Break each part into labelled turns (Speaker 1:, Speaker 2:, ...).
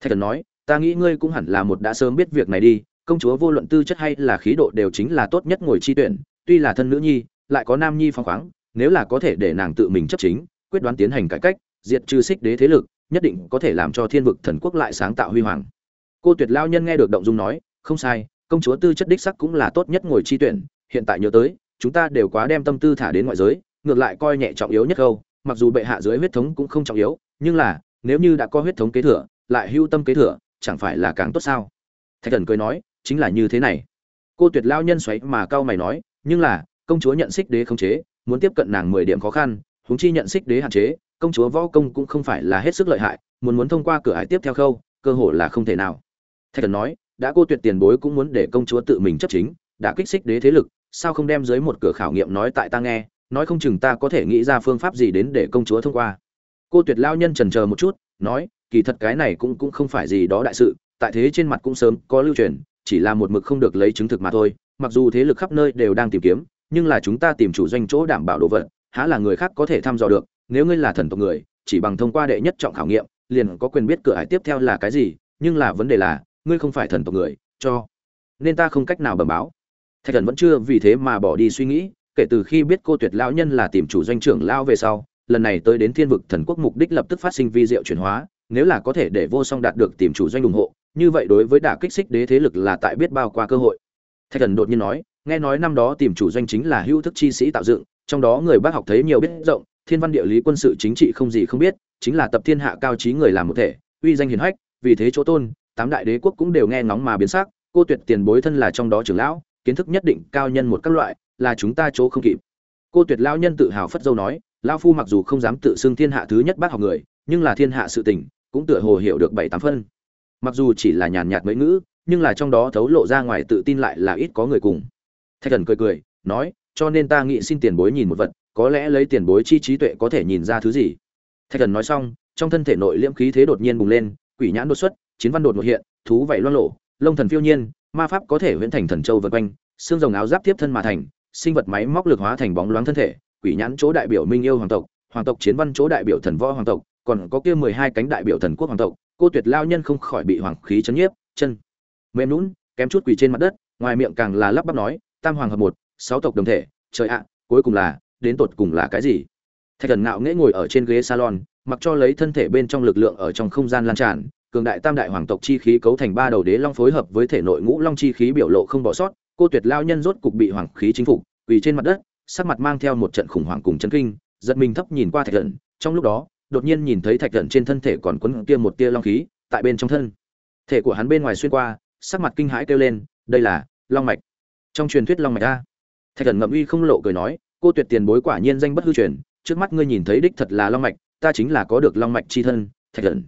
Speaker 1: thạch thần nói, ta nghĩ ngươi cũng hẳn là một đã sớm biết việc này đi, công chúa vô luận tư chất hay là khí độ đều chính là tốt nhất ngồi chi tuyển, tuy là thân nữ nhi, lại có nam nhi phong khoáng, nếu là có thể để nàng tự mình chấp chính, quyết đoán tiến hành cải cách, diệt trừ xích đế thế lực, nhất định có thể làm cho thiên vực thần quốc lại sáng tạo huy hoàng. Cô tuyệt lao nhân nghe được động dung nói, không sai, công chúa tư chất đích sắc cũng là tốt nhất ngồi chi tuyển, hiện tại nhớ tới, chúng ta đều quá đem tâm tư thả đến ngoại giới, ngược lại coi nhẹ trọng yếu nhất câu, mặc dù bệ hạ dưới huyết thống cũng không trọng yếu, nhưng là, nếu như đã có huyết thống kế thừa lại hưu tâm kế thừa, chẳng phải là càng tốt sao? Thạch thần cười nói, chính là như thế này. Cô tuyệt lao nhân xoáy mà cao mày nói, nhưng là, công chúa nhận xích đế không chế, muốn tiếp cận nàng mười điểm khó khăn, huống chi nhận xích đế hạn chế, công chúa võ công cũng không phải là hết sức lợi hại, muốn muốn thông qua cửa hải tiếp theo khâu, cơ hội là không thể nào. Thạch thần nói, đã cô tuyệt tiền bối cũng muốn để công chúa tự mình chấp chính, đã kích xích đế thế lực, sao không đem dưới một cửa khảo nghiệm nói tại ta nghe, nói không chừng ta có thể nghĩ ra phương pháp gì đến để công chúa thông qua. Cô tuyệt lao nhân trần chờ một chút, nói kỳ thật cái này cũng cũng không phải gì đó đại sự, tại thế trên mặt cũng sớm có lưu truyền, chỉ là một mực không được lấy chứng thực mà thôi. Mặc dù thế lực khắp nơi đều đang tìm kiếm, nhưng là chúng ta tìm chủ doanh chỗ đảm bảo đồ vật, há là người khác có thể thăm dò được. Nếu ngươi là thần tộc người, chỉ bằng thông qua đệ nhất trọng khảo nghiệm, liền có quyền biết cửa hải tiếp theo là cái gì, nhưng là vấn đề là, ngươi không phải thần tộc người, cho nên ta không cách nào bẩm báo. Thạch thần vẫn chưa vì thế mà bỏ đi suy nghĩ, kể từ khi biết cô tuyệt lão nhân là tìm chủ doanh trưởng lao về sau, lần này tới đến thiên vực thần quốc mục đích lập tức phát sinh vi diệu chuyển hóa nếu là có thể để vô song đạt được tìm chủ doanh ủng hộ, như vậy đối với đả kích xích đế thế lực là tại biết bao qua cơ hội. Thạch thần đột nhiên nói, nghe nói năm đó tìm chủ doanh chính là hữu thức chi sĩ tạo dựng, trong đó người bác học thấy nhiều biết rộng, thiên văn địa lý quân sự chính trị không gì không biết, chính là tập thiên hạ cao trí người làm một thể, uy danh hiền hách, vì thế chỗ tôn, tám đại đế quốc cũng đều nghe ngóng mà biến sắc, cô tuyệt tiền bối thân là trong đó trưởng lão, kiến thức nhất định cao nhân một các loại, là chúng ta chỗ không kịp. Cô tuyệt lão nhân tự hào phất dâu nói, lão phu mặc dù không dám tự xưng thiên hạ thứ nhất bác học người, nhưng là thiên hạ sự tình cũng tựa hồ hiểu được bảy tám phân. Mặc dù chỉ là nhàn nhạt mấy ngữ, nhưng là trong đó thấu lộ ra ngoài tự tin lại là ít có người cùng. Thạch thần cười cười, nói, cho nên ta nghĩ xin tiền bối nhìn một vật, có lẽ lấy tiền bối chi trí tuệ có thể nhìn ra thứ gì? Thạch thần nói xong, trong thân thể nội liễm khí thế đột nhiên bùng lên, quỷ nhãn đột xuất, chiến văn đột một hiện, thú vậy loan lộ, lông thần phiêu nhiên, ma pháp có thể huyễn thành thần châu vượt quanh, xương rồng áo giáp tiếp thân mà thành, sinh vật máy móc lực hóa thành bóng loáng thân thể, quỷ nhãn chỗ đại biểu minh yêu hoàng tộc hoàng tộc chiến văn chỗ đại biểu thần võ hoàng tộc còn có kia mười hai cánh đại biểu thần quốc hoàng tộc, cô tuyệt lao nhân không khỏi bị hoàng khí chấn nhiếp, chân, mềm lún kém chút quỳ trên mặt đất, ngoài miệng càng là lắp bắp nói, tam hoàng hợp một, sáu tộc đồng thể, trời ạ, cuối cùng là, đến tột cùng là cái gì? Thạch thần ngạo nghễ ngồi ở trên ghế salon, mặc cho lấy thân thể bên trong lực lượng ở trong không gian lan tràn, cường đại tam đại hoàng tộc chi khí cấu thành ba đầu đế long phối hợp với thể nội ngũ long chi khí biểu lộ không bỏ sót, cô tuyệt lao nhân rốt cục bị hoàng khí chính phục, quỳ trên mặt đất, sắc mặt mang theo một trận khủng hoảng cùng chấn kinh, giật mình thấp nhìn qua thạch thần, trong lúc đó đột nhiên nhìn thấy thạch thần trên thân thể còn quấn kia một tia long khí, tại bên trong thân. Thể của hắn bên ngoài xuyên qua, sắc mặt kinh hãi kêu lên, đây là long mạch. Trong truyền thuyết long mạch a. Thạch thần ngậm uy không lộ cười nói, cô tuyệt tiền bối quả nhiên danh bất hư truyền, trước mắt ngươi nhìn thấy đích thật là long mạch, ta chính là có được long mạch chi thân, thạch thần.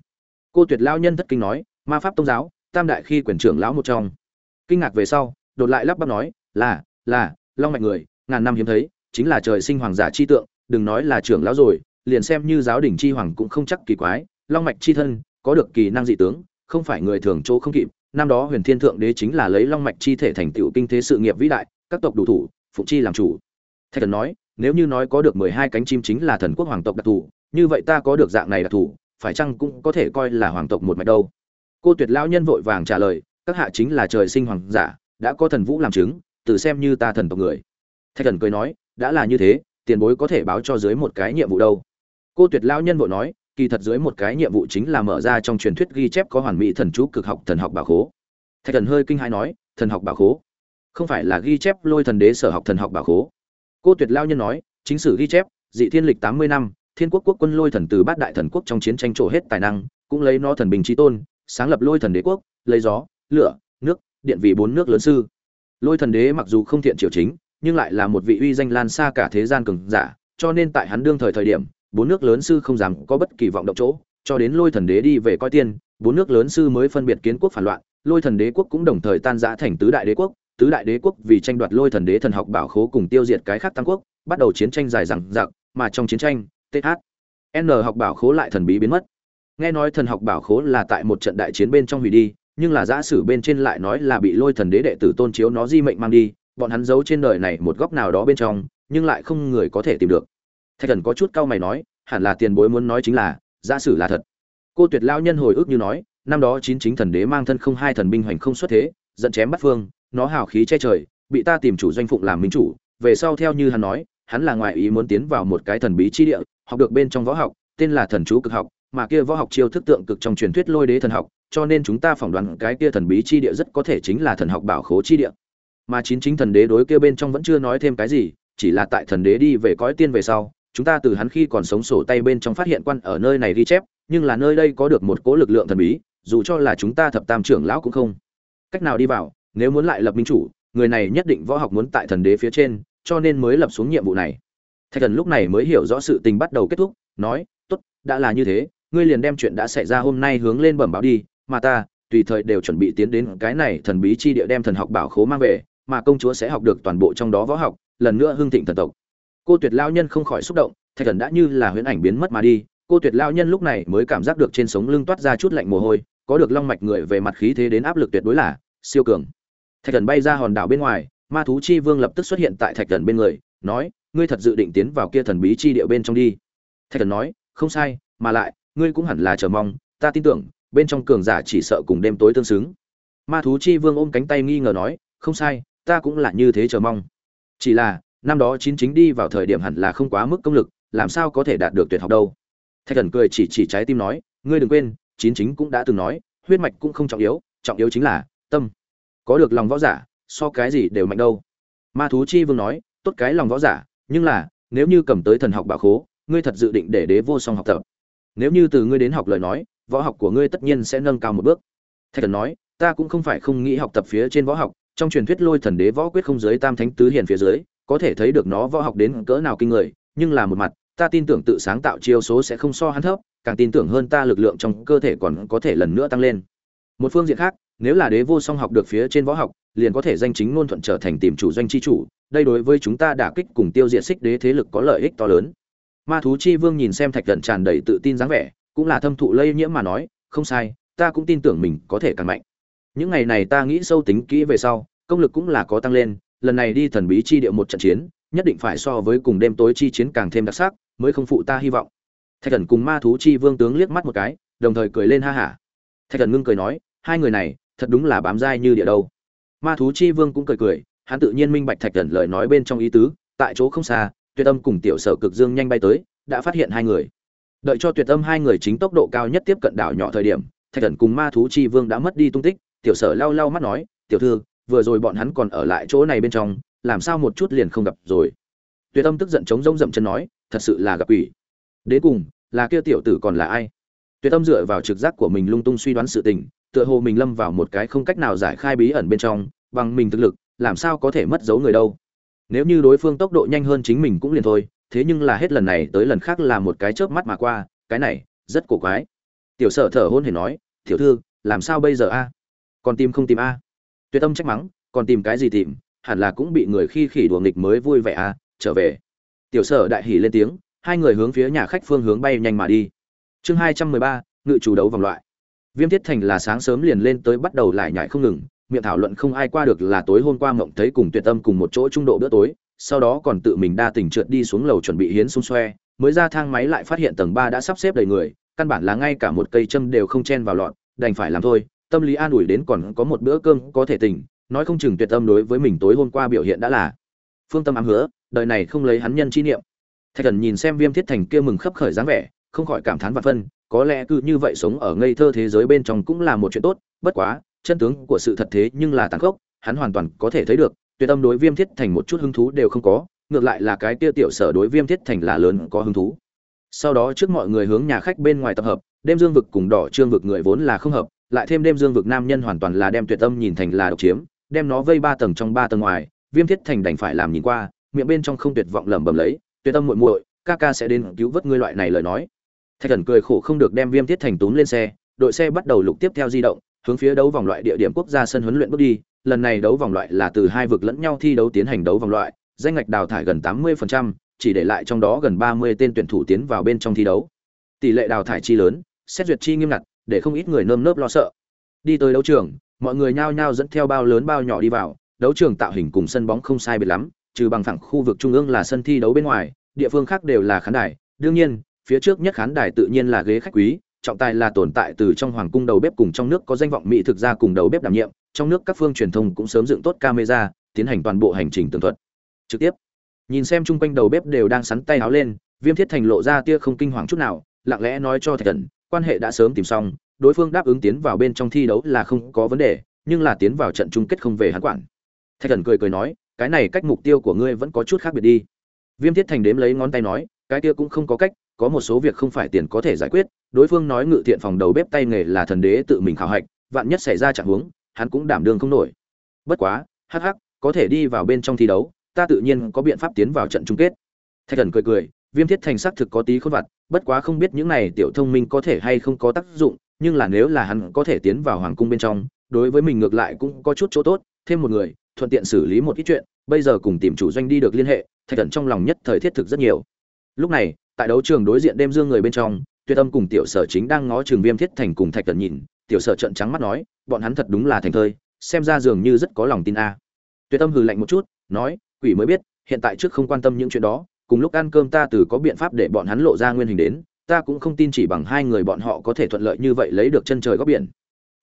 Speaker 1: Cô tuyệt lao nhân thất kinh nói, ma pháp tôn giáo, tam đại khi quyền trưởng lão một trong. Kinh ngạc về sau, đột lại lắp bắp nói, là là, long mạch người, ngàn năm hiếm thấy, chính là trời sinh hoàng giả chi tượng, đừng nói là trưởng lão rồi liền xem như giáo đình chi hoàng cũng không chắc kỳ quái, long mạch chi thân, có được kỳ năng dị tướng, không phải người thường chỗ không kịp, năm đó huyền thiên thượng đế chính là lấy long mạch chi thể thành tựu kinh thế sự nghiệp vĩ đại, các tộc đủ thủ, phụng chi làm chủ. Thạch thần nói, nếu như nói có được mười hai cánh chim chính là thần quốc hoàng tộc đặc thù, như vậy ta có được dạng này đặc thù, phải chăng cũng có thể coi là hoàng tộc một mạch đâu? Cô tuyệt lão nhân vội vàng trả lời, các hạ chính là trời sinh hoàng giả, đã có thần vũ làm chứng tự xem như ta thần tộc người. Thạch thần cười nói, đã là như thế, tiền bối có thể báo cho dưới một cái nhiệm vụ đâu? Cô tuyệt lão nhân vội nói, kỳ thật dưới một cái nhiệm vụ chính là mở ra trong truyền thuyết ghi chép có hoàn mỹ thần chú cực học thần học bảo khố. Thạch thần hơi kinh hãi nói, thần học bảo khố? Không phải là ghi chép lôi thần đế sở học thần học bảo khố. Cô tuyệt lao nhân nói, chính sử ghi chép, dị thiên lịch tám mươi năm, thiên quốc quốc quân lôi thần từ bát đại thần quốc trong chiến tranh trổ hết tài năng, cũng lấy nó thần bình trí tôn, sáng lập lôi thần đế quốc, lấy gió, lửa, nước, điện vì bốn nước lớn sư. Lôi thần đế mặc dù không thiện triều chính, nhưng lại là một vị uy danh lan xa cả thế gian cường giả, cho nên tại hắn đương thời thời điểm bốn nước lớn sư không dám có bất kỳ vọng động chỗ, cho đến lôi thần đế đi về coi tiên, bốn nước lớn sư mới phân biệt kiến quốc phản loạn, lôi thần đế quốc cũng đồng thời tan rã thành tứ đại đế quốc, tứ đại đế quốc vì tranh đoạt lôi thần đế thần học bảo khố cùng tiêu diệt cái khác tam quốc, bắt đầu chiến tranh dài dằng dặc, mà trong chiến tranh th n học bảo khố lại thần bí biến mất. Nghe nói thần học bảo khố là tại một trận đại chiến bên trong hủy đi, nhưng là giả sử bên trên lại nói là bị lôi thần đế đệ tử tôn chiếu nó di mệnh mang đi, bọn hắn giấu trên đời này một góc nào đó bên trong, nhưng lại không người có thể tìm được thạch thần có chút cau mày nói, hẳn là tiền bối muốn nói chính là, giả sử là thật. Cô tuyệt lao nhân hồi ức như nói, năm đó chín chính thần đế mang thân không hai thần binh hoành không xuất thế dẫn chém bắt phương, nó hào khí che trời, bị ta tìm chủ doanh phụng làm minh chủ, về sau theo như hắn nói, hắn là ngoại ý muốn tiến vào một cái thần bí chi địa, học được bên trong võ học, tên là thần chú cực học, mà kia võ học chiêu thức tượng cực trong truyền thuyết lôi đế thần học, cho nên chúng ta phỏng đoán cái kia thần bí chi địa rất có thể chính là thần học bảo khố chi địa. Mà chín chính thần đế đối kia bên trong vẫn chưa nói thêm cái gì, chỉ là tại thần đế đi về cõi tiên về sau chúng ta từ hắn khi còn sống sổ tay bên trong phát hiện quan ở nơi này ghi chép, nhưng là nơi đây có được một cỗ lực lượng thần bí, dù cho là chúng ta thập tam trưởng lão cũng không. Cách nào đi vào, nếu muốn lại lập minh chủ, người này nhất định võ học muốn tại thần đế phía trên, cho nên mới lập xuống nhiệm vụ này. Thạch thần lúc này mới hiểu rõ sự tình bắt đầu kết thúc, nói, tốt, đã là như thế, ngươi liền đem chuyện đã xảy ra hôm nay hướng lên bẩm báo đi, mà ta, tùy thời đều chuẩn bị tiến đến cái này thần bí chi địa đem thần học bảo khố mang về, mà công chúa sẽ học được toàn bộ trong đó võ học, lần nữa hưng thịnh thần tộc cô tuyệt lao nhân không khỏi xúc động, thạch thần đã như là huyễn ảnh biến mất mà đi. Cô tuyệt lao nhân lúc này mới cảm giác được trên sống lưng toát ra chút lạnh mồ hôi, có được long mạch người về mặt khí thế đến áp lực tuyệt đối là siêu cường. Thạch thần bay ra hòn đảo bên ngoài, ma thú chi vương lập tức xuất hiện tại thạch thần bên người, nói, ngươi thật dự định tiến vào kia thần bí chi địa bên trong đi. Thạch thần nói, không sai, mà lại, ngươi cũng hẳn là chờ mong, ta tin tưởng, bên trong cường giả chỉ sợ cùng đêm tối tương xứng. Ma thú chi vương ôm cánh tay nghi ngờ nói, không sai, ta cũng là như thế chờ mong. Chỉ là năm đó chín chính đi vào thời điểm hẳn là không quá mức công lực, làm sao có thể đạt được tuyệt học đâu. Thạch thần cười chỉ chỉ trái tim nói, ngươi đừng quên, chín chính cũng đã từng nói, huyết mạch cũng không trọng yếu trọng yếu chính là tâm. Có được lòng võ giả, so cái gì đều mạnh đâu. Ma thú chi vương nói, tốt cái lòng võ giả, nhưng là, nếu như cầm tới thần học bảo khố, ngươi thật dự định để đế vô song học tập. Nếu như từ ngươi đến học lời nói, võ học của ngươi tất nhiên sẽ nâng cao một bước. Thạch thần nói, ta cũng không phải không nghĩ học tập phía trên võ học, trong truyền thuyết lôi thần đế võ quyết không giới tam thánh tứ hiền phía dưới có thể thấy được nó võ học đến cỡ nào kinh người, nhưng là một mặt, ta tin tưởng tự sáng tạo chiêu số sẽ không so hắn thấp, càng tin tưởng hơn ta lực lượng trong cơ thể còn có thể lần nữa tăng lên. Một phương diện khác, nếu là đế vô song học được phía trên võ học, liền có thể danh chính ngôn thuận trở thành tìm chủ doanh chi chủ, đây đối với chúng ta đả kích cùng tiêu diệt xích đế thế lực có lợi ích to lớn. Ma thú chi vương nhìn xem thạch thần tràn đầy tự tin dáng vẻ, cũng là thâm thụ lây nhiễm mà nói, không sai, ta cũng tin tưởng mình có thể càng mạnh. Những ngày này ta nghĩ sâu tính kỹ về sau, công lực cũng là có tăng lên lần này đi thần bí chi địa một trận chiến, nhất định phải so với cùng đêm tối chi chiến càng thêm đặc sắc, mới không phụ ta hy vọng. Thạch thần cùng ma thú chi vương tướng liếc mắt một cái, đồng thời cười lên ha hả. Thạch thần ngưng cười nói, hai người này, thật đúng là bám dai như địa đầu. ma thú chi vương cũng cười cười, hắn tự nhiên minh bạch thạch thần lời nói bên trong ý tứ, tại chỗ không xa, tuyệt âm cùng tiểu sở cực dương nhanh bay tới, đã phát hiện hai người. Đợi cho tuyệt âm hai người chính tốc độ cao nhất tiếp cận đảo nhỏ thời điểm, thạch thần cùng ma thú chi vương đã mất đi tung tích, tiểu sở lau lau mắt nói, tiểu thư vừa rồi bọn hắn còn ở lại chỗ này bên trong, làm sao một chút liền không gặp rồi? Tuyệt âm tức giận chống rông dậm chân nói, thật sự là gặp ủy đến cùng, là kia tiểu tử còn là ai? Tuyệt âm dựa vào trực giác của mình lung tung suy đoán sự tình, tựa hồ mình lâm vào một cái không cách nào giải khai bí ẩn bên trong, bằng mình thực lực, làm sao có thể mất dấu người đâu? Nếu như đối phương tốc độ nhanh hơn chính mình cũng liền thôi, thế nhưng là hết lần này tới lần khác là một cái chớp mắt mà qua, cái này, rất cổ quái. Tiểu sở thở hôn hề nói, tiểu thư, làm sao bây giờ a? Còn tìm không tìm a? Tuyệt tâm trách mắng, còn tìm cái gì tìm, hẳn là cũng bị người khi khỉ đùa nghịch mới vui vẻ à? trở về tiểu sở đại hỉ lên tiếng, hai người hướng phía nhà khách phương hướng bay nhanh mà đi chương hai trăm mười ba, ngự chủ đấu vòng loại viêm thiết thành là sáng sớm liền lên tới bắt đầu lại nhảy không ngừng, miệng thảo luận không ai qua được là tối hôm qua mộng thấy cùng tuyệt tâm cùng một chỗ trung độ bữa tối, sau đó còn tự mình đa tình trượt đi xuống lầu chuẩn bị hiến xung xoe, mới ra thang máy lại phát hiện tầng ba đã sắp xếp đầy người, căn bản là ngay cả một cây châm đều không chen vào lọn đành phải làm thôi tâm lý an ủi đến còn có một bữa cơm có thể tỉnh, nói không chừng tuyệt tâm đối với mình tối hôm qua biểu hiện đã là phương tâm ám hứa, đời này không lấy hắn nhân chi niệm. Thạch thần nhìn xem viêm thiết thành kia mừng khấp khởi dáng vẻ, không khỏi cảm thán và phân, có lẽ cứ như vậy sống ở ngây thơ thế giới bên trong cũng là một chuyện tốt, bất quá, chân tướng của sự thật thế nhưng là tàn khốc, hắn hoàn toàn có thể thấy được, tuyệt tâm đối viêm thiết thành một chút hứng thú đều không có, ngược lại là cái kia tiểu sở đối viêm thiết thành là lớn có hứng thú. Sau đó trước mọi người hướng nhà khách bên ngoài tập hợp, đêm dương vực cùng đỏ trương vực người vốn là không hợp lại thêm đêm dương vực nam nhân hoàn toàn là đem tuyệt tâm nhìn thành là độc chiếm đem nó vây ba tầng trong ba tầng ngoài viêm thiết thành đành phải làm nhìn qua miệng bên trong không tuyệt vọng lẩm bẩm lấy tuyệt tâm muội muội ca ca sẽ đến cứu vớt ngươi loại này lời nói. Thạch thần cười khổ không được đem viêm thiết thành túm lên xe đội xe bắt đầu lục tiếp theo di động hướng phía đấu vòng loại địa điểm quốc gia sân huấn luyện bước đi lần này đấu vòng loại là từ hai vực lẫn nhau thi đấu tiến hành đấu vòng loại danh ngạch đào thải gần 80%, chỉ để lại trong đó gần 30 tên tuyển thủ tiến vào bên trong thi đấu. Tỷ lệ đào thải chi lớn xét duyệt chi nghiêm ngặt để không ít người nơm nớp lo sợ. Đi tới đấu trường mọi người nhao nhao dẫn theo bao lớn bao nhỏ đi vào. Đấu trường tạo hình cùng sân bóng không sai biệt lắm trừ bằng phẳng khu vực trung ương là sân thi đấu bên ngoài địa phương khác đều là khán đài. Đương nhiên phía trước nhất khán đài tự nhiên là ghế khách quý trọng tài là tồn tại từ trong hoàng cung đầu bếp cùng trong nước có danh vọng mỹ thực ra cùng đầu bếp đảm nhiệm. Trong nước các phương truyền thông cũng sớm dựng tốt camera tiến hành toàn bộ hành trình tường thuật. Trực tiếp nhìn xem chung quanh đầu bếp đều đang sắn tay áo lên viêm thiết thành lộ ra tia không kinh hoàng chút nào lặng lẽ nói cho thạch Cẩn, quan hệ đã sớm tìm xong, đối phương đáp ứng tiến vào bên trong thi đấu là không có vấn đề, nhưng là tiến vào trận chung kết không về hắn quản. Thạch thần cười cười nói, cái này cách mục tiêu của ngươi vẫn có chút khác biệt đi. Viêm thiết thành đếm lấy ngón tay nói, cái kia cũng không có cách, có một số việc không phải tiền có thể giải quyết, đối phương nói ngự thiện phòng đầu bếp tay nghề là thần đế tự mình khảo hạch, vạn nhất xảy ra trạng huống, hắn cũng đảm đương không nổi. Bất quá, hắc hắc, có thể đi vào bên trong thi đấu, ta tự nhiên có biện pháp tiến vào trận chung kết. Thạch thần cười cười, viêm thiết thành xác thực có tí khôn vặt bất quá không biết những này tiểu thông minh có thể hay không có tác dụng, nhưng là nếu là hắn có thể tiến vào hoàng cung bên trong, đối với mình ngược lại cũng có chút chỗ tốt. Thêm một người, thuận tiện xử lý một ít chuyện, bây giờ cùng tìm chủ doanh đi được liên hệ, thạch thần trong lòng nhất thời thiết thực rất nhiều. Lúc này, tại đấu trường đối diện đêm dương người bên trong, tuyệt âm cùng tiểu sở chính đang ngó trường viêm thiết thành cùng thạch thần nhìn, tiểu sở trợn trắng mắt nói, bọn hắn thật đúng là thành thơi, xem ra dường như rất có lòng tin a. Tuyệt âm hừ lạnh một chút, nói, quỷ mới biết, hiện tại trước không quan tâm những chuyện đó cùng lúc ăn cơm ta từ có biện pháp để bọn hắn lộ ra nguyên hình đến, ta cũng không tin chỉ bằng hai người bọn họ có thể thuận lợi như vậy lấy được chân trời góc biển.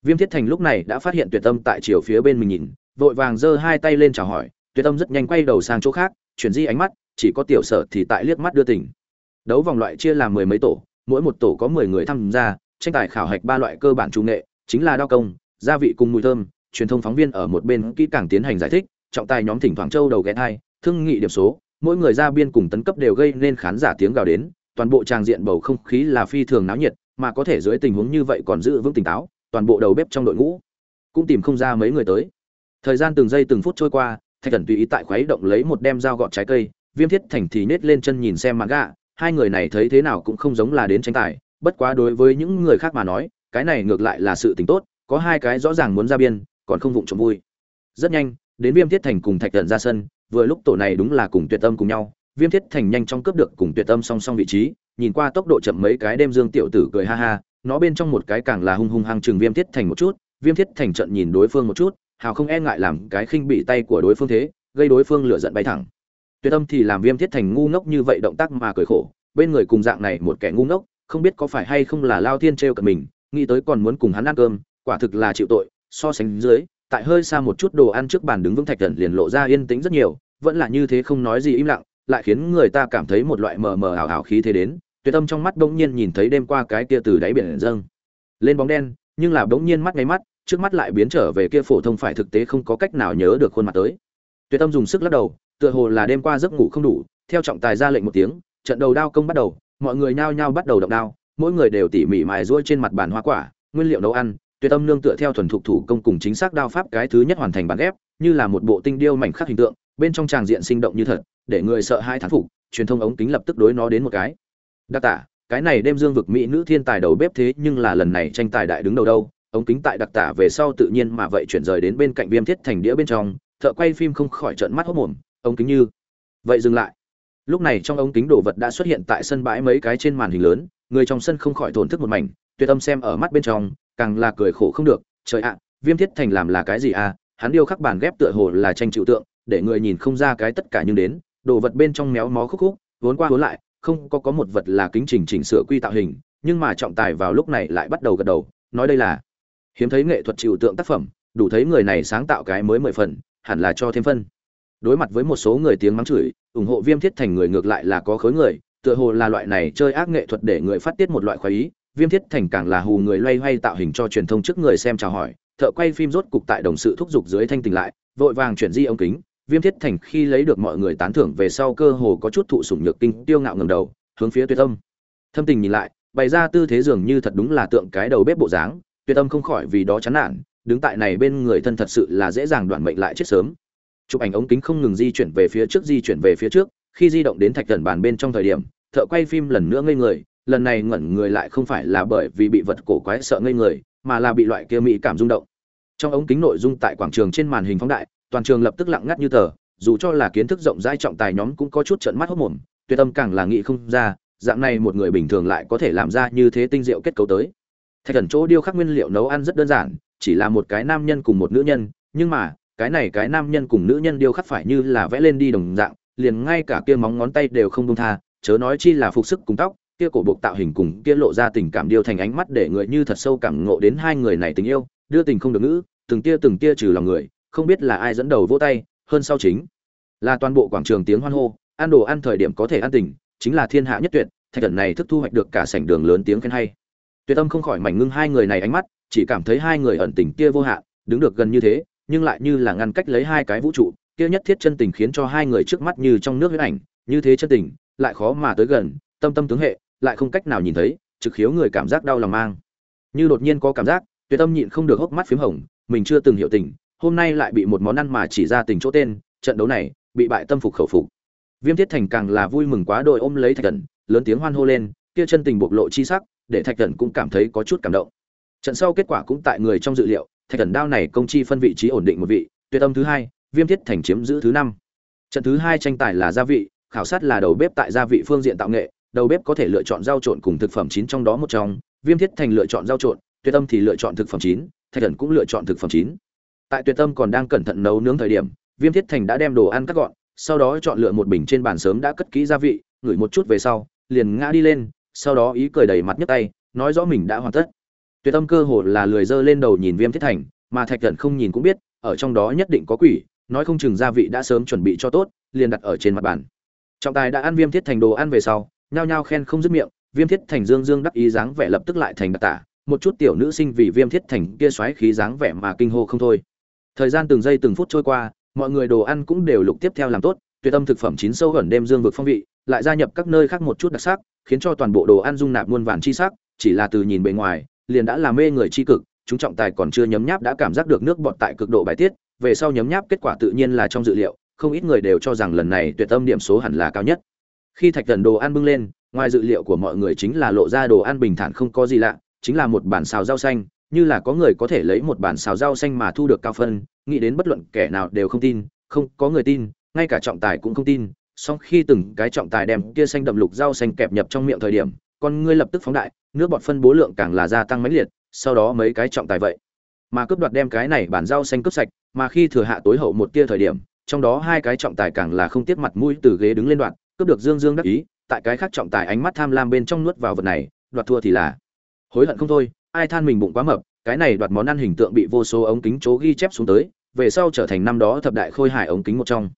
Speaker 1: Viêm thiết thành lúc này đã phát hiện tuyệt tâm tại chiều phía bên mình nhìn, vội vàng giơ hai tay lên chào hỏi, tuyệt tâm rất nhanh quay đầu sang chỗ khác, chuyển di ánh mắt, chỉ có tiểu sở thì tại liếc mắt đưa tỉnh đấu vòng loại chia làm mười mấy tổ, mỗi một tổ có mười người tham gia, tranh tài khảo hạch ba loại cơ bản trung nghệ, chính là đao công, gia vị cùng mùi thơm, truyền thông phóng viên ở một bên kỹ càng tiến hành giải thích, trọng tài nhóm thỉnh thoảng châu đầu ghé hai thương nghị điểm số mỗi người ra biên cùng tấn cấp đều gây nên khán giả tiếng gào đến, toàn bộ tràng diện bầu không khí là phi thường náo nhiệt, mà có thể dưới tình huống như vậy còn giữ vững tỉnh táo, toàn bộ đầu bếp trong đội ngũ cũng tìm không ra mấy người tới. Thời gian từng giây từng phút trôi qua, thạch thần tùy ý tại khuấy động lấy một đem dao gọt trái cây, viêm thiết thành thì nết lên chân nhìn xem mặt gạ, hai người này thấy thế nào cũng không giống là đến tranh tài, bất quá đối với những người khác mà nói, cái này ngược lại là sự tình tốt, có hai cái rõ ràng muốn ra biên, còn không vụng trộm vui. Rất nhanh, đến viêm thiết thành cùng thạch thần ra sân vừa lúc tổ này đúng là cùng tuyệt tâm cùng nhau, viêm thiết thành nhanh chóng cướp được cùng tuyệt tâm song song vị trí, nhìn qua tốc độ chậm mấy cái đêm dương tiểu tử cười ha ha, nó bên trong một cái càng là hung hung hăng chừng viêm thiết thành một chút, viêm thiết thành trận nhìn đối phương một chút, hào không e ngại làm cái khinh bị tay của đối phương thế, gây đối phương lửa giận bay thẳng. Tuyệt âm thì làm viêm thiết thành ngu ngốc như vậy động tác mà cười khổ, bên người cùng dạng này một kẻ ngu ngốc, không biết có phải hay không là lao thiên trêu cận mình, nghĩ tới còn muốn cùng hắn ăn cơm, quả thực là chịu tội, so sánh dưới tại hơi xa một chút đồ ăn trước bàn đứng vững thạch thần liền lộ ra yên tĩnh rất nhiều, vẫn là như thế không nói gì im lặng, lại khiến người ta cảm thấy một loại mờ mờ ảo ảo khí thế đến, tuyệt tâm trong mắt bỗng nhiên nhìn thấy đêm qua cái kia từ đáy biển dâng lên bóng đen, nhưng là bỗng nhiên mắt ngay mắt, trước mắt lại biến trở về kia phổ thông phải thực tế không có cách nào nhớ được khuôn mặt tới. Tuyệt tâm dùng sức lắc đầu, tựa hồ là đêm qua giấc ngủ không đủ, theo trọng tài ra lệnh một tiếng, trận đầu đao công bắt đầu, mọi người nhao nhao bắt đầu động đao, mỗi người đều tỉ mỉ mài ruôi trên mặt bàn hoa quả, nguyên liệu nấu ăn tuyệt âm nương tựa theo thuần thục thủ công cùng chính xác đao pháp cái thứ nhất hoàn thành bản ghép như là một bộ tinh điêu mảnh khắc hình tượng, bên trong tràng diện sinh động như thật, để người sợ hai thán phục, truyền thông ống kính lập tức đối nó đến một cái. Đặc tả cái này đem dương vực mỹ nữ thiên tài đầu bếp thế nhưng là lần này tranh tài đại đứng đầu đâu, ống kính tại đặc tả về sau tự nhiên mà vậy chuyển rời đến bên cạnh viêm thiết thành đĩa bên trong, thợ quay phim không khỏi trợn mắt hốc mồm, ống kính như, vậy dừng lại. Lúc này trong ống kính đồ vật đã xuất hiện tại sân bãi mấy cái trên màn hình lớn, người trong sân không khỏi thổn thức một mảnh, tuyệt tâm xem ở mắt bên trong càng là cười khổ không được, trời ạ, viêm thiết thành làm là cái gì à hắn điêu khắc bản ghép tựa hồ là tranh chịu tượng, để người nhìn không ra cái tất cả nhưng đến, đồ vật bên trong méo mó khúc khúc, vốn qua vốn lại, không có có một vật là kính trình chỉnh sửa quy tạo hình, nhưng mà trọng tài vào lúc này lại bắt đầu gật đầu, nói đây là hiếm thấy nghệ thuật chịu tượng tác phẩm, đủ thấy người này sáng tạo cái mới mười phần, hẳn là cho thêm phân. Đối mặt với một số người tiếng mắng chửi, ủng hộ viêm thiết thành người ngược lại là có khối người, tựa hồ là loại này chơi ác nghệ thuật để người phát tiết một loại khoái ý viêm thiết thành càng là hù người loay hoay tạo hình cho truyền thông trước người xem chào hỏi, thợ quay phim rốt cục tại đồng sự thúc giục dưới thanh tình lại, vội vàng chuyển di ống kính. Viêm thiết thành khi lấy được mọi người tán thưởng về sau cơ hồ có chút thụ sủng nhược kinh, tiêu ngạo ngầm đầu, hướng phía tuyệt âm. Thâm tình nhìn lại, bày ra tư thế dường như thật đúng là tượng cái đầu bếp bộ dáng. Tuyệt âm không khỏi vì đó chán nản, đứng tại này bên người thân thật sự là dễ dàng đoạn mệnh lại chết sớm. Chụp ảnh ống kính không ngừng di chuyển về phía trước, di chuyển về phía trước, khi di động đến thạch thần bàn bên trong thời điểm, thợ quay phim lần nữa ngây người lần này ngẩn người lại không phải là bởi vì bị vật cổ quái sợ ngây người, mà là bị loại kia mỹ cảm rung động. Trong ống kính nội dung tại quảng trường trên màn hình phóng đại, toàn trường lập tức lặng ngắt như tờ, dù cho là kiến thức rộng rãi trọng tài nhóm cũng có chút trận mắt hốc mồm, tuyệt tâm càng là nghĩ không ra, dạng này một người bình thường lại có thể làm ra như thế tinh diệu kết cấu tới. Thạch thần chỗ điêu khắc nguyên liệu nấu ăn rất đơn giản, chỉ là một cái nam nhân cùng một nữ nhân, nhưng mà, cái này cái nam nhân cùng nữ nhân điêu khắc phải như là vẽ lên đi đồng dạng, liền ngay cả kia móng ngón tay đều không đông tha, chớ nói chi là phục sức cùng tóc kia cổ buộc tạo hình cùng kia lộ ra tình cảm điêu thành ánh mắt để người như thật sâu cảm ngộ đến hai người này tình yêu, đưa tình không được ngữ, từng tia từng tia trừ lòng người, không biết là ai dẫn đầu vỗ tay, hơn sau chính là toàn bộ quảng trường tiếng hoan hô, ăn đồ ăn thời điểm có thể ăn tình chính là thiên hạ nhất tuyệt, thạch thần này thức thu hoạch được cả sảnh đường lớn tiếng khen hay. Tuyệt tâm không khỏi mảnh ngưng hai người này ánh mắt, chỉ cảm thấy hai người ẩn tình kia vô hạn, đứng được gần như thế, nhưng lại như là ngăn cách lấy hai cái vũ trụ, kia nhất thiết chân tình khiến cho hai người trước mắt như trong nước huyết ảnh, như thế chân tình, lại khó mà tới gần, tâm tâm tướng hệ lại không cách nào nhìn thấy, trực khiếu người cảm giác đau lòng mang. Như đột nhiên có cảm giác, tuyệt tâm nhịn không được hốc mắt phím hồng, mình chưa từng hiểu tình, hôm nay lại bị một món ăn mà chỉ ra tình chỗ tên, trận đấu này, bị bại tâm phục khẩu phục. Viêm thiết thành càng là vui mừng quá đội ôm lấy thạch thần lớn tiếng hoan hô lên, kia chân tình bộc lộ chi sắc, để thạch thần cũng cảm thấy có chút cảm động. Trận sau kết quả cũng tại người trong dự liệu, thạch thần đao này công chi phân vị trí ổn định một vị, tuyệt âm thứ hai, viêm thiết thành chiếm giữ thứ năm. Trận thứ hai tranh tài là gia vị, khảo sát là đầu bếp tại gia vị phương diện tạo nghệ đầu bếp có thể lựa chọn rau trộn cùng thực phẩm chín trong đó một trong, viêm thiết thành lựa chọn rau trộn, tuyệt Tâm thì lựa chọn thực phẩm chín, thạch thần cũng lựa chọn thực phẩm chín. Tại tuyệt tâm còn đang cẩn thận nấu nướng thời điểm, viêm thiết thành đã đem đồ ăn cắt gọn, sau đó chọn lựa một bình trên bàn sớm đã cất kỹ gia vị, ngửi một chút về sau, liền ngã đi lên, sau đó ý cười đầy mặt nhấc tay, nói rõ mình đã hoàn tất. Tuyệt tâm cơ hồ là lười dơ lên đầu nhìn viêm thiết thành, mà thạch thần không nhìn cũng biết, ở trong đó nhất định có quỷ, nói không chừng gia vị đã sớm chuẩn bị cho tốt, liền đặt ở trên mặt bàn. Trọng tài đã ăn viêm thiết thành đồ ăn về sau nhao nhao khen không dứt miệng, viêm thiết thành dương dương đắc ý dáng vẻ lập tức lại thành đặc tả, một chút tiểu nữ sinh vì viêm thiết thành kia xoáy khí dáng vẻ mà kinh hô không thôi. Thời gian từng giây từng phút trôi qua, mọi người đồ ăn cũng đều lục tiếp theo làm tốt, tuyệt âm thực phẩm chín sâu gần đêm dương vực phong vị, lại gia nhập các nơi khác một chút đặc sắc, khiến cho toàn bộ đồ ăn dung nạp muôn vàn chi sắc, chỉ là từ nhìn bề ngoài, liền đã làm mê người chi cực, chúng trọng tài còn chưa nhấm nháp đã cảm giác được nước bọt tại cực độ bài tiết, về sau nhấm nháp kết quả tự nhiên là trong dự liệu, không ít người đều cho rằng lần này tuyệt âm điểm số hẳn là cao nhất khi thạch thần đồ ăn bưng lên, ngoài dự liệu của mọi người chính là lộ ra đồ ăn bình thản không có gì lạ, chính là một bản xào rau xanh, như là có người có thể lấy một bản xào rau xanh mà thu được cao phân, nghĩ đến bất luận kẻ nào đều không tin, không có người tin, ngay cả trọng tài cũng không tin, song khi từng cái trọng tài đem kia xanh đậm lục rau xanh kẹp nhập trong miệng thời điểm, con ngươi lập tức phóng đại, nước bọt phân bố lượng càng là gia tăng mãnh liệt, sau đó mấy cái trọng tài vậy, mà cướp đoạt đem cái này bản rau xanh cướp sạch, mà khi thừa hạ tối hậu một tia thời điểm, trong đó hai cái trọng tài càng là không tiếc mặt mũi từ ghế đứng lên đoạn cướp được dương dương đắc ý tại cái khác trọng tài ánh mắt tham lam bên trong nuốt vào vật này đoạt thua thì là hối hận không thôi ai than mình bụng quá mập cái này đoạt món ăn hình tượng bị vô số ống kính chố ghi chép xuống tới về sau trở thành năm đó thập đại khôi hải ống kính một trong.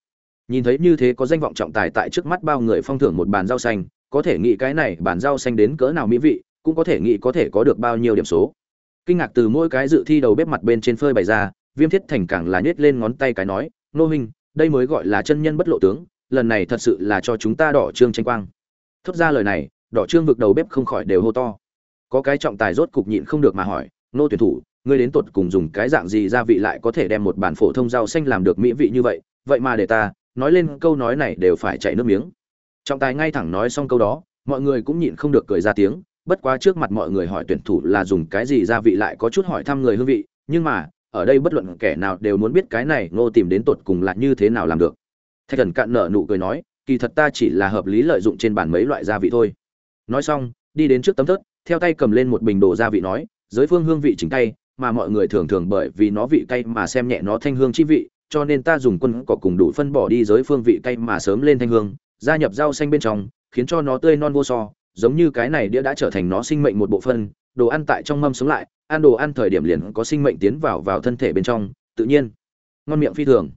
Speaker 1: Nhìn thấy như thế có danh vọng trọng tài tại trước mắt bao người phong thưởng một bàn rau xanh có thể nghĩ cái này bàn rau xanh đến cỡ nào mỹ vị cũng có thể nghĩ có thể có được bao nhiêu điểm số. Kinh ngạc từ mỗi cái dự thi đầu bếp mặt bên trên phơi bày ra viêm thiết thành càng là nhét lên ngón tay cái nói nô hình, đây mới gọi là chân nhân bất lộ tướng lần này thật sự là cho chúng ta đỏ trương tranh quang. Thốt ra lời này, đỏ trương vực đầu bếp không khỏi đều hô to. Có cái trọng tài rốt cục nhịn không được mà hỏi, nô tuyển thủ, ngươi đến tột cùng dùng cái dạng gì gia vị lại có thể đem một bản phổ thông rau xanh làm được mỹ vị như vậy? Vậy mà để ta, nói lên câu nói này đều phải chạy nước miếng. Trọng tài ngay thẳng nói xong câu đó, mọi người cũng nhịn không được cười ra tiếng, bất quá trước mặt mọi người hỏi tuyển thủ là dùng cái gì gia vị lại có chút hỏi thăm người hương vị, nhưng mà, ở đây bất luận kẻ nào đều muốn biết cái này, ngô tìm đến tột cùng là như thế nào làm được thạch thần cạn nợ nụ cười nói, kỳ thật ta chỉ là hợp lý lợi dụng trên bàn mấy loại gia vị thôi. Nói xong, đi đến trước tấm thớt, theo tay cầm lên một bình đồ gia vị nói, giới phương hương vị chính tay mà mọi người thường thường bởi vì nó vị cay mà xem nhẹ nó thanh hương chi vị, cho nên ta dùng quân cỏ cùng đủ phân bỏ đi giới phương vị cay mà sớm lên thanh hương, gia nhập rau xanh bên trong, khiến cho nó tươi non vô so, giống như cái này đĩa đã trở thành nó sinh mệnh một bộ phân, đồ ăn tại trong mâm sống lại, ăn đồ ăn thời điểm liền có sinh mệnh tiến vào vào thân thể bên trong, tự nhiên. Ngon miệng phi thường.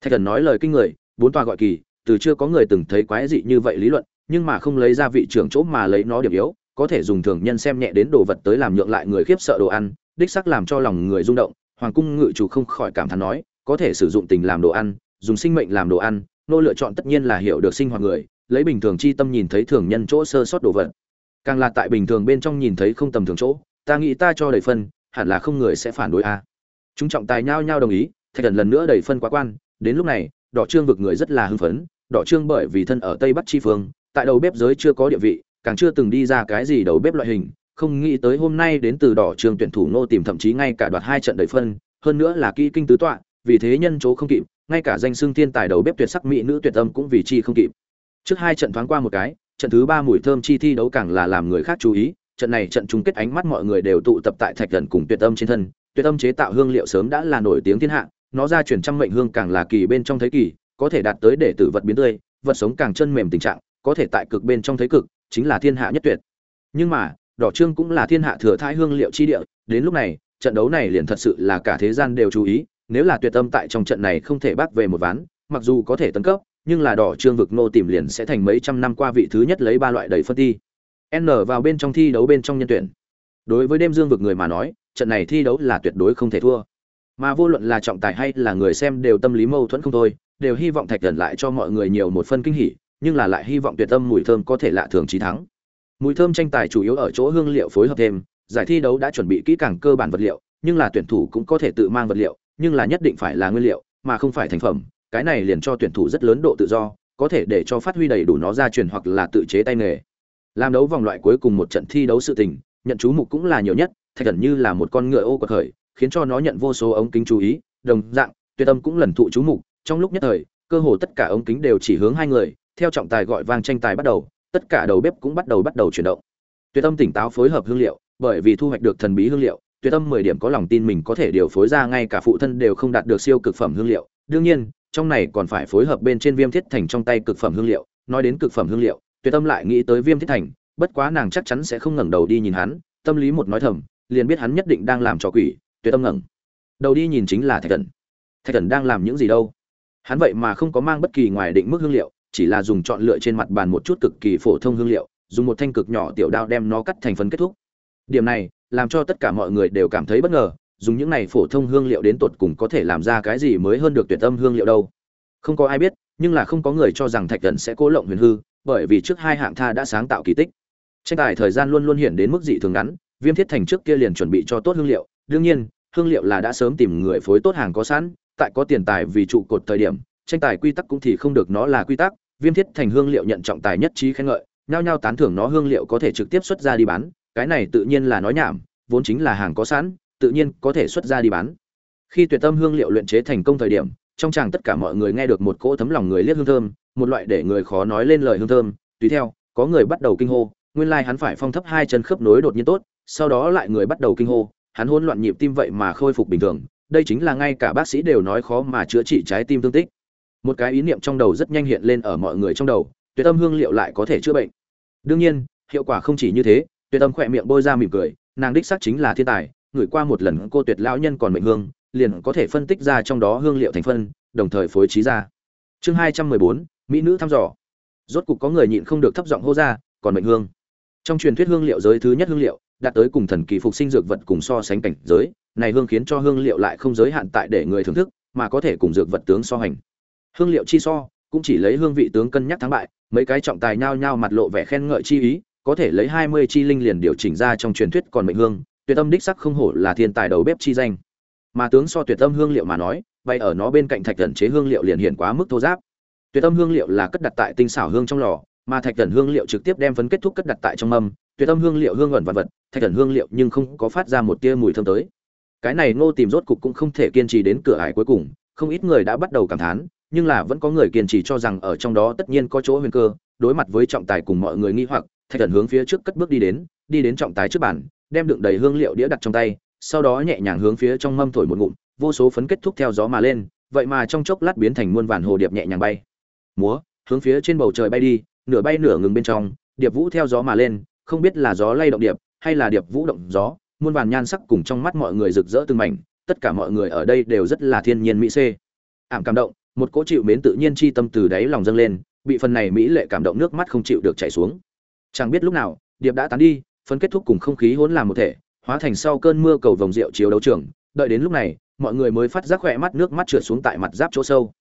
Speaker 1: Thạch thần nói lời kinh người bốn tòa gọi kỳ, từ chưa có người từng thấy quái dị như vậy lý luận, nhưng mà không lấy ra vị trưởng chỗ mà lấy nó điểm yếu, có thể dùng thường nhân xem nhẹ đến đồ vật tới làm nhượng lại người khiếp sợ đồ ăn, đích sắc làm cho lòng người rung động, hoàng cung ngự chủ không khỏi cảm thán nói, có thể sử dụng tình làm đồ ăn, dùng sinh mệnh làm đồ ăn, nô lựa chọn tất nhiên là hiểu được sinh hoạt người, lấy bình thường chi tâm nhìn thấy thường nhân chỗ sơ sót đồ vật. Càng là tại bình thường bên trong nhìn thấy không tầm thường chỗ, ta nghĩ ta cho đầy phân, hẳn là không người sẽ phản đối a. Chúng trọng tài nhao nhao đồng ý, thạch thần lần nữa đầy phân quá quan, đến lúc này đỏ trương vực người rất là hưng phấn, đỏ trương bởi vì thân ở tây bắc chi phương, tại đầu bếp giới chưa có địa vị, càng chưa từng đi ra cái gì đầu bếp loại hình, không nghĩ tới hôm nay đến từ đỏ trương tuyển thủ nô tìm thậm chí ngay cả đoạt hai trận đầy phân, hơn nữa là kỹ kinh tứ tọa, vì thế nhân chỗ không kịp, ngay cả danh xưng thiên tài đầu bếp tuyệt sắc mỹ nữ tuyệt âm cũng vì chi không kịp. Trước hai trận thoáng qua một cái, trận thứ ba mùi thơm chi thi đấu càng là làm người khác chú ý, trận này trận chung kết ánh mắt mọi người đều tụ tập tại thạch thần cùng tuyệt âm trên thân, tuyệt âm chế tạo hương liệu sớm đã là nổi tiếng thiên hạ nó ra chuyển trăm mệnh hương càng là kỳ bên trong thấy kỳ, có thể đạt tới để tử vật biến tươi, vật sống càng chân mềm tình trạng, có thể tại cực bên trong thấy cực, chính là thiên hạ nhất tuyệt. Nhưng mà, đỏ trương cũng là thiên hạ thừa thái hương liệu chi địa, đến lúc này, trận đấu này liền thật sự là cả thế gian đều chú ý, nếu là tuyệt âm tại trong trận này không thể bác về một ván, mặc dù có thể tấn cấp, nhưng là đỏ trương vực nô tìm liền sẽ thành mấy trăm năm qua vị thứ nhất lấy ba loại đầy phân thi. N vào bên trong thi đấu bên trong nhân tuyển. Đối với đêm dương vực người mà nói, trận này thi đấu là tuyệt đối không thể thua mà vô luận là trọng tài hay là người xem đều tâm lý mâu thuẫn không thôi, đều hy vọng thạch thần lại cho mọi người nhiều một phân kinh hỉ, nhưng là lại hy vọng tuyệt tâm mùi thơm có thể lạ thường trí thắng. Mùi thơm tranh tài chủ yếu ở chỗ hương liệu phối hợp thêm, giải thi đấu đã chuẩn bị kỹ càng cơ bản vật liệu, nhưng là tuyển thủ cũng có thể tự mang vật liệu, nhưng là nhất định phải là nguyên liệu, mà không phải thành phẩm. Cái này liền cho tuyển thủ rất lớn độ tự do, có thể để cho phát huy đầy đủ nó ra truyền hoặc là tự chế tay nghề. Làm đấu vòng loại cuối cùng một trận thi đấu sự tình, nhận chú mục cũng là nhiều nhất, thạch thần như là một con ngựa ô quật khởi khiến cho nó nhận vô số ống kính chú ý, đồng dạng, tuyệt âm cũng lần thụ chú mục. Trong lúc nhất thời, cơ hồ tất cả ống kính đều chỉ hướng hai người, theo trọng tài gọi vang tranh tài bắt đầu, tất cả đầu bếp cũng bắt đầu bắt đầu chuyển động. Tuyệt âm tỉnh táo phối hợp hương liệu, bởi vì thu hoạch được thần bí hương liệu, tuyệt âm mười điểm có lòng tin mình có thể điều phối ra ngay cả phụ thân đều không đạt được siêu cực phẩm hương liệu. Đương nhiên, trong này còn phải phối hợp bên trên viêm thiết thành trong tay cực phẩm hương liệu. Nói đến cực phẩm hương liệu, tuyệt âm lại nghĩ tới viêm thiết thành, bất quá nàng chắc chắn sẽ không ngẩng đầu đi nhìn hắn, tâm lý một nói thầm, liền biết hắn nhất định đang làm trò quỷ tuyệt âm ngẩng. Đầu đi nhìn chính là thạch thần thạch thần đang làm những gì đâu? Hắn vậy mà không có mang bất kỳ ngoài định mức hương liệu, chỉ là dùng chọn lựa trên mặt bàn một chút cực kỳ phổ thông hương liệu, dùng một thanh cực nhỏ tiểu đao đem nó cắt thành phần kết thúc. Điểm này, làm cho tất cả mọi người đều cảm thấy bất ngờ, dùng những này phổ thông hương liệu đến tột cùng có thể làm ra cái gì mới hơn được tuyệt tâm hương liệu đâu? Không có ai biết, nhưng là không có người cho rằng thạch thần sẽ cố lộng huyền hư, bởi vì trước hai hạng tha đã sáng tạo kỳ tích. Tranh tài thời gian luôn luôn hiện đến mức dị thường ngắn, viêm thiết thành trước kia liền chuẩn bị cho tốt hương liệu đương nhiên, hương liệu là đã sớm tìm người phối tốt hàng có sẵn, tại có tiền tài vì trụ cột thời điểm, tranh tài quy tắc cũng thì không được nó là quy tắc, viêm thiết thành hương liệu nhận trọng tài nhất trí khen ngợi, nhao nhao tán thưởng nó hương liệu có thể trực tiếp xuất ra đi bán, cái này tự nhiên là nói nhảm, vốn chính là hàng có sẵn, tự nhiên có thể xuất ra đi bán. Khi tuyệt tâm hương liệu luyện chế thành công thời điểm, trong chàng tất cả mọi người nghe được một cỗ thấm lòng người liếc hương thơm, một loại để người khó nói lên lời hương thơm, tùy theo, có người bắt đầu kinh hô, nguyên lai hắn phải phong thấp hai chân khớp nối đột nhiên tốt, sau đó lại người bắt đầu kinh hô hắn hỗn loạn nhịp tim vậy mà khôi phục bình thường, đây chính là ngay cả bác sĩ đều nói khó mà chữa trị trái tim tương tích. Một cái ý niệm trong đầu rất nhanh hiện lên ở mọi người trong đầu, tuyệt âm hương liệu lại có thể chữa bệnh. Đương nhiên, hiệu quả không chỉ như thế, tuyệt âm khỏe miệng bôi ra mỉm cười, nàng đích xác chính là thiên tài người qua một lần cô tuyệt lão nhân còn mệnh hương, liền có thể phân tích ra trong đó hương liệu thành phân, đồng thời phối trí ra. Chương hai trăm mười bốn, mỹ nữ thăm dò. Rốt cục có người nhịn không được thấp giọng hô ra, còn mệnh hương. Trong truyền thuyết hương liệu giới thứ nhất hương liệu đạt tới cùng thần kỳ phục sinh dược vật cùng so sánh cảnh giới, này hương khiến cho hương liệu lại không giới hạn tại để người thưởng thức, mà có thể cùng dược vật tướng so hành. Hương liệu chi so, cũng chỉ lấy hương vị tướng cân nhắc thắng bại, mấy cái trọng tài nhao nhao mặt lộ vẻ khen ngợi chi ý, có thể lấy hai mươi chi linh liền điều chỉnh ra trong truyền thuyết còn mệnh hương, tuyệt tâm đích sắc không hổ là thiên tài đầu bếp chi danh. Mà tướng so tuyệt tâm hương liệu mà nói, vậy ở nó bên cạnh thạch thần chế hương liệu liền hiện quá mức thô giáp. Tuyệt tâm hương liệu là cất đặt tại tinh xảo hương trong lò, mà thạch thần hương liệu trực tiếp đem phấn kết thúc cất đặt tại trong mâm tuyệt tâm hương liệu hương ẩn vật vật, thạch thần hương liệu nhưng không có phát ra một tia mùi thơm tới. Cái này ngô tìm rốt cục cũng không thể kiên trì đến cửa ải cuối cùng, không ít người đã bắt đầu cảm thán, nhưng là vẫn có người kiên trì cho rằng ở trong đó tất nhiên có chỗ huyền cơ. Đối mặt với trọng tài cùng mọi người nghi hoặc, thạch thần hướng phía trước cất bước đi đến đi đến trọng tài trước bàn, đem đựng đầy hương liệu đĩa đặt trong tay, sau đó nhẹ nhàng hướng phía trong mâm thổi một ngụm, vô số phấn kết thúc theo gió mà lên, vậy mà trong chốc lát biến thành muôn vàn hồ điệp nhẹ nhàng bay. Múa, hướng phía trên bầu trời bay đi, nửa bay nửa ngừng bên trong, điệp vũ theo gió mà lên không biết là gió lay động điệp, hay là điệp vũ động gió, muôn vàn nhan sắc cùng trong mắt mọi người rực rỡ từng mảnh, tất cả mọi người ở đây đều rất là thiên nhiên mỹ xê. Ảm cảm động, một cỗ chịu mến tự nhiên chi tâm từ đáy lòng dâng lên, bị phần này mỹ lệ cảm động nước mắt không chịu được chảy xuống. Chẳng biết lúc nào, điệp đã tán đi, phấn kết thúc cùng không khí hỗn làm một thể, hóa thành sau cơn mưa cầu vồng rượu chiếu đấu trường. Đợi đến lúc này, mọi người mới phát giác khỏe mắt nước mắt trượt xuống tại mặt giáp chỗ sâu.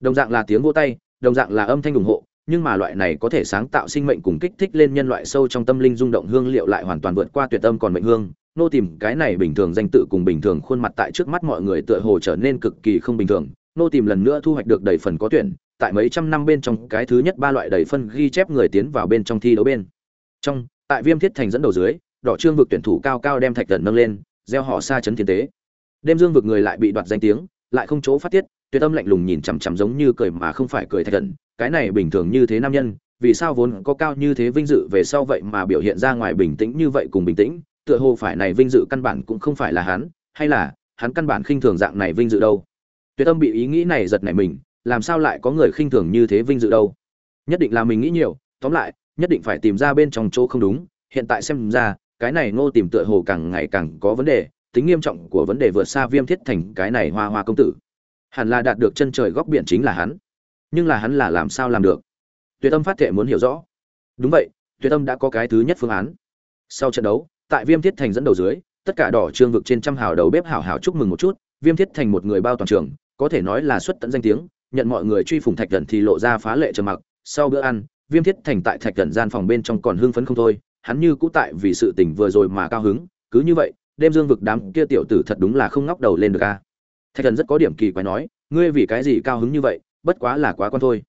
Speaker 1: Đồng dạng là tiếng vỗ tay, đồng dạng là âm thanh ủng hộ nhưng mà loại này có thể sáng tạo sinh mệnh cùng kích thích lên nhân loại sâu trong tâm linh rung động hương liệu lại hoàn toàn vượt qua tuyệt âm còn mệnh hương. Nô tìm cái này bình thường danh tự cùng bình thường khuôn mặt tại trước mắt mọi người tựa hồ trở nên cực kỳ không bình thường. Nô tìm lần nữa thu hoạch được đầy phần có tuyển, tại mấy trăm năm bên trong cái thứ nhất ba loại đầy phân ghi chép người tiến vào bên trong thi đấu bên. Trong, tại viêm thiết thành dẫn đầu dưới, đỏ trương vực tuyển thủ cao cao đem thạch thần nâng lên, gieo họ xa chấn thiên tế. Đêm dương vực người lại bị đoạt danh tiếng, lại không chỗ phát tiết, tuyệt âm lạnh lùng nhìn chằm chằm giống như cười mà không phải cười thạch thần cái này bình thường như thế nam nhân, vì sao vốn có cao như thế vinh dự về sau vậy mà biểu hiện ra ngoài bình tĩnh như vậy cùng bình tĩnh, tựa hồ phải này vinh dự căn bản cũng không phải là hắn, hay là hắn căn bản khinh thường dạng này vinh dự đâu? Tuyệt tâm bị ý nghĩ này giật nảy mình, làm sao lại có người khinh thường như thế vinh dự đâu? Nhất định là mình nghĩ nhiều, tóm lại, nhất định phải tìm ra bên trong chỗ không đúng, hiện tại xem ra, cái này ngô tìm tựa hồ càng ngày càng có vấn đề, tính nghiêm trọng của vấn đề vượt xa viêm thiết thành cái này hoa hoa công tử. Hẳn là đạt được chân trời góc biển chính là hắn nhưng là hắn là làm sao làm được? Tuyệt âm phát thệ muốn hiểu rõ. Đúng vậy, tuyệt âm đã có cái thứ nhất phương án. Sau trận đấu, tại viêm thiết thành dẫn đầu dưới, tất cả đỏ trương vực trên trăm hào đầu bếp hảo hảo chúc mừng một chút, viêm thiết thành một người bao toàn trường, có thể nói là xuất tận danh tiếng, nhận mọi người truy phủng thạch thần thì lộ ra phá lệ trầm mặc. Sau bữa ăn, viêm thiết thành tại thạch thần gian phòng bên trong còn hưng phấn không thôi, hắn như cũ tại vì sự tình vừa rồi mà cao hứng, cứ như vậy, đêm dương vực đám kia tiểu tử thật đúng là không ngóc đầu lên được a. Thạch thần rất có điểm kỳ quái nói, ngươi vì cái gì cao hứng như vậy? Bất quá là quá quan thôi.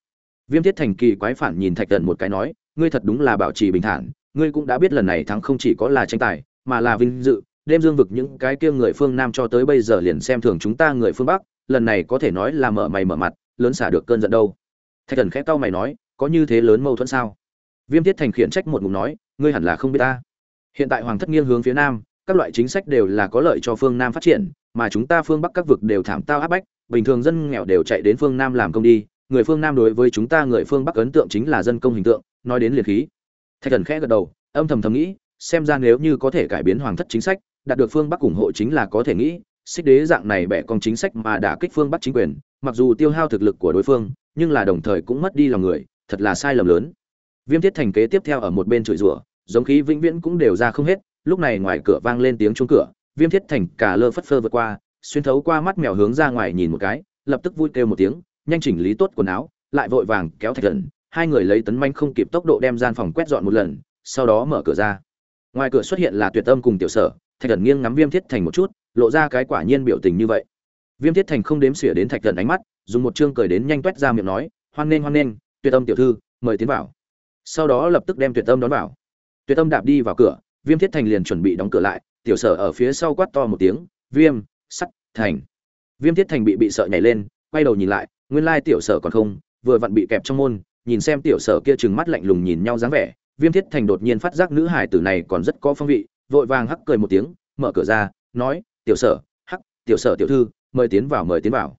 Speaker 1: Viêm thiết thành kỳ quái phản nhìn thạch thần một cái nói, ngươi thật đúng là bảo trì bình thản, ngươi cũng đã biết lần này thắng không chỉ có là tranh tài, mà là vinh dự. Đêm dương vực những cái kia người phương nam cho tới bây giờ liền xem thường chúng ta người phương bắc, lần này có thể nói là mở mày mở mặt, lớn xả được cơn giận đâu. Thạch thần khẽ cau mày nói, có như thế lớn mâu thuẫn sao? Viêm thiết thành khiển trách một ngụm nói, ngươi hẳn là không biết ta. Hiện tại hoàng thất nghiêng hướng phía nam các loại chính sách đều là có lợi cho phương nam phát triển, mà chúng ta phương bắc các vực đều thảm tao áp bách, bình thường dân nghèo đều chạy đến phương nam làm công đi, người phương nam đối với chúng ta người phương bắc ấn tượng chính là dân công hình tượng, nói đến liệt khí. Thạch thần khẽ gật đầu, âm thầm thầm nghĩ, xem ra nếu như có thể cải biến hoàng thất chính sách, đạt được phương bắc ủng hộ chính là có thể nghĩ, xích đế dạng này bẻ con chính sách mà đã kích phương bắc chính quyền, mặc dù tiêu hao thực lực của đối phương, nhưng là đồng thời cũng mất đi lòng người, thật là sai lầm lớn. Viêm thiết thành kế tiếp theo ở một bên chửi rủa, giống khí vĩnh viễn cũng đều ra không hết lúc này ngoài cửa vang lên tiếng chuông cửa, viêm thiết thành cả lơ phất phơ vượt qua, xuyên thấu qua mắt mèo hướng ra ngoài nhìn một cái, lập tức vui kêu một tiếng, nhanh chỉnh lý tốt quần áo, lại vội vàng kéo thạch thần hai người lấy tấn manh không kịp tốc độ đem gian phòng quét dọn một lần, sau đó mở cửa ra. Ngoài cửa xuất hiện là tuyệt tâm cùng tiểu sở, thạch thần nghiêng ngắm viêm thiết thành một chút, lộ ra cái quả nhiên biểu tình như vậy. Viêm thiết thành không đếm xỉa đến thạch thần ánh mắt, dùng một chương cười đến nhanh toét ra miệng nói, hoan nghênh hoan nghênh, tuyệt âm tiểu thư, mời tiến vào. Sau đó lập tức đem tuyệt âm đón vào. Tuyệt âm đạp đi vào cửa viêm thiết thành liền chuẩn bị đóng cửa lại, tiểu sở ở phía sau quát to một tiếng, viêm, sắt, thành. Viêm thiết thành bị bị sợ nhảy lên, quay đầu nhìn lại, nguyên lai tiểu sở còn không, vừa vặn bị kẹp trong môn, nhìn xem tiểu sở kia trừng mắt lạnh lùng nhìn nhau dáng vẻ, viêm thiết thành đột nhiên phát giác nữ hải tử này còn rất có phong vị, vội vàng hắc cười một tiếng, mở cửa ra, nói, tiểu sở, hắc, tiểu sở tiểu thư, mời tiến vào, mời tiến vào.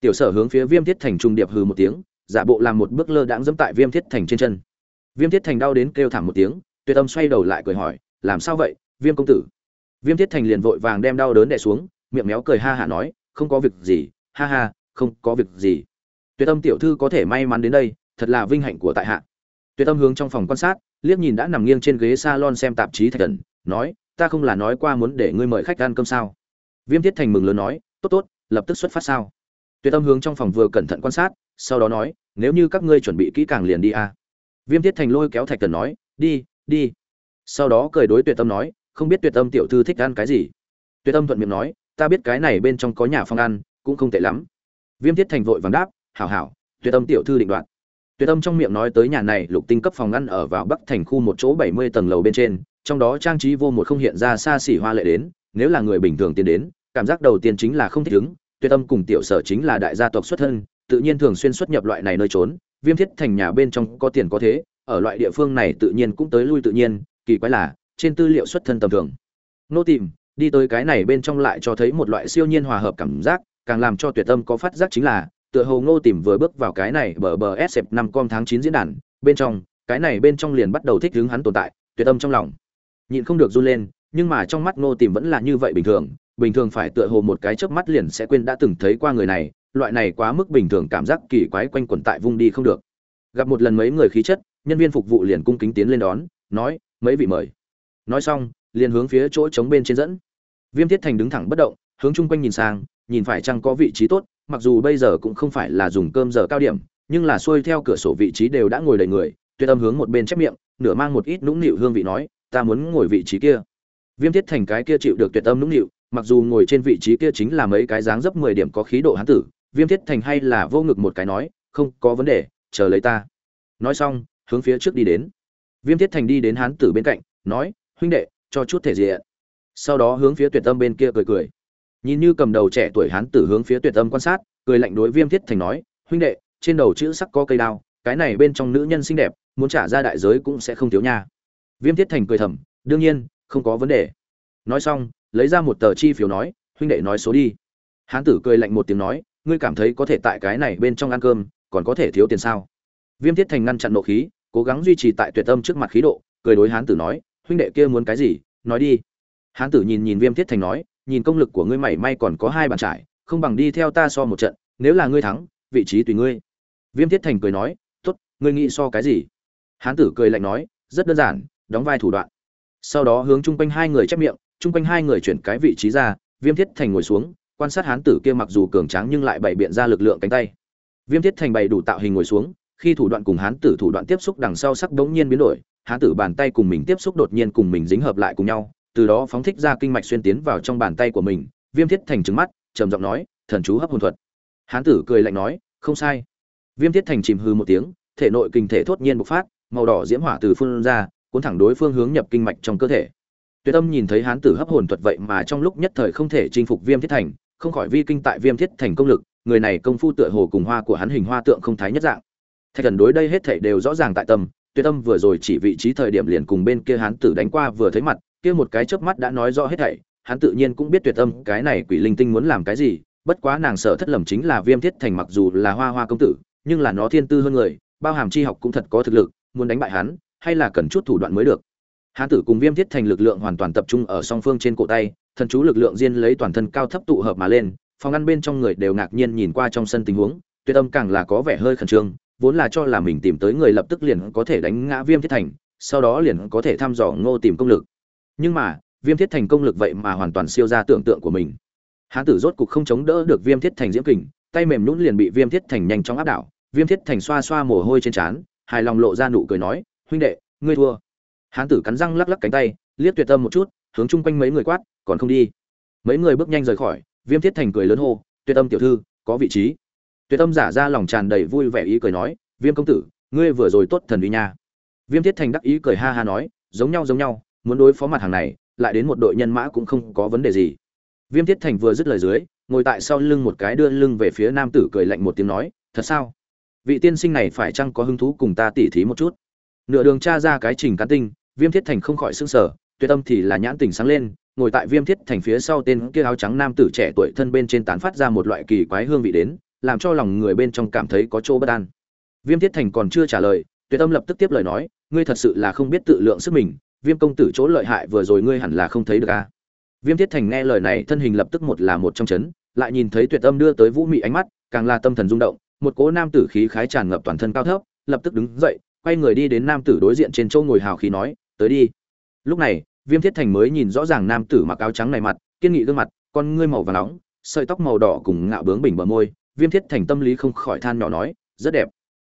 Speaker 1: Tiểu sở hướng phía viêm thiết thành trung điệp hừ một tiếng, giả bộ làm một bước lơ đãng dẫm tại viêm thiết thành trên chân. Viêm thiết thành đau đến kêu thảm một tiếng, tuyệt âm xoay đầu lại cười hỏi làm sao vậy, viêm công tử? Viêm thiết thành liền vội vàng đem đau đớn đè xuống, miệng méo cười ha hả nói, không có việc gì, ha ha, không có việc gì. Tuyệt âm tiểu thư có thể may mắn đến đây, thật là vinh hạnh của tại hạ. Tuyệt âm hướng trong phòng quan sát, liếc nhìn đã nằm nghiêng trên ghế salon xem tạp chí thạch thần, nói, ta không là nói qua muốn để ngươi mời khách ăn cơm sao? Viêm thiết thành mừng lớn nói, tốt tốt, lập tức xuất phát sao? Tuyệt âm hướng trong phòng vừa cẩn thận quan sát, sau đó nói, nếu như các ngươi chuẩn bị kỹ càng liền đi a. À. viêm thiết thành lôi kéo thạch thần nói, đi đi sau đó cười đối tuyệt tâm nói, không biết tuyệt tâm tiểu thư thích ăn cái gì? Tuyệt tâm thuận miệng nói, ta biết cái này bên trong có nhà phong ăn, cũng không tệ lắm. Viêm thiết thành vội vàng đáp, hảo hảo, tuyệt tâm tiểu thư định đoạn tuyệt tâm trong miệng nói tới nhà này lục tinh cấp phòng ăn ở vào bắc thành khu một chỗ bảy mươi tầng lầu bên trên, trong đó trang trí vô một không hiện ra xa xỉ hoa lệ đến, nếu là người bình thường tiến đến, cảm giác đầu tiên chính là không thích ứng, tuyệt tâm cùng tiểu sở chính là đại gia tộc xuất thân, tự nhiên thường xuyên xuất nhập loại này nơi trốn, viêm thiết thành nhà bên trong có tiền có thế, ở loại địa phương này tự nhiên cũng tới lui tự nhiên kỳ quái là, trên tư liệu xuất thân tầm thường. Nô tìm, đi tới cái này bên trong lại cho thấy một loại siêu nhiên hòa hợp cảm giác, càng làm cho tuyệt tâm có phát giác chính là, tựa hồ ngô tìm vừa bước vào cái này bờ bờ sf năm com tháng chín diễn đàn, bên trong, cái này bên trong liền bắt đầu thích hứng hắn tồn tại, tuyệt tâm trong lòng. Nhịn không được run lên, nhưng mà trong mắt ngô tìm vẫn là như vậy bình thường bình thường phải tựa hồ một cái chớp mắt liền sẽ quên đã từng thấy qua người này, loại này quá mức bình thường cảm giác kỳ quái quanh quẩn tại vung đi không được. Gặp một lần mấy người khí chất, nhân viên phục vụ liền cung kính tiến lên đón, nói mấy vị mời. Nói xong, liền hướng phía chỗ trống bên trên dẫn. Viêm thiết thành đứng thẳng bất động, hướng chung quanh nhìn sang, nhìn phải chăng có vị trí tốt, mặc dù bây giờ cũng không phải là dùng cơm giờ cao điểm, nhưng là xuôi theo cửa sổ vị trí đều đã ngồi đầy người tuyệt âm hướng một bên chép miệng, nửa mang một ít nũng nịu hương vị nói, ta muốn ngồi vị trí kia. Viêm thiết thành cái kia chịu được tuyệt âm nũng nịu, mặc dù ngồi trên vị trí kia chính là mấy cái dáng dấp mười điểm có khí độ hán tử, viêm thiết thành hay là vô ngực một cái nói, không có vấn đề, chờ lấy ta. Nói xong, hướng phía trước đi đến viêm thiết thành đi đến hán tử bên cạnh, nói, huynh đệ, cho chút thể diện. Sau đó hướng phía tuyệt âm bên kia cười cười. Nhìn như cầm đầu trẻ tuổi hán tử hướng phía tuyệt âm quan sát, cười lạnh đối viêm thiết thành nói, huynh đệ, trên đầu chữ sắc có cây đao, cái này bên trong nữ nhân xinh đẹp, muốn trả ra đại giới cũng sẽ không thiếu nha. Viêm thiết thành cười thầm, đương nhiên, không có vấn đề. Nói xong, lấy ra một tờ chi phiếu nói, huynh đệ nói số đi. Hán tử cười lạnh một tiếng nói, ngươi cảm thấy có thể tại cái này bên trong ăn cơm, còn có thể thiếu tiền sao? Viêm thiết thành ngăn chặn nộ khí cố gắng duy trì tại tuyệt tâm trước mặt khí độ, cười đối hán tử nói, huynh đệ kia muốn cái gì? Nói đi. Hán tử nhìn nhìn viêm thiết thành nói, nhìn công lực của ngươi mảy may còn có hai bàn trải, không bằng đi theo ta so một trận, nếu là ngươi thắng, vị trí tùy ngươi. Viêm thiết thành cười nói, tốt, ngươi nghĩ so cái gì? Hán tử cười lạnh nói, rất đơn giản, đóng vai thủ đoạn. Sau đó hướng chung quanh hai người chép miệng, chung quanh hai người chuyển cái vị trí ra, viêm thiết thành ngồi xuống, quan sát hán tử kia mặc dù cường tráng nhưng lại bày biện ra lực lượng cánh tay. Viêm thiết thành bày đủ tạo hình ngồi xuống khi thủ đoạn cùng hán tử thủ đoạn tiếp xúc đằng sau sắc đống nhiên biến đổi, hán tử bàn tay cùng mình tiếp xúc đột nhiên cùng mình dính hợp lại cùng nhau, từ đó phóng thích ra kinh mạch xuyên tiến vào trong bàn tay của mình, viêm thiết thành trứng mắt, trầm giọng nói, thần chú hấp hồn thuật. Hán tử cười lạnh nói, không sai. Viêm thiết thành chìm hư một tiếng, thể nội kinh thể thốt nhiên bộc phát, màu đỏ diễm hỏa từ phương ra, cuốn thẳng đối phương hướng nhập kinh mạch trong cơ thể. Tuyệt âm nhìn thấy hán tử hấp hồn thuật vậy mà trong lúc nhất thời không thể chinh phục viêm thiết thành, không khỏi vi kinh tại viêm thiết thành công lực, người này công phu tựa hồ cùng hoa của hắn hình hoa tượng không thái nhất dạng thạch thần đối đây hết thảy đều rõ ràng tại tâm, tuyệt tâm vừa rồi chỉ vị trí thời điểm liền cùng bên kia hán tử đánh qua vừa thấy mặt, kia một cái chớp mắt đã nói rõ hết thảy, hắn tự nhiên cũng biết tuyệt tâm cái này quỷ linh tinh muốn làm cái gì, bất quá nàng sợ thất lầm chính là viêm thiết thành mặc dù là hoa hoa công tử, nhưng là nó thiên tư hơn người, bao hàm chi học cũng thật có thực lực, muốn đánh bại hắn, hay là cần chút thủ đoạn mới được. Hán tử cùng viêm thiết thành lực lượng hoàn toàn tập trung ở song phương trên cổ tay, thần chú lực lượng diên lấy toàn thân cao thấp tụ hợp mà lên, phòng ăn bên trong người đều ngạc nhiên nhìn qua trong sân tình huống, tuyệt âm càng là có vẻ hơi khẩn trương vốn là cho là mình tìm tới người lập tức liền có thể đánh ngã viêm thiết thành, sau đó liền có thể thăm dò ngô tìm công lực. Nhưng mà, viêm thiết thành công lực vậy mà hoàn toàn siêu ra tưởng tượng của mình. Hán tử rốt cục không chống đỡ được viêm thiết thành diễm kình, tay mềm nhũn liền bị viêm thiết thành nhanh chóng áp đảo. Viêm thiết thành xoa xoa mồ hôi trên trán, hài lòng lộ ra nụ cười nói, huynh đệ, ngươi thua. Hán tử cắn răng lắc lắc cánh tay, liếc tuyệt tâm một chút, hướng chung quanh mấy người quát, còn không đi? Mấy người bước nhanh rời khỏi, viêm thiết thành cười lớn hô, tuyệt tâm tiểu thư, có vị trí tuyệt Âm giả ra lòng tràn đầy vui vẻ ý cười nói, viêm công tử, ngươi vừa rồi tốt thần uy nha. Viêm thiết thành đắc ý cười ha ha nói, giống nhau giống nhau, muốn đối phó mặt hàng này, lại đến một đội nhân mã cũng không có vấn đề gì. Viêm thiết thành vừa dứt lời dưới, ngồi tại sau lưng một cái đưa lưng về phía nam tử cười lạnh một tiếng nói, thật sao? Vị tiên sinh này phải chăng có hứng thú cùng ta tỉ thí một chút? Nửa đường tra ra cái trình cán tinh, viêm thiết thành không khỏi s ư n g sở tuyệt tâm thì là nhãn tình sáng lên, ngồi tại viêm thiết thành phía sau tên kia áo trắng nam tử trẻ tuổi thân bên trên tán phát ra một loại kỳ quái hương vị đến làm cho lòng người bên trong cảm thấy có chỗ bất an viêm thiết thành còn chưa trả lời, tuyệt tâm lập tức tiếp lời nói, ngươi thật sự là không biết tự lượng sức mình, viêm công tử chỗ lợi hại vừa rồi ngươi hẳn là không thấy được à. viêm thiết thành nghe lời này, thân hình lập tức một là một trong chấn, lại nhìn thấy tuyệt tâm đưa tới vũ mị ánh mắt, càng là tâm thần rung động, một cố nam tử khí khái tràn ngập toàn thân cao thấp, lập tức đứng dậy, quay người đi đến nam tử đối diện trên chỗ ngồi hào khí nói, tới đi lúc này, viêm thiết thành mới nhìn rõ ràng nam tử mặc áo trắng này mặt, kiên nghị gương mặt, con ngươi màu và nóng, sợi tóc màu đỏ cùng ngạo bướng bình bờ môi viêm thiết thành tâm lý không khỏi than nhỏ nói, rất đẹp.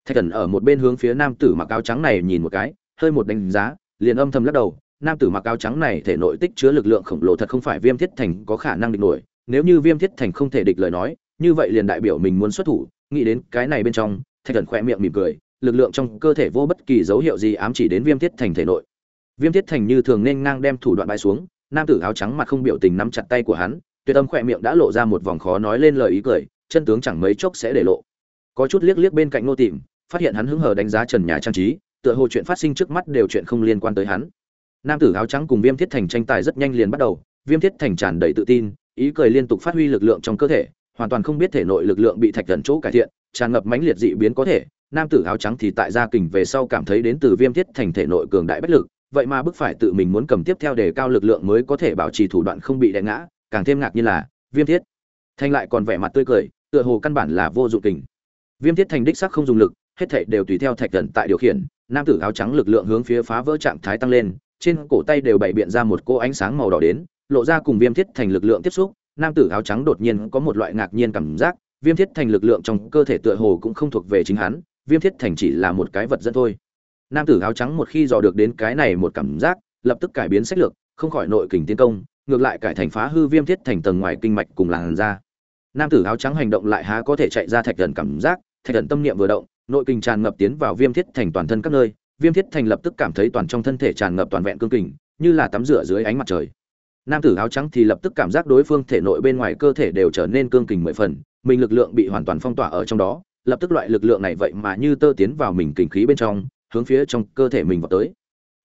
Speaker 1: Thạch thần ở một bên hướng phía nam tử mặc áo trắng này nhìn một cái, hơi một đánh giá, liền âm thầm lắc đầu, nam tử mặc áo trắng này thể nội tích chứa lực lượng khổng lồ thật không phải viêm thiết thành có khả năng địch nổi, nếu như viêm thiết thành không thể địch lời nói, như vậy liền đại biểu mình muốn xuất thủ, nghĩ đến cái này bên trong, thạch thần khỏe miệng mỉm cười, lực lượng trong cơ thể vô bất kỳ dấu hiệu gì ám chỉ đến viêm thiết thành thể nội. Viêm thiết thành như thường nên ngang đem thủ đoạn bãi xuống, nam tử áo trắng mặt không biểu tình nắm chặt tay của hắn, tuyệt tâm khỏe miệng đã lộ ra một vòng khó nói lên lời ý cười chân tướng chẳng mấy chốc sẽ để lộ. Có chút liếc liếc bên cạnh nô tìm phát hiện hắn hứng hờ đánh giá trần nhà trang trí, tựa hồ chuyện phát sinh trước mắt đều chuyện không liên quan tới hắn. Nam tử áo trắng cùng viêm thiết thành tranh tài rất nhanh liền bắt đầu, viêm thiết thành tràn đầy tự tin, ý cười liên tục phát huy lực lượng trong cơ thể, hoàn toàn không biết thể nội lực lượng bị thạch thần chỗ cải thiện, tràn ngập mãnh liệt dị biến có thể, nam tử áo trắng thì tại gia kình về sau cảm thấy đến từ viêm thiết thành thể nội cường đại bất lực, vậy mà bức phải tự mình muốn cầm tiếp theo để cao lực lượng mới có thể bảo trì thủ đoạn không bị đè ngã, càng thêm ngạc như là, viêm thiết thành lại còn vẻ mặt tươi cười tựa hồ căn bản là vô dụng tình viêm thiết thành đích sắc không dùng lực, hết thảy đều tùy theo thạch thần tại điều khiển, nam tử áo trắng lực lượng hướng phía phá vỡ trạng thái tăng lên, trên cổ tay đều bày biện ra một cô ánh sáng màu đỏ đến, lộ ra cùng viêm thiết thành lực lượng tiếp xúc, nam tử áo trắng đột nhiên có một loại ngạc nhiên cảm giác, viêm thiết thành lực lượng trong cơ thể tựa hồ cũng không thuộc về chính hắn, viêm thiết thành chỉ là một cái vật dẫn thôi. Nam tử áo trắng một khi dò được đến cái này một cảm giác, lập tức cải biến sách lược, không khỏi nội kình tiến công, ngược lại cải thành phá hư viêm thiết thành tầng ngoài kinh mạch cùng làn da nam tử áo trắng hành động lại há có thể chạy ra thạch thần cảm giác, thạch thần tâm niệm vừa động, nội kình tràn ngập tiến vào viêm thiết thành toàn thân các nơi, viêm thiết thành lập tức cảm thấy toàn trong thân thể tràn ngập toàn vẹn cương kình, như là tắm rửa dưới ánh mặt trời. Nam tử áo trắng thì lập tức cảm giác đối phương thể nội bên ngoài cơ thể đều trở nên cương kình mười phần, mình lực lượng bị hoàn toàn phong tỏa ở trong đó, lập tức loại lực lượng này vậy mà như tơ tiến vào mình kình khí bên trong, hướng phía trong cơ thể mình vào tới.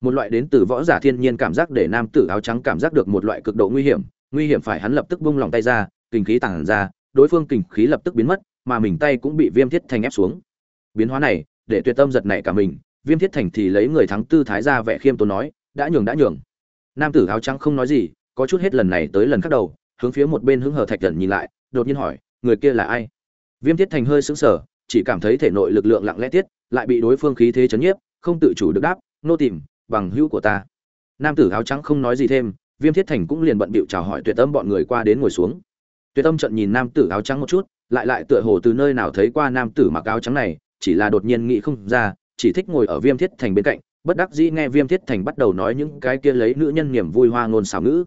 Speaker 1: Một loại đến từ võ giả thiên nhiên cảm giác để nam tử áo trắng cảm giác được một loại cực độ nguy hiểm nguy hiểm phải hắn lập tức bung lòng tay ra kình khí tàng ra, đối phương kình khí lập tức biến mất, mà mình tay cũng bị viêm thiết thành ép xuống. Biến hóa này, để tuyệt tâm giật nảy cả mình, viêm thiết thành thì lấy người thắng tư thái ra vẻ khiêm tốn nói, đã nhường đã nhường. Nam tử áo trắng không nói gì, có chút hết lần này tới lần khác đầu, hướng phía một bên hứng hờ thạch gần nhìn lại, đột nhiên hỏi, người kia là ai? Viêm thiết thành hơi sững sờ, chỉ cảm thấy thể nội lực lượng lặng lẽ tiết, lại bị đối phương khí thế chấn nhiếp, không tự chủ được đáp, nô tìm, bằng hữu của ta. Nam tử áo trắng không nói gì thêm, viêm thiết thành cũng liền bận bịu chào hỏi tuyệt âm bọn người qua đến ngồi xuống tuyệt âm trận nhìn nam tử áo trắng một chút, lại lại tựa hồ từ nơi nào thấy qua nam tử mặc áo trắng này, chỉ là đột nhiên nghĩ không ra, chỉ thích ngồi ở viêm thiết thành bên cạnh, bất đắc dĩ nghe viêm thiết thành bắt đầu nói những cái kia lấy nữ nhân niềm vui hoa ngôn xảo ngữ.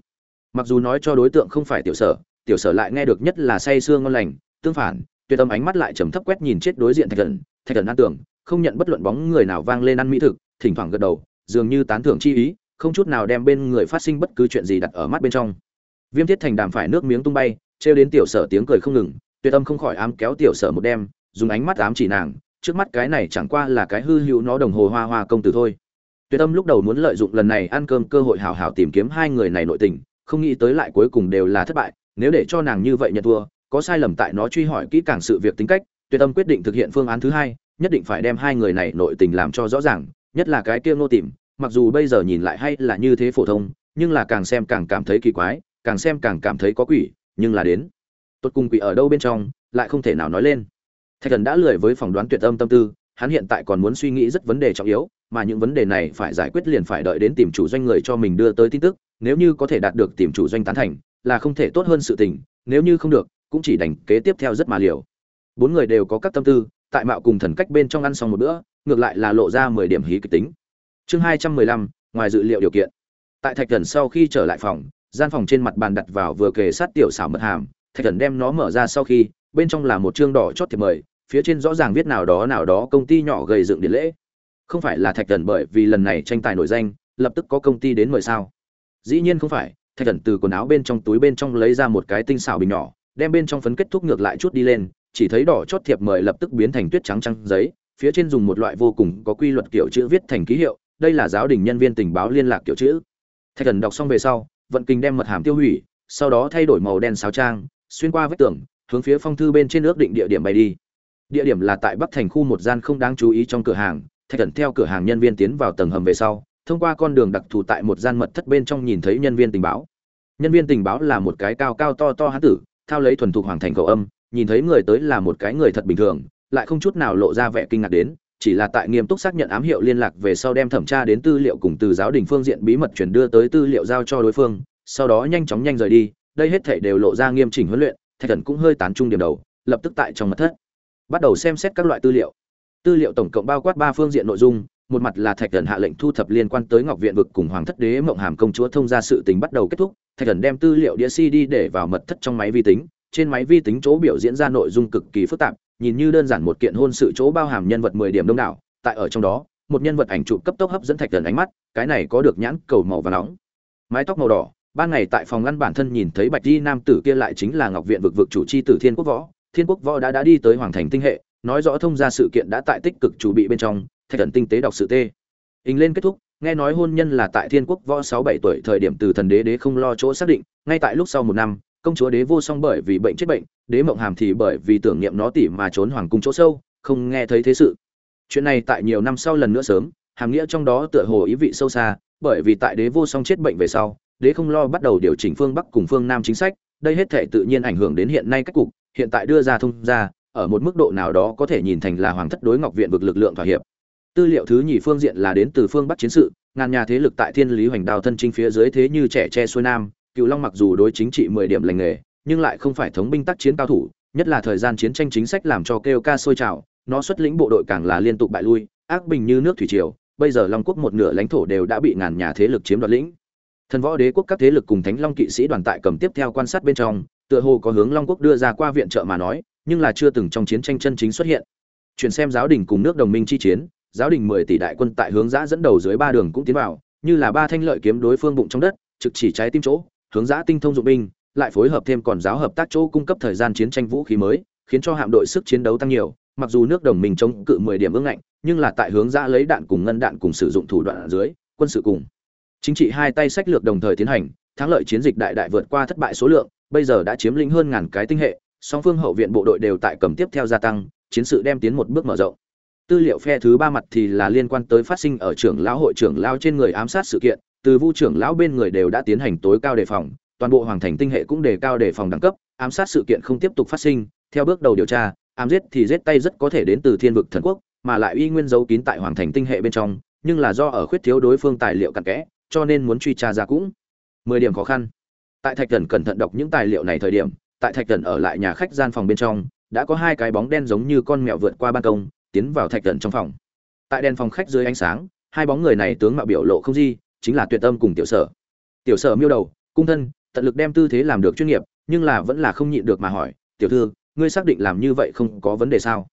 Speaker 1: Mặc dù nói cho đối tượng không phải tiểu sở tiểu sở lại nghe được nhất là say sương ngon lành, tương phản, tuyệt âm ánh mắt lại trầm thấp quét nhìn chết đối diện thạch thần thạch thần an tưởng, không nhận bất luận bóng người nào vang lên ăn mỹ thực, thỉnh thoảng gật đầu, dường như tán thưởng chi ý, không chút nào đem bên người phát sinh bất cứ chuyện gì đặt ở mắt bên trong. Viêm thiết thành đàm phải nước miếng tung bay trêu đến tiểu sở tiếng cười không ngừng, tuyệt âm không khỏi ám kéo tiểu sở một đêm, dùng ánh mắt ám chỉ nàng, trước mắt cái này chẳng qua là cái hư hữu nó đồng hồ hoa hoa công tử thôi. Tuyệt âm lúc đầu muốn lợi dụng lần này ăn cơm cơ hội hào hào tìm kiếm hai người này nội tình, không nghĩ tới lại cuối cùng đều là thất bại, nếu để cho nàng như vậy nhận thua, có sai lầm tại nó truy hỏi kỹ càng sự việc tính cách, tuyệt âm quyết định thực hiện phương án thứ hai, nhất định phải đem hai người này nội tình làm cho rõ ràng, nhất là cái kia nô tìm mặc dù bây giờ nhìn lại hay là như thế phổ thông, nhưng là càng xem càng cảm thấy kỳ quái, càng xem càng cảm thấy có quỷ nhưng là đến. Tốt cùng quỷ ở đâu bên trong, lại không thể nào nói lên. Thạch thần đã lười với phỏng đoán tuyệt âm tâm tư, hắn hiện tại còn muốn suy nghĩ rất vấn đề trọng yếu, mà những vấn đề này phải giải quyết liền phải đợi đến tìm chủ doanh người cho mình đưa tới tin tức, nếu như có thể đạt được tìm chủ doanh tán thành, là không thể tốt hơn sự tình, nếu như không được, cũng chỉ đành kế tiếp theo rất mà liều. Bốn người đều có các tâm tư, tại mạo cùng thần cách bên trong ăn xong một bữa, ngược lại là lộ ra mười điểm hí kịch tính. Chương hai trăm mười lăm, ngoài dự liệu điều kiện. Tại thạch thần sau khi trở lại phòng gian phòng trên mặt bàn đặt vào vừa kề sát tiểu xảo mật hàm, thạch thần đem nó mở ra sau khi, bên trong là một chương đỏ chót thiệp mời, phía trên rõ ràng viết nào đó nào đó công ty nhỏ gầy dựng điện lễ. Không phải là thạch thần bởi vì lần này tranh tài nổi danh, lập tức có công ty đến mời sao? Dĩ nhiên không phải, thạch thần từ quần áo bên trong túi bên trong lấy ra một cái tinh xảo bình nhỏ, đem bên trong phấn kết thúc ngược lại chút đi lên, chỉ thấy đỏ chót thiệp mời lập tức biến thành tuyết trắng trắng giấy, phía trên dùng một loại vô cùng có quy luật kiểu chữ viết thành ký hiệu, đây là giáo đình nhân viên tình báo liên lạc kiểu chữ. Thạch thần đọc xong về sau vận kinh đem mật hàm tiêu hủy, sau đó thay đổi màu đen sáo trang, xuyên qua vách tường, hướng phía phong thư bên trên ước định địa điểm bay đi. Địa điểm là tại bắc thành khu một gian không đáng chú ý trong cửa hàng, thạch cẩn theo cửa hàng nhân viên tiến vào tầng hầm về sau, thông qua con đường đặc thù tại một gian mật thất bên trong nhìn thấy nhân viên tình báo. Nhân viên tình báo là một cái cao cao to to hán tử, thao lấy thuần thục hoàng thành cầu âm, nhìn thấy người tới là một cái người thật bình thường, lại không chút nào lộ ra vẻ kinh ngạc đến chỉ là tại nghiêm túc xác nhận ám hiệu liên lạc về sau đem thẩm tra đến tư liệu cùng từ giáo đình phương diện bí mật chuyển đưa tới tư liệu giao cho đối phương, sau đó nhanh chóng nhanh rời đi, đây hết thể đều lộ ra nghiêm chỉnh huấn luyện, thạch thần cũng hơi tán trung điểm đầu, lập tức tại trong mật thất bắt đầu xem xét các loại tư liệu. Tư liệu tổng cộng bao quát ba phương diện nội dung, một mặt là thạch thần hạ lệnh thu thập liên quan tới ngọc viện vực cùng hoàng thất đế, mộng hàm công chúa thông ra sự tình bắt đầu kết thúc, thạch thần đem tư liệu đĩa cd để vào mật thất trong máy vi tính, trên máy vi tính chỗ biểu diễn ra nội dung cực kỳ phức tạp nhìn như đơn giản một kiện hôn sự chỗ bao hàm nhân vật mười điểm đông đảo, tại ở trong đó, một nhân vật ảnh chụp cấp tốc hấp dẫn thạch thần ánh mắt, cái này có được nhãn cầu màu và nóng. Mái tóc màu đỏ, ban ngày tại phòng ngăn bản thân nhìn thấy bạch di nam tử kia lại chính là ngọc viện vực vực chủ chi tử thiên quốc võ. Thiên quốc võ đã đã đi tới hoàng thành tinh hệ, nói rõ thông ra sự kiện đã tại tích cực chủ bị bên trong, thạch thần tinh tế đọc sự tê. Hình lên kết thúc, nghe nói hôn nhân là tại thiên quốc võ sáu bảy tuổi thời điểm từ thần đế đế không lo chỗ xác định, ngay tại lúc sau một năm công chúa đế vô song bởi vì bệnh chết bệnh, đế mộng hàm thì bởi vì tưởng niệm nó tỉ mà trốn hoàng cung chỗ sâu, không nghe thấy thế sự. Chuyện này tại nhiều năm sau lần nữa sớm, hàm nghĩa trong đó tựa hồ ý vị sâu xa, bởi vì tại đế vô song chết bệnh về sau, đế không lo bắt đầu điều chỉnh phương bắc cùng phương nam chính sách, đây hết thể tự nhiên ảnh hưởng đến hiện nay cách cục, hiện tại đưa ra thông ra, ở một mức độ nào đó có thể nhìn thành là hoàng thất đối ngọc viện vực lực lượng thỏa hiệp. Tư liệu thứ nhì phương diện là đến từ phương bắc chiến sự, ngàn nhà thế lực tại thiên lý hoành đào thân trinh phía dưới thế như trẻ tre xuôi nam cựu long mặc dù đối chính trị mười điểm lành nghề, nhưng lại không phải thống binh tác chiến cao thủ, nhất là thời gian chiến tranh chính sách làm cho kêu ca sôi trào, nó xuất lĩnh bộ đội càng là liên tục bại lui, ác bình như nước thủy triều, bây giờ long quốc một nửa lãnh thổ đều đã bị ngàn nhà thế lực chiếm đoạt lĩnh. Thần võ đế quốc các thế lực cùng thánh long kỵ sĩ đoàn tại cầm tiếp theo quan sát bên trong, tựa hồ có hướng long quốc đưa ra qua viện trợ mà nói, nhưng là chưa từng trong chiến tranh chân chính xuất hiện. Chuyển xem giáo đình cùng nước đồng minh chi chiến, giáo đình mười tỷ đại quân tại hướng giã dẫn đầu dưới ba đường cũng tiến vào, như là ba thanh lợi kiếm đối phương bụng trong đất, trực chỉ trái tim chỗ hướng giã tinh thông dụng binh, lại phối hợp thêm còn giáo hợp tác chỗ cung cấp thời gian chiến tranh vũ khí mới, khiến cho hạm đội sức chiến đấu tăng nhiều, mặc dù nước đồng minh chống cự mười điểm ương ngạnh, nhưng là tại hướng giã lấy đạn cùng ngân đạn cùng sử dụng thủ đoạn ở dưới, quân sự cùng. Chính trị hai tay sách lược đồng thời tiến hành, thắng lợi chiến dịch đại đại vượt qua thất bại số lượng, bây giờ đã chiếm lĩnh hơn ngàn cái tinh hệ, song phương hậu viện bộ đội đều tại cầm tiếp theo gia tăng, chiến sự đem tiến một bước mở rộng. Tư liệu phe thứ ba mặt thì là liên quan tới phát sinh ở trưởng lão hội trưởng lão trên người ám sát sự kiện từ vu trưởng lão bên người đều đã tiến hành tối cao đề phòng, toàn bộ hoàng thành tinh hệ cũng đề cao đề phòng đẳng cấp, ám sát sự kiện không tiếp tục phát sinh. Theo bước đầu điều tra, ám giết thì giết tay rất có thể đến từ thiên vực thần quốc, mà lại uy nguyên giấu kín tại hoàng thành tinh hệ bên trong, nhưng là do ở khuyết thiếu đối phương tài liệu cặn kẽ, cho nên muốn truy tra ra cũng mười điểm khó khăn. Tại thạch thần cẩn thận đọc những tài liệu này thời điểm, tại thạch thần ở lại nhà khách gian phòng bên trong, đã có hai cái bóng đen giống như con mèo vượt qua ban công, tiến vào thạch thần trong phòng. Tại đèn phòng khách dưới ánh sáng, hai bóng người này tướng mạo biểu lộ không gì chính là tuyệt tâm cùng tiểu sở. Tiểu sở miêu đầu, cung thân, tận lực đem tư thế làm được chuyên nghiệp, nhưng là vẫn là không nhịn được mà hỏi, tiểu thư, ngươi xác định làm như vậy không có vấn đề sao?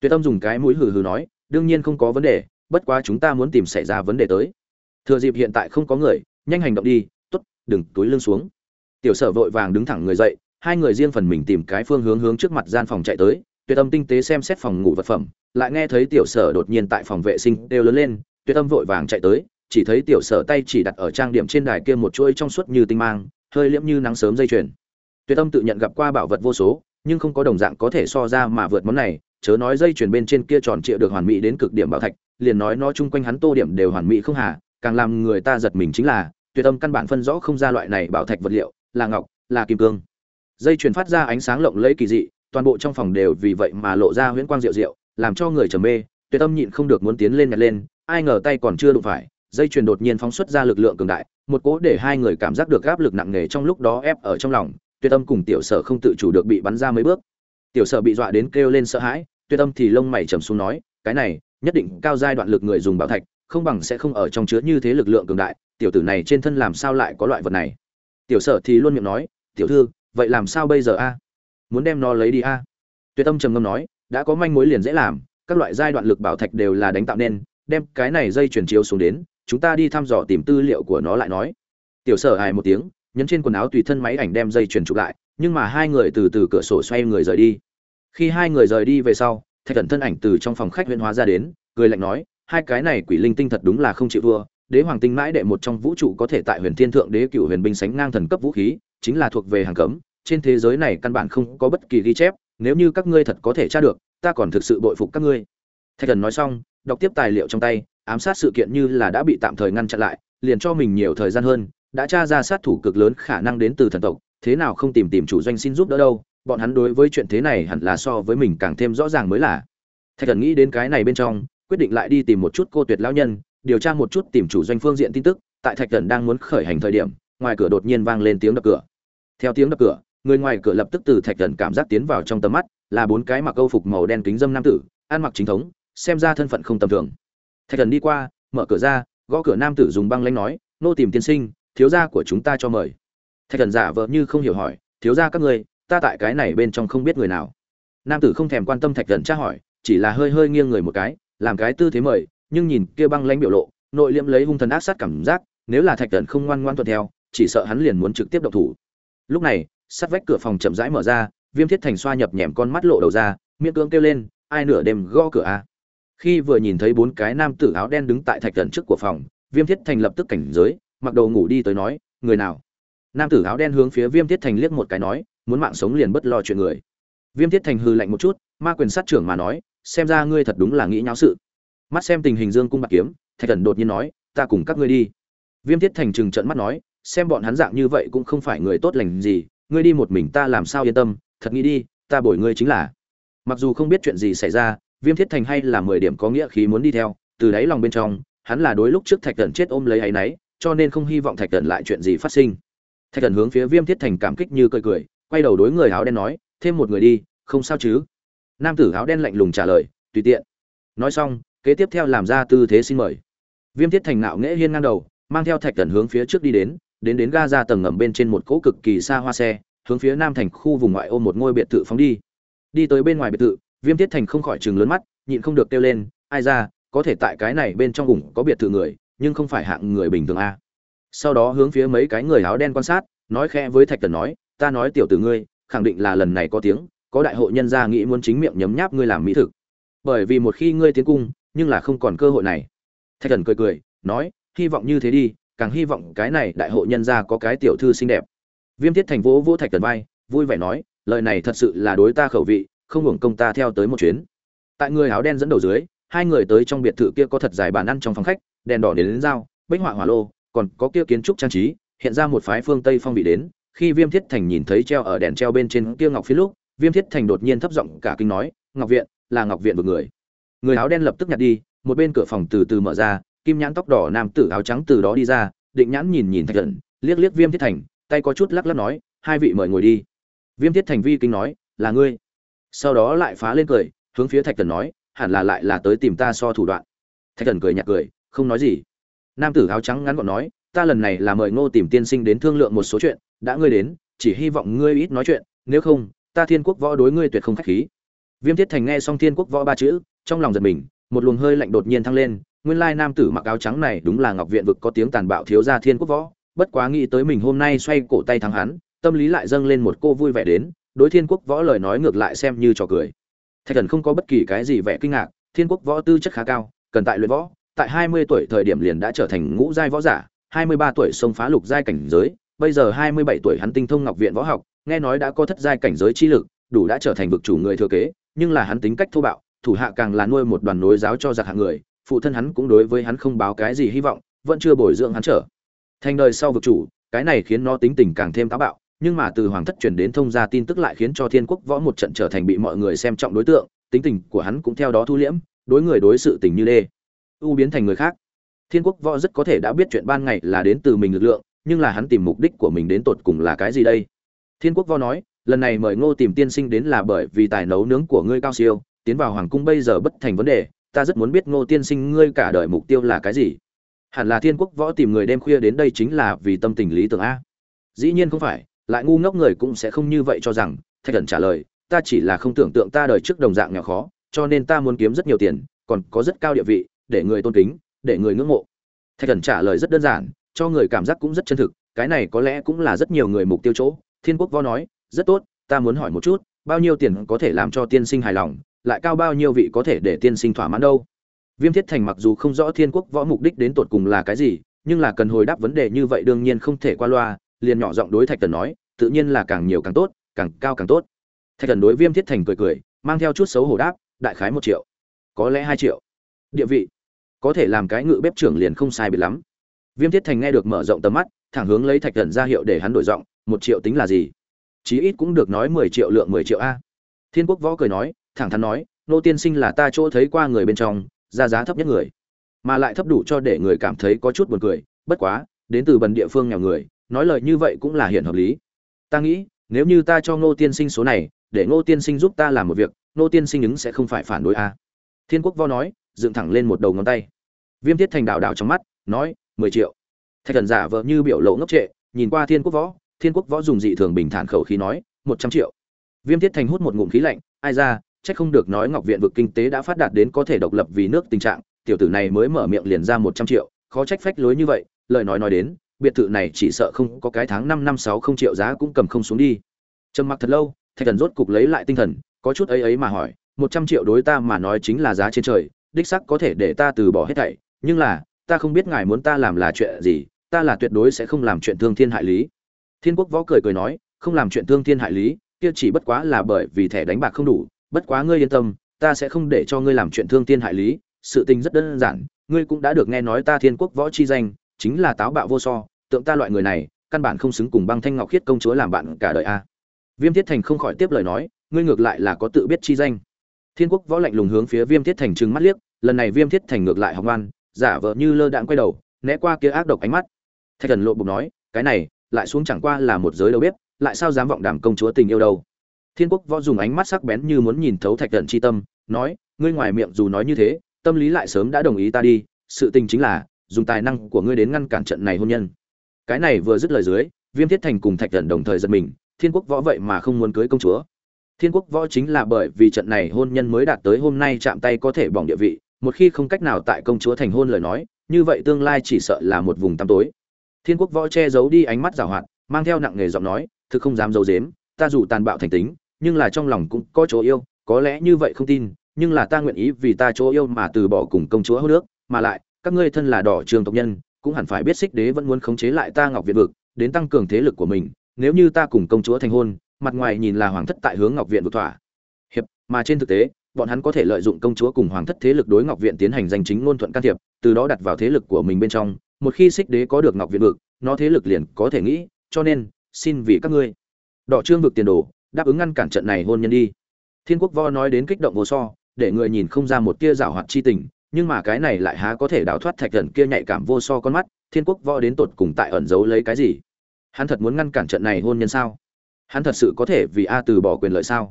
Speaker 1: Tuyệt tâm dùng cái mũi hừ hừ nói, đương nhiên không có vấn đề, bất quá chúng ta muốn tìm xảy ra vấn đề tới. Thừa dịp hiện tại không có người, nhanh hành động đi, tốt, đừng túi lưng xuống. Tiểu sở vội vàng đứng thẳng người dậy, hai người riêng phần mình tìm cái phương hướng hướng trước mặt gian phòng chạy tới, tuyệt tâm tinh tế xem xét phòng ngủ vật phẩm, lại nghe thấy tiểu sở đột nhiên tại phòng vệ sinh đều lớn lên, tuyệt tâm vội vàng chạy tới chỉ thấy tiểu sở tay chỉ đặt ở trang điểm trên đài kia một chuỗi trong suốt như tinh mang, hơi liễm như nắng sớm dây chuyền. Tuyệt tâm tự nhận gặp qua bảo vật vô số, nhưng không có đồng dạng có thể so ra mà vượt món này, chớ nói dây chuyền bên trên kia tròn trịa được hoàn mỹ đến cực điểm bảo thạch, liền nói nó chung quanh hắn tô điểm đều hoàn mỹ không hà, càng làm người ta giật mình chính là, tuyệt tâm căn bản phân rõ không ra loại này bảo thạch vật liệu, là ngọc, là kim cương. Dây chuyền phát ra ánh sáng lộng lẫy kỳ dị, toàn bộ trong phòng đều vì vậy mà lộ ra huyễn quang diệu diệu làm cho người trầm mê, tuyệt tâm nhịn không được muốn tiến lên nhặt lên, ai ngờ tay còn chưa đụng phải dây chuyền đột nhiên phóng xuất ra lực lượng cường đại, một cỗ để hai người cảm giác được áp lực nặng nề trong lúc đó ép ở trong lòng, tuyệt tâm cùng tiểu sở không tự chủ được bị bắn ra mấy bước. Tiểu sở bị dọa đến kêu lên sợ hãi, tuyệt tâm thì lông mày trầm xuống nói, cái này, nhất định cao giai đoạn lực người dùng bảo thạch, không bằng sẽ không ở trong chứa như thế lực lượng cường đại, tiểu tử này trên thân làm sao lại có loại vật này? Tiểu sở thì luôn miệng nói, tiểu thư, vậy làm sao bây giờ a? Muốn đem nó lấy đi a? Tuyệt tâm trầm ngâm nói, đã có manh mối liền dễ làm, các loại giai đoạn lực bảo thạch đều là đánh tạo nên, đem cái này dây chuyển chiếu xuống đến chúng ta đi thăm dò tìm tư liệu của nó lại nói. Tiểu sở hài một tiếng, nhấn trên quần áo tùy thân máy ảnh đem dây chuyền chụp lại, nhưng mà hai người từ từ cửa sổ xoay người rời đi. Khi hai người rời đi về sau, thạch thần thân ảnh từ trong phòng khách huyện hóa ra đến, cười lạnh nói, hai cái này quỷ linh tinh thật đúng là không chịu thua, đế hoàng tinh mãi đệ một trong vũ trụ có thể tại huyền thiên thượng đế cựu huyền binh sánh ngang thần cấp vũ khí, chính là thuộc về hàng cấm, trên thế giới này căn bản không có bất kỳ ghi chép, nếu như các ngươi thật có thể tra được, ta còn thực sự bội phục các ngươi. Thạch thần nói xong, đọc tiếp tài liệu trong tay ám sát sự kiện như là đã bị tạm thời ngăn chặn lại, liền cho mình nhiều thời gian hơn, đã tra ra sát thủ cực lớn khả năng đến từ thần tộc, thế nào không tìm tìm chủ doanh xin giúp đỡ đâu, bọn hắn đối với chuyện thế này hẳn là so với mình càng thêm rõ ràng mới là. Thạch thần nghĩ đến cái này bên trong, quyết định lại đi tìm một chút cô tuyệt lão nhân, điều tra một chút tìm chủ doanh phương diện tin tức, tại thạch thần đang muốn khởi hành thời điểm, ngoài cửa đột nhiên vang lên tiếng đập cửa. Theo tiếng đập cửa, người ngoài cửa lập tức từ thạch thần cảm giác tiến vào trong tầm mắt, là bốn cái mặc câu phục màu đen kính dâm nam tử, ăn mặc chính thống, xem ra thân phận không tầm thường thạch thần đi qua, mở cửa ra, gõ cửa nam tử dùng băng lanh nói, nô tìm tiên sinh, thiếu gia của chúng ta cho mời. Thạch thần giả vợ như không hiểu hỏi, thiếu gia các ngươi, ta tại cái này bên trong không biết người nào. Nam tử không thèm quan tâm thạch thần tra hỏi, chỉ là hơi hơi nghiêng người một cái, làm cái tư thế mời, nhưng nhìn kia băng lãnh biểu lộ, nội liễm lấy hung thần ác sát cảm giác, nếu là thạch thần không ngoan ngoan thuận theo, chỉ sợ hắn liền muốn trực tiếp động thủ. Lúc này sát vách cửa phòng chậm rãi mở ra, viêm thiết thành xoa nhập nhèm con mắt lộ đầu ra, miệng cưỡng kêu lên, ai nửa đêm gõ cửa a? à? Khi vừa nhìn thấy bốn cái nam tử áo đen đứng tại thạch thần trước của phòng, viêm thiết thành lập tức cảnh giới, mặc đồ ngủ đi tới nói, người nào? Nam tử áo đen hướng phía viêm thiết thành liếc một cái nói, muốn mạng sống liền bất lo chuyện người. Viêm thiết thành hư lạnh một chút, ma quyền sát trưởng mà nói, xem ra ngươi thật đúng là nghĩ nháo sự. Mắt xem tình hình dương cung bạc kiếm, thạch thần đột nhiên nói, ta cùng các ngươi đi. Viêm thiết thành trừng trận mắt nói, xem bọn hắn dạng như vậy cũng không phải người tốt lành gì, ngươi đi một mình ta làm sao yên tâm, thật nghĩ đi, ta bồi ngươi chính là. Mặc dù không biết chuyện gì xảy ra viêm thiết thành hay là mười điểm có nghĩa khí muốn đi theo, từ đáy lòng bên trong, hắn là đối lúc trước thạch thần chết ôm lấy áy náy, cho nên không hy vọng thạch thần lại chuyện gì phát sinh. Thạch thần hướng phía viêm thiết thành cảm kích như cười cười, quay đầu đối người áo đen nói, thêm một người đi, không sao chứ? Nam tử áo đen lạnh lùng trả lời, tùy tiện. Nói xong, kế tiếp theo làm ra tư thế xin mời. Viêm thiết thành nạo nghễ hiên ngang đầu, mang theo thạch thần hướng phía trước đi đến đến đến ga ra tầng ngầm bên trên một cỗ cực kỳ xa hoa xe, hướng phía nam thành khu vùng ngoại ô một ngôi biệt thự phóng đi. Đi tới bên ngoài biệt thự viêm Tiết thành không khỏi chừng lớn mắt, nhịn không được kêu lên, ai ra, có thể tại cái này bên trong vùng có biệt thự người, nhưng không phải hạng người bình thường a. Sau đó hướng phía mấy cái người áo đen quan sát, nói khẽ với thạch Tần nói, ta nói tiểu tử ngươi, khẳng định là lần này có tiếng, có đại hội nhân gia nghĩ muốn chính miệng nhấm nháp ngươi làm mỹ thực. Bởi vì một khi ngươi tiến cung, nhưng là không còn cơ hội này. Thạch thần cười cười, nói, hy vọng như thế đi, càng hy vọng cái này đại hội nhân gia có cái tiểu thư xinh đẹp. Viêm Tiết thành vỗ vỗ thạch thần vai, vui vẻ nói, lời này thật sự là đối ta khẩu vị không hưởng công ta theo tới một chuyến. Tại người áo đen dẫn đầu dưới hai người tới trong biệt thự kia có thật dài bàn ăn trong phòng khách đèn đỏ đến, đến dao bích họa hỏa lô còn có kia kiến trúc trang trí hiện ra một phái phương tây phong vị đến. Khi viêm thiết thành nhìn thấy treo ở đèn treo bên trên kia ngọc phía lúc viêm thiết thành đột nhiên thấp giọng cả kinh nói ngọc viện là ngọc viện một người. Người áo đen lập tức nhặt đi một bên cửa phòng từ từ mở ra kim nhãn tóc đỏ nam tử áo trắng từ đó đi ra định nhãn nhìn nhìn thạch thần liếc liếc viêm thiết thành tay có chút lắc lắc nói hai vị mời ngồi đi. Viêm thiết thành vi kinh nói là ngươi sau đó lại phá lên cười, hướng phía thạch thần nói, hẳn là lại là tới tìm ta so thủ đoạn. Thạch thần cười nhạt cười, không nói gì. Nam tử áo trắng ngắn gọn nói, ta lần này là mời ngô tìm tiên sinh đến thương lượng một số chuyện, đã ngươi đến, chỉ hy vọng ngươi ít nói chuyện, nếu không, ta thiên quốc võ đối ngươi tuyệt không khách khí. Viêm thiết thành nghe xong thiên quốc võ ba chữ, trong lòng giật mình, một luồng hơi lạnh đột nhiên thăng lên, nguyên lai nam tử mặc áo trắng này đúng là ngọc viện vực có tiếng tàn bạo thiếu gia thiên quốc võ, bất quá nghĩ tới mình hôm nay xoay cổ tay thắng hắn, tâm lý lại dâng lên một cô vui vẻ đến đối thiên quốc võ lời nói ngược lại xem như trò cười. Thạch thần không có bất kỳ cái gì vẻ kinh ngạc, thiên quốc võ tư chất khá cao, cần tại luyện võ, tại hai mươi tuổi thời điểm liền đã trở thành ngũ giai võ giả, hai mươi ba tuổi xông phá lục giai cảnh giới, bây giờ hai mươi bảy tuổi hắn tinh thông ngọc viện võ học, nghe nói đã có thất giai cảnh giới chi lực, đủ đã trở thành vực chủ người thừa kế, nhưng là hắn tính cách thô bạo, thủ hạ càng là nuôi một đoàn nối giáo cho giặc hạng người, phụ thân hắn cũng đối với hắn không báo cái gì hy vọng, vẫn chưa bồi dưỡng hắn trở. Thành đời sau vực chủ, cái này khiến nó tính tình càng thêm táo bạo nhưng mà từ hoàng thất truyền đến thông gia tin tức lại khiến cho thiên quốc võ một trận trở thành bị mọi người xem trọng đối tượng, tính tình của hắn cũng theo đó thu liễm, đối người đối sự tình như đê. U biến thành người khác. Thiên quốc võ rất có thể đã biết chuyện ban ngày là đến từ mình lực lượng, nhưng là hắn tìm mục đích của mình đến tột cùng là cái gì đây? Thiên quốc võ nói, lần này mời ngô tìm tiên sinh đến là bởi vì tài nấu nướng của ngươi cao siêu, tiến vào hoàng cung bây giờ bất thành vấn đề, ta rất muốn biết ngô tiên sinh ngươi cả đời mục tiêu là cái gì? Hẳn là thiên quốc võ tìm người đêm khuya đến đây chính là vì tâm tình lý tưởng a. Dĩ nhiên không phải lại ngu ngốc người cũng sẽ không như vậy cho rằng, thạch thần trả lời, ta chỉ là không tưởng tượng ta đời trước đồng dạng nghèo khó, cho nên ta muốn kiếm rất nhiều tiền, còn có rất cao địa vị, để người tôn kính, để người ngưỡng mộ. Thạch thần trả lời rất đơn giản, cho người cảm giác cũng rất chân thực, cái này có lẽ cũng là rất nhiều người mục tiêu chỗ. Thiên quốc võ nói, rất tốt, ta muốn hỏi một chút, bao nhiêu tiền có thể làm cho tiên sinh hài lòng, lại cao bao nhiêu vị có thể để tiên sinh thỏa mãn đâu? Viêm thiết thành mặc dù không rõ thiên quốc võ mục đích đến tột cùng là cái gì, nhưng là cần hồi đáp vấn đề như vậy đương nhiên không thể qua loa liền nhỏ giọng đối thạch tần nói, tự nhiên là càng nhiều càng tốt, càng cao càng tốt. Thạch tần đối viêm thiết thành cười cười, mang theo chút xấu hổ đáp, đại khái một triệu. Có lẽ hai triệu. Địa vị. Có thể làm cái ngự bếp trưởng liền không sai biệt lắm. Viêm thiết thành nghe được mở rộng tầm mắt, thẳng hướng lấy thạch tần ra hiệu để hắn đổi giọng, một triệu tính là gì? Chí ít cũng được nói mười triệu lượng mười triệu a. Thiên quốc võ cười nói, thẳng thắn nói, nô tiên sinh là ta chỗ thấy qua người bên trong, ra giá thấp nhất người. Mà lại thấp đủ cho để người cảm thấy có chút buồn cười, bất quá, đến từ bần địa phương nghèo người nói lời như vậy cũng là hiện hợp lý. Ta nghĩ, nếu như ta cho ngô tiên sinh số này, để ngô tiên sinh giúp ta làm một việc, ngô tiên sinh ứng sẽ không phải phản đối a. Thiên quốc võ nói, dựng thẳng lên một đầu ngón tay. Viêm thiết thành đạo đạo trong mắt, nói, mười triệu. Thạch thần giả vợ như biểu lộ ngốc trệ, nhìn qua thiên quốc võ, thiên quốc võ dùng dị thường bình thản khẩu khí nói, một trăm triệu. Viêm thiết thành hút một ngụm khí lạnh, ai ra trách không được nói ngọc viện vực kinh tế đã phát đạt đến có thể độc lập vì nước tình trạng, tiểu tử này mới mở miệng liền ra một trăm triệu, khó trách phách lối như vậy, lời nói nói đến biệt thự này chỉ sợ không có cái tháng năm năm sáu không triệu giá cũng cầm không xuống đi. Trầm mặc thật lâu, thạch thần rốt cục lấy lại tinh thần, có chút ấy ấy mà hỏi, một trăm triệu đối ta mà nói chính là giá trên trời, đích sắc có thể để ta từ bỏ hết thảy, nhưng là, ta không biết ngài muốn ta làm là chuyện gì, ta là tuyệt đối sẽ không làm chuyện thương thiên hại lý. Thiên quốc võ cười cười nói, không làm chuyện thương thiên hại lý, kia chỉ bất quá là bởi vì thẻ đánh bạc không đủ, bất quá ngươi yên tâm, ta sẽ không để cho ngươi làm chuyện thương thiên hại lý, sự tình rất đơn giản, ngươi cũng đã được nghe nói ta thiên quốc võ chi danh chính là táo bạo vô so, tượng ta loại người này, căn bản không xứng cùng băng thanh ngọc khiết công chúa làm bạn cả đời a. Viêm thiết thành không khỏi tiếp lời nói, ngươi ngược lại là có tự biết chi danh. Thiên quốc võ lạnh lùng hướng phía viêm thiết thành trừng mắt liếc, lần này viêm thiết thành ngược lại học ngoan giả vờ như lơ đạn quay đầu, né qua kia ác độc ánh mắt. Thạch thần lộ bục nói, cái này, lại xuống chẳng qua là một giới đầu bếp, lại sao dám vọng đàm công chúa tình yêu đâu? Thiên quốc võ dùng ánh mắt sắc bén như muốn nhìn thấu thạch thần chi tâm, nói, ngươi ngoài miệng dù nói như thế, tâm lý lại sớm đã đồng ý ta đi, sự tình chính là dùng tài năng của ngươi đến ngăn cản trận này hôn nhân. Cái này vừa dứt lời dưới, viêm thiết thành cùng thạch thần đồng thời giật mình, thiên quốc võ vậy mà không muốn cưới công chúa. Thiên quốc võ chính là bởi vì trận này hôn nhân mới đạt tới hôm nay chạm tay có thể bỏng địa vị, một khi không cách nào tại công chúa thành hôn lời nói, như vậy tương lai chỉ sợ là một vùng tăm tối. Thiên quốc võ che giấu đi ánh mắt giảo hoạt, mang theo nặng nghề giọng nói, thực không dám giấu dếm ta dù tàn bạo thành tính, nhưng là trong lòng cũng có chỗ yêu, có lẽ như vậy không tin, nhưng là ta nguyện ý vì ta chỗ yêu mà từ bỏ cùng công chúa hô nước mà lại các ngươi thân là đỏ trường tộc nhân, cũng hẳn phải biết xích đế vẫn muốn khống chế lại ta ngọc viện vực, đến tăng cường thế lực của mình, nếu như ta cùng công chúa thành hôn, mặt ngoài nhìn là hoàng thất tại hướng ngọc viện vực thỏa. Hiệp, mà trên thực tế, bọn hắn có thể lợi dụng công chúa cùng hoàng thất thế lực đối ngọc viện tiến hành danh chính ngôn thuận can thiệp, từ đó đặt vào thế lực của mình bên trong, một khi xích đế có được ngọc viện vực, nó thế lực liền có thể nghĩ, cho nên, xin vì các ngươi. Đỏ trương vực tiền đồ, đáp ứng ngăn cản trận này hôn nhân đi. Thiên quốc vo nói đến kích động vô so, để người nhìn không ra một tia rảo hoạt chi tình nhưng mà cái này lại há có thể đào thoát thạch thần kia nhạy cảm vô so con mắt, thiên quốc võ đến tột cùng tại ẩn giấu lấy cái gì? Hắn thật muốn ngăn cản trận này hôn nhân sao? Hắn thật sự có thể vì a từ bỏ quyền lợi sao?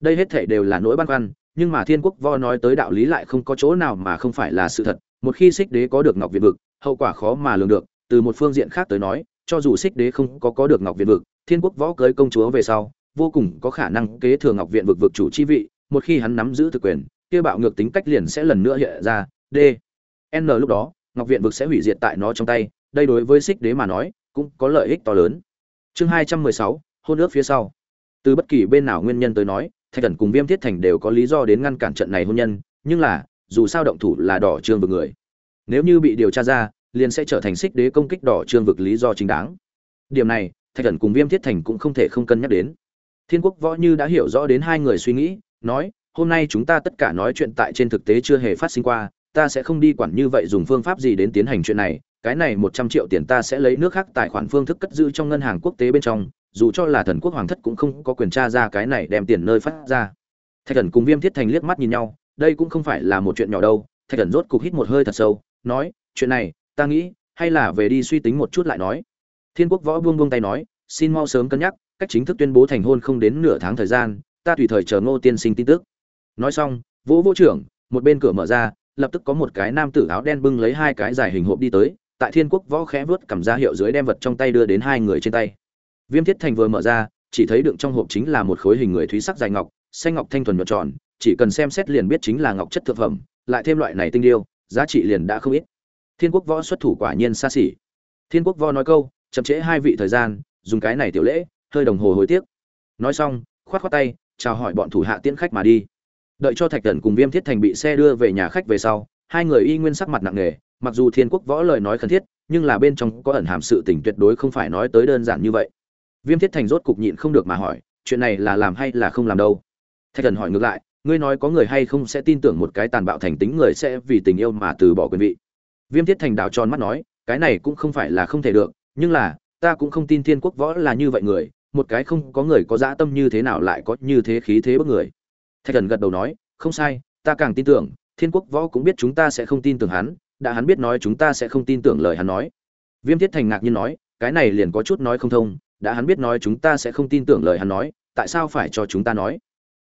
Speaker 1: Đây hết thể đều là nỗi băn khoăn, nhưng mà thiên quốc võ nói tới đạo lý lại không có chỗ nào mà không phải là sự thật. Một khi xích đế có được ngọc việt vực, hậu quả khó mà lường được. Từ một phương diện khác tới nói, cho dù xích đế không có có được ngọc việt vực, thiên quốc võ cưới công chúa về sau, vô cùng có khả năng kế thừa ngọc viện vực vực chủ chi vị, một khi hắn nắm giữ thực quyền kia bạo ngược tính cách liền sẽ lần nữa hiện ra, d, n lúc đó, ngọc viện vực sẽ hủy diệt tại nó trong tay, đây đối với xích đế mà nói, cũng có lợi ích to lớn. Chương hai trăm mười sáu, hôn ước phía sau. Từ bất kỳ bên nào nguyên nhân tới nói, thạch thần cùng viêm thiết thành đều có lý do đến ngăn cản trận này hôn nhân, nhưng là, dù sao động thủ là đỏ trương vực người. Nếu như bị điều tra ra, liền sẽ trở thành xích đế công kích đỏ trương vực lý do chính đáng. Điểm này, thạch thần cùng viêm thiết thành cũng không thể không cân nhắc đến. Thiên quốc võ như đã hiểu rõ đến hai người suy nghĩ, nói hôm nay chúng ta tất cả nói chuyện tại trên thực tế chưa hề phát sinh qua, ta sẽ không đi quản như vậy dùng phương pháp gì đến tiến hành chuyện này, cái này một trăm triệu tiền ta sẽ lấy nước khác tài khoản phương thức cất giữ trong ngân hàng quốc tế bên trong, dù cho là thần quốc hoàng thất cũng không có quyền tra ra cái này đem tiền nơi phát ra. Thạch thần cùng viêm thiết thành liếc mắt nhìn nhau, đây cũng không phải là một chuyện nhỏ đâu, thạch thần rốt cục hít một hơi thật sâu, nói, chuyện này, ta nghĩ, hay là về đi suy tính một chút lại nói. Thiên quốc võ buông buông tay nói, xin mau sớm cân nhắc, cách chính thức tuyên bố thành hôn không đến nửa tháng thời gian, ta tùy thời chờ ngô tiên sinh tin tức nói xong vỗ vỗ trưởng, một bên cửa mở ra, lập tức có một cái nam tử áo đen bưng lấy hai cái dài hình hộp đi tới, tại thiên quốc võ khẽ vớt cầm ra hiệu dưới đem vật trong tay đưa đến hai người trên tay. Viêm thiết thành vừa mở ra, chỉ thấy đựng trong hộp chính là một khối hình người thúy sắc dài ngọc, xanh ngọc thanh thuần nhọn tròn, chỉ cần xem xét liền biết chính là ngọc chất thực phẩm, lại thêm loại này tinh điêu, giá trị liền đã không ít. Thiên quốc võ xuất thủ quả nhiên xa xỉ. Thiên quốc võ nói câu, chậm trễ hai vị thời gian, dùng cái này tiểu lễ, hơi đồng hồ hối tiếc. Nói xong, khoát khoát tay, chào hỏi bọn thủ hạ tiễn khách mà đi đợi cho thạch thần cùng viêm thiết thành bị xe đưa về nhà khách về sau, hai người y nguyên sắc mặt nặng nề, mặc dù thiên quốc võ lời nói khẩn thiết, nhưng là bên trong có ẩn hàm sự tình tuyệt đối không phải nói tới đơn giản như vậy. Viêm thiết thành rốt cục nhịn không được mà hỏi, chuyện này là làm hay là không làm đâu? Thạch thần hỏi ngược lại, ngươi nói có người hay không sẽ tin tưởng một cái tàn bạo thành tính người sẽ vì tình yêu mà từ bỏ quyền vị? Viêm thiết thành đào tròn mắt nói, cái này cũng không phải là không thể được, nhưng là, ta cũng không tin thiên quốc võ là như vậy người, một cái không có người có dã tâm như thế nào lại có như thế khí thế bất người thạch thần gật đầu nói, không sai, ta càng tin tưởng, thiên quốc võ cũng biết chúng ta sẽ không tin tưởng hắn, đã hắn biết nói chúng ta sẽ không tin tưởng lời hắn nói. Viêm thiết thành ngạc nhiên nói, cái này liền có chút nói không thông, đã hắn biết nói chúng ta sẽ không tin tưởng lời hắn nói, tại sao phải cho chúng ta nói?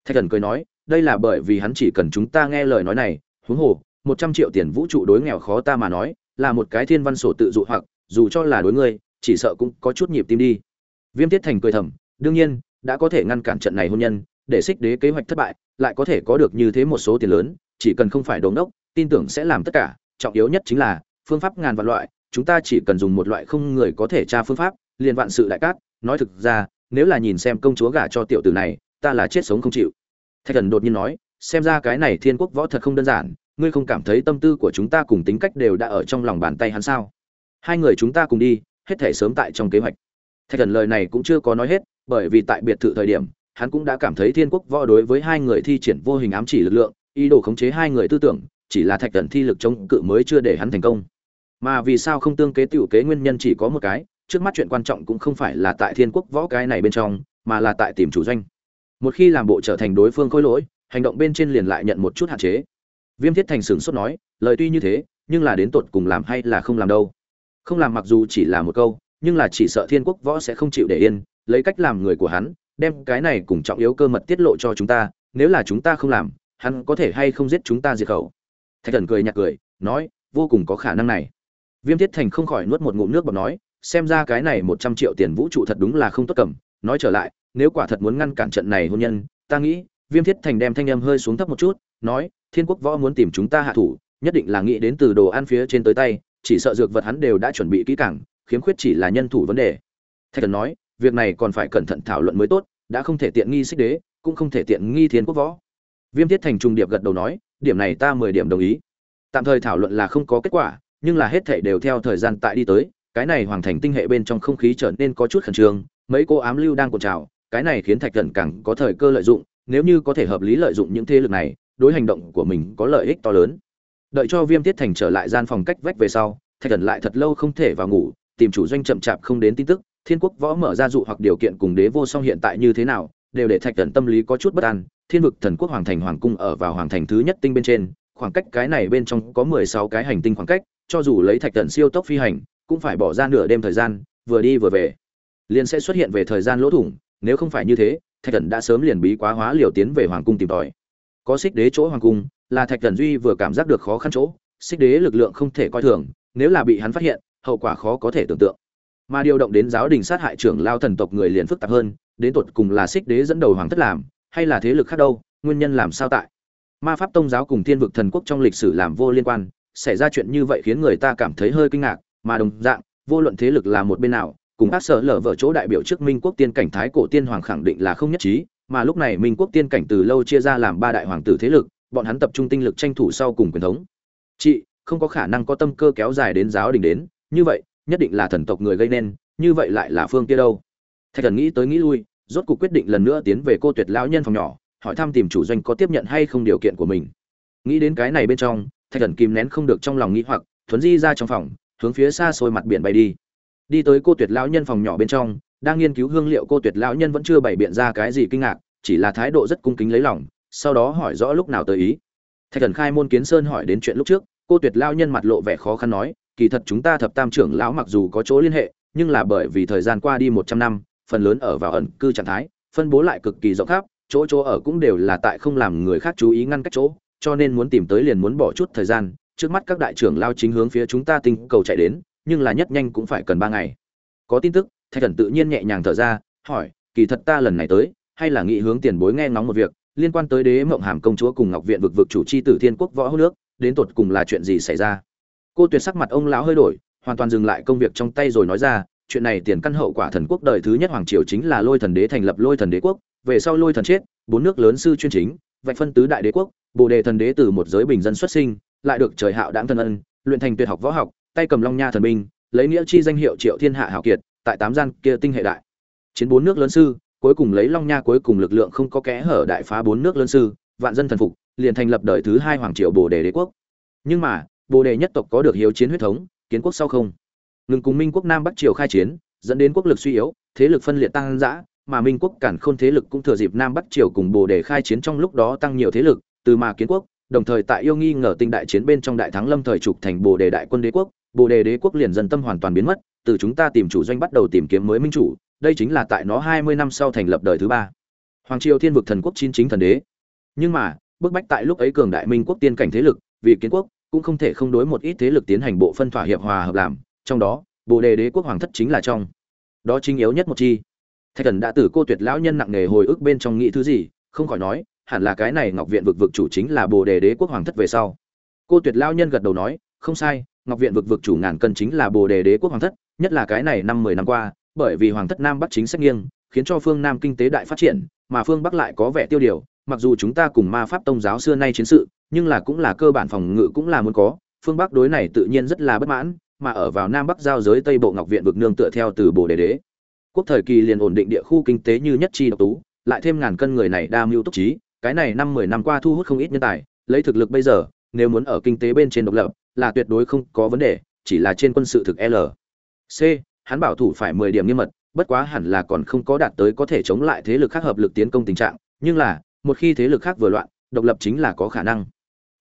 Speaker 1: Thạch thần cười nói, đây là bởi vì hắn chỉ cần chúng ta nghe lời nói này, huống hồ, một trăm triệu tiền vũ trụ đối nghèo khó ta mà nói, là một cái thiên văn sổ tự dụ hoặc, dù cho là đối ngươi, chỉ sợ cũng có chút nhịp tim đi. Viêm Tiết thành cười thầm, đương nhiên, đã có thể ngăn cản trận này hôn nhân để xích đế kế hoạch thất bại, lại có thể có được như thế một số tiền lớn, chỉ cần không phải đồn đốc, tin tưởng sẽ làm tất cả. Trọng yếu nhất chính là, phương pháp ngàn vạn loại, chúng ta chỉ cần dùng một loại không người có thể tra phương pháp, liền vạn sự đại cát. Nói thực ra, nếu là nhìn xem công chúa gả cho tiểu tử này, ta là chết sống không chịu. Thạch thần đột nhiên nói, xem ra cái này thiên quốc võ thật không đơn giản, ngươi không cảm thấy tâm tư của chúng ta cùng tính cách đều đã ở trong lòng bàn tay hắn sao? Hai người chúng ta cùng đi, hết thể sớm tại trong kế hoạch. Thạch thần lời này cũng chưa có nói hết, bởi vì tại biệt thự thời điểm hắn cũng đã cảm thấy thiên quốc võ đối với hai người thi triển vô hình ám chỉ lực lượng, ý đồ khống chế hai người tư tưởng, chỉ là thạch thần thi lực chống cự mới chưa để hắn thành công. Mà vì sao không tương kế tiểu kế nguyên nhân chỉ có một cái, trước mắt chuyện quan trọng cũng không phải là tại thiên quốc võ cái này bên trong, mà là tại tìm chủ doanh. Một khi làm bộ trở thành đối phương khôi lỗi, hành động bên trên liền lại nhận một chút hạn chế. Viêm thiết thành sửng sốt nói, lời tuy như thế, nhưng là đến tột cùng làm hay là không làm đâu. Không làm mặc dù chỉ là một câu, nhưng là chỉ sợ thiên quốc võ sẽ không chịu để yên, lấy cách làm người của hắn đem cái này cùng trọng yếu cơ mật tiết lộ cho chúng ta, nếu là chúng ta không làm, hắn có thể hay không giết chúng ta diệt khẩu? Thạch thần cười nhạt cười, nói, vô cùng có khả năng này. Viêm thiết thành không khỏi nuốt một ngụm nước bọc nói, xem ra cái này một trăm triệu tiền vũ trụ thật đúng là không tốt cầm. Nói trở lại, nếu quả thật muốn ngăn cản trận này hôn nhân, ta nghĩ, viêm thiết thành đem thanh âm hơi xuống thấp một chút, nói, thiên quốc võ muốn tìm chúng ta hạ thủ, nhất định là nghĩ đến từ đồ ăn phía trên tới tay, chỉ sợ dược vật hắn đều đã chuẩn bị kỹ càng, khiếm khuyết chỉ là nhân thủ vấn đề. Thạch thần nói việc này còn phải cẩn thận thảo luận mới tốt, đã không thể tiện nghi xích đế, cũng không thể tiện nghi thiên quốc võ. Viêm thiết thành trung điệp gật đầu nói, điểm này ta mười điểm đồng ý. Tạm thời thảo luận là không có kết quả, nhưng là hết thể đều theo thời gian tại đi tới, cái này hoàng thành tinh hệ bên trong không khí trở nên có chút khẩn trương, mấy cô ám lưu đang cột trào, cái này khiến thạch thần càng có thời cơ lợi dụng, nếu như có thể hợp lý lợi dụng những thế lực này, đối hành động của mình có lợi ích to lớn. Đợi cho viêm tiết thành trở lại gian phòng cách vách về sau, thạch thần lại thật lâu không thể vào ngủ, tìm chủ doanh chậm chạp không đến tin tức thiên quốc võ mở ra dụ hoặc điều kiện cùng đế vô song hiện tại như thế nào, đều để thạch thần tâm lý có chút bất an. Thiên vực thần quốc hoàng thành hoàng cung ở vào hoàng thành thứ nhất tinh bên trên, khoảng cách cái này bên trong có mười sáu cái hành tinh khoảng cách, cho dù lấy thạch thần siêu tốc phi hành, cũng phải bỏ ra nửa đêm thời gian, vừa đi vừa về. Liền sẽ xuất hiện về thời gian lỗ thủng, nếu không phải như thế, thạch thần đã sớm liền bí quá hóa liều tiến về hoàng cung tìm tòi. Có xích đế chỗ hoàng cung, là thạch thần duy vừa cảm giác được khó khăn chỗ, xích đế lực lượng không thể coi thường, nếu là bị hắn phát hiện, hậu quả khó có thể tưởng tượng mà điều động đến giáo đình sát hại trưởng lao thần tộc người liền phức tạp hơn, đến tột cùng là xích đế dẫn đầu hoàng thất làm, hay là thế lực khác đâu, nguyên nhân làm sao tại? Ma pháp tông giáo cùng thiên vực thần quốc trong lịch sử làm vô liên quan, xảy ra chuyện như vậy khiến người ta cảm thấy hơi kinh ngạc, mà đồng dạng, vô luận thế lực là một bên nào, cùng các sở lở vợ chỗ đại biểu trước minh quốc tiên cảnh thái cổ tiên hoàng khẳng định là không nhất trí, mà lúc này minh quốc tiên cảnh từ lâu chia ra làm ba đại hoàng tử thế lực, bọn hắn tập trung tinh lực tranh thủ sau cùng quyền thống. Chị, không có khả năng có tâm cơ kéo dài đến giáo đình đến, như vậy nhất định là thần tộc người gây nên, như vậy lại là phương kia đâu? Thạch thần nghĩ tới nghĩ lui, rốt cuộc quyết định lần nữa tiến về cô tuyệt lão nhân phòng nhỏ, hỏi thăm tìm chủ doanh có tiếp nhận hay không điều kiện của mình. Nghĩ đến cái này bên trong, thạch thần kìm nén không được trong lòng nghĩ hoặc, thuấn di ra trong phòng, hướng phía xa xôi mặt biển bay đi. Đi tới cô tuyệt lão nhân phòng nhỏ bên trong, đang nghiên cứu hương liệu cô tuyệt lão nhân vẫn chưa bày biện ra cái gì kinh ngạc, chỉ là thái độ rất cung kính lấy lòng, sau đó hỏi rõ lúc nào tới ý. Thạch thần khai môn kiến sơn hỏi đến chuyện lúc trước, cô tuyệt lão nhân mặt lộ vẻ khó khăn nói kỳ thật chúng ta thập tam trưởng lão mặc dù có chỗ liên hệ, nhưng là bởi vì thời gian qua đi một trăm năm, phần lớn ở vào ẩn cư trạng thái, phân bố lại cực kỳ rộng khắp, chỗ chỗ ở cũng đều là tại không làm người khác chú ý ngăn cách chỗ, cho nên muốn tìm tới liền muốn bỏ chút thời gian, trước mắt các đại trưởng lao chính hướng phía chúng ta tinh cầu chạy đến, nhưng là nhất nhanh cũng phải cần ba ngày. Có tin tức, thạch thần tự nhiên nhẹ nhàng thở ra, hỏi, kỳ thật ta lần này tới, hay là nghị hướng tiền bối nghe ngóng một việc, liên quan tới đế mộng hàm công chúa cùng ngọc viện vực vực chủ chi tử thiên quốc võ hữu nước, đến tột cùng là chuyện gì xảy ra? Cô tuyệt sắc mặt ông lão hơi đổi, hoàn toàn dừng lại công việc trong tay rồi nói ra, chuyện này tiền căn hậu quả thần quốc đời thứ nhất hoàng triều chính là lôi thần đế thành lập lôi thần đế quốc, về sau lôi thần chết, bốn nước lớn sư chuyên chính, vạch phân tứ đại đế quốc, bồ đề thần đế từ một giới bình dân xuất sinh, lại được trời hạo đáng thân ân, luyện thành tuyệt học võ học, tay cầm long nha thần binh, lấy nghĩa chi danh hiệu triệu thiên hạ hảo kiệt, tại tám gian kia tinh hệ đại. Chiến bốn nước lớn sư, cuối cùng lấy long nha cuối cùng lực lượng không có kẽ hở đại phá bốn nước lớn sư, vạn dân thần phục, liền thành lập đời thứ hai hoàng triều bồ đề đế quốc. Nhưng mà bồ đề nhất tộc có được hiếu chiến huyết thống, kiến quốc sau không? Ngừng cùng minh quốc nam bắc triều khai chiến, dẫn đến quốc lực suy yếu, thế lực phân liệt tăng dã, mà minh quốc cản khôn thế lực cũng thừa dịp nam bắc triều cùng bồ đề khai chiến trong lúc đó tăng nhiều thế lực, từ mà kiến quốc, đồng thời tại yêu nghi ngờ tinh đại chiến bên trong đại thắng lâm thời trục thành bồ đề đại quân đế quốc, bồ đề đế quốc liền dân tâm hoàn toàn biến mất, từ chúng ta tìm chủ doanh bắt đầu tìm kiếm mới minh chủ, đây chính là tại nó hai mươi năm sau thành lập đời thứ ba. Hoàng triều thiên vực thần quốc chín chính thần đế. Nhưng mà, bức bách tại lúc ấy cường đại minh quốc tiên cảnh thế lực, vì kiến quốc cũng không thể không đối một ít thế lực tiến hành bộ phân thỏa hiệp hòa hợp làm, trong đó, bồ đề đế quốc hoàng thất chính là trong. Đó chính yếu nhất một chi. Thạch thần đã tử cô tuyệt lão nhân nặng nề hồi ức bên trong nghĩ thứ gì, không khỏi nói, hẳn là cái này ngọc viện vực vực chủ chính là bồ đề đế quốc hoàng thất về sau. Cô tuyệt lão nhân gật đầu nói, không sai, ngọc viện vực vực chủ ngàn cân chính là bồ đề đế quốc hoàng thất, nhất là cái này năm mười năm qua, bởi vì hoàng thất nam bắc chính sách nghiêng, khiến cho phương nam kinh tế đại phát triển, mà phương bắc lại có vẻ tiêu điều, mặc dù chúng ta cùng ma pháp tông giáo xưa nay chiến sự nhưng là cũng là cơ bản phòng ngự cũng là muốn có, phương bắc đối này tự nhiên rất là bất mãn, mà ở vào nam bắc giao giới tây bộ ngọc viện vực nương tựa theo từ bồ đề đế. Quốc thời kỳ liền ổn định địa khu kinh tế như nhất chi độc tú, lại thêm ngàn cân người này đa mưu túc trí, cái này năm mười năm qua thu hút không ít nhân tài, lấy thực lực bây giờ, nếu muốn ở kinh tế bên trên độc lập, là tuyệt đối không có vấn đề, chỉ là trên quân sự thực l. C, hắn bảo thủ phải mười điểm nghiêm mật, bất quá hẳn là còn không có đạt tới có thể chống lại thế lực khác hợp lực tiến công tình trạng, nhưng là, một khi thế lực khác vừa loạn, độc lập chính là có khả năng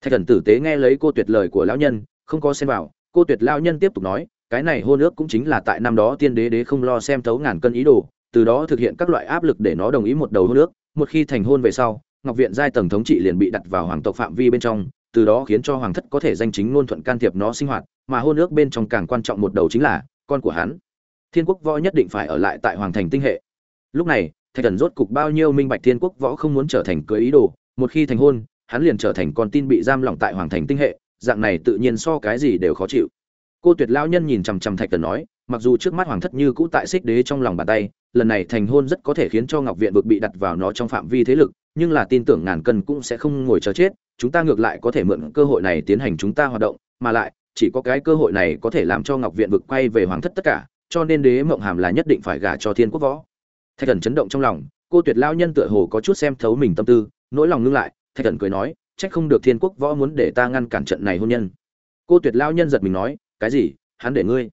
Speaker 1: thạch thần tử tế nghe lấy cô tuyệt lời của lão nhân, không có xem vào, cô tuyệt lão nhân tiếp tục nói, cái này hôn ước cũng chính là tại năm đó tiên đế đế không lo xem thấu ngàn cân ý đồ, từ đó thực hiện các loại áp lực để nó đồng ý một đầu hôn ước, một khi thành hôn về sau, ngọc viện giai tầng thống trị liền bị đặt vào hoàng tộc phạm vi bên trong, từ đó khiến cho hoàng thất có thể danh chính ngôn thuận can thiệp nó sinh hoạt, mà hôn ước bên trong càng quan trọng một đầu chính là con của hắn. Thiên quốc võ nhất định phải ở lại tại hoàng thành tinh hệ. Lúc này, thạch thần rốt cục bao nhiêu minh bạch thiên quốc võ không muốn trở thành cưới ý đồ, một khi thành hôn hắn liền trở thành con tin bị giam lỏng tại hoàng thành tinh hệ, dạng này tự nhiên so cái gì đều khó chịu. Cô tuyệt lao nhân nhìn chằm chằm thạch tần nói, mặc dù trước mắt hoàng thất như cũ tại xích đế trong lòng bàn tay, lần này thành hôn rất có thể khiến cho ngọc viện vực bị đặt vào nó trong phạm vi thế lực, nhưng là tin tưởng ngàn cân cũng sẽ không ngồi chờ chết, chúng ta ngược lại có thể mượn cơ hội này tiến hành chúng ta hoạt động, mà lại, chỉ có cái cơ hội này có thể làm cho ngọc viện vực quay về hoàng thất tất cả, cho nên đế mộng hàm là nhất định phải gả cho thiên quốc võ. Thạch thần chấn động trong lòng, cô tuyệt lao nhân tựa hồ có chút xem thấu mình tâm tư, nỗi lòng ngưng lại thạch thần cười nói, trách không được thiên quốc võ muốn để ta ngăn cản trận này hôn nhân. Cô tuyệt lao nhân giật mình nói, cái gì? Hắn để ngươi?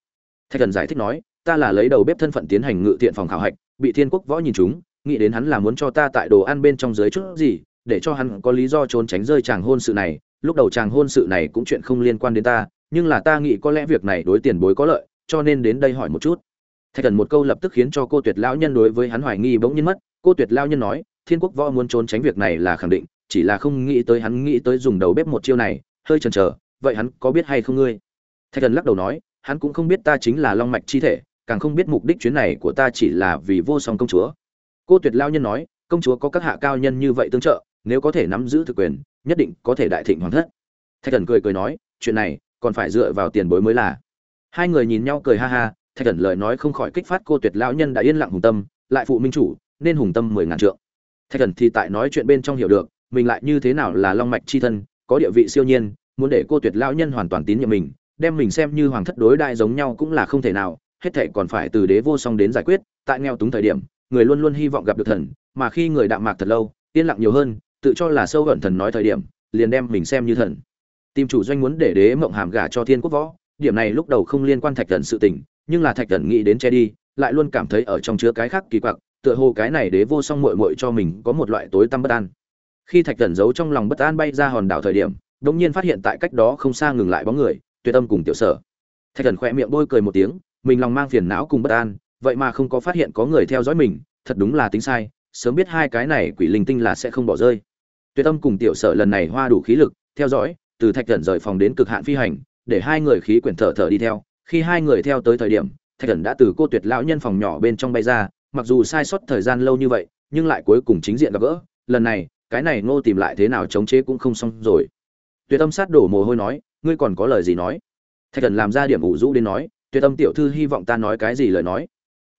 Speaker 1: Thạch thần giải thích nói, ta là lấy đầu bếp thân phận tiến hành ngự thiện phòng khảo hạch, bị thiên quốc võ nhìn chúng nghĩ đến hắn là muốn cho ta tại đồ ăn bên trong dưới chút gì, để cho hắn có lý do trốn tránh rơi chàng hôn sự này. Lúc đầu chàng hôn sự này cũng chuyện không liên quan đến ta, nhưng là ta nghĩ có lẽ việc này đối tiền bối có lợi, cho nên đến đây hỏi một chút. Thạch thần một câu lập tức khiến cho cô tuyệt lão nhân đối với hắn hoài nghi bỗng nhiên mất. Cô tuyệt lão nhân nói, thiên quốc võ muốn trốn tránh việc này là khẳng định chỉ là không nghĩ tới hắn nghĩ tới dùng đầu bếp một chiêu này, hơi chần chờ, vậy hắn có biết hay không ngươi? Thạch thần lắc đầu nói, hắn cũng không biết ta chính là long mạch chi thể, càng không biết mục đích chuyến này của ta chỉ là vì vô song công chúa. Cô tuyệt lao nhân nói, công chúa có các hạ cao nhân như vậy tương trợ, nếu có thể nắm giữ thực quyền, nhất định có thể đại thịnh hoàng thất. Thạch thần cười cười nói, chuyện này, còn phải dựa vào tiền bối mới là. Hai người nhìn nhau cười ha ha, thạch thần lời nói không khỏi kích phát cô tuyệt lão nhân đã yên lặng hùng tâm, lại phụ minh chủ, nên hùng tâm mười ngàn trượng. Thạch thần thì tại nói chuyện bên trong hiểu được mình lại như thế nào là long mạch chi thân, có địa vị siêu nhiên, muốn để cô tuyệt lão nhân hoàn toàn tín nhiệm mình, đem mình xem như hoàng thất đối đại giống nhau cũng là không thể nào, hết thảy còn phải từ đế vô song đến giải quyết, tại nghèo túng thời điểm, người luôn luôn hy vọng gặp được thần, mà khi người đạm mạc thật lâu, yên lặng nhiều hơn, tự cho là sâu gần thần nói thời điểm, liền đem mình xem như thần. Tìm chủ doanh muốn để đế mộng hàm gả cho thiên quốc võ, điểm này lúc đầu không liên quan thạch thần sự tình, nhưng là thạch thần nghĩ đến che đi, lại luôn cảm thấy ở trong chứa cái khác kỳ quặc, tựa hồ cái này đế vô song muội muội cho mình có một loại tối tăm bất an khi thạch thần giấu trong lòng bất an bay ra hòn đảo thời điểm, đột nhiên phát hiện tại cách đó không xa ngừng lại bóng người, tuyệt âm cùng tiểu sở. Thạch thần khỏe miệng bôi cười một tiếng, mình lòng mang phiền não cùng bất an, vậy mà không có phát hiện có người theo dõi mình, thật đúng là tính sai, sớm biết hai cái này quỷ linh tinh là sẽ không bỏ rơi. Tuyệt âm cùng tiểu sở lần này hoa đủ khí lực, theo dõi, từ thạch thần rời phòng đến cực hạn phi hành, để hai người khí quyển thở thở đi theo. Khi hai người theo tới thời điểm, thạch thần đã từ cô tuyệt lão nhân phòng nhỏ bên trong bay ra, mặc dù sai sót thời gian lâu như vậy, nhưng lại cuối cùng chính diện gặp gỡ. Lần này cái này ngô tìm lại thế nào chống chế cũng không xong rồi. Tuyệt tâm sát đổ mồ hôi nói, ngươi còn có lời gì nói? Thạch thần làm ra điểm ủ rũ đến nói, tuyệt tâm tiểu thư hy vọng ta nói cái gì lời nói?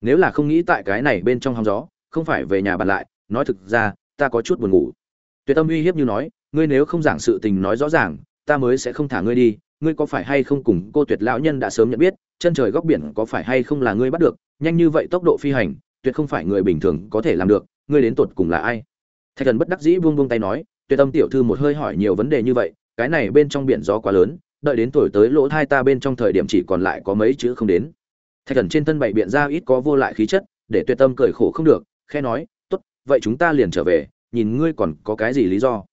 Speaker 1: Nếu là không nghĩ tại cái này bên trong hóng gió, không phải về nhà bàn lại, nói thực ra, ta có chút buồn ngủ. Tuyệt tâm uy hiếp như nói, ngươi nếu không giảng sự tình nói rõ ràng, ta mới sẽ không thả ngươi đi, ngươi có phải hay không cùng cô tuyệt lão nhân đã sớm nhận biết, chân trời góc biển có phải hay không là ngươi bắt được, nhanh như vậy tốc độ phi hành, tuyệt không phải người bình thường có thể làm được, ngươi đến tột cùng là ai? Thạch thần bất đắc dĩ buông buông tay nói, tuyệt Tâm tiểu thư một hơi hỏi nhiều vấn đề như vậy, cái này bên trong biển gió quá lớn, đợi đến tuổi tới lỗ thai ta bên trong thời điểm chỉ còn lại có mấy chữ không đến. Thạch thần trên thân bảy biện ra ít có vô lại khí chất, để tuyệt tâm cười khổ không được khe nói, tốt, vậy chúng ta liền trở về, nhìn ngươi còn có cái gì lý do?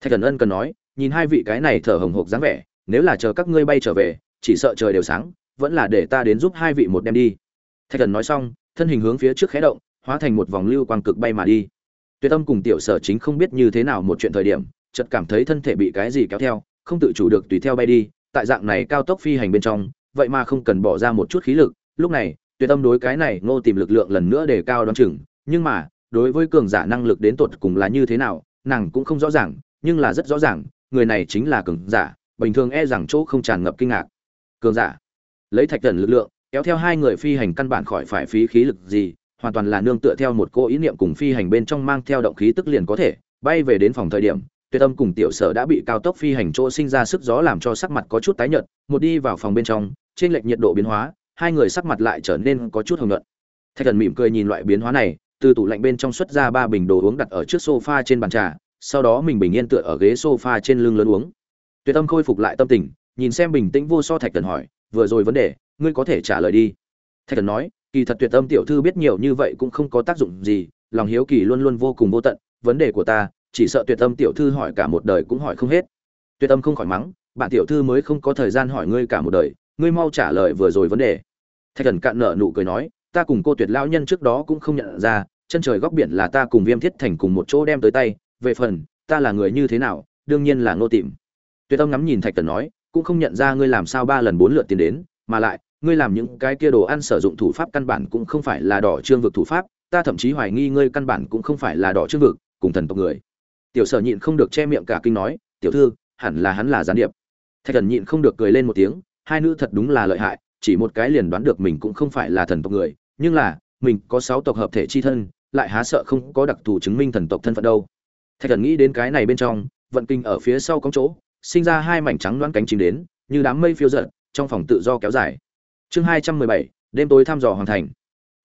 Speaker 1: Thạch thần ân cần nói, nhìn hai vị cái này thở hồng hộc dáng vẻ, nếu là chờ các ngươi bay trở về, chỉ sợ trời đều sáng, vẫn là để ta đến giúp hai vị một đem đi. Thạch thần nói xong, thân hình hướng phía trước khé động, hóa thành một vòng lưu quang cực bay mà đi tuyệt tâm cùng tiểu sở chính không biết như thế nào một chuyện thời điểm, chợt cảm thấy thân thể bị cái gì kéo theo, không tự chủ được tùy theo bay đi, tại dạng này cao tốc phi hành bên trong, vậy mà không cần bỏ ra một chút khí lực. Lúc này, tuyệt tâm đối cái này ngô tìm lực lượng lần nữa để cao đón chừng, nhưng mà, đối với cường giả năng lực đến tột cùng là như thế nào, nàng cũng không rõ ràng, nhưng là rất rõ ràng, người này chính là cường giả, bình thường e rằng chỗ không tràn ngập kinh ngạc. Cường giả, lấy thạch thần lực lượng, kéo theo hai người phi hành căn bản khỏi phải phí khí lực gì hoàn toàn là nương tựa theo một cô ý niệm cùng phi hành bên trong mang theo động khí tức liền có thể, bay về đến phòng thời điểm tuyệt âm cùng tiểu sở đã bị cao tốc phi hành chỗ sinh ra sức gió làm cho sắc mặt có chút tái nhợt, một đi vào phòng bên trong, trên lệch nhiệt độ biến hóa, hai người sắc mặt lại trở nên có chút hồng nhuận. Thạch thần mỉm cười nhìn loại biến hóa này, từ tủ lạnh bên trong xuất ra ba bình đồ uống đặt ở trước sofa trên bàn trà, sau đó mình bình yên tựa ở ghế sofa trên lưng lớn uống. Tuyệt âm khôi phục lại tâm tình, nhìn xem bình tĩnh vô so thạch thần hỏi, vừa rồi vấn đề, ngươi có thể trả lời đi? Thạch thần nói kỳ thật tuyệt tâm tiểu thư biết nhiều như vậy cũng không có tác dụng gì, lòng hiếu kỳ luôn luôn vô cùng vô tận, vấn đề của ta, chỉ sợ tuyệt tâm tiểu thư hỏi cả một đời cũng hỏi không hết. Tuyệt tâm không khỏi mắng, bạn tiểu thư mới không có thời gian hỏi ngươi cả một đời, ngươi mau trả lời vừa rồi vấn đề. Thạch thần cạn nợ nụ cười nói, ta cùng cô tuyệt lão nhân trước đó cũng không nhận ra, chân trời góc biển là ta cùng viêm thiết thành cùng một chỗ đem tới tay, về phần, ta là người như thế nào, đương nhiên là ngô tìm. Tuyệt tâm ngắm nhìn thạch thần nói, cũng không nhận ra ngươi làm sao ba lần bốn lượt tiền đến, mà lại ngươi làm những cái kia đồ ăn sử dụng thủ pháp căn bản cũng không phải là đỏ trương vực thủ pháp, ta thậm chí hoài nghi ngươi căn bản cũng không phải là đỏ trương vực, cùng thần tộc người. Tiểu sở nhịn không được che miệng cả kinh nói, tiểu thư, hẳn là hắn là gián điệp. Thạch thần nhịn không được cười lên một tiếng, hai nữ thật đúng là lợi hại, chỉ một cái liền đoán được mình cũng không phải là thần tộc người, nhưng là, mình có sáu tộc hợp thể chi thân, lại há sợ không có đặc thù chứng minh thần tộc thân phận đâu. Thạch thần nghĩ đến cái này bên trong, vận kinh ở phía sau có chỗ, sinh ra hai mảnh trắng đoán cánh chìm đến, như đám mây phiêu giật trong phòng tự do kéo dài chương hai trăm mười bảy, đêm tối thăm dò hoàn thành.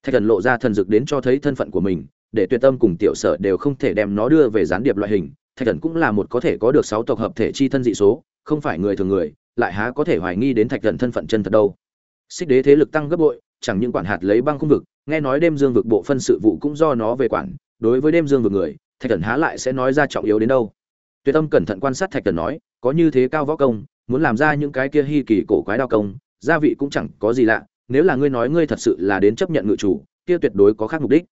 Speaker 1: Thạch thần lộ ra thần dực đến cho thấy thân phận của mình, để tuyệt tâm cùng tiểu sở đều không thể đem nó đưa về gián điệp loại hình. Thạch thần cũng là một có thể có được sáu tộc hợp thể chi thân dị số, không phải người thường người, lại há có thể hoài nghi đến thạch thần thân phận chân thật đâu. Xích đế thế lực tăng gấp bội, chẳng những quản hạt lấy băng cung vực, nghe nói đêm dương vực bộ phân sự vụ cũng do nó về quản. Đối với đêm dương vực người, thạch thần há lại sẽ nói ra trọng yếu đến đâu. Tuyệt âm cẩn thận quan sát thạch thần nói, có như thế cao võ công, muốn làm ra những cái kia hi kỳ cổ quái đao công gia vị cũng chẳng có gì lạ nếu là ngươi nói ngươi thật sự là đến chấp nhận ngự chủ kia tuyệt đối có khác mục đích.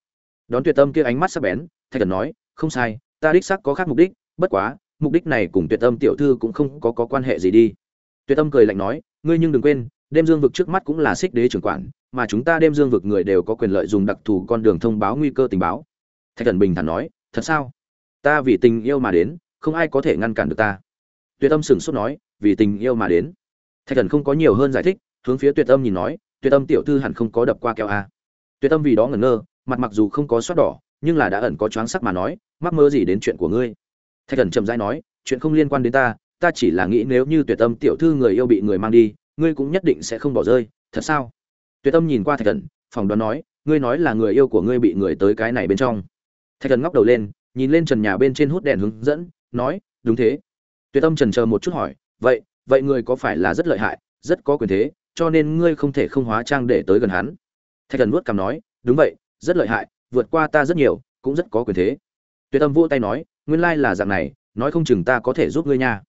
Speaker 1: Đón tuyệt tâm kia ánh mắt sắc bén thạch thần nói không sai ta đích xác có khác mục đích bất quá mục đích này cùng tuyệt tâm tiểu thư cũng không có, có quan hệ gì đi. Tuyệt tâm cười lạnh nói ngươi nhưng đừng quên đêm dương vực trước mắt cũng là xích đế trưởng quản mà chúng ta đêm dương vực người đều có quyền lợi dùng đặc thù con đường thông báo nguy cơ tình báo. Thạch thần bình thản nói thật sao? Ta vì tình yêu mà đến không ai có thể ngăn cản được ta. Tuyệt tâm sửng sốt nói vì tình yêu mà đến thạch thần không có nhiều hơn giải thích, hướng phía tuyệt âm nhìn nói, tuyệt âm tiểu thư hẳn không có đập qua keo a. Tuyệt âm vì đó ngẩn ngơ, mặt mặc dù không có soát đỏ, nhưng là đã ẩn có choáng sắc mà nói, mắc mơ gì đến chuyện của ngươi? Thạch thần chậm rãi nói, chuyện không liên quan đến ta ta chỉ là nghĩ nếu như tuyệt âm tiểu thư người yêu bị người mang đi, ngươi cũng nhất định sẽ không bỏ rơi, thật sao? Tuyệt âm nhìn qua thạch thần phòng đoán nói, ngươi nói là người yêu của ngươi bị người tới cái này bên trong. Thạch thần ngóc đầu lên, nhìn lên trần nhà bên trên hút đèn hướng dẫn, nói, đúng thế. Tuyệt âm trần chờ một chút hỏi, vậy vậy người có phải là rất lợi hại, rất có quyền thế, cho nên ngươi không thể không hóa trang để tới gần hắn? Thạch thần nuốt cằm nói, đúng vậy, rất lợi hại, vượt qua ta rất nhiều, cũng rất có quyền thế. Tuyệt âm vỗ tay nói, nguyên lai là dạng này, nói không chừng ta có thể giúp ngươi nha.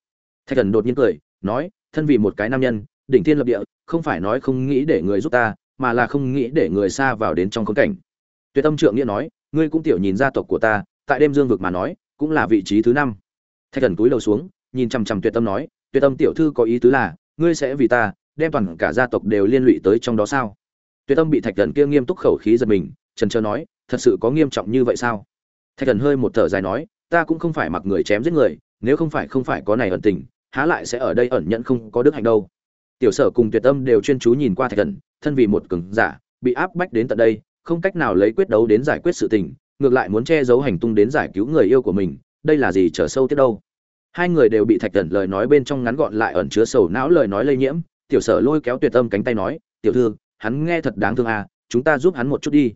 Speaker 1: Thạch thần đột nhiên cười, nói, thân vì một cái nam nhân, đỉnh thiên lập địa, không phải nói không nghĩ để người giúp ta, mà là không nghĩ để người xa vào đến trong khốn cảnh. Tuyệt âm trượng nghĩa nói, ngươi cũng tiểu nhìn gia tộc của ta, tại đêm dương vực mà nói, cũng là vị trí thứ năm. Thạch thần túi đầu xuống, nhìn chằm chằm tuyệt tâm nói tuyệt tâm tiểu thư có ý tứ là, ngươi sẽ vì ta, đem toàn cả gia tộc đều liên lụy tới trong đó sao? Tuyệt tâm bị thạch thần kia nghiêm túc khẩu khí giật mình, trần trơ nói, thật sự có nghiêm trọng như vậy sao? Thạch thần hơi một thở dài nói, ta cũng không phải mặc người chém giết người, nếu không phải không phải có này ẩn tình, há lại sẽ ở đây ẩn nhận không có đức hạnh đâu. Tiểu sở cùng tuyệt tâm đều chuyên chú nhìn qua thạch thần, thân vì một cường giả, bị áp bách đến tận đây, không cách nào lấy quyết đấu đến giải quyết sự tình, ngược lại muốn che giấu hành tung đến giải cứu người yêu của mình, đây là gì trở sâu tiếp đâu? Hai người đều bị thạch thần lời nói bên trong ngắn gọn lại ẩn chứa sầu não lời nói lây nhiễm, tiểu sở lôi kéo tuyệt tâm cánh tay nói, tiểu thư, hắn nghe thật đáng thương à chúng ta giúp hắn một chút đi.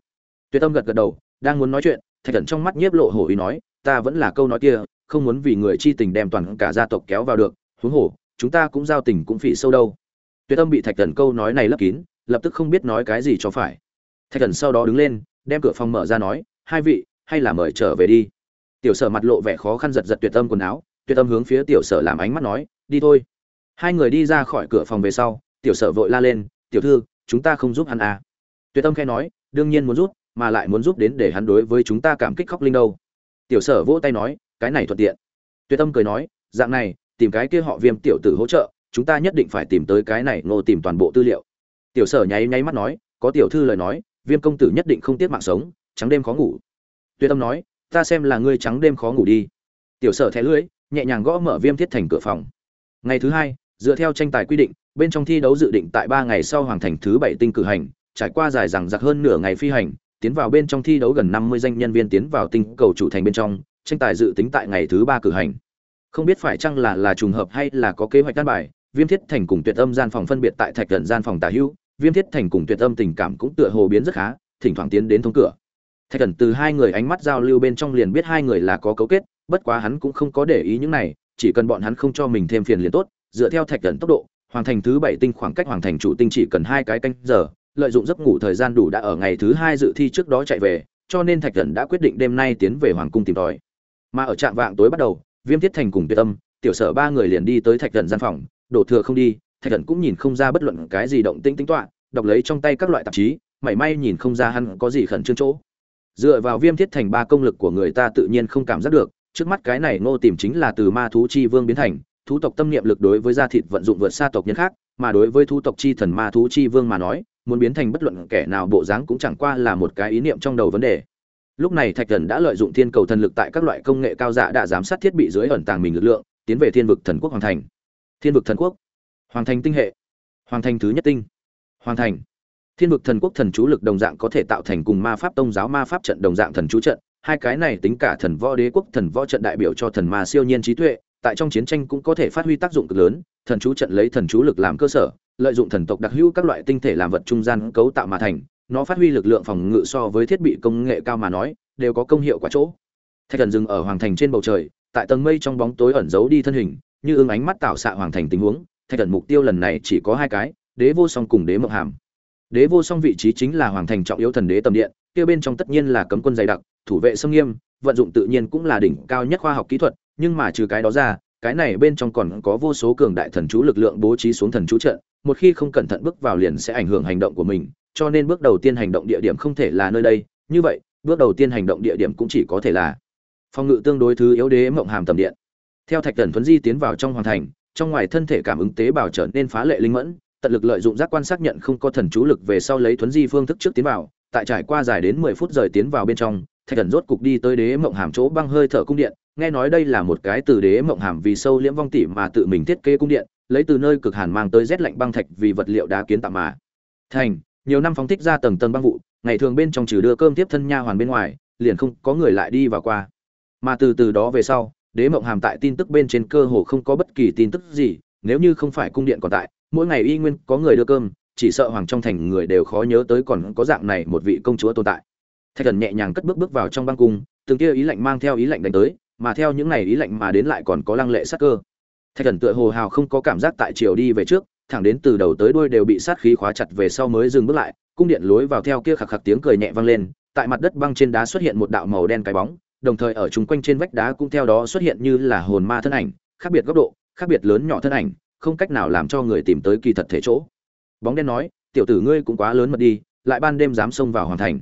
Speaker 1: Tuyệt tâm gật gật đầu, đang muốn nói chuyện, thạch thần trong mắt nhiếp lộ hổ ý nói, ta vẫn là câu nói kia, không muốn vì người chi tình đem toàn cả gia tộc kéo vào được, huống hổ chúng ta cũng giao tình cũng phỉ sâu đâu. Tuyệt tâm bị thạch thần câu nói này lấp kín, lập tức không biết nói cái gì cho phải. Thạch thần sau đó đứng lên, đem cửa phòng mở ra nói, hai vị, hay là mời trở về đi. Tiểu sở mặt lộ vẻ khó khăn giật giật tuyệt tâm quần áo tuyệt tâm hướng phía tiểu sở làm ánh mắt nói, đi thôi. Hai người đi ra khỏi cửa phòng về sau, tiểu sở vội la lên, tiểu thư, chúng ta không giúp hắn à. tuyệt tâm khẽ nói, đương nhiên muốn giúp, mà lại muốn giúp đến để hắn đối với chúng ta cảm kích khóc linh đâu. Tiểu sở vỗ tay nói, cái này thuận tiện. Tuyệt tâm cười nói, dạng này, tìm cái kia họ viêm tiểu tử hỗ trợ, chúng ta nhất định phải tìm tới cái này ngô tìm toàn bộ tư liệu. Tiểu sở nháy nháy mắt nói, có tiểu thư lời nói, viêm công tử nhất định không tiếc mạng sống, trắng đêm khó ngủ. Tuyệt tâm nói, ta xem là ngươi trắng đêm khó ngủ đi. Tiểu sở thẻ lưỡi nhẹ nhàng gõ mở viêm thiết thành cửa phòng. Ngày thứ hai, dựa theo tranh tài quy định, bên trong thi đấu dự định tại ba ngày sau hoàng thành thứ bảy tinh cử hành, trải qua dài rằng giặc hơn nửa ngày phi hành, tiến vào bên trong thi đấu gần năm mươi danh nhân viên tiến vào tinh cầu chủ thành bên trong, tranh tài dự tính tại ngày thứ ba cử hành. Không biết phải chăng là là trùng hợp hay là có kế hoạch đan bài, viêm thiết thành cùng tuyệt âm gian phòng phân biệt tại thạch gần gian phòng tả hữu, viêm thiết thành cùng tuyệt âm tình cảm cũng tựa hồ biến rất khá, thỉnh thoảng tiến đến thông cửa. Thạch cẩn từ hai người ánh mắt giao lưu bên trong liền biết hai người là có cấu kết bất quá hắn cũng không có để ý những này chỉ cần bọn hắn không cho mình thêm phiền liền tốt dựa theo thạch thần tốc độ hoàng thành thứ bảy tinh khoảng cách hoàng thành chủ tinh chỉ cần hai cái canh giờ lợi dụng giấc ngủ thời gian đủ đã ở ngày thứ hai dự thi trước đó chạy về cho nên thạch thần đã quyết định đêm nay tiến về hoàng cung tìm tòi. Mà ở trạm vạng tối bắt đầu viêm thiết thành cùng tuyệt Tâm, tiểu sở ba người liền đi tới thạch thần gian phòng đổ thừa không đi thạch thần cũng nhìn không ra bất luận cái gì động tĩnh tính toạ đọc lấy trong tay các loại tạp chí mảy may nhìn không ra hắn có gì khẩn trương chỗ. Dựa vào viêm thiết thành ba công lực của người ta tự nhiên không cảm giác được trước mắt cái này ngô tìm chính là từ ma thú chi vương biến thành, thú tộc tâm niệm lực đối với da thịt vận dụng vượt xa tộc nhân khác, mà đối với thú tộc chi thần ma thú chi vương mà nói, muốn biến thành bất luận kẻ nào bộ dáng cũng chẳng qua là một cái ý niệm trong đầu vấn đề. Lúc này thạch thần đã lợi dụng thiên cầu thần lực tại các loại công nghệ cao dạ đã giám sát thiết bị dưới ẩn tàng mình lực lượng, tiến về thiên vực thần quốc hoàng thành. Thiên vực thần quốc. Hoàng thành tinh hệ. Hoàng thành thứ nhất tinh. Hoàng thành. Thiên vực thần quốc thần chú lực đồng dạng có thể tạo thành cùng ma pháp tông giáo ma pháp trận đồng dạng thần chú trận hai cái này tính cả thần võ đế quốc, thần võ trận đại biểu cho thần ma siêu nhiên trí tuệ, tại trong chiến tranh cũng có thể phát huy tác dụng cực lớn, thần chú trận lấy thần chú lực làm cơ sở, lợi dụng thần tộc đặc hữu các loại tinh thể làm vật trung gian cấu tạo mà thành, nó phát huy lực lượng phòng ngự so với thiết bị công nghệ cao mà nói, đều có công hiệu quả chỗ. Thạch thần dừng ở hoàng thành trên bầu trời, tại tầng mây trong bóng tối ẩn giấu đi thân hình, như ưng ánh mắt tạo xạ hoàng thành tình huống, thạch thần mục tiêu lần này chỉ có hai cái, đế vô song cùng đế mộng hàm. Đế vô song vị trí chính là hoàng thành trọng yếu thần đế tầm điện, kia bên trong tất nhiên là cấm quân dày đặc thủ vệ xâm nghiêm, vận dụng tự nhiên cũng là đỉnh cao nhất khoa học kỹ thuật, nhưng mà trừ cái đó ra, cái này bên trong còn có vô số cường đại thần chú lực lượng bố trí xuống thần chú trận, một khi không cẩn thận bước vào liền sẽ ảnh hưởng hành động của mình, cho nên bước đầu tiên hành động địa điểm không thể là nơi đây. Như vậy, bước đầu tiên hành động địa điểm cũng chỉ có thể là phòng ngự tương đối thứ yếu đế mộng hàm tầm điện. Theo thạch thần thuấn di tiến vào trong hoàng thành, trong ngoài thân thể cảm ứng tế bào trở nên phá lệ linh mẫn, tận lực lợi dụng giác quan xác nhận không có thần chú lực về sau lấy thuấn di phương thức trước tiến vào, tại trải qua dài đến mười phút rời tiến vào bên trong thạch thần rốt cục đi tới đế mộng hàm chỗ băng hơi thở cung điện, nghe nói đây là một cái từ đế mộng hàm vì sâu liễm vong tỉ mà tự mình thiết kế cung điện, lấy từ nơi cực hàn mang tới rét lạnh băng thạch vì vật liệu đá kiến tạo mà. Thành, nhiều năm phóng thích ra tầng tầng băng vụ, ngày thường bên trong trừ đưa cơm tiếp thân nha hoàn bên ngoài, liền không có người lại đi vào qua. Mà từ từ đó về sau, đế mộng hàm tại tin tức bên trên cơ hồ không có bất kỳ tin tức gì, nếu như không phải cung điện còn tại, mỗi ngày y nguyên có người đưa cơm, chỉ sợ hoàng trong thành người đều khó nhớ tới còn có dạng này một vị công chúa tồn tại thạch thần nhẹ nhàng cất bước bước vào trong băng cung, từng kia ý lạnh mang theo ý lạnh đánh tới, mà theo những này ý lạnh mà đến lại còn có lăng lệ sát cơ. Thạch thần tựa hồ hào không có cảm giác tại chiều đi về trước, thẳng đến từ đầu tới đuôi đều bị sát khí khóa chặt về sau mới dừng bước lại, cung điện lối vào theo kia khạc khạc tiếng cười nhẹ vang lên, tại mặt đất băng trên đá xuất hiện một đạo màu đen cái bóng, đồng thời ở chung quanh trên vách đá cũng theo đó xuất hiện như là hồn ma thân ảnh, khác biệt góc độ, khác biệt lớn nhỏ thân ảnh, không cách nào làm cho người tìm tới kỳ thật thể chỗ. Bóng đen nói, tiểu tử ngươi cũng quá lớn mật đi, lại ban đêm dám xông vào hoàn thành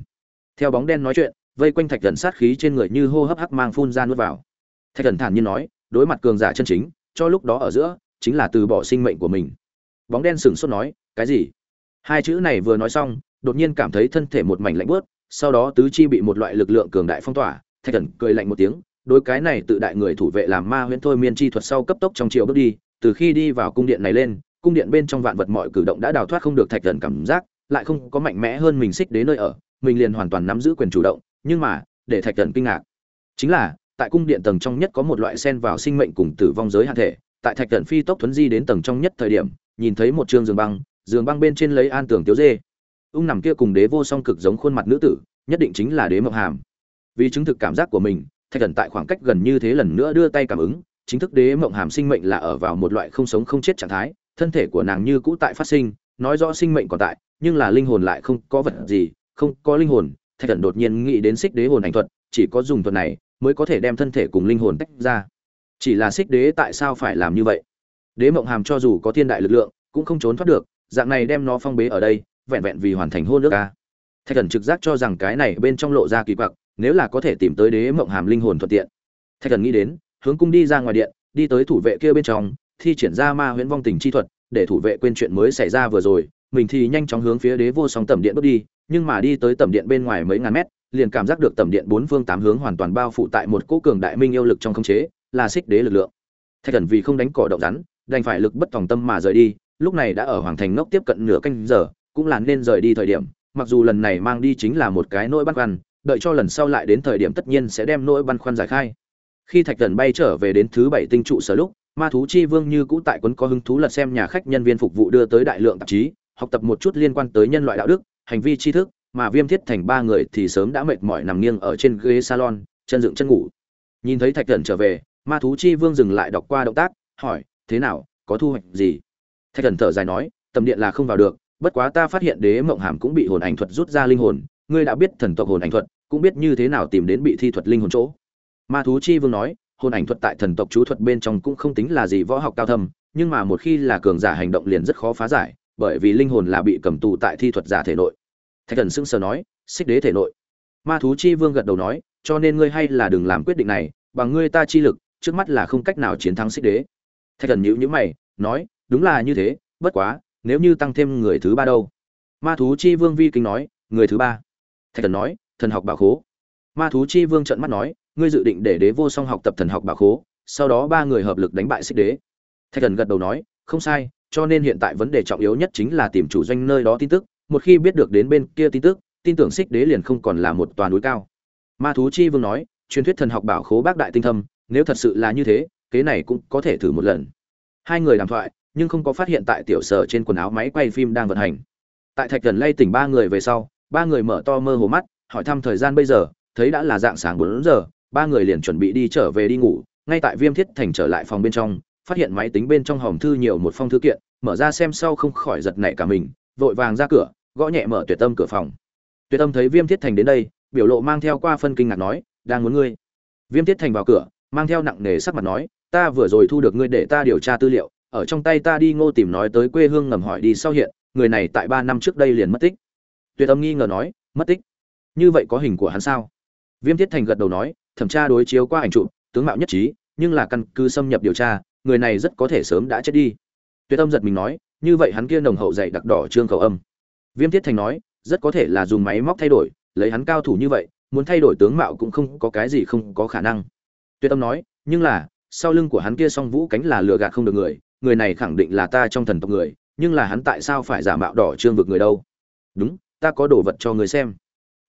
Speaker 1: theo bóng đen nói chuyện, vây quanh thạch thần sát khí trên người như hô hấp hắc mang phun ra nuốt vào. Thạch thần thản nhiên nói, đối mặt cường giả chân chính, cho lúc đó ở giữa, chính là từ bỏ sinh mệnh của mình. Bóng đen sửng sốt nói, cái gì? Hai chữ này vừa nói xong, đột nhiên cảm thấy thân thể một mảnh lạnh bớt sau đó tứ chi bị một loại lực lượng cường đại phong tỏa, thạch thần cười lạnh một tiếng, đối cái này tự đại người thủ vệ làm ma huyễn thôi miên chi thuật sau cấp tốc trong chiều bước đi, từ khi đi vào cung điện này lên, cung điện bên trong vạn vật mọi cử động đã đào thoát không được thạch thần cảm giác, lại không có mạnh mẽ hơn mình xích đến nơi ở mình liền hoàn toàn nắm giữ quyền chủ động, nhưng mà, để thạch thần kinh ngạc, chính là, tại cung điện tầng trong nhất có một loại sen vào sinh mệnh cùng tử vong giới hạn thể, tại thạch thần phi tốc thuấn di đến tầng trong nhất thời điểm, nhìn thấy một trường giường băng giường băng bên trên lấy an tưởng tiếu dê. Ung nằm kia cùng đế vô song cực giống khuôn mặt nữ tử, nhất định chính là đế mộng hàm. Vì chứng thực cảm giác của mình, thạch thần tại khoảng cách gần như thế lần nữa đưa tay cảm ứng, chính thức đế mộng hàm sinh mệnh là ở vào một loại không sống không chết trạng thái, thân thể của nàng như cũ tại phát sinh, nói rõ sinh mệnh còn tại, nhưng là linh hồn lại không có vật gì không có linh hồn, thạch thần đột nhiên nghĩ đến xích đế hồn ảnh thuật, chỉ có dùng thuật này mới có thể đem thân thể cùng linh hồn tách ra. Chỉ là xích đế tại sao phải làm như vậy? Đế mộng hàm cho dù có thiên đại lực lượng, cũng không trốn thoát được, dạng này đem nó phong bế ở đây, vẹn vẹn vì hoàn thành hôn nước ca thạch thần trực giác cho rằng cái này bên trong lộ ra kỳ quặc, nếu là có thể tìm tới đế mộng hàm linh hồn thuận tiện. Thạch thần nghĩ đến, hướng cung đi ra ngoài điện, đi tới thủ vệ kia bên trong, thi triển ra ma huyễn vong tình chi thuật, để thủ vệ quên chuyện mới xảy ra vừa rồi, mình thì nhanh chóng hướng phía đế vô song tầm điện bước đi nhưng mà đi tới tầm điện bên ngoài mấy ngàn mét, liền cảm giác được tầm điện bốn phương tám hướng hoàn toàn bao phủ tại một cỗ cường đại minh yêu lực trong khống chế, là xích đế lực lượng. Thạch thần vì không đánh cỏ động rắn, đành phải lực bất tòng tâm mà rời đi, lúc này đã ở hoàng thành ngốc tiếp cận nửa canh giờ, cũng là nên rời đi thời điểm, mặc dù lần này mang đi chính là một cái nỗi băn khoăn, đợi cho lần sau lại đến thời điểm tất nhiên sẽ đem nỗi băn khoăn giải khai. Khi thạch thần bay trở về đến thứ bảy tinh trụ sở lúc, ma thú chi vương như cũ tại quấn có hứng thú lật xem nhà khách nhân viên phục vụ đưa tới đại lượng tạp chí, học tập một chút liên quan tới nhân loại đạo đức hành vi tri thức, mà viêm thiết thành ba người thì sớm đã mệt mỏi nằm nghiêng ở trên ghế salon, chân dựng chân ngủ. Nhìn thấy thạch thần trở về, ma thú chi vương dừng lại đọc qua động tác, hỏi, thế nào, có thu hoạch gì? Thạch thần thở dài nói, tầm điện là không vào được, bất quá ta phát hiện đế mộng hàm cũng bị hồn ảnh thuật rút ra linh hồn, ngươi đã biết thần tộc hồn ảnh thuật, cũng biết như thế nào tìm đến bị thi thuật linh hồn chỗ. Ma thú chi vương nói, hồn ảnh thuật tại thần tộc chú thuật bên trong cũng không tính là gì võ học cao thâm, nhưng mà một khi là cường giả hành động liền rất khó phá giải bởi vì linh hồn là bị cầm tù tại thi thuật giả thể nội. Thạch thần sững sờ nói, xích đế thể nội. Ma thú chi vương gật đầu nói, cho nên ngươi hay là đừng làm quyết định này, bằng ngươi ta chi lực, trước mắt là không cách nào chiến thắng xích đế. Thạch thần nhíu nhíu mày, nói, đúng là như thế, bất quá, nếu như tăng thêm người thứ ba đâu? Ma thú chi vương vi kính nói, người thứ ba. Thạch thần nói, thần học bảo khố. Ma thú chi vương trợn mắt nói, ngươi dự định để đế vô song học tập thần học bảo khố, sau đó ba người hợp lực đánh bại xích đế. Thạch thần gật đầu nói, không sai cho nên hiện tại vấn đề trọng yếu nhất chính là tìm chủ doanh nơi đó tin tức, một khi biết được đến bên kia tin tức, tin tưởng xích đế liền không còn là một toàn núi cao. Ma thú chi vương nói, truyền thuyết thần học bảo khố bác đại tinh thâm, nếu thật sự là như thế, kế này cũng có thể thử một lần. Hai người đàm thoại, nhưng không có phát hiện tại tiểu sở trên quần áo máy quay phim đang vận hành. Tại thạch thần lay tỉnh ba người về sau, ba người mở to mơ hồ mắt, hỏi thăm thời gian bây giờ, thấy đã là dạng sáng bốn giờ, ba người liền chuẩn bị đi trở về đi ngủ, ngay tại viêm thiết thành trở lại phòng bên trong phát hiện máy tính bên trong hòm thư nhiều một phong thư kiện, mở ra xem sau không khỏi giật nảy cả mình, vội vàng ra cửa, gõ nhẹ mở tuyệt tâm cửa phòng. Tuyệt tâm thấy viêm thiết thành đến đây, biểu lộ mang theo qua phân kinh ngạc nói, đang muốn ngươi. Viêm thiết thành vào cửa, mang theo nặng nề sắc mặt nói, ta vừa rồi thu được ngươi để ta điều tra tư liệu, ở trong tay ta đi ngô tìm nói tới quê hương ngầm hỏi đi sau hiện, người này tại ba năm trước đây liền mất tích. Tuyệt âm nghi ngờ nói, mất tích? Như vậy có hình của hắn sao? Viêm thiết thành gật đầu nói, thẩm tra đối chiếu qua ảnh chụp, tướng mạo nhất trí, nhưng là căn cứ xâm nhập điều tra người này rất có thể sớm đã chết đi. Tuyệt âm giật mình nói, như vậy hắn kia nồng hậu dày đặc đỏ trương khẩu âm. Viêm thiết thành nói, rất có thể là dùng máy móc thay đổi, lấy hắn cao thủ như vậy, muốn thay đổi tướng mạo cũng không có cái gì không có khả năng. Tuyệt âm nói, nhưng là, sau lưng của hắn kia song vũ cánh là lừa gạt không được người người này khẳng định là ta trong thần tộc người, nhưng là hắn tại sao phải giả mạo đỏ trương vực người đâu? Đúng, ta có đồ vật cho người xem.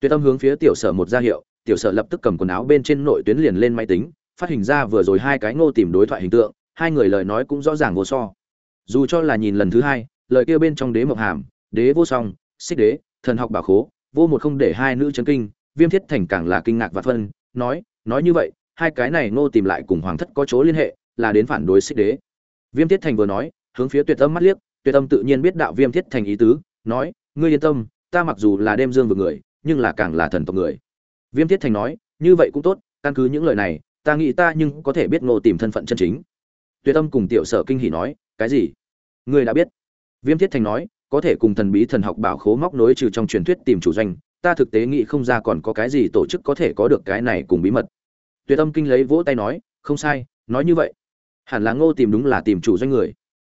Speaker 1: Tuyệt tâm hướng phía tiểu sở một ra hiệu, tiểu sở lập tức cầm quần áo bên trên nội tuyến liền lên máy tính, phát hình ra vừa rồi hai cái ngô tìm đối thoại hình tượng hai người lời nói cũng rõ ràng vô so. Dù cho là nhìn lần thứ hai, lời kia bên trong đế mộc hàm, đế vô song, xích đế, thần học bảo khố, vô một không để hai nữ chấn kinh, viêm thiết thành càng là kinh ngạc và phân, nói nói như vậy, hai cái này ngô tìm lại cùng hoàng thất có chỗ liên hệ, là đến phản đối xích đế. Viêm thiết thành vừa nói, hướng phía tuyệt tâm mắt liếc, tuyệt tâm tự nhiên biết đạo viêm thiết thành ý tứ, nói, ngươi yên tâm, ta mặc dù là đêm dương vực người, nhưng là càng là thần tộc người. Viêm thiết thành nói, như vậy cũng tốt, căn cứ những lời này, ta nghĩ ta nhưng có thể biết ngô tìm thân phận chân chính tuyệt tâm cùng tiểu sở kinh hỉ nói, cái gì? Ngươi đã biết? Viêm thiết thành nói, có thể cùng thần bí thần học bảo khố móc nối trừ trong truyền thuyết tìm chủ doanh, ta thực tế nghĩ không ra còn có cái gì tổ chức có thể có được cái này cùng bí mật. Tuyệt tâm kinh lấy vỗ tay nói, không sai, nói như vậy. Hẳn là ngô tìm đúng là tìm chủ doanh người.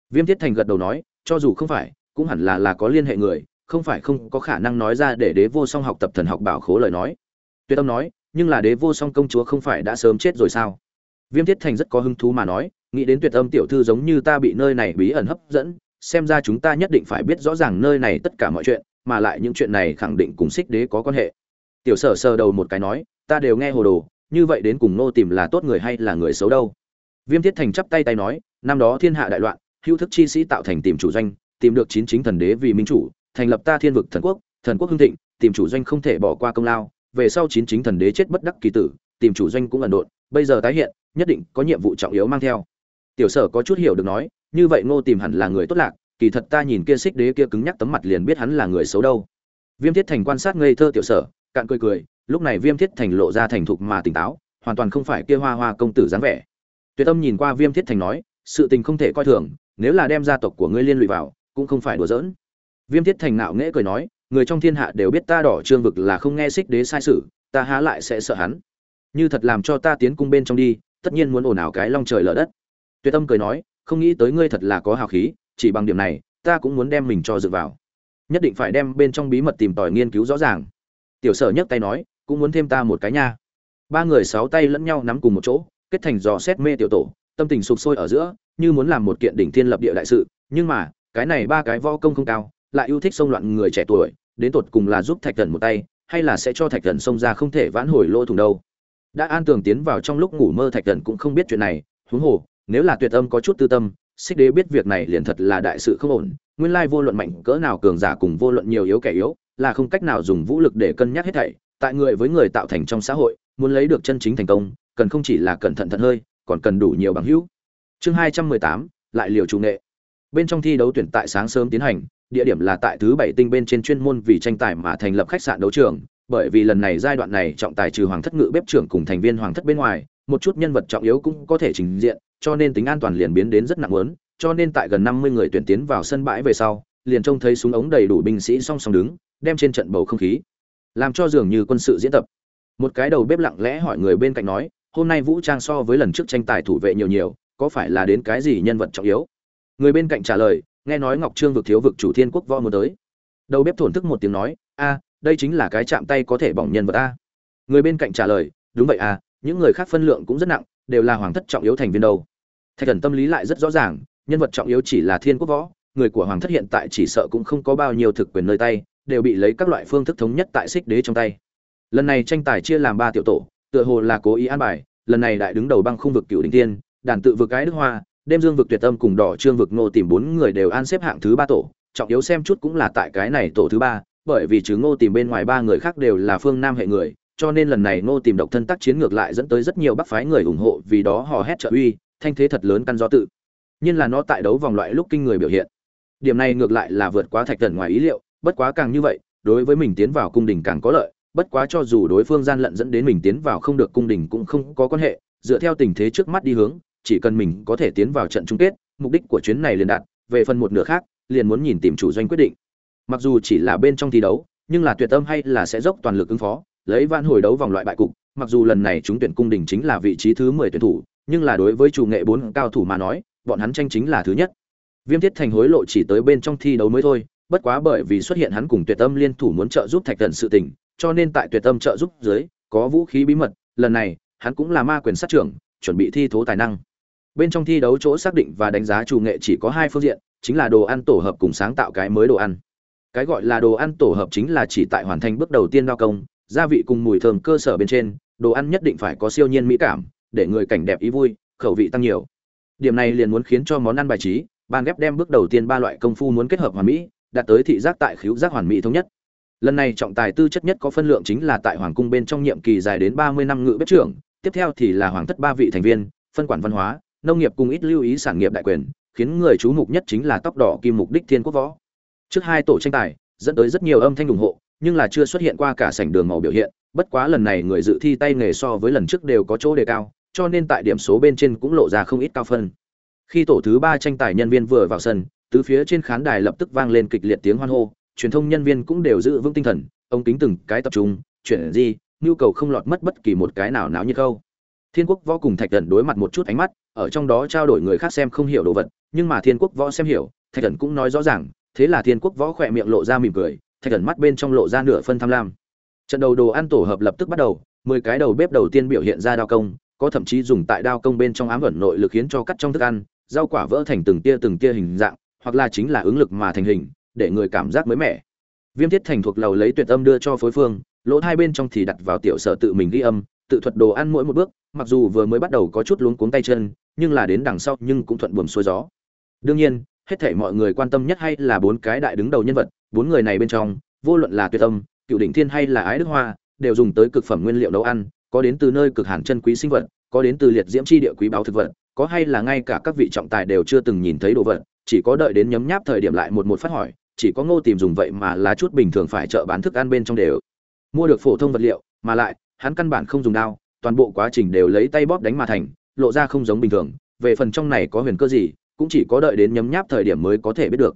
Speaker 1: Viêm thiết thành gật đầu nói, cho dù không phải, cũng hẳn là là có liên hệ người, không phải không có khả năng nói ra để đế vô song học tập thần học bảo khố lời nói. Tuyệt tâm nói, nhưng là đế vô song công chúa không phải đã sớm chết rồi sao? Viêm thiết thành rất có hứng thú mà nói nghĩ đến tuyệt âm tiểu thư giống như ta bị nơi này bí ẩn hấp dẫn, xem ra chúng ta nhất định phải biết rõ ràng nơi này tất cả mọi chuyện, mà lại những chuyện này khẳng định cùng xích đế có quan hệ. Tiểu sở sờ đầu một cái nói, ta đều nghe hồ đồ, như vậy đến cùng nô tìm là tốt người hay là người xấu đâu? Viêm thiết thành chắp tay tay nói, năm đó thiên hạ đại loạn, hữu thức chi sĩ tạo thành tìm chủ doanh, tìm được chín chính thần đế vì minh chủ, thành lập ta thiên vực thần quốc thần quốc hưng thịnh, tìm chủ doanh không thể bỏ qua công lao, về sau chín chính thần đế chết bất đắc kỳ tử, tìm chủ doanh cũng ẩn độn, bây giờ tái hiện, nhất định có nhiệm vụ trọng yếu mang theo tiểu sở có chút hiểu được nói, như vậy ngô tìm hẳn là người tốt lạc, kỳ thật ta nhìn kia xích đế kia cứng nhắc tấm mặt liền biết hắn là người xấu đâu. Viêm thiết thành quan sát ngây thơ tiểu sở, cạn cười cười, lúc này viêm thiết thành lộ ra thành thục mà tỉnh táo, hoàn toàn không phải kia hoa hoa công tử dáng vẻ. Tuyệt tâm nhìn qua viêm thiết thành nói, sự tình không thể coi thường, nếu là đem gia tộc của ngươi liên lụy vào, cũng không phải đùa giỡn. Viêm thiết thành nạo nghễ cười nói, người trong thiên hạ đều biết ta đỏ trương vực là không nghe xích đế sai sự, ta há lại sẽ sợ hắn. Như thật làm cho ta tiến cung bên trong đi, tất nhiên muốn ồn ào cái long trời lở đất tuyệt tâm cười nói, không nghĩ tới ngươi thật là có hào khí, chỉ bằng điểm này, ta cũng muốn đem mình cho dựa vào. Nhất định phải đem bên trong bí mật tìm tòi nghiên cứu rõ ràng. Tiểu sở nhấc tay nói, cũng muốn thêm ta một cái nha. Ba người sáu tay lẫn nhau nắm cùng một chỗ, kết thành dò xét mê tiểu tổ, tâm tình sụp sôi ở giữa, như muốn làm một kiện đỉnh thiên lập địa đại sự. Nhưng mà, cái này ba cái võ công không cao, lại yêu thích xông loạn người trẻ tuổi, đến tột cùng là giúp thạch thần một tay, hay là sẽ cho thạch thần xông ra không thể vãn hồi lỗ thủng đâu. Đã an tường tiến vào trong lúc ngủ mơ thạch thần cũng không biết chuyện này, huống hồ nếu là tuyệt âm có chút tư tâm, xích đế biết việc này liền thật là đại sự không ổn, nguyên lai vô luận mạnh cỡ nào cường giả cùng vô luận nhiều yếu kẻ yếu, là không cách nào dùng vũ lực để cân nhắc hết thảy, tại người với người tạo thành trong xã hội, muốn lấy được chân chính thành công, cần không chỉ là cẩn thận thận hơi, còn cần đủ nhiều bằng hữu. Chương hai trăm mười tám, lại liều chủ nghệ. Bên trong thi đấu tuyển tại sáng sớm tiến hành, địa điểm là tại thứ bảy tinh bên trên chuyên môn vì tranh tài mà thành lập khách sạn đấu trường, bởi vì lần này giai đoạn này trọng tài trừ hoàng thất ngự bếp trưởng cùng thành viên hoàng thất bên ngoài một chút nhân vật trọng yếu cũng có thể trình diện, cho nên tính an toàn liền biến đến rất nặng lớn, cho nên tại gần năm mươi người tuyển tiến vào sân bãi về sau, liền trông thấy súng ống đầy đủ binh sĩ song song đứng, đem trên trận bầu không khí, làm cho dường như quân sự diễn tập. Một cái đầu bếp lặng lẽ hỏi người bên cạnh nói, hôm nay vũ trang so với lần trước tranh tài thủ vệ nhiều nhiều, có phải là đến cái gì nhân vật trọng yếu? Người bên cạnh trả lời, nghe nói ngọc trương vực thiếu vực chủ thiên quốc võ muốn tới. Đầu bếp thổn thức một tiếng nói, a, đây chính là cái chạm tay có thể bỏng nhân vật a. Người bên cạnh trả lời, đúng vậy à những người khác phân lượng cũng rất nặng, đều là hoàng thất trọng yếu thành viên đâu. Thạch thần tâm lý lại rất rõ ràng, nhân vật trọng yếu chỉ là thiên quốc võ, người của hoàng thất hiện tại chỉ sợ cũng không có bao nhiêu thực quyền nơi tay, đều bị lấy các loại phương thức thống nhất tại xích đế trong tay. Lần này tranh tài chia làm ba tiểu tổ, tựa hồ là cố ý an bài, lần này đại đứng đầu băng khung vực cựu đình tiên, đàn tự vực cái đức hoa, đêm dương vực tuyệt tâm cùng đỏ trương vực ngô tìm bốn người đều an xếp hạng thứ ba tổ, trọng yếu xem chút cũng là tại cái này tổ thứ ba, bởi vì chứ ngô tìm bên ngoài ba người khác đều là phương nam hệ người cho nên lần này ngô tìm độc thân tác chiến ngược lại dẫn tới rất nhiều bắc phái người ủng hộ, vì đó hò hét trợ uy, thanh thế thật lớn căn do tự. Nhiên là nó tại đấu vòng loại lúc kinh người biểu hiện. Điểm này ngược lại là vượt quá thạch thần ngoài ý liệu, bất quá càng như vậy, đối với mình tiến vào cung đình càng có lợi, bất quá cho dù đối phương gian lận dẫn đến mình tiến vào không được cung đình cũng không có quan hệ, dựa theo tình thế trước mắt đi hướng, chỉ cần mình có thể tiến vào trận chung kết, mục đích của chuyến này liền đạt, về phần một nửa khác, liền muốn nhìn tìm chủ doanh quyết định. Mặc dù chỉ là bên trong thi đấu, nhưng là tuyệt tâm hay là sẽ dốc toàn lực ứng phó lấy vãn hồi đấu vòng loại bại cục, mặc dù lần này chúng tuyển cung đình chính là vị trí thứ mười tuyển thủ, nhưng là đối với chủ nghệ bốn cao thủ mà nói, bọn hắn tranh chính là thứ nhất. Viêm thiết thành hối lộ chỉ tới bên trong thi đấu mới thôi, bất quá bởi vì xuất hiện hắn cùng tuyệt tâm liên thủ muốn trợ giúp thạch thần sự tình, cho nên tại tuyệt tâm trợ giúp dưới, có vũ khí bí mật, lần này, hắn cũng là ma quyền sát trưởng, chuẩn bị thi thố tài năng. Bên trong thi đấu chỗ xác định và đánh giá chủ nghệ chỉ có hai phương diện, chính là đồ ăn tổ hợp cùng sáng tạo cái mới đồ ăn. Cái gọi là đồ ăn tổ hợp chính là chỉ tại hoàn thành bước đầu tiên lao công gia vị cùng mùi thơm cơ sở bên trên, đồ ăn nhất định phải có siêu nhiên mỹ cảm, để người cảnh đẹp ý vui, khẩu vị tăng nhiều. Điểm này liền muốn khiến cho món ăn bài trí, ban ghép đem bước đầu tiên ba loại công phu muốn kết hợp hoàn mỹ, đạt tới thị giác tại khíu giác hoàn mỹ thống nhất. Lần này trọng tài tư chất nhất có phân lượng chính là tại hoàng cung bên trong nhiệm kỳ dài đến ba mươi năm ngự bếp trưởng, tiếp theo thì là hoàng thất ba vị thành viên, phân quản văn hóa, nông nghiệp cùng ít lưu ý sản nghiệp đại quyền, khiến người chú mục nhất chính là tóc đỏ kim mục đích thiên quốc võ. Trước hai tổ tranh tài, dẫn tới rất nhiều âm thanh ủng hộ nhưng là chưa xuất hiện qua cả sảnh đường màu biểu hiện, bất quá lần này người dự thi tay nghề so với lần trước đều có chỗ đề cao, cho nên tại điểm số bên trên cũng lộ ra không ít cao phân. Khi tổ thứ ba tranh tài nhân viên vừa vào sân từ phía trên khán đài lập tức vang lên kịch liệt tiếng hoan hô, truyền thông nhân viên cũng đều giữ vững tinh thần, ông kính từng cái tập trung, chuyện gì, nhu cầu không lọt mất bất kỳ một cái nào náo như câu thiên quốc võ cùng thạch Cẩn đối mặt một chút ánh mắt, ở trong đó trao đổi người khác xem không hiểu đồ vật, nhưng mà thiên quốc võ xem hiểu, thạch Cẩn cũng nói rõ ràng, thế là thiên quốc võ khỏe miệng lộ ra mỉm cười thạch thần mắt bên trong lộ ra nửa phân tham lam. Trận đầu đồ ăn tổ hợp lập tức bắt đầu, mười cái đầu bếp đầu tiên biểu hiện ra đao công, có thậm chí dùng tại đao công bên trong ám ẩn nội lực khiến cho cắt trong thức ăn, rau quả vỡ thành từng tia từng tia hình dạng, hoặc là chính là ứng lực mà thành hình, để người cảm giác mới mẻ. Viêm thiết thành thuộc lầu lấy tuyệt âm đưa cho phối phương, lỗ hai bên trong thì đặt vào tiểu sở tự mình ghi âm, tự thuật đồ ăn mỗi một bước, mặc dù vừa mới bắt đầu có chút luống cuống tay chân, nhưng là đến đằng sau nhưng cũng thuận buồm xuôi gió. Đương nhiên hết thảy mọi người quan tâm nhất hay là bốn cái đại đứng đầu nhân vật, bốn người này bên trong, vô luận là tuyệt âm, cựu đỉnh thiên hay là ái đức hoa, đều dùng tới cực phẩm nguyên liệu nấu ăn, có đến từ nơi cực hàn chân quý sinh vật, có đến từ liệt diễm chi địa quý báo thực vật, có hay là ngay cả các vị trọng tài đều chưa từng nhìn thấy đồ vật, chỉ có đợi đến nhấm nháp thời điểm lại một một phát hỏi, chỉ có ngô tìm dùng vậy mà là chút bình thường phải chợ bán thức ăn bên trong đều. Mua được phổ thông vật liệu, mà lại, hắn căn bản không dùng đao, toàn bộ quá trình đều lấy tay bóp đánh mà thành, lộ ra không giống bình thường, về phần trong này có huyền cơ gì cũng chỉ có đợi đến nhấm nháp thời điểm mới có thể biết được.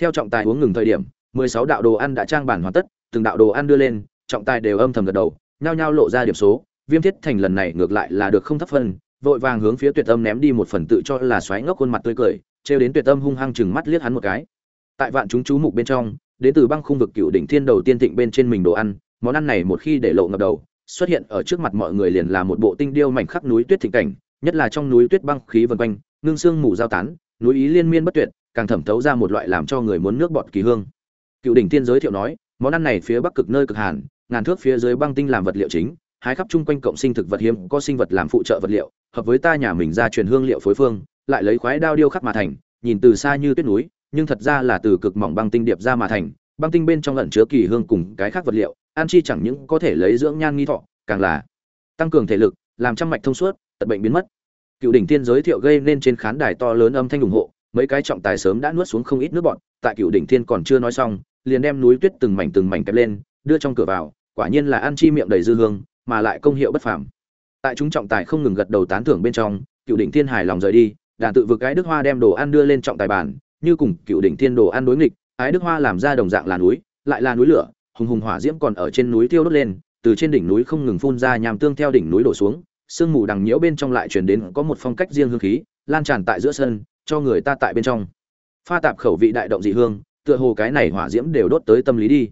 Speaker 1: Theo trọng tài uống ngừng thời điểm, mười sáu đạo đồ ăn đã trang bản hoàn tất, từng đạo đồ ăn đưa lên, trọng tài đều âm thầm gật đầu, nhao nhao lộ ra điểm số. Viêm thiết thành lần này ngược lại là được không thấp phân, vội vàng hướng phía tuyệt âm ném đi một phần tự cho là xoáy ngốc khuôn mặt tươi cười, trêu đến tuyệt âm hung hăng chừng mắt liếc hắn một cái. Tại vạn chúng chú mục bên trong, đến từ băng khung vực cựu đỉnh thiên đầu tiên thịnh bên trên mình đồ ăn, món ăn này một khi để lộ ngập đầu, xuất hiện ở trước mặt mọi người liền là một bộ tinh điêu mảnh khắc núi tuyết thịnh cảnh, nhất là trong núi tuyết băng khí vần quanh ngưng xương mù giao tán, núi ý liên miên bất tuyệt, càng thẩm thấu ra một loại làm cho người muốn nước bọt kỳ hương. Cựu đỉnh tiên giới thiệu nói, món ăn này phía bắc cực nơi cực hàn, ngàn thước phía dưới băng tinh làm vật liệu chính, hái khắp chung quanh cộng sinh thực vật hiếm, có sinh vật làm phụ trợ vật liệu, hợp với ta nhà mình ra truyền hương liệu phối phương, lại lấy khoái đao điêu khắc mà thành, nhìn từ xa như tuyết núi, nhưng thật ra là từ cực mỏng băng tinh điệp ra mà thành, băng tinh bên trong lẫn chứa kỳ hương cùng cái khác vật liệu, an chi chẳng những có thể lấy dưỡng nhan nghi thọ, càng là tăng cường thể lực, làm trăm mạch thông suốt tật bệnh biến mất cựu đỉnh tiên giới thiệu gây nên trên khán đài to lớn âm thanh ủng hộ, mấy cái trọng tài sớm đã nuốt xuống không ít nước bọn tại cựu đỉnh thiên còn chưa nói xong, liền đem núi tuyết từng mảnh từng mảnh kẹp lên, đưa trong cửa vào, quả nhiên là ăn chi miệng đầy dư hương, mà lại công hiệu bất phàm. Tại chúng trọng tài không ngừng gật đầu tán thưởng bên trong, cựu đỉnh thiên hài lòng rời đi, đàn tự vực cái đức hoa đem đồ ăn đưa lên trọng tài bàn, như cùng cựu đỉnh thiên đồ ăn đối nghịch, ái đức hoa làm ra đồng dạng là núi, lại là núi lửa, hùng hùng hỏa diễm còn ở trên núi tiêu đốt lên, từ trên đỉnh núi không ngừng phun ra nhàm tương theo đỉnh núi đổ xuống sương mù đằng nhiễu bên trong lại truyền đến có một phong cách riêng hương khí, lan tràn tại giữa sân, cho người ta tại bên trong. Pha tạp khẩu vị đại động dị hương, tựa hồ cái này hỏa diễm đều đốt tới tâm lý đi.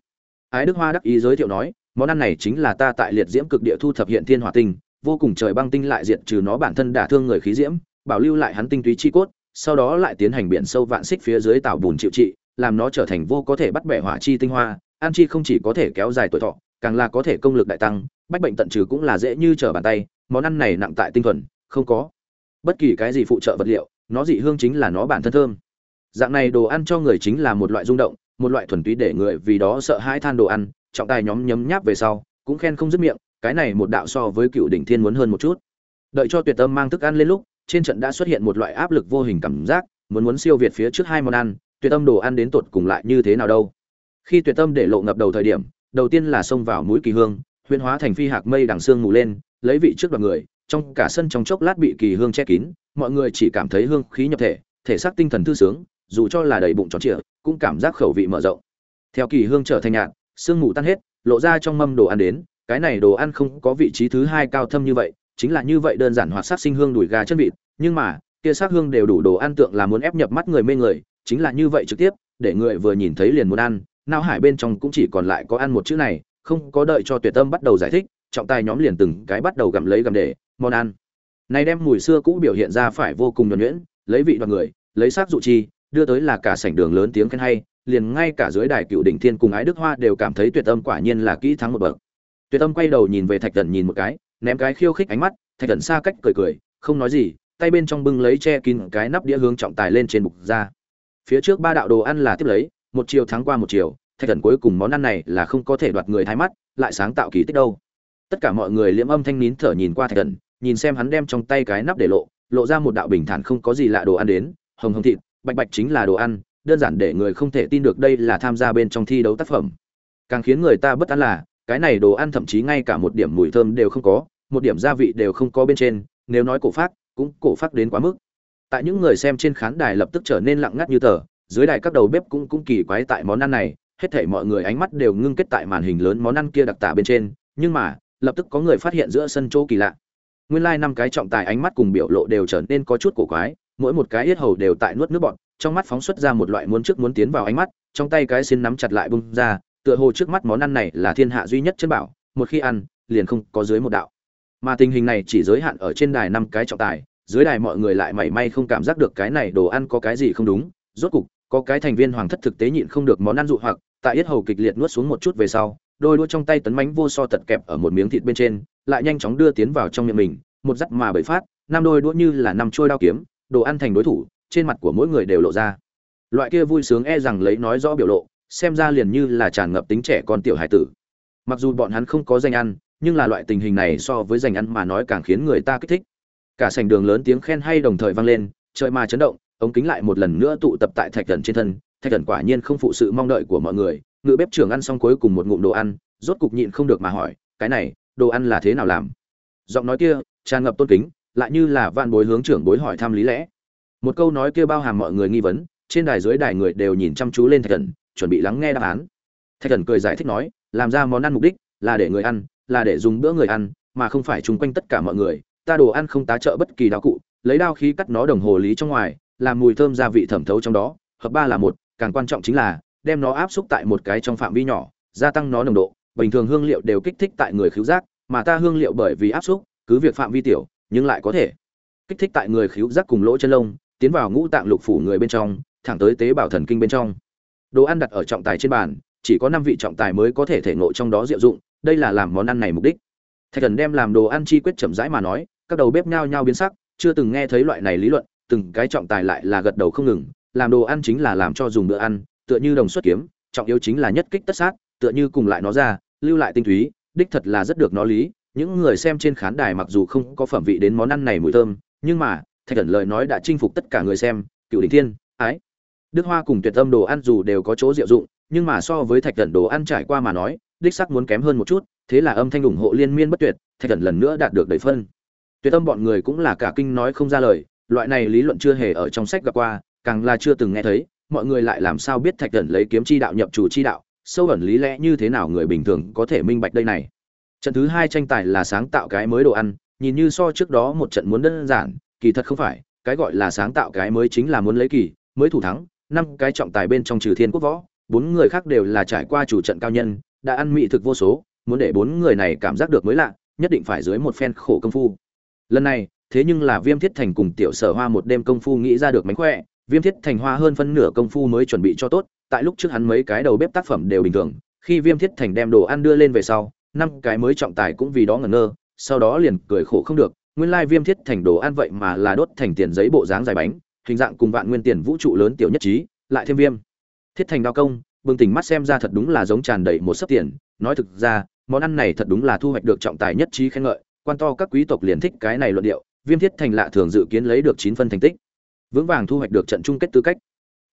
Speaker 1: Ái đức hoa đắc ý giới thiệu nói, món ăn này chính là ta tại liệt diễm cực địa thu thập hiện thiên hỏa tinh, vô cùng trời băng tinh lại diệt trừ nó bản thân đả thương người khí diễm, bảo lưu lại hắn tinh túy chi cốt, sau đó lại tiến hành biển sâu vạn xích phía dưới tạo bùn chịu trị, làm nó trở thành vô có thể bắt bẻ hỏa chi tinh hoa, an chi không chỉ có thể kéo dài tuổi thọ, càng là có thể công lực đại tăng, bách bệnh tận trừ cũng là dễ như trở bàn tay món ăn này nặng tại tinh thuần, không có bất kỳ cái gì phụ trợ vật liệu, nó dị hương chính là nó bản thân thơm. Dạng này đồ ăn cho người chính là một loại rung động, một loại thuần túy để người vì đó sợ hãi than đồ ăn, trọng tài nhóm nhấm nháp về sau, cũng khen không dứt miệng, cái này một đạo so với cựu đỉnh thiên muốn hơn một chút. Đợi cho tuyệt tâm mang thức ăn lên lúc, trên trận đã xuất hiện một loại áp lực vô hình cảm giác, muốn muốn siêu việt phía trước hai món ăn, tuyệt tâm đồ ăn đến tột cùng lại như thế nào đâu. Khi tuyệt tâm để lộ ngập đầu thời điểm, đầu tiên là xông vào mũi kỳ hương, huyễn hóa thành phi hạc mây đằng xương ngủ lên lấy vị trước đoàn người, trong cả sân trong chốc lát bị kỳ hương che kín, mọi người chỉ cảm thấy hương khí nhập thể thể xác tinh thần thư sướng, dù cho là đầy bụng tròn trịa, cũng cảm giác khẩu vị mở rộng. Theo kỳ hương trở thành nhạt, sương mù tan hết, lộ ra trong mâm đồ ăn đến, cái này đồ ăn không có vị trí thứ hai cao thâm như vậy, chính là như vậy đơn giản hoạt sắc sinh hương đùi gà chân vịt, nhưng mà, kia sắc hương đều đủ đồ ăn tượng là muốn ép nhập mắt người mê người, chính là như vậy trực tiếp, để người vừa nhìn thấy liền muốn ăn, não hải bên trong cũng chỉ còn lại có ăn một chữ này, không có đợi cho tuyệt tâm bắt đầu giải thích trọng tài nhóm liền từng cái bắt đầu gặm lấy gặm để, món ăn. Này đem mùi xưa cũ biểu hiện ra phải vô cùng nhuần nhuyễn, lấy vị đoàn người, lấy sắc dụ chi, đưa tới là cả sảnh đường lớn tiếng khen hay, liền ngay cả dưới đài cựu đỉnh thiên cùng ái đức hoa đều cảm thấy tuyệt âm quả nhiên là kỹ thắng một bậc. Tuyệt âm quay đầu nhìn về thạch thần nhìn một cái, ném cái khiêu khích ánh mắt, thạch thần xa cách cười cười, không nói gì, tay bên trong bưng lấy che kín cái nắp đĩa hướng trọng tài lên trên bục ra. Phía trước ba đạo đồ ăn là tiếp lấy, một chiều thắng qua một chiều, thạch thần cuối cùng món ăn này là không có thể đoạt người thái mắt, lại sáng tạo kỳ tích đâu tất cả mọi người liễm âm thanh nín thở nhìn qua thạch thần nhìn xem hắn đem trong tay cái nắp để lộ lộ ra một đạo bình thản không có gì lạ đồ ăn đến, hồng hồng thịt, bạch bạch chính là đồ ăn, đơn giản để người không thể tin được đây là tham gia bên trong thi đấu tác phẩm. Càng khiến người ta bất an là, cái này đồ ăn thậm chí ngay cả một điểm mùi thơm đều không có, một điểm gia vị đều không có bên trên, nếu nói cổ phát cũng cổ phát đến quá mức. Tại những người xem trên khán đài lập tức trở nên lặng ngắt như tờ, dưới đài các đầu bếp cũng cũng kỳ quái tại món ăn này, hết thảy mọi người ánh mắt đều ngưng kết tại màn hình lớn món ăn kia đặc tả bên trên, nhưng mà lập tức có người phát hiện giữa sân chỗ kỳ lạ. Nguyên lai like năm cái trọng tài ánh mắt cùng biểu lộ đều trở nên có chút cổ quái, mỗi một cái yết hầu đều tại nuốt nước bọt, trong mắt phóng xuất ra một loại muốn trước muốn tiến vào ánh mắt, trong tay cái xin nắm chặt lại bung ra, tựa hồ trước mắt món ăn này là thiên hạ duy nhất chân bảo, một khi ăn, liền không có dưới một đạo. Mà tình hình này chỉ giới hạn ở trên đài năm cái trọng tài, dưới đài mọi người lại mảy may không cảm giác được cái này đồ ăn có cái gì không đúng, rốt cục, có cái thành viên hoàng thất thực tế nhịn không được món ăn dụ hoặc, tại yết hầu kịch liệt nuốt xuống một chút về sau đôi đũa trong tay tấn mánh vô so tật kẹp ở một miếng thịt bên trên, lại nhanh chóng đưa tiến vào trong miệng mình, một dắt mà bậy phát, năm đôi đũa như là năm trôi đao kiếm, đồ ăn thành đối thủ, trên mặt của mỗi người đều lộ ra. Loại kia vui sướng e rằng lấy nói rõ biểu lộ, xem ra liền như là tràn ngập tính trẻ con tiểu hải tử. Mặc dù bọn hắn không có danh ăn, nhưng là loại tình hình này so với danh ăn mà nói càng khiến người ta kích thích. Cả sảnh đường lớn tiếng khen hay đồng thời vang lên, trời mà chấn động, ống kính lại một lần nữa tụ tập tại thạch thần trên thân, thạch thần quả nhiên không phụ sự mong đợi của mọi người ngự bếp trưởng ăn xong cuối cùng một ngụm đồ ăn, rốt cục nhịn không được mà hỏi, cái này, đồ ăn là thế nào làm? Giọng nói kia tràn ngập tôn kính, lại như là vạn bối hướng trưởng bối hỏi thăm lý lẽ. Một câu nói kia bao hàm mọi người nghi vấn, trên đài dưới đài người đều nhìn chăm chú lên thạch thần chuẩn bị lắng nghe đáp án. Thạch thần cười giải thích nói, làm ra món ăn mục đích là để người ăn, là để dùng bữa người ăn, mà không phải chung quanh tất cả mọi người. Ta đồ ăn không tá trợ bất kỳ đạo cụ, lấy đao khí cắt nó đồng hồ lý trong ngoài, làm mùi thơm gia vị thẩm thấu trong đó. Hợp ba là một, càng quan trọng chính là đem nó áp xúc tại một cái trong phạm vi nhỏ, gia tăng nó nồng độ, bình thường hương liệu đều kích thích tại người khứu giác, mà ta hương liệu bởi vì áp xúc, cứ việc phạm vi tiểu, nhưng lại có thể kích thích tại người khứu giác cùng lỗ chân lông, tiến vào ngũ tạng lục phủ người bên trong, thẳng tới tế bào thần kinh bên trong. Đồ ăn đặt ở trọng tài trên bàn, chỉ có năm vị trọng tài mới có thể thể ngộ trong đó diệu dụng, đây là làm món ăn này mục đích. Thạch thần đem làm đồ ăn chi quyết chậm rãi mà nói, các đầu bếp nhao nhao biến sắc, chưa từng nghe thấy loại này lý luận, từng cái trọng tài lại là gật đầu không ngừng, làm đồ ăn chính là làm cho dùng bữa ăn tựa như đồng xuất kiếm, trọng yếu chính là nhất kích tất sát, tựa như cùng lại nó ra, lưu lại tinh túy, đích thật là rất được nó lý. Những người xem trên khán đài mặc dù không có phẩm vị đến món ăn này mùi thơm, nhưng mà, thạch thần lời nói đã chinh phục tất cả người xem, cựu đỉnh thiên, ái. Đức hoa cùng tuyệt tâm đồ ăn dù đều có chỗ diệu dụng, nhưng mà so với thạch thần đồ ăn trải qua mà nói, đích sắc muốn kém hơn một chút, thế là âm thanh ủng hộ liên miên bất tuyệt, thạch thần lần nữa đạt được đầy phân. Tuyệt tâm bọn người cũng là cả kinh nói không ra lời, loại này lý luận chưa hề ở trong sách gặp qua, càng là chưa từng nghe thấy mọi người lại làm sao biết thạch thần lấy kiếm chi đạo nhập chủ chi đạo, sâu ẩn lý lẽ như thế nào người bình thường có thể minh bạch đây này? Trận thứ hai tranh tài là sáng tạo cái mới đồ ăn, nhìn như so trước đó một trận muốn đơn giản, kỳ thật không phải, cái gọi là sáng tạo cái mới chính là muốn lấy kỳ, mới thủ thắng, năm cái trọng tài bên trong trừ thiên quốc võ, bốn người khác đều là trải qua chủ trận cao nhân, đã ăn mỹ thực vô số, muốn để bốn người này cảm giác được mới lạ, nhất định phải dưới một phen khổ công phu. Lần này, thế nhưng là viêm thiết thành cùng tiểu sở hoa một đêm công phu nghĩ ra được mánh khỏe viêm thiết thành hoa hơn phân nửa công phu mới chuẩn bị cho tốt, tại lúc trước hắn mấy cái đầu bếp tác phẩm đều bình thường, khi viêm thiết thành đem đồ ăn đưa lên về sau, năm cái mới trọng tài cũng vì đó ngẩn ngơ, sau đó liền cười khổ không được, nguyên lai viêm thiết thành đồ ăn vậy mà là đốt thành tiền giấy bộ dáng dài bánh, hình dạng cùng vạn nguyên tiền vũ trụ lớn tiểu nhất trí, lại thêm viêm thiết thành đao công, bừng tỉnh mắt xem ra thật đúng là giống tràn đầy một sấp tiền, nói thực ra, món ăn này thật đúng là thu hoạch được trọng tài nhất trí khen ngợi, quan to các quý tộc liền thích cái này luận điệu, viêm thiết thành lạ thường dự kiến lấy được chín phân thành tích vững vàng thu hoạch được trận chung kết tư cách.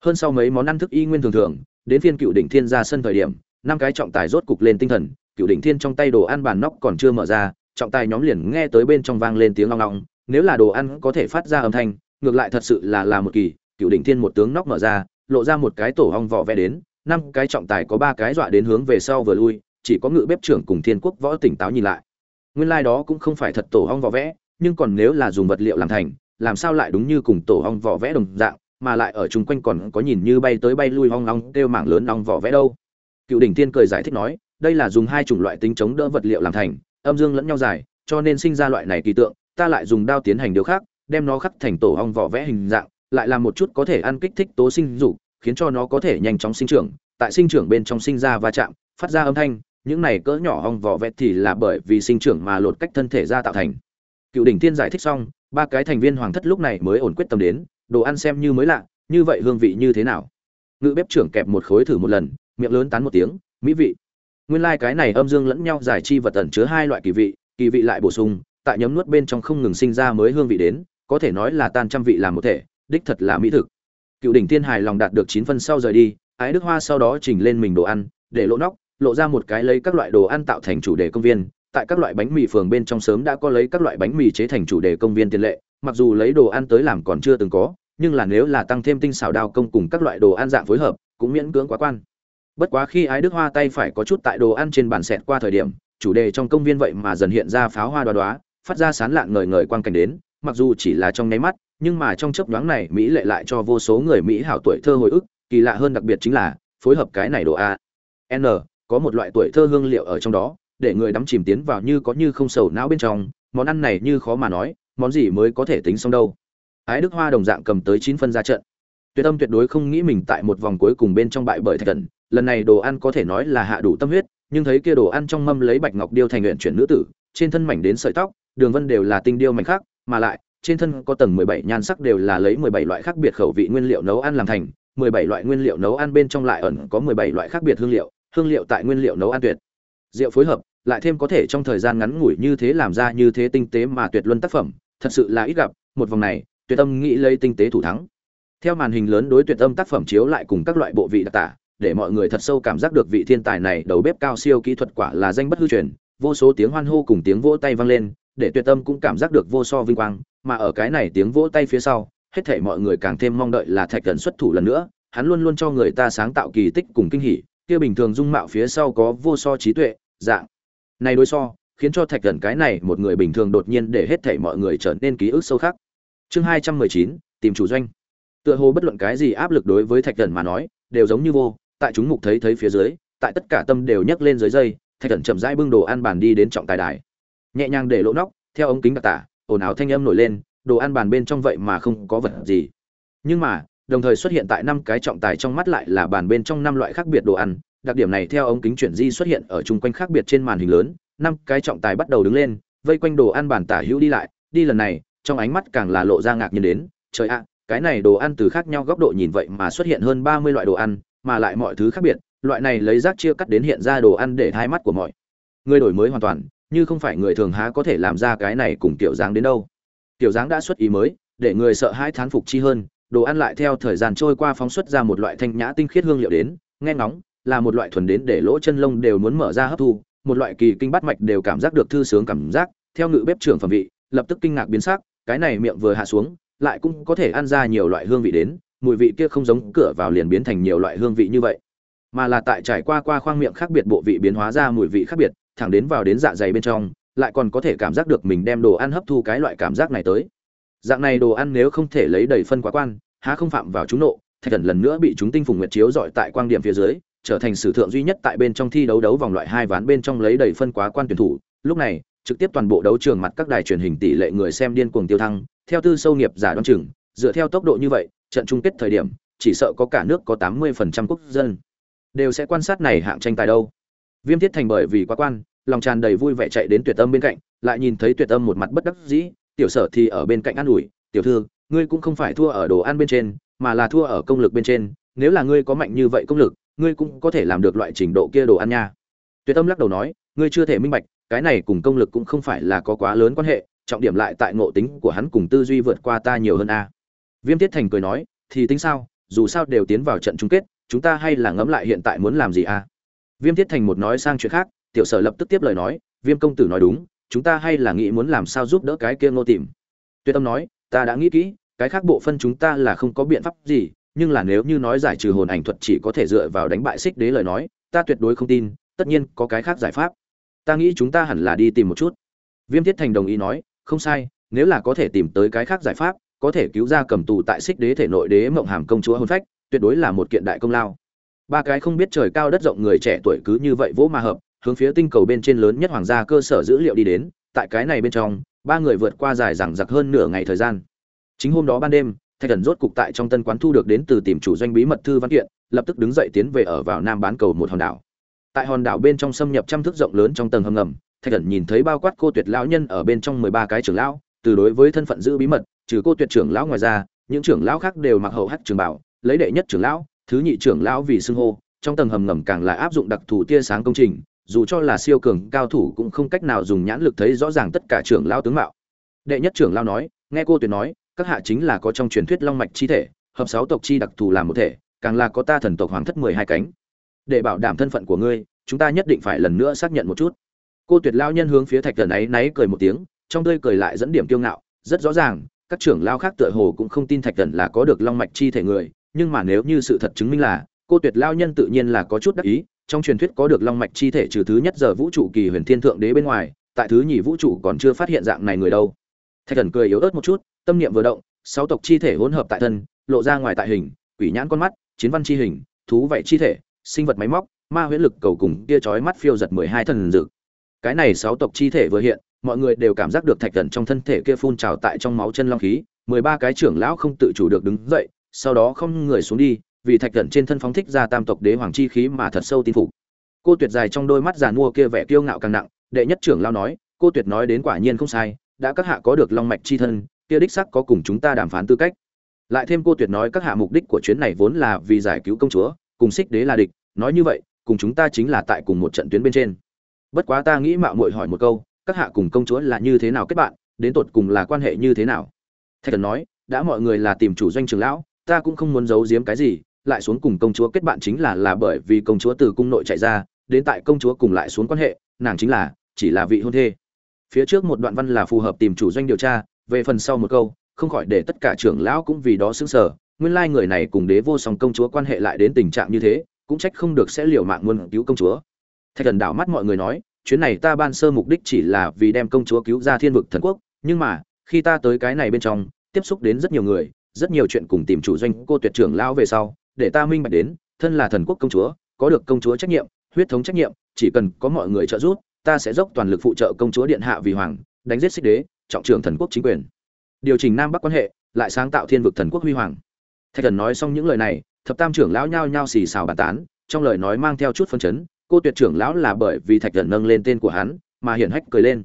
Speaker 1: Hơn sau mấy món ăn thức y nguyên thường thường, đến phiên cựu đỉnh thiên ra sân thời điểm, năm cái trọng tài rốt cục lên tinh thần, cựu đỉnh thiên trong tay đồ ăn bàn nóc còn chưa mở ra, trọng tài nhóm liền nghe tới bên trong vang lên tiếng long long nếu là đồ ăn có thể phát ra âm thanh, ngược lại thật sự là là một kỳ, cựu đỉnh thiên một tướng nóc mở ra, lộ ra một cái tổ hong vỏ vẽ đến, năm cái trọng tài có ba cái dọa đến hướng về sau vừa lui, chỉ có ngự bếp trưởng cùng thiên quốc võ tỉnh táo nhìn lại. Nguyên lai đó cũng không phải thật tổ hong vỏ vẽ, nhưng còn nếu là dùng vật liệu làm thành làm sao lại đúng như cùng tổ ong vỏ vẽ đồng dạng, mà lại ở chung quanh còn có nhìn như bay tới bay lui hong long kêu mảng lớn ong vỏ vẽ đâu. Cựu đỉnh tiên cười giải thích nói, đây là dùng hai chủng loại tính chống đỡ vật liệu làm thành, âm dương lẫn nhau dài, cho nên sinh ra loại này kỳ tượng, ta lại dùng đao tiến hành điều khác, đem nó khắc thành tổ ong vỏ vẽ hình dạng, lại làm một chút có thể ăn kích thích tố sinh dục, khiến cho nó có thể nhanh chóng sinh trưởng, tại sinh trưởng bên trong sinh ra va chạm, phát ra âm thanh, những này cỡ nhỏ ong vỏ vẽ thì là bởi vì sinh trưởng mà lột cách thân thể ra tạo thành. Cựu đỉnh tiên giải thích xong ba cái thành viên hoàng thất lúc này mới ổn quyết tâm đến, đồ ăn xem như mới lạ, như vậy hương vị như thế nào? Ngự bếp trưởng kẹp một khối thử một lần, miệng lớn tán một tiếng, mỹ vị. Nguyên lai cái này âm dương lẫn nhau giải chi vật ẩn chứa hai loại kỳ vị kỳ vị lại bổ sung, tại nhấm nuốt bên trong không ngừng sinh ra mới hương vị đến, có thể nói là tan trăm vị làm một thể, đích thật là mỹ thực. Cựu đỉnh thiên hài lòng đạt được chín phân sau rời đi, ái đức hoa sau đó chỉnh lên mình đồ ăn, để lỗ nóc, lộ ra một cái lấy các loại đồ ăn tạo thành chủ đề công viên tại các loại bánh mì phường bên trong sớm đã có lấy các loại bánh mì chế thành chủ đề công viên tiền lệ, mặc dù lấy đồ ăn tới làm còn chưa từng có, nhưng là nếu là tăng thêm tinh xảo đao công cùng các loại đồ ăn dạng phối hợp, cũng miễn cưỡng quá quan. Bất quá khi ái đức hoa tay phải có chút tại đồ ăn trên bàn xẹt qua thời điểm, chủ đề trong công viên vậy mà dần hiện ra pháo hoa đoá đoá, phát ra sán lạn ngời ngời quang cảnh đến, mặc dù chỉ là trong nháy mắt, nhưng mà trong chớp nhoáng này mỹ lệ lại cho vô số người mỹ hảo tuổi thơ hồi ức, kỳ lạ hơn đặc biệt chính là, phối hợp cái này đồ a n, có một loại tuổi thơ hương liệu ở trong đó để người đắm chìm tiến vào như có như không sầu não bên trong, món ăn này như khó mà nói, món gì mới có thể tính xong đâu. Ái đức hoa đồng dạng cầm tới chín phân ra trận. Tuyệt tâm tuyệt đối không nghĩ mình tại một vòng cuối cùng bên trong bại bởi thạch thần, lần này đồ ăn có thể nói là hạ đủ tâm huyết, nhưng thấy kia đồ ăn trong mâm lấy bạch ngọc điêu thành nguyện chuyển nữ tử, trên thân mảnh đến sợi tóc, đường vân đều là tinh điêu mảnh khác, mà lại, trên thân có tầng mười bảy nhan sắc đều là lấy mười bảy loại khác biệt khẩu vị nguyên liệu nấu ăn làm thành, mười bảy loại nguyên liệu nấu ăn bên trong lại ẩn có mười bảy loại khác biệt hương liệu hương liệu tại nguyên liệu nấu ăn tuyệt. Rượu phối hợp lại thêm có thể trong thời gian ngắn ngủi như thế làm ra như thế tinh tế mà tuyệt luân tác phẩm, thật sự là ít gặp, một vòng này, tuyệt âm nghĩ lấy tinh tế thủ thắng. Theo màn hình lớn đối tuyệt âm tác phẩm chiếu lại cùng các loại bộ vị đặc tả, để mọi người thật sâu cảm giác được vị thiên tài này đầu bếp cao siêu kỹ thuật quả là danh bất hư truyền, vô số tiếng hoan hô cùng tiếng vỗ tay vang lên, để tuyệt âm cũng cảm giác được vô so vinh quang, mà ở cái này tiếng vỗ tay phía sau, hết thảy mọi người càng thêm mong đợi là thạch Cẩn xuất thủ lần nữa, hắn luôn luôn cho người ta sáng tạo kỳ tích cùng kinh hỉ, kia bình thường dung mạo phía sau có vô so trí tuệ, dạng này đối so, khiến cho thạch gần cái này một người bình thường đột nhiên để hết thảy mọi người trở nên ký ức sâu khắc. Chương hai trăm mười chín, tìm chủ doanh. Tựa hồ bất luận cái gì áp lực đối với thạch gần mà nói, đều giống như vô, tại chúng mục thấy thấy phía dưới, tại tất cả tâm đều nhấc lên dưới dây, thạch gần chậm rãi bưng đồ ăn bàn đi đến trọng tài đài. Nhẹ nhàng để lỗ nóc, theo ống kính đặc tả, ồn ào thanh âm nổi lên, đồ ăn bàn bên trong vậy mà không có vật gì. Nhưng mà, đồng thời xuất hiện tại năm cái trọng tài trong mắt lại là bàn bên trong năm loại khác biệt đồ ăn đặc điểm này theo ống kính chuyển di xuất hiện ở chung quanh khác biệt trên màn hình lớn, năm cái trọng tài bắt đầu đứng lên, vây quanh đồ ăn bàn tả hữu đi lại, đi lần này, trong ánh mắt càng là lộ ra ngạc nhiên đến, trời ạ, cái này đồ ăn từ khác nhau góc độ nhìn vậy mà xuất hiện hơn ba mươi loại đồ ăn, mà lại mọi thứ khác biệt, loại này lấy rác chia cắt đến hiện ra đồ ăn để hai mắt của mọi người đổi mới hoàn toàn, như không phải người thường há có thể làm ra cái này cùng tiểu dáng đến đâu. Tiểu dáng đã xuất ý mới, để người sợ hãi thán phục chi hơn, đồ ăn lại theo thời gian trôi qua phóng xuất ra một loại thanh nhã tinh khiết hương liệu đến, nghe ngóng là một loại thuần đến để lỗ chân lông đều muốn mở ra hấp thu, một loại kỳ kinh bát mạch đều cảm giác được thư sướng cảm giác, theo ngự bếp trưởng phẩm vị, lập tức kinh ngạc biến sắc, cái này miệng vừa hạ xuống, lại cũng có thể ăn ra nhiều loại hương vị đến, mùi vị kia không giống cửa vào liền biến thành nhiều loại hương vị như vậy. Mà là tại trải qua qua khoang miệng khác biệt bộ vị biến hóa ra mùi vị khác biệt, thẳng đến vào đến dạ dày bên trong, lại còn có thể cảm giác được mình đem đồ ăn hấp thu cái loại cảm giác này tới. Dạng này đồ ăn nếu không thể lấy đầy phân quá quan, há không phạm vào chúng nộ, thạch thần lần nữa bị chúng tinh phùng nguyệt chiếu dọi tại quang điểm phía dưới trở thành sử thượng duy nhất tại bên trong thi đấu đấu vòng loại hai ván bên trong lấy đầy phân quá quan tuyển thủ. Lúc này, trực tiếp toàn bộ đấu trường mặt các đài truyền hình tỷ lệ người xem điên cuồng tiêu thăng, theo tư sâu nghiệp giả đoan chừng, dựa theo tốc độ như vậy, trận chung kết thời điểm, chỉ sợ có cả nước có tám mươi phần trăm quốc dân đều sẽ quan sát này hạng tranh tài đâu. Viêm thiết thành bởi vì quá quan, lòng tràn đầy vui vẻ chạy đến tuyệt âm bên cạnh, lại nhìn thấy tuyệt âm một mặt bất đắc dĩ, tiểu sở thì ở bên cạnh ăn ủi, tiểu thư, ngươi cũng không phải thua ở đồ ăn bên trên, mà là thua ở công lực bên trên, nếu là ngươi có mạnh như vậy công lực ngươi cũng có thể làm được loại trình độ kia đồ ăn nha. Tuyệt âm lắc đầu nói, ngươi chưa thể minh bạch, cái này cùng công lực cũng không phải là có quá lớn quan hệ, trọng điểm lại tại ngộ tính của hắn cùng tư duy vượt qua ta nhiều hơn a. Viêm tiết thành cười nói, thì tính sao, dù sao đều tiến vào trận chung kết, chúng ta hay là ngẫm lại hiện tại muốn làm gì a? Viêm tiết thành một nói sang chuyện khác, tiểu sở lập tức tiếp lời nói, viêm công tử nói đúng, chúng ta hay là nghĩ muốn làm sao giúp đỡ cái kia ngô tìm tuyệt tâm nói, ta đã nghĩ kỹ, cái khác bộ phân chúng ta là không có biện pháp gì nhưng là nếu như nói giải trừ hồn ảnh thuật chỉ có thể dựa vào đánh bại xích đế lời nói, ta tuyệt đối không tin, tất nhiên có cái khác giải pháp. Ta nghĩ chúng ta hẳn là đi tìm một chút. Viêm thiết thành đồng ý nói, không sai, nếu là có thể tìm tới cái khác giải pháp, có thể cứu ra cầm tù tại xích đế thể nội đế mộng hàm công chúa hôn phách, tuyệt đối là một kiện đại công lao. Ba cái không biết trời cao đất rộng người trẻ tuổi cứ như vậy vỗ mà hợp, hướng phía tinh cầu bên trên lớn nhất hoàng gia cơ sở dữ liệu đi đến, tại cái này bên trong, ba người vượt qua dài rằng giặc hơn nửa ngày thời gian. Chính hôm đó ban đêm thạch thần rốt cục tại trong tân quán thu được đến từ tìm chủ doanh bí mật thư văn kiện, lập tức đứng dậy tiến về ở vào nam bán cầu một hòn đảo. Tại hòn đảo bên trong xâm nhập trăm thước rộng lớn trong tầng hầm ngầm, thạch thần nhìn thấy bao quát cô tuyệt lão nhân ở bên trong mười ba cái trưởng lão, từ đối với thân phận giữ bí mật, trừ cô tuyệt trưởng lão ngoài ra, những trưởng lão khác đều mặc hậu hắc trường bảo, lấy đệ nhất trưởng lão, thứ nhị trưởng lão vì xưng hô, trong tầng hầm ngầm càng là áp dụng đặc thù tia sáng công trình, dù cho là siêu cường cao thủ cũng không cách nào dùng nhãn lực thấy rõ ràng tất cả trưởng lão tướng mạo. Đệ nhất trưởng lão nói, nghe cô tuyệt nói các hạ chính là có trong truyền thuyết long mạch chi thể, hợp sáu tộc chi đặc thù làm một thể, càng là có ta thần tộc hoàng thất mười hai cánh. Để bảo đảm thân phận của ngươi, chúng ta nhất định phải lần nữa xác nhận một chút. Cô tuyệt lao nhân hướng phía thạch thần ấy náy cười một tiếng, trong tươi cười lại dẫn điểm kiêu ngạo, rất rõ ràng, các trưởng lao khác tựa hồ cũng không tin thạch thần là có được long mạch chi thể người, nhưng mà nếu như sự thật chứng minh là, cô tuyệt lao nhân tự nhiên là có chút đắc ý, trong truyền thuyết có được long mạch chi thể trừ thứ nhất giờ vũ trụ kỳ huyền thiên thượng đế bên ngoài, tại thứ nhì vũ trụ còn chưa phát hiện dạng này người đâu. Thạch thần cười yếu ớt một chút tâm niệm vừa động, sáu tộc chi thể hỗn hợp tại thân, lộ ra ngoài tại hình, quỷ nhãn con mắt, chiến văn chi hình, thú vậy chi thể, sinh vật máy móc, ma huyễn lực cầu cùng kia chói mắt phiêu giật mười hai thần dực cái này sáu tộc chi thể vừa hiện, mọi người đều cảm giác được thạch thần trong thân thể kia phun trào tại trong máu chân long khí, mười ba cái trưởng lão không tự chủ được đứng dậy, sau đó không người xuống đi, vì thạch thần trên thân phóng thích ra tam tộc đế hoàng chi khí mà thật sâu tin phục. Cô tuyệt dài trong đôi mắt giàn mua kia vẻ kiêu ngạo càng nặng, đệ nhất trưởng lão nói, cô tuyệt nói đến quả nhiên không sai, đã các hạ có được long mạch chi thân kia đích sắc có cùng chúng ta đàm phán tư cách. Lại thêm cô tuyệt nói các hạ mục đích của chuyến này vốn là vì giải cứu công chúa, cùng xích đế là địch, nói như vậy, cùng chúng ta chính là tại cùng một trận tuyến bên trên. Bất quá ta nghĩ mạo muội hỏi một câu, các hạ cùng công chúa là như thế nào kết bạn, đến tột cùng là quan hệ như thế nào? Thạch thần nói, đã mọi người là tìm chủ doanh trường lão, ta cũng không muốn giấu giếm cái gì, lại xuống cùng công chúa kết bạn chính là là bởi vì công chúa từ cung nội chạy ra, đến tại công chúa cùng lại xuống quan hệ, nàng chính là, chỉ là vị hôn thê. Phía trước một đoạn văn là phù hợp tìm chủ doanh điều tra về phần sau một câu, không khỏi để tất cả trưởng lão cũng vì đó xứng sở nguyên lai người này cùng đế vô song công chúa quan hệ lại đến tình trạng như thế, cũng trách không được sẽ liều mạng muốn cứu công chúa. Thạch thần đảo mắt mọi người nói, chuyến này ta ban sơ mục đích chỉ là vì đem công chúa cứu ra thiên vực thần quốc, nhưng mà, khi ta tới cái này bên trong, tiếp xúc đến rất nhiều người, rất nhiều chuyện cùng tìm chủ doanh cô tuyệt trưởng lão về sau, để ta minh bạch đến, thân là thần quốc công chúa, có được công chúa trách nhiệm, huyết thống trách nhiệm, chỉ cần có mọi người trợ giúp, ta sẽ dốc toàn lực phụ trợ công chúa điện hạ vì hoàng, đánh giết xích đế trọng trưởng thần quốc chính quyền. Điều chỉnh nam bắc quan hệ, lại sáng tạo thiên vực thần quốc huy hoàng. Thạch thần nói xong những lời này, thập tam trưởng lão nhao nhao xì xào bàn tán, trong lời nói mang theo chút phân chấn, cô tuyệt trưởng lão là bởi vì thạch thần nâng lên tên của hắn, mà hiển hách cười lên.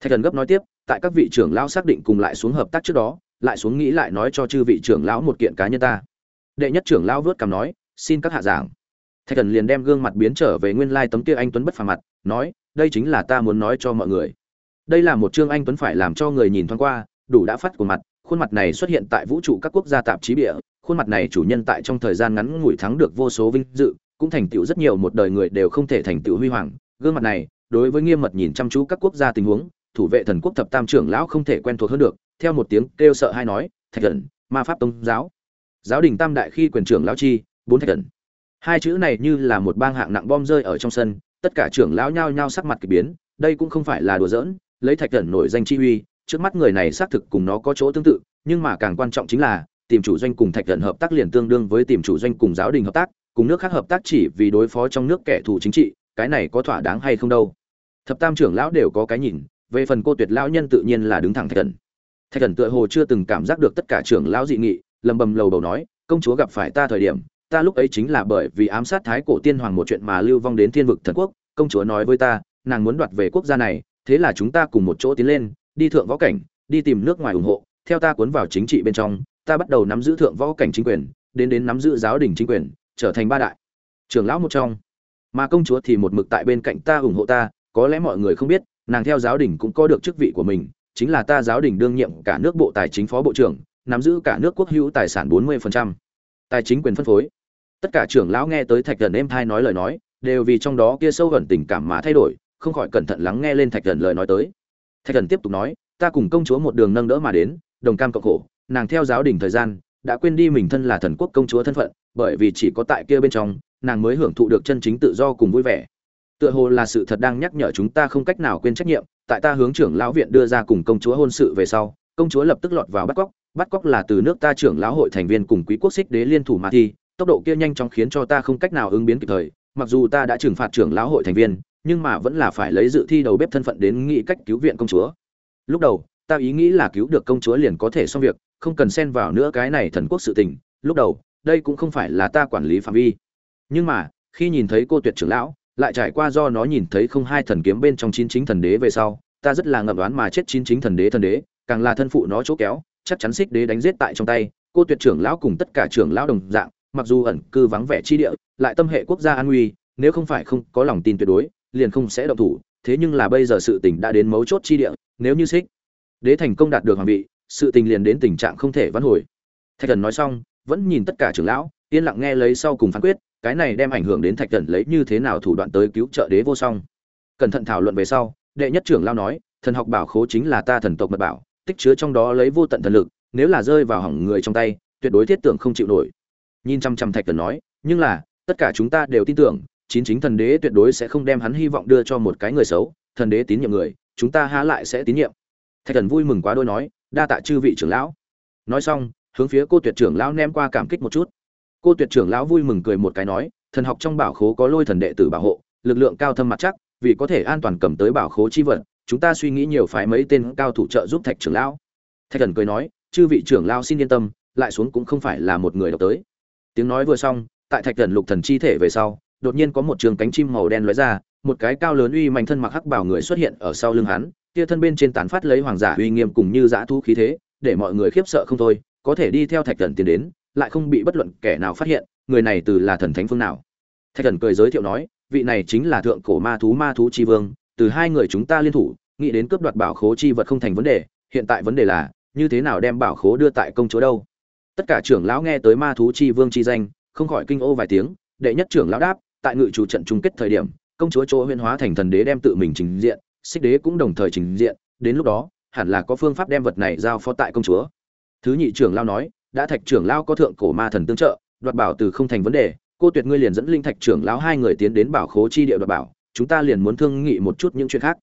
Speaker 1: Thạch thần gấp nói tiếp, tại các vị trưởng lão xác định cùng lại xuống hợp tác trước đó, lại xuống nghĩ lại nói cho chư vị trưởng lão một kiện cá nhân ta. Đệ nhất trưởng lão vớt cằm nói, xin các hạ giảng. Thạch thần liền đem gương mặt biến trở về nguyên lai tấm kia anh tuấn bất phàm mặt, nói, đây chính là ta muốn nói cho mọi người đây là một chương anh tuấn phải làm cho người nhìn thoáng qua, đủ đã phát của mặt, khuôn mặt này xuất hiện tại vũ trụ các quốc gia tạp chí bịa khuôn mặt này chủ nhân tại trong thời gian ngắn ngủi thắng được vô số vinh dự, cũng thành tựu rất nhiều một đời người đều không thể thành tựu huy hoàng. Gương mặt này, đối với nghiêm mật nhìn chăm chú các quốc gia tình huống, thủ vệ thần quốc thập tam trưởng lão không thể quen thuộc hơn được, theo một tiếng kêu sợ hay nói, thạch thần, ma pháp tông giáo. Giáo đình tam đại khi quyền trưởng lão chi, bốn thạch thần. Hai chữ này như là một bang hạng nặng bom rơi ở trong sân, tất cả trưởng lão nhao nhao sắc mặt kỳ biến, đây cũng không phải là đùa giỡn lấy thạch thần nổi danh chi uy, trước mắt người này xác thực cùng nó có chỗ tương tự, nhưng mà càng quan trọng chính là, tìm chủ doanh cùng thạch thần hợp tác liền tương đương với tìm chủ doanh cùng giáo đình hợp tác, cùng nước khác hợp tác chỉ vì đối phó trong nước kẻ thù chính trị, cái này có thỏa đáng hay không đâu. Thập tam trưởng lão đều có cái nhìn, về phần cô tuyệt lão nhân tự nhiên là đứng thẳng thạch thần. Thạch thần tựa hồ chưa từng cảm giác được tất cả trưởng lão dị nghị, lầm bầm lầu đầu nói, công chúa gặp phải ta thời điểm, ta lúc ấy chính là bởi vì ám sát thái cổ tiên hoàng một chuyện mà lưu vong đến thiên vực thần quốc, công chúa nói với ta, nàng muốn đoạt về quốc gia này thế là chúng ta cùng một chỗ tiến lên, đi thượng võ cảnh, đi tìm nước ngoài ủng hộ, theo ta cuốn vào chính trị bên trong, ta bắt đầu nắm giữ thượng võ cảnh chính quyền, đến đến nắm giữ giáo đình chính quyền, trở thành ba đại. Trưởng lão một trong. Mà công chúa thì một mực tại bên cạnh ta ủng hộ ta, có lẽ mọi người không biết, nàng theo giáo đình cũng có được chức vị của mình, chính là ta giáo đình đương nhiệm cả nước bộ tài chính phó bộ trưởng, nắm giữ cả nước quốc hữu tài sản 40%. tài chính quyền phân phối. Tất cả trưởng lão nghe tới thạch thần em thai nói lời nói, đều vì trong đó kia sâu gần tình cảm mà thay đổi không khỏi cẩn thận lắng nghe lên thạch thần lời nói tới. Thạch thần tiếp tục nói, ta cùng công chúa một đường nâng đỡ mà đến, đồng cam cộng khổ, nàng theo giáo đình thời gian, đã quên đi mình thân là thần quốc công chúa thân phận, bởi vì chỉ có tại kia bên trong, nàng mới hưởng thụ được chân chính tự do cùng vui vẻ. Tựa hồ là sự thật đang nhắc nhở chúng ta không cách nào quên trách nhiệm, tại ta hướng trưởng lão viện đưa ra cùng công chúa hôn sự về sau, công chúa lập tức lọt vào bắt cóc bắt cóc là từ nước ta trưởng lão hội thành viên cùng quý quốc xích đế liên thủ mà thi, tốc độ kia nhanh chóng khiến cho ta không cách nào ứng biến kịp thời, mặc dù ta đã trừng phạt trưởng lão hội thành viên nhưng mà vẫn là phải lấy dự thi đầu bếp thân phận đến nghĩ cách cứu viện công chúa. Lúc đầu, ta ý nghĩ là cứu được công chúa liền có thể xong việc, không cần xen vào nữa cái này thần quốc sự tình. Lúc đầu, đây cũng không phải là ta quản lý phạm vi. Nhưng mà, khi nhìn thấy cô tuyệt trưởng lão, lại trải qua do nó nhìn thấy không hai thần kiếm bên trong chín chính thần đế về sau, ta rất là ngậm đoán mà chết chín chính thần đế thần đế, càng là thân phụ nó chỗ kéo, chắc chắn xích đế đánh giết tại trong tay, cô tuyệt trưởng lão cùng tất cả trưởng lão đồng dạng, mặc dù ẩn cư vắng vẻ chi địa, lại tâm hệ quốc gia an nguy, nếu không phải không có lòng tin tuyệt đối liền không sẽ động thủ, thế nhưng là bây giờ sự tình đã đến mấu chốt chi địa, nếu như xích đế thành công đạt được hoàng vị, sự tình liền đến tình trạng không thể vãn hồi. Thạch thần nói xong, vẫn nhìn tất cả trưởng lão, yên lặng nghe lấy sau cùng phán quyết, cái này đem ảnh hưởng đến thạch thần lấy như thế nào thủ đoạn tới cứu trợ đế vô song. Cẩn thận thảo luận về sau, đệ nhất trưởng lao nói, thần học bảo khố chính là ta thần tộc mật bảo, tích chứa trong đó lấy vô tận thần lực, nếu là rơi vào hỏng người trong tay, tuyệt đối thiết tưởng không chịu nổi. Nhìn chăm chăm thạch thần nói, nhưng là, tất cả chúng ta đều tin tưởng chín chính thần đế tuyệt đối sẽ không đem hắn hy vọng đưa cho một cái người xấu, thần đế tín nhiệm người, chúng ta há lại sẽ tín nhiệm. Thạch thần vui mừng quá đôi nói, đa tạ chư vị trưởng lão. Nói xong, hướng phía cô tuyệt trưởng lão ném qua cảm kích một chút. Cô tuyệt trưởng lão vui mừng cười một cái nói, thần học trong bảo khố có lôi thần đệ tử bảo hộ, lực lượng cao thâm mặt chắc, vì có thể an toàn cầm tới bảo khố chi vật, chúng ta suy nghĩ nhiều phái mấy tên cao thủ trợ giúp thạch trưởng lão. Thạch thần cười nói, chư vị trưởng lão xin yên tâm, lại xuống cũng không phải là một người đọc tới. Tiếng nói vừa xong, tại thạch thần lục thần chi thể về sau đột nhiên có một trường cánh chim màu đen lóe ra, một cái cao lớn uy mạnh thân mặc hắc bảo người xuất hiện ở sau lưng hắn, kia thân bên trên tán phát lấy hoàng giả uy nghiêm cùng như dã thú khí thế, để mọi người khiếp sợ không thôi, có thể đi theo thạch thần tiến đến, lại không bị bất luận kẻ nào phát hiện, người này từ là thần thánh phương nào. Thạch thần cười giới thiệu nói, vị này chính là thượng cổ ma thú ma thú chi vương, từ hai người chúng ta liên thủ, nghĩ đến cướp đoạt bảo khố chi vật không thành vấn đề, hiện tại vấn đề là, như thế nào đem bảo khố đưa tại công chúa đâu? Tất cả trưởng lão nghe tới ma thú chi vương chi danh, không khỏi kinh ô vài tiếng, đệ nhất trưởng lão đáp tại ngự chủ trận chung kết thời điểm, công chúa chỗ huyên hóa thành thần đế đem tự mình trình diện, xích đế cũng đồng thời trình diện, đến lúc đó, hẳn là có phương pháp đem vật này giao phó tại công chúa. Thứ nhị trưởng lao nói, đã thạch trưởng lao có thượng cổ ma thần tương trợ, đoạt bảo từ không thành vấn đề, cô tuyệt ngươi liền dẫn linh thạch trưởng lão hai người tiến đến bảo khố chi địa đoạt bảo, chúng ta liền muốn thương nghị một chút những chuyện khác.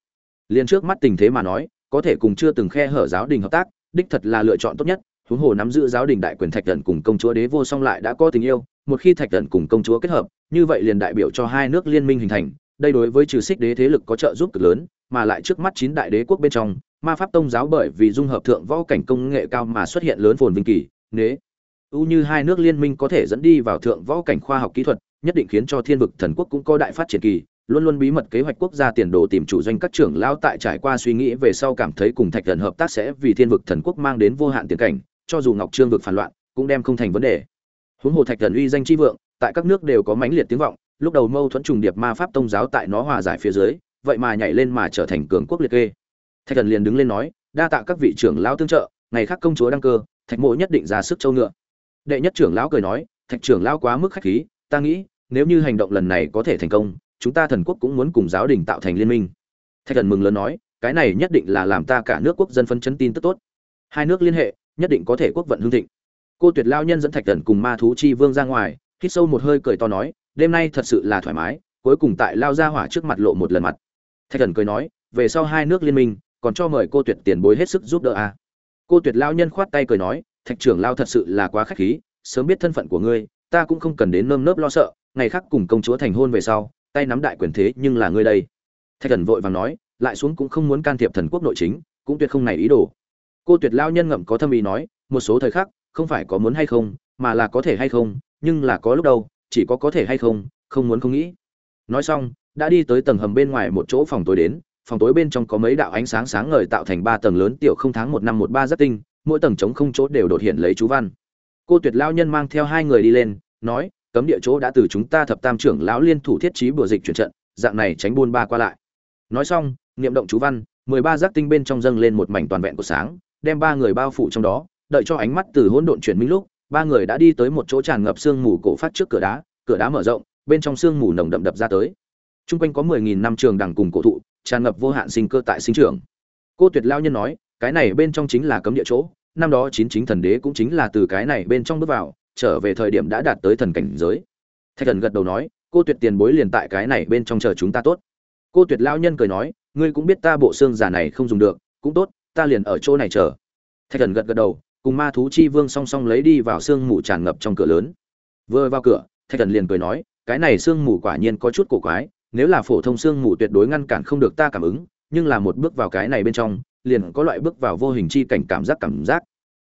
Speaker 1: Liền trước mắt tình thế mà nói, có thể cùng chưa từng khe hở giáo đình hợp tác, đích thật là lựa chọn tốt nhất, huống hồ nắm giữ giáo đình đại quyền thạch thần cùng công chúa đế vô song lại đã có tình yêu, một khi thạch thần cùng công chúa kết hợp như vậy liền đại biểu cho hai nước liên minh hình thành, đây đối với trừ xích đế thế lực có trợ giúp cực lớn, mà lại trước mắt chín đại đế quốc bên trong, ma pháp tông giáo bởi vì dung hợp thượng võ cảnh công nghệ cao mà xuất hiện lớn phồn vinh kỳ, nế. Ưu như hai nước liên minh có thể dẫn đi vào thượng võ cảnh khoa học kỹ thuật, nhất định khiến cho thiên vực thần quốc cũng có đại phát triển kỳ, luôn luôn bí mật kế hoạch quốc gia tiền đồ tìm chủ doanh các trưởng lao tại trải qua suy nghĩ về sau cảm thấy cùng thạch thần hợp tác sẽ vì thiên vực thần quốc mang đến vô hạn tiền cảnh, cho dù ngọc trương vực phản loạn, cũng đem không thành vấn đề. Huống hồ thạch thần uy danh tri vượng tại các nước đều có mãnh liệt tiếng vọng, lúc đầu mâu thuẫn trùng điệp ma pháp tông giáo tại nó hòa giải phía dưới, vậy mà nhảy lên mà trở thành cường quốc liệt kê. Thạch thần liền đứng lên nói, đa tạ các vị trưởng lão tương trợ, ngày khác công chúa đăng cơ, thạch mộ nhất định ra sức châu ngựa. Đệ nhất trưởng lão cười nói, thạch trưởng lão quá mức khách khí, ta nghĩ, nếu như hành động lần này có thể thành công, chúng ta thần quốc cũng muốn cùng giáo đình tạo thành liên minh. Thạch thần mừng lớn nói, cái này nhất định là làm ta cả nước quốc dân phân chấn tin tức tốt. Hai nước liên hệ, nhất định có thể quốc vận hương thịnh. Cô tuyệt lao nhân dẫn thạch thần cùng ma thú chi vương ra ngoài hít sâu một hơi cười to nói, đêm nay thật sự là thoải mái, cuối cùng tại lao ra hỏa trước mặt lộ một lần mặt. Thạch thần cười nói, về sau hai nước liên minh, còn cho mời cô tuyệt tiền bối hết sức giúp đỡ à. cô tuyệt lao nhân khoát tay cười nói, thạch trưởng lao thật sự là quá khách khí, sớm biết thân phận của ngươi, ta cũng không cần đến nơm nớp lo sợ, ngày khác cùng công chúa thành hôn về sau, tay nắm đại quyền thế nhưng là ngươi đây. Thạch thần vội vàng nói, lại xuống cũng không muốn can thiệp thần quốc nội chính, cũng tuyệt không này ý đồ. Cô tuyệt lao nhân ngậm có thâm ý nói, một số thời khắc, không phải có muốn hay không, mà là có thể hay không nhưng là có lúc đâu, chỉ có có thể hay không không muốn không nghĩ. Nói xong, đã đi tới tầng hầm bên ngoài một chỗ phòng tối đến, phòng tối bên trong có mấy đạo ánh sáng sáng ngời tạo thành ba tầng lớn tiểu không tháng một năm một ba rất tinh, mỗi tầng trống không chỗ đều đột hiện lấy chú văn. Cô tuyệt lao nhân mang theo hai người đi lên, nói, cấm địa chỗ đã từ chúng ta thập tam trưởng lão liên thủ thiết trí bừa dịch chuyển trận, dạng này tránh buôn ba qua lại. Nói xong, niệm động chú văn, mười ba giác tinh bên trong dâng lên một mảnh toàn vẹn của sáng, đem ba người bao phủ trong đó, đợi cho ánh mắt từ hỗn độn chuyển minh lúc ba người đã đi tới một chỗ tràn ngập sương mù cổ phát trước cửa đá cửa đá mở rộng bên trong sương mù nồng đậm đập ra tới Trung quanh có mười nghìn năm trường đằng cùng cổ thụ, tràn ngập vô hạn sinh cơ tại sinh trưởng. Cô Tuyệt lao nhân nói, cái này bên trong chính là cấm địa chỗ, năm đó chín chính thần đế cũng chính là từ cái này bên trong bước vào, trở về thời điểm đã đạt tới thần cảnh giới. Thạch Thần gật đầu nói, cô Tuyệt tiền bối liền tại cái này bên trong chờ chúng ta tốt. Cô Tuyệt lao nhân cười nói, ngươi cũng biết ta bộ xương giả này không dùng được, cũng tốt, ta liền ở chỗ này chờ. Thạch Thần gật gật đầu, cùng ma thú chi vương song song lấy đi vào xương mù tràn ngập trong cửa lớn. Vừa vào cửa, Thạch Thần liền cười nói, cái này xương mù quả nhiên có chút cổ quái, nếu là phổ thông xương mù tuyệt đối ngăn cản không được ta cảm ứng nhưng là một bước vào cái này bên trong liền có loại bước vào vô hình chi cảnh cảm giác cảm giác.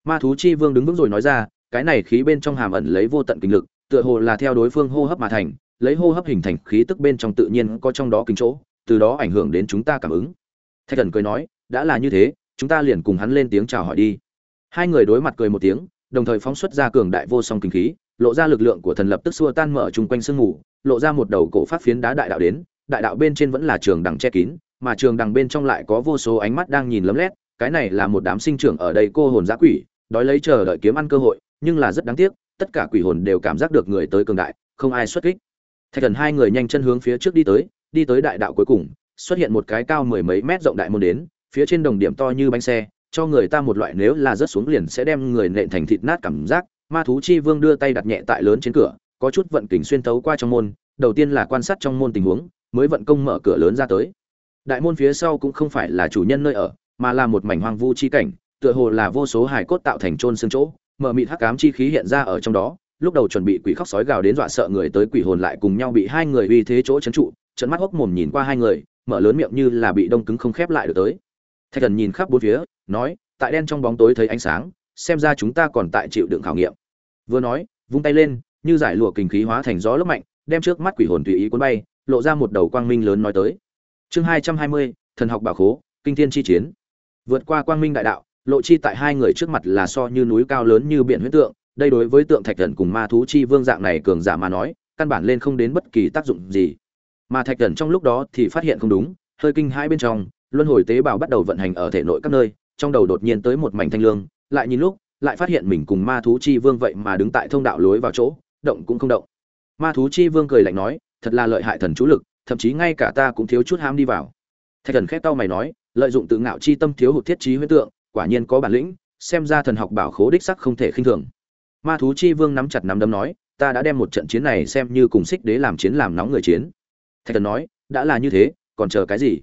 Speaker 1: Ma thú chi vương đứng vững rồi nói ra cái này khí bên trong hàm ẩn lấy vô tận kinh lực tựa hồ là theo đối phương hô hấp mà thành lấy hô hấp hình thành khí tức bên trong tự nhiên có trong đó kính chỗ từ đó ảnh hưởng đến chúng ta cảm ứng. Thạch thần cười nói đã là như thế chúng ta liền cùng hắn lên tiếng chào hỏi đi hai người đối mặt cười một tiếng, đồng thời phóng xuất ra cường đại vô song kinh khí, lộ ra lực lượng của thần lập tức xua tan mở chung quanh sương mù, lộ ra một đầu cổ phát phiến đá đại đạo đến, đại đạo bên trên vẫn là trường đằng che kín, mà trường đằng bên trong lại có vô số ánh mắt đang nhìn lấm lét, cái này là một đám sinh trưởng ở đây cô hồn giã quỷ, đói lấy chờ đợi kiếm ăn cơ hội, nhưng là rất đáng tiếc, tất cả quỷ hồn đều cảm giác được người tới cường đại, không ai xuất kích. Thạch thần hai người nhanh chân hướng phía trước đi tới đi tới đại đạo cuối cùng, xuất hiện một cái cao mười mấy mét rộng đại môn đến, phía trên đồng điểm to như bánh xe cho người ta một loại nếu là rớt xuống liền sẽ đem người nện thành thịt nát cảm giác. Ma thú chi vương đưa tay đặt nhẹ tại lớn trên cửa, có chút vận kình xuyên tấu qua trong môn, đầu tiên là quan sát trong môn tình huống, mới vận công mở cửa lớn ra tới. Đại môn phía sau cũng không phải là chủ nhân nơi ở, mà là một mảnh hoang vu chi cảnh, tựa hồ là vô số hài cốt tạo thành trôn xương chỗ, mở mịt hắc cám chi khí hiện ra ở trong đó. Lúc đầu chuẩn bị quỷ khóc sói gào đến dọa sợ người tới quỷ hồn lại cùng nhau bị hai người uy thế chỗ chấn trụ trận mắt hốc mồm nhìn qua hai người, mở lớn miệng như là bị đông cứng không khép lại được tới. Thạch thần nhìn khắp bốn phía nói, tại đen trong bóng tối thấy ánh sáng, xem ra chúng ta còn tại chịu đựng khảo nghiệm. Vừa nói, vung tay lên, như giải lụa kinh khí hóa thành gió lốc mạnh, đem trước mắt quỷ hồn tùy ý cuốn bay, lộ ra một đầu quang minh lớn nói tới. Chương hai trăm hai mươi, thần học bảo khố, kinh thiên chi chiến. Vượt qua quang minh đại đạo, lộ chi tại hai người trước mặt là so như núi cao lớn như biển huyết tượng, đây đối với tượng thạch thần cùng ma thú chi vương dạng này cường giả mà nói, căn bản lên không đến bất kỳ tác dụng gì. Mà thạch thần trong lúc đó thì phát hiện không đúng, hơi kinh hãi bên trong, luân hồi tế bào bắt đầu vận hành ở thể nội các nơi trong đầu đột nhiên tới một mảnh thanh lương, lại nhìn lúc, lại phát hiện mình cùng ma thú chi vương vậy mà đứng tại thông đạo lối vào chỗ, động cũng không động. Ma thú chi vương cười lạnh nói, thật là lợi hại thần chú lực, thậm chí ngay cả ta cũng thiếu chút ham đi vào. Thạch thần khẽ tao mày nói, lợi dụng tự ngạo chi tâm thiếu hụt thiết trí huyễn tượng, quả nhiên có bản lĩnh, xem ra thần học bảo khố đích sắc không thể khinh thường. Ma thú chi vương nắm chặt nắm đấm nói, ta đã đem một trận chiến này xem như cùng xích đế làm chiến làm nóng người chiến. Thạch thần nói, đã là như thế, còn chờ cái gì?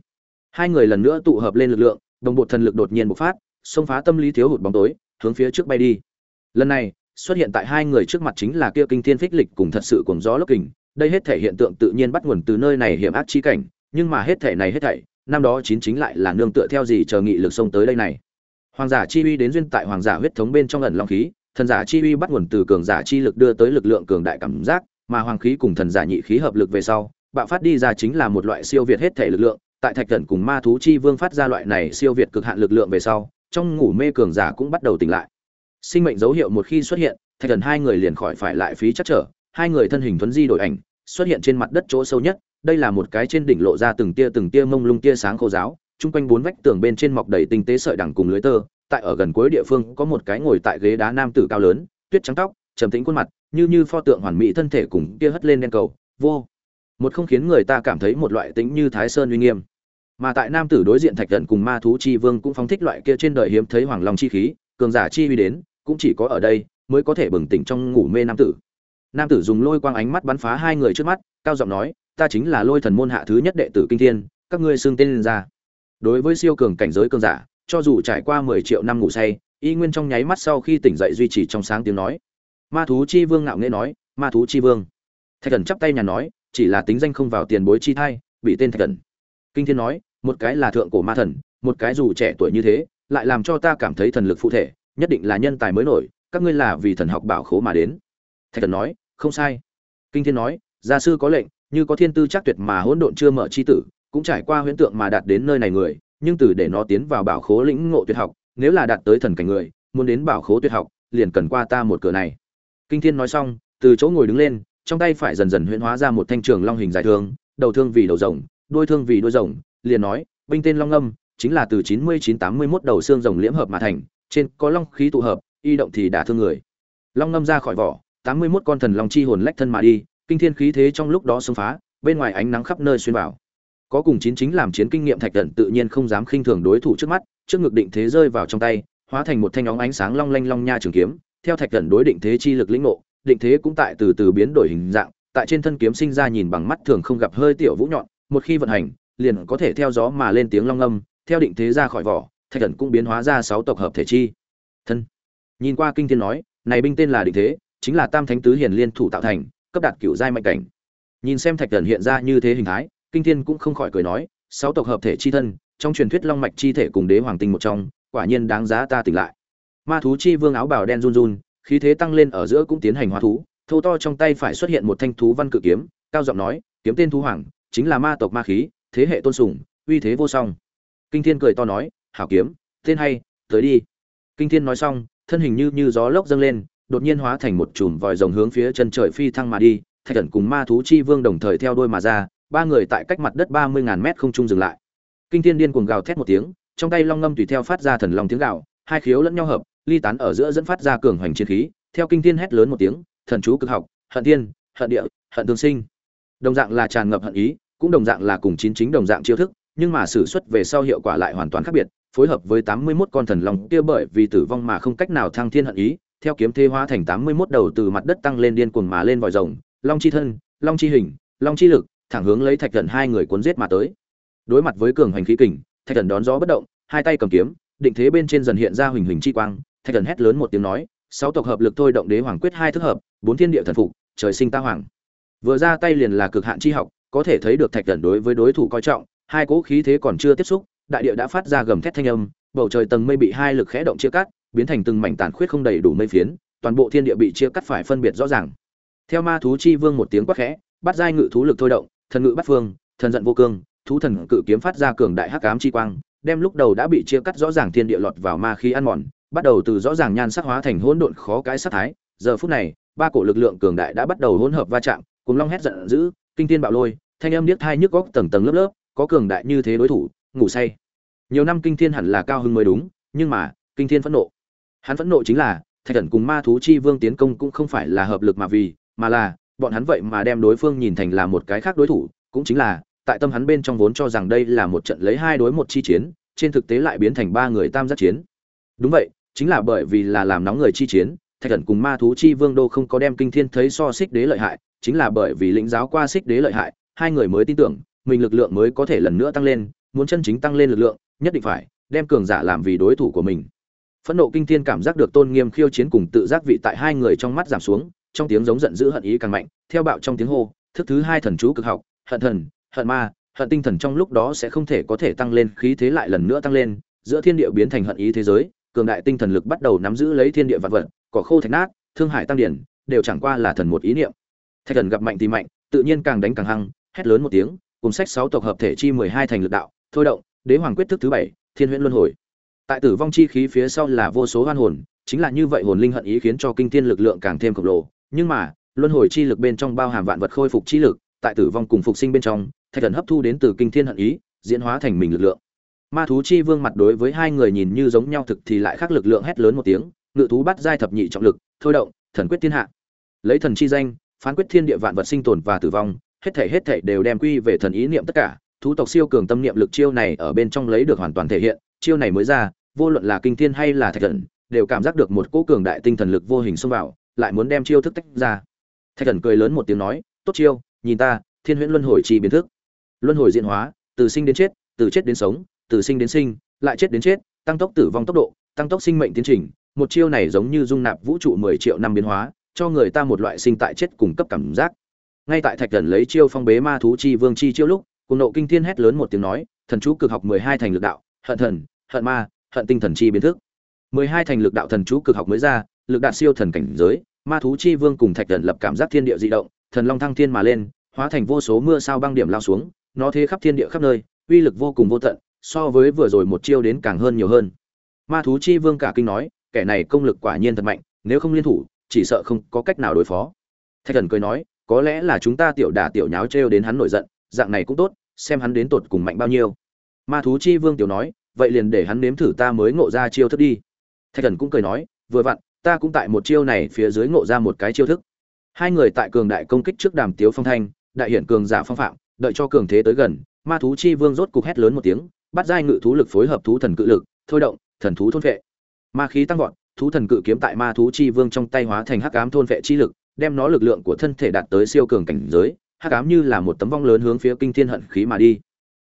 Speaker 1: Hai người lần nữa tụ hợp lên lực lượng đồng bộ thần lực đột nhiên bộc phát, xông phá tâm lý thiếu hụt bóng tối, hướng phía trước bay đi. Lần này, xuất hiện tại hai người trước mặt chính là kia kinh thiên phích lịch cùng thật sự cùng gió lốc kình. Đây hết thể hiện tượng tự nhiên bắt nguồn từ nơi này hiểm ác chi cảnh, nhưng mà hết thể này hết thảy, năm đó chín chính lại là nương tựa theo gì chờ nghị lực xông tới đây này? Hoàng giả chi uy đến duyên tại hoàng giả huyết thống bên trong ẩn long khí, thần giả chi uy bắt nguồn từ cường giả chi lực đưa tới lực lượng cường đại cảm giác, mà hoàng khí cùng thần giả nhị khí hợp lực về sau, bạo phát đi ra chính là một loại siêu việt hết thể lực lượng tại thạch thần cùng ma thú chi vương phát ra loại này siêu việt cực hạn lực lượng về sau, trong ngủ mê cường giả cũng bắt đầu tỉnh lại. Sinh mệnh dấu hiệu một khi xuất hiện, thạch thần hai người liền khỏi phải lại phí chắc trở, hai người thân hình thuấn di đổi ảnh, xuất hiện trên mặt đất chỗ sâu nhất, đây là một cái trên đỉnh lộ ra từng tia từng tia mông lung tia sáng khô giáo, chung quanh bốn vách tường bên trên mọc đầy tinh tế sợi đằng cùng lưới tơ, tại ở gần cuối địa phương có một cái ngồi tại ghế đá nam tử cao lớn, tuyết trắng tóc, trầm tĩnh khuôn mặt, như như pho tượng hoàn mỹ thân thể cùng kia hất lên đen cầu, vô. Một không khiến người ta cảm thấy một loại tính như thái sơn uy nghiêm mà tại nam tử đối diện thạch thần cùng ma thú chi vương cũng phóng thích loại kia trên đời hiếm thấy hoàng long chi khí, cường giả chi uy đến, cũng chỉ có ở đây mới có thể bừng tỉnh trong ngủ mê nam tử. Nam tử dùng lôi quang ánh mắt bắn phá hai người trước mắt, cao giọng nói, ta chính là lôi thần môn hạ thứ nhất đệ tử kinh thiên, các ngươi xưng tên lên ra. Đối với siêu cường cảnh giới cường giả, cho dù trải qua mười triệu năm ngủ say, y nguyên trong nháy mắt sau khi tỉnh dậy duy trì trong sáng tiếng nói. Ma thú chi vương ngạo nghễ nói, ma thú chi vương. Thạch thần chắp tay nhà nói, chỉ là tính danh không vào tiền bối chi thai, bị tên thạch thần kinh thiên nói, một cái là thượng cổ ma thần, một cái dù trẻ tuổi như thế, lại làm cho ta cảm thấy thần lực phụ thể, nhất định là nhân tài mới nổi, các ngươi là vì thần học bảo khố mà đến. Thạch thần nói, không sai. Kinh thiên nói, gia sư có lệnh, như có thiên tư chắc tuyệt mà hỗn độn chưa mở chi tử, cũng trải qua huyễn tượng mà đạt đến nơi này người, nhưng từ để nó tiến vào bảo khố lĩnh ngộ tuyệt học, nếu là đạt tới thần cảnh người, muốn đến bảo khố tuyệt học, liền cần qua ta một cửa này. Kinh thiên nói xong, từ chỗ ngồi đứng lên, trong tay phải dần dần huyễn hóa ra một thanh trường long hình dài thương, đầu thương vì đầu rồng đôi thương vì đôi rồng, liền nói, binh tên long âm, chính là từ chín mươi chín tám mươi mốt đầu xương rồng liễm hợp mà thành, trên có long khí tụ hợp, y động thì đả thương người. Long ngâm ra khỏi vỏ, tám mươi mốt con thần long chi hồn lách thân mà đi, kinh thiên khí thế trong lúc đó xông phá, bên ngoài ánh nắng khắp nơi xuyên vào. Có cùng chín chính làm chiến kinh nghiệm thạch tận tự nhiên không dám khinh thường đối thủ trước mắt, trước ngực định thế rơi vào trong tay, hóa thành một thanh óng ánh sáng long lanh long nha trường kiếm, theo thạch tận đối định thế chi lực lĩnh ngộ, định thế cũng tại từ từ biến đổi hình dạng, tại trên thân kiếm sinh ra nhìn bằng mắt thường không gặp hơi tiểu vũ nhọn một khi vận hành, liền có thể theo gió mà lên tiếng long âm, theo định thế ra khỏi vỏ, thạch thần cũng biến hóa ra sáu tộc hợp thể chi. Thân. Nhìn qua kinh thiên nói, này binh tên là định thế, chính là tam thánh tứ hiền liên thủ tạo thành, cấp đạt cựu giai mạnh cảnh. Nhìn xem thạch thần hiện ra như thế hình thái, kinh thiên cũng không khỏi cười nói, sáu tộc hợp thể chi thân, trong truyền thuyết long mạch chi thể cùng đế hoàng tinh một trong, quả nhiên đáng giá ta tỉnh lại. Ma thú chi vương áo bào đen run run, khí thế tăng lên ở giữa cũng tiến hành hóa thú, thô to trong tay phải xuất hiện một thanh thú văn cự kiếm, cao giọng nói, kiếm tên thú hoàng chính là ma tộc ma khí, thế hệ tôn sùng, uy thế vô song. Kinh thiên cười to nói, hảo kiếm, tên hay, tới đi. Kinh thiên nói xong, thân hình như như gió lốc dâng lên, đột nhiên hóa thành một chùm vòi rồng hướng phía chân trời phi thăng mà đi, thạch thần cùng ma thú chi vương đồng thời theo đôi mà ra, ba người tại cách mặt đất ba mươi ngàn mét không trung dừng lại. Kinh thiên điên cuồng gào thét một tiếng, trong tay long ngâm tùy theo phát ra thần long tiếng gạo hai khiếu lẫn nhau hợp, ly tán ở giữa dẫn phát ra cường hoành chiến khí, theo kinh thiên hét lớn một tiếng, thần chú cực học, hận thiên, hận địa, hận tương sinh. Đồng dạng là tràn ngập hận ý cũng đồng dạng là cùng chín chính đồng dạng chiêu thức, nhưng mà sử xuất về sau hiệu quả lại hoàn toàn khác biệt, phối hợp với tám mươi 81 con thần long kia bởi vì tử vong mà không cách nào thăng thiên hận ý, theo kiếm thế hóa thành tám mươi 81 đầu từ mặt đất tăng lên điên cuồng mà lên vòi rồng, long chi thân, long chi hình, long chi lực, thẳng hướng lấy thạch thần hai người cuốn giết mà tới. Đối mặt với cường hành khí kình, thạch thần đón gió bất động, hai tay cầm kiếm, định thế bên trên dần hiện ra huỳnh huỳnh chi quang, thạch thần hét lớn một tiếng nói, sáu tộc hợp lực thôi động đế hoàng quyết hai thức hợp, bốn thiên địa thần phục, trời sinh ta hoàng. Vừa ra tay liền là cực hạn chi học có thể thấy được thạch thần đối với đối thủ coi trọng, hai cỗ khí thế còn chưa tiếp xúc, đại địa đã phát ra gầm thét thanh âm, bầu trời tầng mây bị hai lực khẽ động chia cắt, biến thành từng mảnh tàn khuyết không đầy đủ mây phiến, toàn bộ thiên địa bị chia cắt phải phân biệt rõ ràng. Theo ma thú chi vương một tiếng quát khẽ, bắt giai ngự thú lực thôi động, thần ngự bắt phương, thần giận vô cương, thú thần cự kiếm phát ra cường đại hắc ám chi quang, đem lúc đầu đã bị chia cắt rõ ràng thiên địa lọt vào ma khí ăn mòn, bắt đầu từ rõ ràng nhan sắc hóa thành hỗn độn khó cái sắc thái. Giờ phút này, ba cổ lực lượng cường đại đã bắt đầu hỗn hợp va chạm, cùng long hét giận dữ, kinh thiên bạo lôi thanh âm điếc thai nhức góc tầng tầng lớp lớp, có cường đại như thế đối thủ, ngủ say. Nhiều năm kinh thiên hẳn là cao hưng mới đúng, nhưng mà, kinh thiên phẫn nộ. Hắn phẫn nộ chính là, thạch thần cùng ma thú chi vương tiến công cũng không phải là hợp lực mà vì, mà là, bọn hắn vậy mà đem đối phương nhìn thành là một cái khác đối thủ, cũng chính là, tại tâm hắn bên trong vốn cho rằng đây là một trận lấy hai đối một chi chiến, trên thực tế lại biến thành ba người tam giác chiến. Đúng vậy, chính là bởi vì là làm nóng người chi chiến, thạch thần cùng ma thú chi vương đô không có đem kinh thiên thấy so xích đế lợi hại, chính là bởi vì lĩnh giáo qua xích đế lợi hại hai người mới tin tưởng, mình lực lượng mới có thể lần nữa tăng lên, muốn chân chính tăng lên lực lượng, nhất định phải đem cường giả làm vì đối thủ của mình. Phẫn nộ kinh thiên cảm giác được tôn nghiêm khiêu chiến cùng tự giác vị tại hai người trong mắt giảm xuống, trong tiếng giống giận dữ hận ý càng mạnh, theo bạo trong tiếng hô, thức thứ hai thần chú cực học, hận thần, hận ma, hận tinh thần trong lúc đó sẽ không thể có thể tăng lên, khí thế lại lần nữa tăng lên, giữa thiên địa biến thành hận ý thế giới, cường đại tinh thần lực bắt đầu nắm giữ lấy thiên địa vạn vật, cỏ khô thạch nát, thương hải tăng điển, đều chẳng qua là thần một ý niệm. Thạch thần gặp mạnh thì mạnh, tự nhiên càng đánh càng hăng hét lớn một tiếng, cùng sách sáu tộc hợp thể chi mười hai thành lực đạo, thôi động, đế hoàng quyết thức thứ bảy, thiên huyễn luân hồi. Tại tử vong chi khí phía sau là vô số hoan hồn, chính là như vậy hồn linh hận ý khiến cho kinh thiên lực lượng càng thêm khổng lồ. Nhưng mà, luân hồi chi lực bên trong bao hàm vạn vật khôi phục chi lực, tại tử vong cùng phục sinh bên trong, thạch thần hấp thu đến từ kinh thiên hận ý, diễn hóa thành mình lực lượng. Ma thú chi vương mặt đối với hai người nhìn như giống nhau thực thì lại khác lực lượng hét lớn một tiếng, ngự thú bắt giai thập nhị trọng lực, thôi động, thần quyết thiên hạ. Lấy thần chi danh, phán quyết thiên địa vạn vật sinh tồn và tử vong hết thể hết thể đều đem quy về thần ý niệm tất cả, thú tộc siêu cường tâm niệm lực chiêu này ở bên trong lấy được hoàn toàn thể hiện, chiêu này mới ra, vô luận là kinh thiên hay là thạch thần, đều cảm giác được một cỗ cường đại tinh thần lực vô hình xông vào, lại muốn đem chiêu thức tách ra. Thạch thần cười lớn một tiếng nói, tốt chiêu, nhìn ta, thiên huyễn luân hồi chi biến thức. Luân hồi diễn hóa, từ sinh đến chết, từ chết đến sống, từ sinh đến sinh, lại chết đến chết, tăng tốc tử vong tốc độ, tăng tốc sinh mệnh tiến trình. Một chiêu này giống như dung nạp vũ trụ mười triệu năm biến hóa, cho người ta một loại sinh tại chết cùng cấp cảm giác ngay tại thạch thần lấy chiêu phong bế ma thú chi vương chi chiêu lúc cùng nộ kinh thiên hét lớn một tiếng nói, thần chú cực học mười hai thành lực đạo, hận thần, hận ma, hận tinh thần chi biến thức. mười hai thành lực đạo thần chú cực học mới ra, lực đạt siêu thần cảnh giới, ma thú chi vương cùng thạch thần lập cảm giác thiên địa di động, thần long thăng thiên mà lên, hóa thành vô số mưa sao băng điểm lao xuống, nó thế khắp thiên địa khắp nơi, uy lực vô cùng vô tận, so với vừa rồi một chiêu đến càng hơn nhiều hơn. Ma thú chi vương cả kinh nói, kẻ này công lực quả nhiên thật mạnh, nếu không liên thủ, chỉ sợ không có cách nào đối phó. Thạch thần cười nói có lẽ là chúng ta tiểu đả tiểu nháo trêu đến hắn nổi giận, dạng này cũng tốt, xem hắn đến tột cùng mạnh bao nhiêu. Ma thú chi vương tiểu nói, vậy liền để hắn nếm thử ta mới ngộ ra chiêu thức đi. Thạch thần cũng cười nói, vừa vặn, ta cũng tại một chiêu này phía dưới ngộ ra một cái chiêu thức. Hai người tại cường đại công kích trước đàm tiếu phong thanh, đại hiển cường giả phong phạm, đợi cho cường thế tới gần, ma thú chi vương rốt cục hét lớn một tiếng, bắt giai ngự thú lực phối hợp thú thần cự lực, thôi động, thần thú thôn vệ. Ma khí tăng vọt, thú thần cự kiếm tại ma thú chi vương trong tay hóa thành hắc ám thôn vệ chi lực đem nó lực lượng của thân thể đạt tới siêu cường cảnh giới, hắc ám như là một tấm vong lớn hướng phía kinh thiên hận khí mà đi.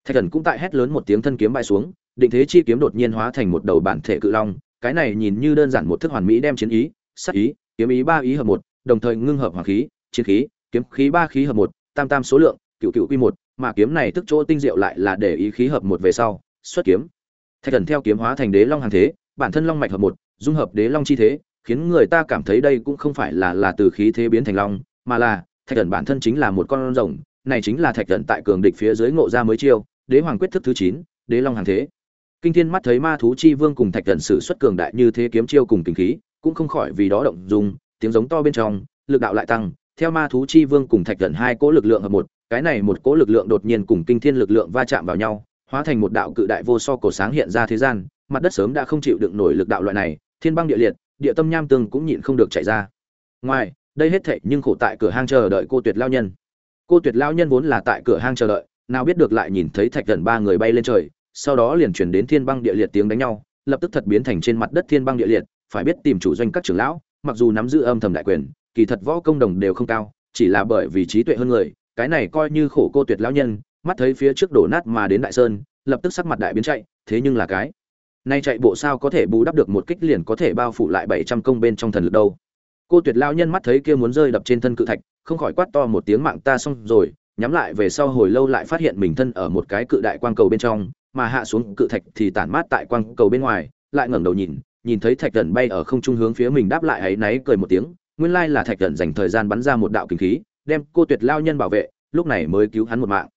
Speaker 1: Thạch thần cũng tại hét lớn một tiếng thân kiếm bay xuống, định thế chi kiếm đột nhiên hóa thành một đầu bản thể cự long, cái này nhìn như đơn giản một thức hoàn mỹ đem chiến ý, sát ý, kiếm ý ba ý hợp một, đồng thời ngưng hợp hoàng khí, chiến khí, kiếm khí ba khí hợp một, tam tam số lượng, cựu cựu quy một, mà kiếm này tức chỗ tinh diệu lại là để ý khí hợp một về sau, xuất kiếm. Thạch thần theo kiếm hóa thành đế long hàng thế, bản thân long mạch hợp một, dung hợp đế long chi thế khiến người ta cảm thấy đây cũng không phải là là từ khí thế biến thành long, mà là, thạch thần bản thân chính là một con rồng, này chính là thạch thần tại cường địch phía dưới ngộ ra mới chiêu, đế hoàng quyết thức thứ chín, đế long hàng thế. Kinh thiên mắt thấy ma thú chi vương cùng thạch thần sử xuất cường đại như thế kiếm chiêu cùng kinh khí, cũng không khỏi vì đó động dung, tiếng giống to bên trong, lực đạo lại tăng, theo ma thú chi vương cùng thạch thần hai cỗ lực lượng hợp một, cái này một cỗ lực lượng đột nhiên cùng kinh thiên lực lượng va chạm vào nhau, hóa thành một đạo cự đại vô so cổ sáng hiện ra thế gian, mặt đất sớm đã không chịu đựng nổi lực đạo loại này, thiên băng địa liệt địa tâm nham tương cũng nhịn không được chạy ra. Ngoài, đây hết thệ nhưng khổ tại cửa hang chờ đợi cô tuyệt lao nhân. Cô tuyệt lao nhân vốn là tại cửa hang chờ đợi, nào biết được lại nhìn thấy thạch thần ba người bay lên trời, sau đó liền chuyển đến thiên băng địa liệt tiếng đánh nhau, lập tức thật biến thành trên mặt đất thiên băng địa liệt, phải biết tìm chủ doanh các trưởng lão, mặc dù nắm giữ âm thầm đại quyền, kỳ thật võ công đồng đều không cao, chỉ là bởi vì trí tuệ hơn người, cái này coi như khổ cô tuyệt lão nhân, mắt thấy phía trước đổ nát mà đến đại sơn, lập tức sắc mặt đại biến chạy, thế nhưng là cái nay chạy bộ sao có thể bù đắp được một kích liền có thể bao phủ lại bảy trăm công bên trong thần lực đâu. Cô tuyệt lão nhân mắt thấy kia muốn rơi đập trên thân cự thạch, không khỏi quát to một tiếng mạng ta xong rồi, nhắm lại về sau hồi lâu lại phát hiện mình thân ở một cái cự đại quang cầu bên trong, mà hạ xuống cự thạch thì tản mát tại quang cầu bên ngoài, lại ngẩng đầu nhìn nhìn thấy thạch thần bay ở không trung hướng phía mình đáp lại ấy náy cười một tiếng, nguyên lai là thạch thần dành thời gian bắn ra một đạo kinh khí, đem cô tuyệt lao nhân bảo vệ, lúc này mới cứu hắn một mạng.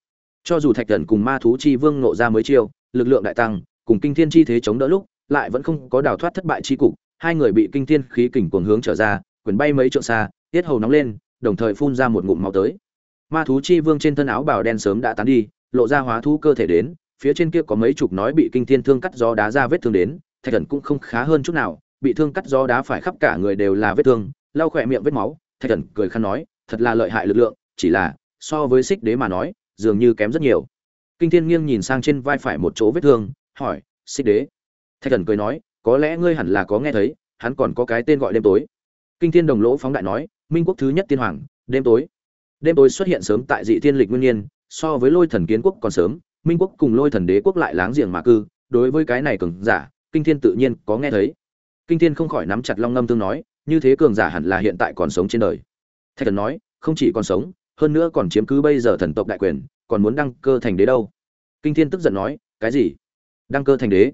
Speaker 1: Cho dù thạch thần cùng ma thú chi vương nộ ra mới chiêu, lực lượng đại tăng cùng kinh thiên chi thế chống đỡ lúc, lại vẫn không có đào thoát thất bại chi cục, hai người bị kinh thiên khí kình cuồng hướng trở ra, quyền bay mấy trượng xa, tiết hầu nóng lên, đồng thời phun ra một ngụm máu tới. Ma thú chi vương trên thân áo bào đen sớm đã tán đi, lộ ra hóa thú cơ thể đến, phía trên kia có mấy chục nói bị kinh thiên thương cắt do đá ra vết thương đến, thạch thần cũng không khá hơn chút nào, bị thương cắt do đá phải khắp cả người đều là vết thương, lau khỏe miệng vết máu, thạch thần cười khăn nói, thật là lợi hại lực lượng, chỉ là, so với xích đế mà nói, dường như kém rất nhiều. Kinh thiên nghiêng nhìn sang trên vai phải một chỗ vết thương hỏi, xích đế. Thạch thần cười nói, có lẽ ngươi hẳn là có nghe thấy, hắn còn có cái tên gọi đêm tối. Kinh thiên đồng lỗ phóng đại nói, minh quốc thứ nhất tiên hoàng, đêm tối. Đêm tối xuất hiện sớm tại dị thiên lịch nguyên nhiên, so với lôi thần kiến quốc còn sớm, minh quốc cùng lôi thần đế quốc lại láng giềng mà cư, đối với cái này cường giả, kinh thiên tự nhiên có nghe thấy. Kinh thiên không khỏi nắm chặt long ngâm tương nói, như thế cường giả hẳn là hiện tại còn sống trên đời. Thạch thần nói, không chỉ còn sống, hơn nữa còn chiếm cứ bây giờ thần tộc đại quyền, còn muốn đăng cơ thành đế đâu? Kinh thiên tức giận nói, cái gì? Đăng cơ thành đế.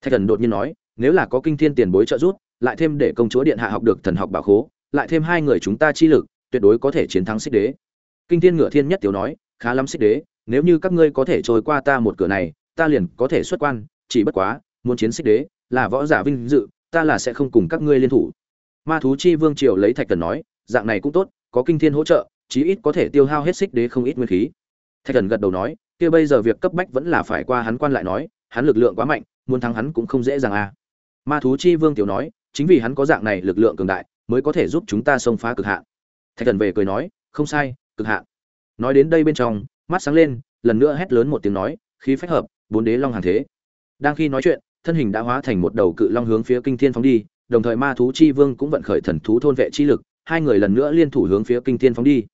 Speaker 1: Thạch thần đột nhiên nói, nếu là có kinh thiên tiền bối trợ giúp, lại thêm để công chúa điện hạ học được thần học bảo khố, lại thêm hai người chúng ta chi lực, tuyệt đối có thể chiến thắng xích đế. Kinh thiên ngựa thiên nhất tiểu nói, khá lắm xích đế, nếu như các ngươi có thể trôi qua ta một cửa này, ta liền có thể xuất quan, chỉ bất quá, muốn chiến xích đế là võ giả vinh dự, ta là sẽ không cùng các ngươi liên thủ. Ma thú chi vương triều lấy thạch thần nói, dạng này cũng tốt, có kinh thiên hỗ trợ, chí ít có thể tiêu hao hết xích đế không ít nguyên khí. Thạch thần gật đầu nói, kia bây giờ việc cấp bách vẫn là phải qua hắn quan lại nói hắn lực lượng quá mạnh, muốn thắng hắn cũng không dễ dàng à. Ma thú chi vương tiểu nói, chính vì hắn có dạng này lực lượng cường đại, mới có thể giúp chúng ta xông phá cực hạn. Thạch thần về cười nói, không sai, cực hạn. Nói đến đây bên trong, mắt sáng lên, lần nữa hét lớn một tiếng nói, khí phách hợp, bốn đế long hàng thế. Đang khi nói chuyện, thân hình đã hóa thành một đầu cự long hướng phía kinh thiên phóng đi, đồng thời ma thú chi vương cũng vận khởi thần thú thôn vệ chi lực, hai người lần nữa liên thủ hướng phía kinh thiên phóng đi.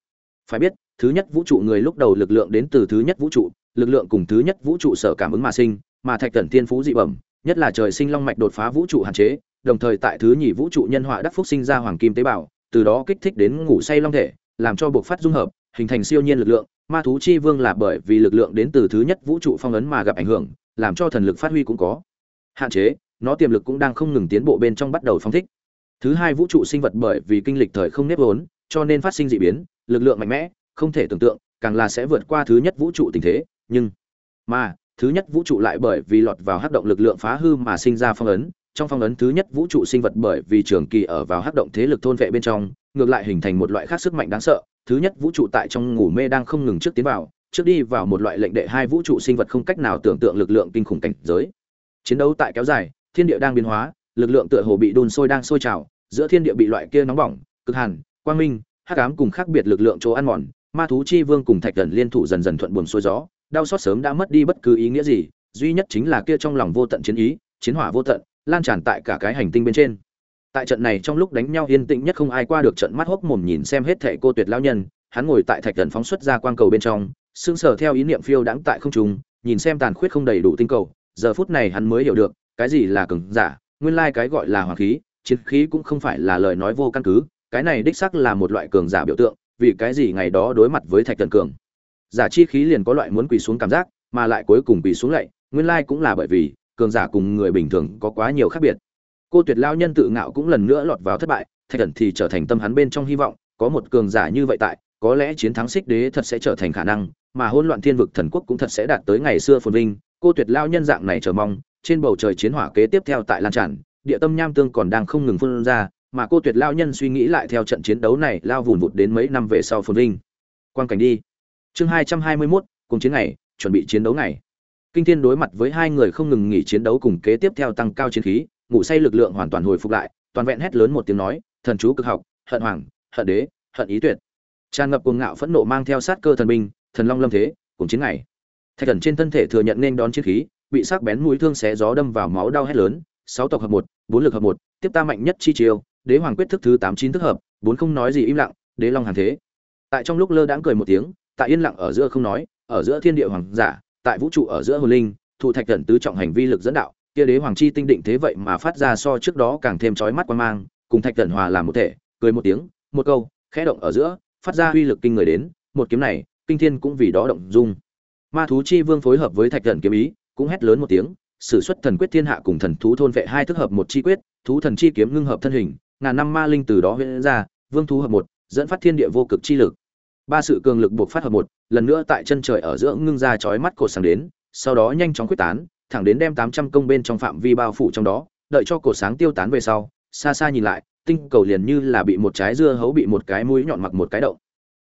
Speaker 1: Phải biết, thứ nhất vũ trụ người lúc đầu lực lượng đến từ thứ nhất vũ trụ, lực lượng cùng thứ nhất vũ trụ sở cảm ứng mà sinh mà thạch thần tiên phú dị bẩm, nhất là trời sinh long mạch đột phá vũ trụ hạn chế, đồng thời tại thứ nhì vũ trụ nhân họa đắc phúc sinh ra hoàng kim tế bào, từ đó kích thích đến ngủ say long thể, làm cho buộc phát dung hợp, hình thành siêu nhiên lực lượng. Ma thú chi vương là bởi vì lực lượng đến từ thứ nhất vũ trụ phong ấn mà gặp ảnh hưởng, làm cho thần lực phát huy cũng có hạn chế, nó tiềm lực cũng đang không ngừng tiến bộ bên trong bắt đầu phong thích. Thứ hai vũ trụ sinh vật bởi vì kinh lịch thời không nếp vốn, cho nên phát sinh dị biến, lực lượng mạnh mẽ, không thể tưởng tượng, càng là sẽ vượt qua thứ nhất vũ trụ tình thế, nhưng mà thứ nhất vũ trụ lại bởi vì lọt vào hắc động lực lượng phá hư mà sinh ra phong ấn. Trong phong ấn thứ nhất vũ trụ sinh vật bởi vì trường kỳ ở vào hắc động thế lực thôn vệ bên trong, ngược lại hình thành một loại khác sức mạnh đáng sợ. Thứ nhất vũ trụ tại trong ngủ mê đang không ngừng trước tiến vào, trước đi vào một loại lệnh đệ hai vũ trụ sinh vật không cách nào tưởng tượng lực lượng kinh khủng cảnh giới. Chiến đấu tại kéo dài, thiên địa đang biến hóa, lực lượng tựa hồ bị đun sôi đang sôi trào, giữa thiên địa bị loại kia nóng bỏng, cực hàn, quang minh, hắc ám cùng khác biệt lực lượng chỗ ăn mòn, ma thú chi vương cùng thạch thần liên thủ dần dần thuận buồm xuôi gió đau xót sớm đã mất đi bất cứ ý nghĩa gì, duy nhất chính là kia trong lòng vô tận chiến ý, chiến hỏa vô tận, lan tràn tại cả cái hành tinh bên trên. Tại trận này trong lúc đánh nhau yên tĩnh nhất không ai qua được trận mắt hốc mồm nhìn xem hết thệ cô tuyệt lao nhân, hắn ngồi tại thạch thần phóng xuất ra quang cầu bên trong, sững sờ theo ý niệm phiêu đãng tại không trung, nhìn xem tàn khuyết không đầy đủ tinh cầu, giờ phút này hắn mới hiểu được, cái gì là cường giả, nguyên lai cái gọi là hoàng khí, chiến khí cũng không phải là lời nói vô căn cứ, cái này đích xác là một loại cường giả biểu tượng, vì cái gì ngày đó đối mặt với thạch thần cường giả chi khí liền có loại muốn quỳ xuống cảm giác, mà lại cuối cùng quỳ xuống lạy, nguyên lai cũng là bởi vì, cường giả cùng người bình thường có quá nhiều khác biệt. Cô tuyệt lao nhân tự ngạo cũng lần nữa lọt vào thất bại, thạch thần thì trở thành tâm hắn bên trong hy vọng, có một cường giả như vậy tại, có lẽ chiến thắng xích đế thật sẽ trở thành khả năng, mà hỗn loạn thiên vực thần quốc cũng thật sẽ đạt tới ngày xưa phồn vinh. Cô tuyệt lao nhân dạng này chờ mong, trên bầu trời chiến hỏa kế tiếp theo tại lan tràn, địa tâm nham tương còn đang không ngừng phun ra, mà cô tuyệt lao nhân suy nghĩ lại theo trận chiến đấu này lao vùn vụt đến mấy năm về sau phồn vinh. Quan cảnh đi chương hai trăm hai mươi mốt, cùng chiến ngày, chuẩn bị chiến đấu ngày. Kinh thiên đối mặt với hai người không ngừng nghỉ chiến đấu cùng kế tiếp theo tăng cao chiến khí, ngủ say lực lượng hoàn toàn hồi phục lại, toàn vẹn hét lớn một tiếng nói, thần chú cực học, hận hoàng, hận đế, hận ý tuyệt. Tràn ngập cuồng ngạo phẫn nộ mang theo sát cơ thần binh, thần long lâm thế, cùng chiến ngày. Thạch thần trên thân thể thừa nhận nên đón chiến khí, bị sắc bén mũi thương xé gió đâm vào máu đau hét lớn, sáu tộc hợp một, bốn lực hợp một, tiếp ta mạnh nhất chi chiêu, đế hoàng quyết thức thứ tám chín thức hợp, bốn không nói gì im lặng, đế long hàng thế. Tại trong lúc lơ đãng cười một tiếng tại yên lặng ở giữa không nói, ở giữa thiên địa hoàng giả, tại vũ trụ ở giữa hồn linh, thụ thạch thần tứ trọng hành vi lực dẫn đạo, kia đế hoàng chi tinh định thế vậy mà phát ra so trước đó càng thêm chói mắt quan mang, cùng thạch thần hòa làm một thể, cười một tiếng, một câu, khẽ động ở giữa, phát ra uy lực kinh người đến, một kiếm này, kinh thiên cũng vì đó động dung. Ma thú chi vương phối hợp với thạch thần kiếm ý, cũng hét lớn một tiếng, sử xuất thần quyết thiên hạ cùng thần thú thôn vệ hai thức hợp một chi quyết, thú thần chi kiếm ngưng hợp thân hình, ngàn năm ma linh từ đó hiện ra, vương thú hợp một, dẫn phát thiên địa vô cực chi lực ba sự cường lực buộc phát hợp một, lần nữa tại chân trời ở giữa ngưng ra chói mắt cột sáng đến, sau đó nhanh chóng quyết tán, thẳng đến đem tám trăm công bên trong phạm vi bao phủ trong đó, đợi cho cột sáng tiêu tán về sau, xa xa nhìn lại, tinh cầu liền như là bị một trái dưa hấu bị một cái mũi nhọn mặc một cái động.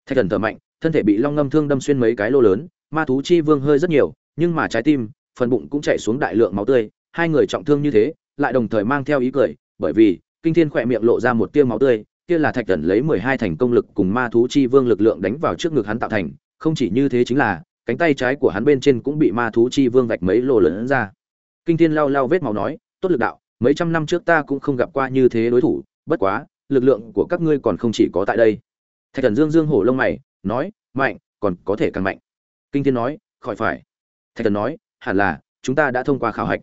Speaker 1: Thạch thần thở mạnh, thân thể bị long ngâm thương đâm xuyên mấy cái lô lớn, ma thú chi vương hơi rất nhiều, nhưng mà trái tim, phần bụng cũng chảy xuống đại lượng máu tươi, hai người trọng thương như thế, lại đồng thời mang theo ý cười, bởi vì, kinh thiên khỏe miệng lộ ra một tia máu tươi kia là thạch thần lấy mười hai thành công lực cùng ma thú chi vương lực lượng đánh vào trước ngực hắn tạo thành, không chỉ như thế chính là, cánh tay trái của hắn bên trên cũng bị ma thú chi vương vạch mấy lỗ lớn ra. Kinh thiên lao lao vết máu nói, tốt lực đạo, mấy trăm năm trước ta cũng không gặp qua như thế đối thủ, bất quá, lực lượng của các ngươi còn không chỉ có tại đây. Thạch thần dương dương hổ lông mày, nói, mạnh, còn có thể càng mạnh. Kinh thiên nói, khỏi phải. Thạch thần nói, hẳn là, chúng ta đã thông qua khảo hạch.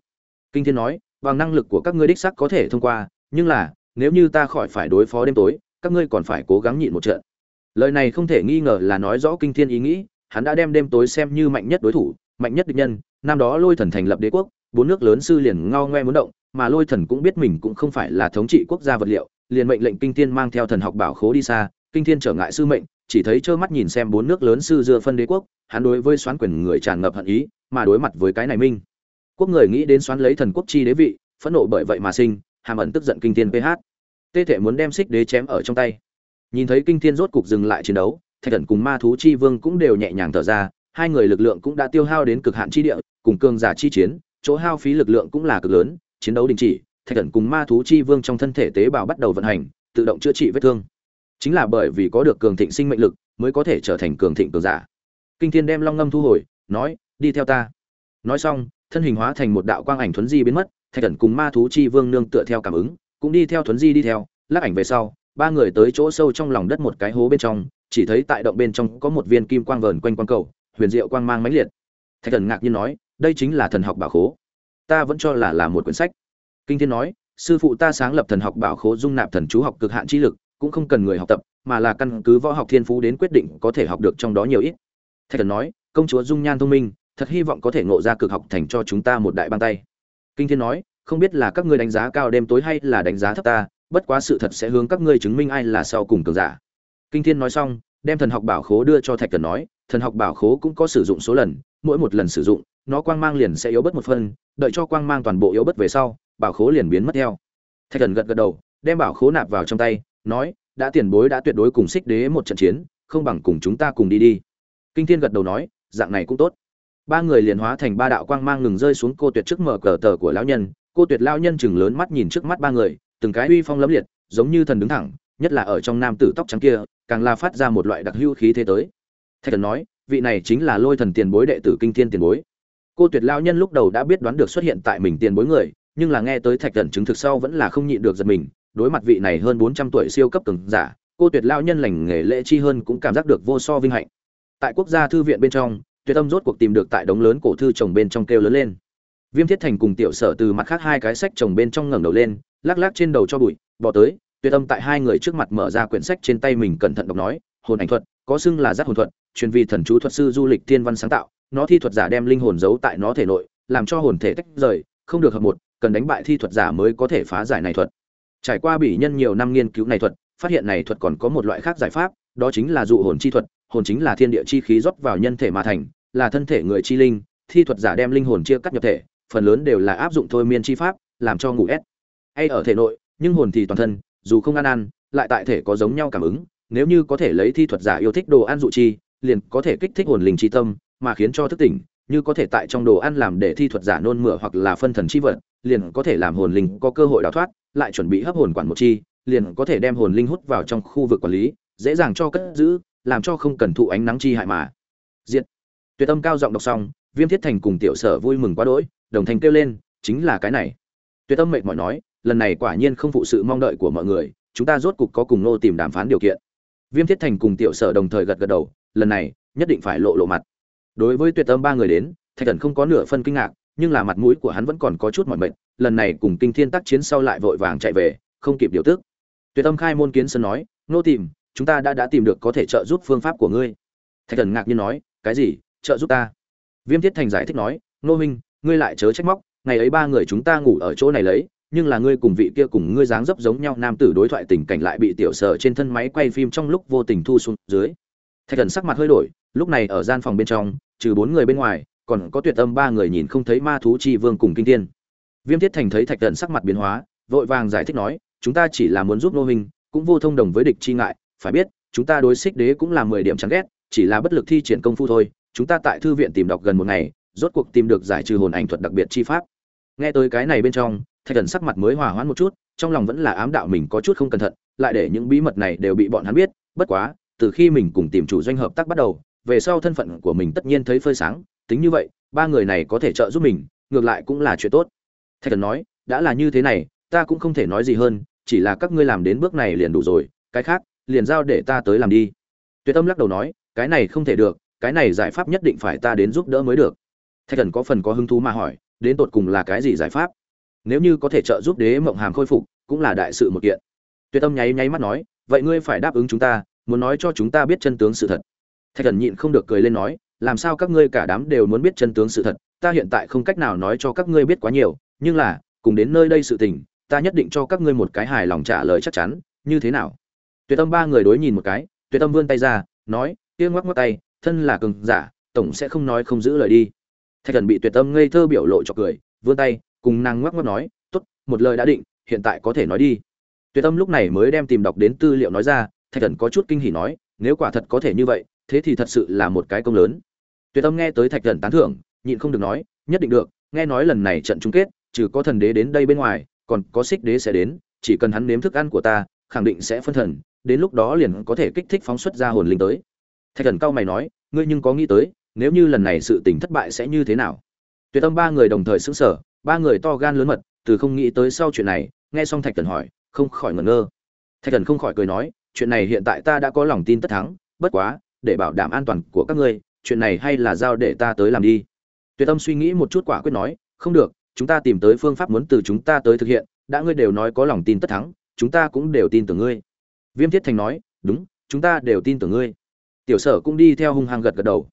Speaker 1: Kinh thiên nói, bằng năng lực của các ngươi đích xác có thể thông qua, nhưng là nếu như ta khỏi phải đối phó đêm tối, các ngươi còn phải cố gắng nhịn một trận. Lời này không thể nghi ngờ là nói rõ kinh thiên ý nghĩ, hắn đã đem đêm tối xem như mạnh nhất đối thủ, mạnh nhất địch nhân, năm đó lôi thần thành lập đế quốc, bốn nước lớn sư liền ngao ngoe muốn động, mà lôi thần cũng biết mình cũng không phải là thống trị quốc gia vật liệu, liền mệnh lệnh kinh thiên mang theo thần học bảo khố đi xa, kinh thiên trở ngại sư mệnh, chỉ thấy trơ mắt nhìn xem bốn nước lớn sư dưa phân đế quốc, hắn đối với xoán quyền người tràn ngập hận ý, mà đối mặt với cái này minh. Quốc người nghĩ đến xoán lấy thần quốc chi đế vị, phẫn nộ bởi vậy mà sinh hàm ẩn tức giận kinh thiên ph tê thể muốn đem xích đế chém ở trong tay. Nhìn thấy kinh thiên rốt cục dừng lại chiến đấu, thạch thần cùng ma thú chi vương cũng đều nhẹ nhàng thở ra, hai người lực lượng cũng đã tiêu hao đến cực hạn chi địa, cùng cường giả chi chiến, chỗ hao phí lực lượng cũng là cực lớn, chiến đấu đình chỉ, thạch thần cùng ma thú chi vương trong thân thể tế bào bắt đầu vận hành, tự động chữa trị vết thương. Chính là bởi vì có được cường thịnh sinh mệnh lực, mới có thể trở thành cường thịnh cường giả. Kinh thiên đem long ngâm thu hồi, nói, đi theo ta. Nói xong, thân hình hóa thành một đạo quang ảnh thuấn di biến mất thạch thần cùng ma thú chi vương nương tựa theo cảm ứng, cũng đi theo thuấn di đi theo. Lắc ảnh về sau, ba người tới chỗ sâu trong lòng đất một cái hố bên trong, chỉ thấy tại động bên trong có một viên kim quang vờn quanh quang cầu, huyền diệu quang mang mãnh liệt. Thạch thần ngạc nhiên nói, đây chính là thần học bảo khố. Ta vẫn cho là là một quyển sách. Kinh thiên nói, sư phụ ta sáng lập thần học bảo khố dung nạp thần chú học cực hạn trí lực, cũng không cần người học tập, mà là căn cứ võ học thiên phú đến quyết định có thể học được trong đó nhiều ít. Thạch thần nói, công chúa dung nhan thông minh, thật hy vọng có thể ngộ ra cực học thành cho chúng ta một đại bang tay kinh thiên nói, không biết là các ngươi đánh giá cao đêm tối hay là đánh giá thấp ta, bất quá sự thật sẽ hướng các ngươi chứng minh ai là sau cùng cường giả. Kinh thiên nói xong, đem thần học bảo khố đưa cho thạch thần nói, thần học bảo khố cũng có sử dụng số lần, mỗi một lần sử dụng, nó quang mang liền sẽ yếu bớt một phân đợi cho quang mang toàn bộ yếu bớt về sau, bảo khố liền biến mất theo. Thạch thần gật gật đầu, đem bảo khố nạp vào trong tay, nói, đã tiền bối đã tuyệt đối cùng xích đế một trận chiến, không bằng cùng chúng ta cùng đi đi. Kinh thiên gật đầu nói, dạng này cũng tốt ba người liền hóa thành ba đạo quang mang ngừng rơi xuống cô tuyệt trước mở cờ tờ của lão nhân. Cô tuyệt lão nhân chừng lớn mắt nhìn trước mắt ba người, từng cái uy phong lẫm liệt, giống như thần đứng thẳng, nhất là ở trong nam tử tóc trắng kia, càng là phát ra một loại đặc hữu khí thế tới. Thạch thần nói, vị này chính là lôi thần tiền bối đệ tử kinh thiên tiền bối. Cô tuyệt lão nhân lúc đầu đã biết đoán được xuất hiện tại mình tiền bối người, nhưng là nghe tới thạch thần chứng thực sau vẫn là không nhịn được giật mình. Đối mặt vị này hơn bốn trăm tuổi siêu cấp cường giả, cô tuyệt lão nhân lành nghề lễ chi hơn cũng cảm giác được vô so vinh hạnh. Tại quốc gia thư viện bên trong tuyệt âm rốt cuộc tìm được tại đống lớn cổ thư chồng bên trong kêu lớn lên. Viêm thiết thành cùng tiểu sở từ mặt khác hai cái sách chồng bên trong ngẩng đầu lên, lắc lắc trên đầu cho bụi, bỏ tới, tuyệt âm tại hai người trước mặt mở ra quyển sách trên tay mình cẩn thận đọc nói, hồn ảnh thuật, có xưng là giác hồn thuật, truyền vi thần chú thuật sư du lịch thiên văn sáng tạo, nó thi thuật giả đem linh hồn giấu tại nó thể nội, làm cho hồn thể tách rời, không được hợp một, cần đánh bại thi thuật giả mới có thể phá giải này thuật. Trải qua bỉ nhân nhiều năm nghiên cứu này thuật, phát hiện này thuật còn có một loại khác giải pháp, đó chính là dụ hồn chi thuật hồn chính là thiên địa chi khí rót vào nhân thể mà thành, là thân thể người chi linh, thi thuật giả đem linh hồn chia cắt nhập thể, phần lớn đều là áp dụng thôi miên chi pháp, làm cho ngủ ép. Hay ở thể nội, nhưng hồn thì toàn thân, dù không ăn ăn, lại tại thể có giống nhau cảm ứng, nếu như có thể lấy thi thuật giả yêu thích đồ ăn dụ chi, liền có thể kích thích hồn linh chi tâm, mà khiến cho thức tỉnh, như có thể tại trong đồ ăn làm để thi thuật giả nôn mửa hoặc là phân thần chi vật, liền có thể làm hồn linh có cơ hội đào thoát, lại chuẩn bị hấp hồn quản một chi, liền có thể đem hồn linh hút vào trong khu vực quản lý, dễ dàng cho cất giữ làm cho không cần thụ ánh nắng chi hại mà. Diệt. Tuyệt tâm cao giọng đọc xong, viêm thiết thành cùng tiểu sở vui mừng quá đỗi, đồng thanh kêu lên, chính là cái này. Tuyệt tâm mệt mỏi nói, lần này quả nhiên không phụ sự mong đợi của mọi người, chúng ta rốt cục có cùng nô tìm đàm phán điều kiện. Viêm thiết thành cùng tiểu sở đồng thời gật gật đầu, lần này, nhất định phải lộ lộ mặt. Đối với tuyệt tâm ba người đến, thạch thần không có nửa phân kinh ngạc, nhưng là mặt mũi của hắn vẫn còn có chút mỏi mệt, lần này cùng kinh thiên tác chiến sau lại vội vàng chạy về, không kịp điều tức. Tuyệt tâm khai môn kiến sơn nói, nô tìm chúng ta đã đã tìm được có thể trợ giúp phương pháp của ngươi. Thạch thần ngạc nhiên nói, cái gì? Trợ giúp ta? Viêm thiết thành giải thích nói, nô minh ngươi lại chớ trách móc, ngày ấy ba người chúng ta ngủ ở chỗ này lấy, nhưng là ngươi cùng vị kia cùng ngươi dáng dấp giống nhau nam tử đối thoại tình cảnh lại bị tiểu sở trên thân máy quay phim trong lúc vô tình thu xuống dưới. Thạch thần sắc mặt hơi đổi, lúc này ở gian phòng bên trong, trừ bốn người bên ngoài, còn có tuyệt âm ba người nhìn không thấy ma thú chi vương cùng kinh thiên viêm thiết thành thấy thạch thần sắc mặt biến hóa, vội vàng giải thích nói, chúng ta chỉ là muốn giúp nô minh cũng vô thông đồng với địch chi ngại phải biết, chúng ta đối xích đế cũng là mười điểm chán ghét, chỉ là bất lực thi triển công phu thôi. Chúng ta tại thư viện tìm đọc gần một ngày, rốt cuộc tìm được giải trừ hồn ảnh thuật đặc biệt chi pháp. Nghe tới cái này bên trong, thạch thần sắc mặt mới hòa hoãn một chút, trong lòng vẫn là ám đạo mình có chút không cẩn thận, lại để những bí mật này đều bị bọn hắn biết. Bất quá, từ khi mình cùng tìm chủ doanh hợp tác bắt đầu, về sau thân phận của mình tất nhiên thấy phơi sáng. Tính như vậy, ba người này có thể trợ giúp mình, ngược lại cũng là chuyện tốt. Thạch thần nói, đã là như thế này, ta cũng không thể nói gì hơn, chỉ là các ngươi làm đến bước này liền đủ rồi, cái khác liền giao để ta tới làm đi. Tuyệt tâm lắc đầu nói, cái này không thể được, cái này giải pháp nhất định phải ta đến giúp đỡ mới được. Thạch thần có phần có hứng thú mà hỏi, đến tột cùng là cái gì giải pháp? Nếu như có thể trợ giúp đế mộng hàm khôi phục, cũng là đại sự một kiện. Tuyệt tâm nháy nháy mắt nói, vậy ngươi phải đáp ứng chúng ta, muốn nói cho chúng ta biết chân tướng sự thật. Thạch thần nhịn không được cười lên nói, làm sao các ngươi cả đám đều muốn biết chân tướng sự thật, ta hiện tại không cách nào nói cho các ngươi biết quá nhiều, nhưng là, cùng đến nơi đây sự tình, ta nhất định cho các ngươi một cái hài lòng trả lời chắc chắn, như thế nào? Tuyệt tâm ba người đối nhìn một cái, tuyệt tâm vươn tay ra, nói, kia ngoắc ngoắc tay, thân là cường giả, tổng sẽ không nói không giữ lời đi. Thạch thần bị tuyệt tâm ngây thơ biểu lộ cho cười, vươn tay, cùng nàng ngoắc ngoắc nói, tốt, một lời đã định, hiện tại có thể nói đi. Tuyệt tâm lúc này mới đem tìm đọc đến tư liệu nói ra, thạch thần có chút kinh hỉ nói, nếu quả thật có thể như vậy, thế thì thật sự là một cái công lớn. Tuyệt tâm nghe tới thạch thần tán thưởng, nhịn không được nói, nhất định được, nghe nói lần này trận chung kết, trừ có thần đế đến đây bên ngoài, còn có xích đế sẽ đến, chỉ cần hắn nếm thức ăn của ta, khẳng định sẽ phân thần đến lúc đó liền có thể kích thích phóng xuất ra hồn linh tới. Thạch thần cao mày nói, ngươi nhưng có nghĩ tới, nếu như lần này sự tình thất bại sẽ như thế nào? Tuyệt tâm ba người đồng thời sững sờ, ba người to gan lớn mật, từ không nghĩ tới sau chuyện này, nghe xong thạch thần hỏi, không khỏi ngẩn ngơ. Thạch thần không khỏi cười nói, chuyện này hiện tại ta đã có lòng tin tất thắng, bất quá, để bảo đảm an toàn của các ngươi, chuyện này hay là giao để ta tới làm đi. Tuyệt tâm suy nghĩ một chút quả quyết nói, không được, chúng ta tìm tới phương pháp muốn từ chúng ta tới thực hiện, đã ngươi đều nói có lòng tin tất thắng, chúng ta cũng đều tin tưởng ngươi viêm thiết thành nói, đúng, chúng ta đều tin tưởng ngươi. Tiểu sở cũng đi theo hung hăng gật gật đầu.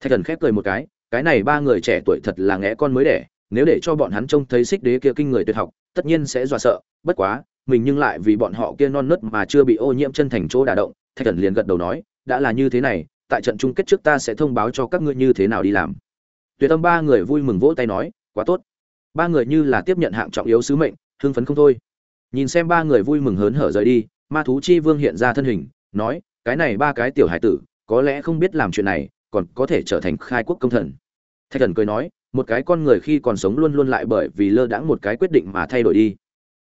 Speaker 1: Thạch thần khép cười một cái cái này ba người trẻ tuổi thật là ngẽ con mới đẻ, nếu để cho bọn hắn trông thấy xích đế kia kinh người tuyệt học, tất nhiên sẽ dọa sợ, bất quá, mình nhưng lại vì bọn họ kia non nớt mà chưa bị ô nhiễm chân thành chỗ đả động. Thạch thần liền gật đầu nói, đã là như thế này, tại trận chung kết trước ta sẽ thông báo cho các ngươi như thế nào đi làm. Tuyệt tâm ba người vui mừng vỗ tay nói, quá tốt. Ba người như là tiếp nhận hạng trọng yếu sứ mệnh, hưng phấn không thôi. Nhìn xem ba người vui mừng hớn hở rời đi ma thú chi vương hiện ra thân hình, nói, cái này ba cái tiểu hải tử, có lẽ không biết làm chuyện này, còn có thể trở thành khai quốc công thần. Thạch thần cười nói, một cái con người khi còn sống luôn luôn lại bởi vì lơ đãng một cái quyết định mà thay đổi đi.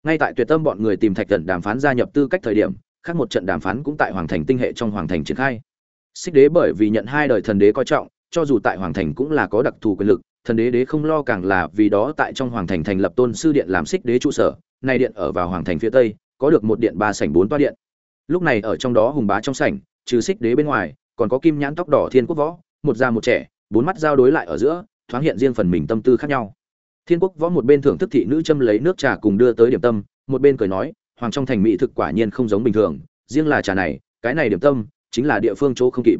Speaker 1: Ngay tại tuyệt tâm bọn người tìm thạch thần đàm phán gia nhập tư cách thời điểm, khác một trận đàm phán cũng tại hoàng thành tinh hệ trong hoàng thành triển khai. Xích đế bởi vì nhận hai đời thần đế coi trọng, cho dù tại hoàng thành cũng là có đặc thù quyền lực, thần đế đế không lo càng là vì đó tại trong hoàng thành thành lập tôn sư điện làm xích đế trụ sở, nay điện ở vào hoàng thành phía tây có được một điện ba sảnh bốn toa điện. Lúc này ở trong đó hùng bá trong sảnh, trừ xích đế bên ngoài, còn có kim nhãn tóc đỏ thiên quốc võ, một già một trẻ, bốn mắt giao đối lại ở giữa, thoáng hiện riêng phần mình tâm tư khác nhau. Thiên quốc võ một bên thưởng thức thị nữ châm lấy nước trà cùng đưa tới điểm tâm, một bên cười nói, hoàng trong thành mỹ thực quả nhiên không giống bình thường, riêng là trà này, cái này điểm tâm, chính là địa phương chỗ không kịp.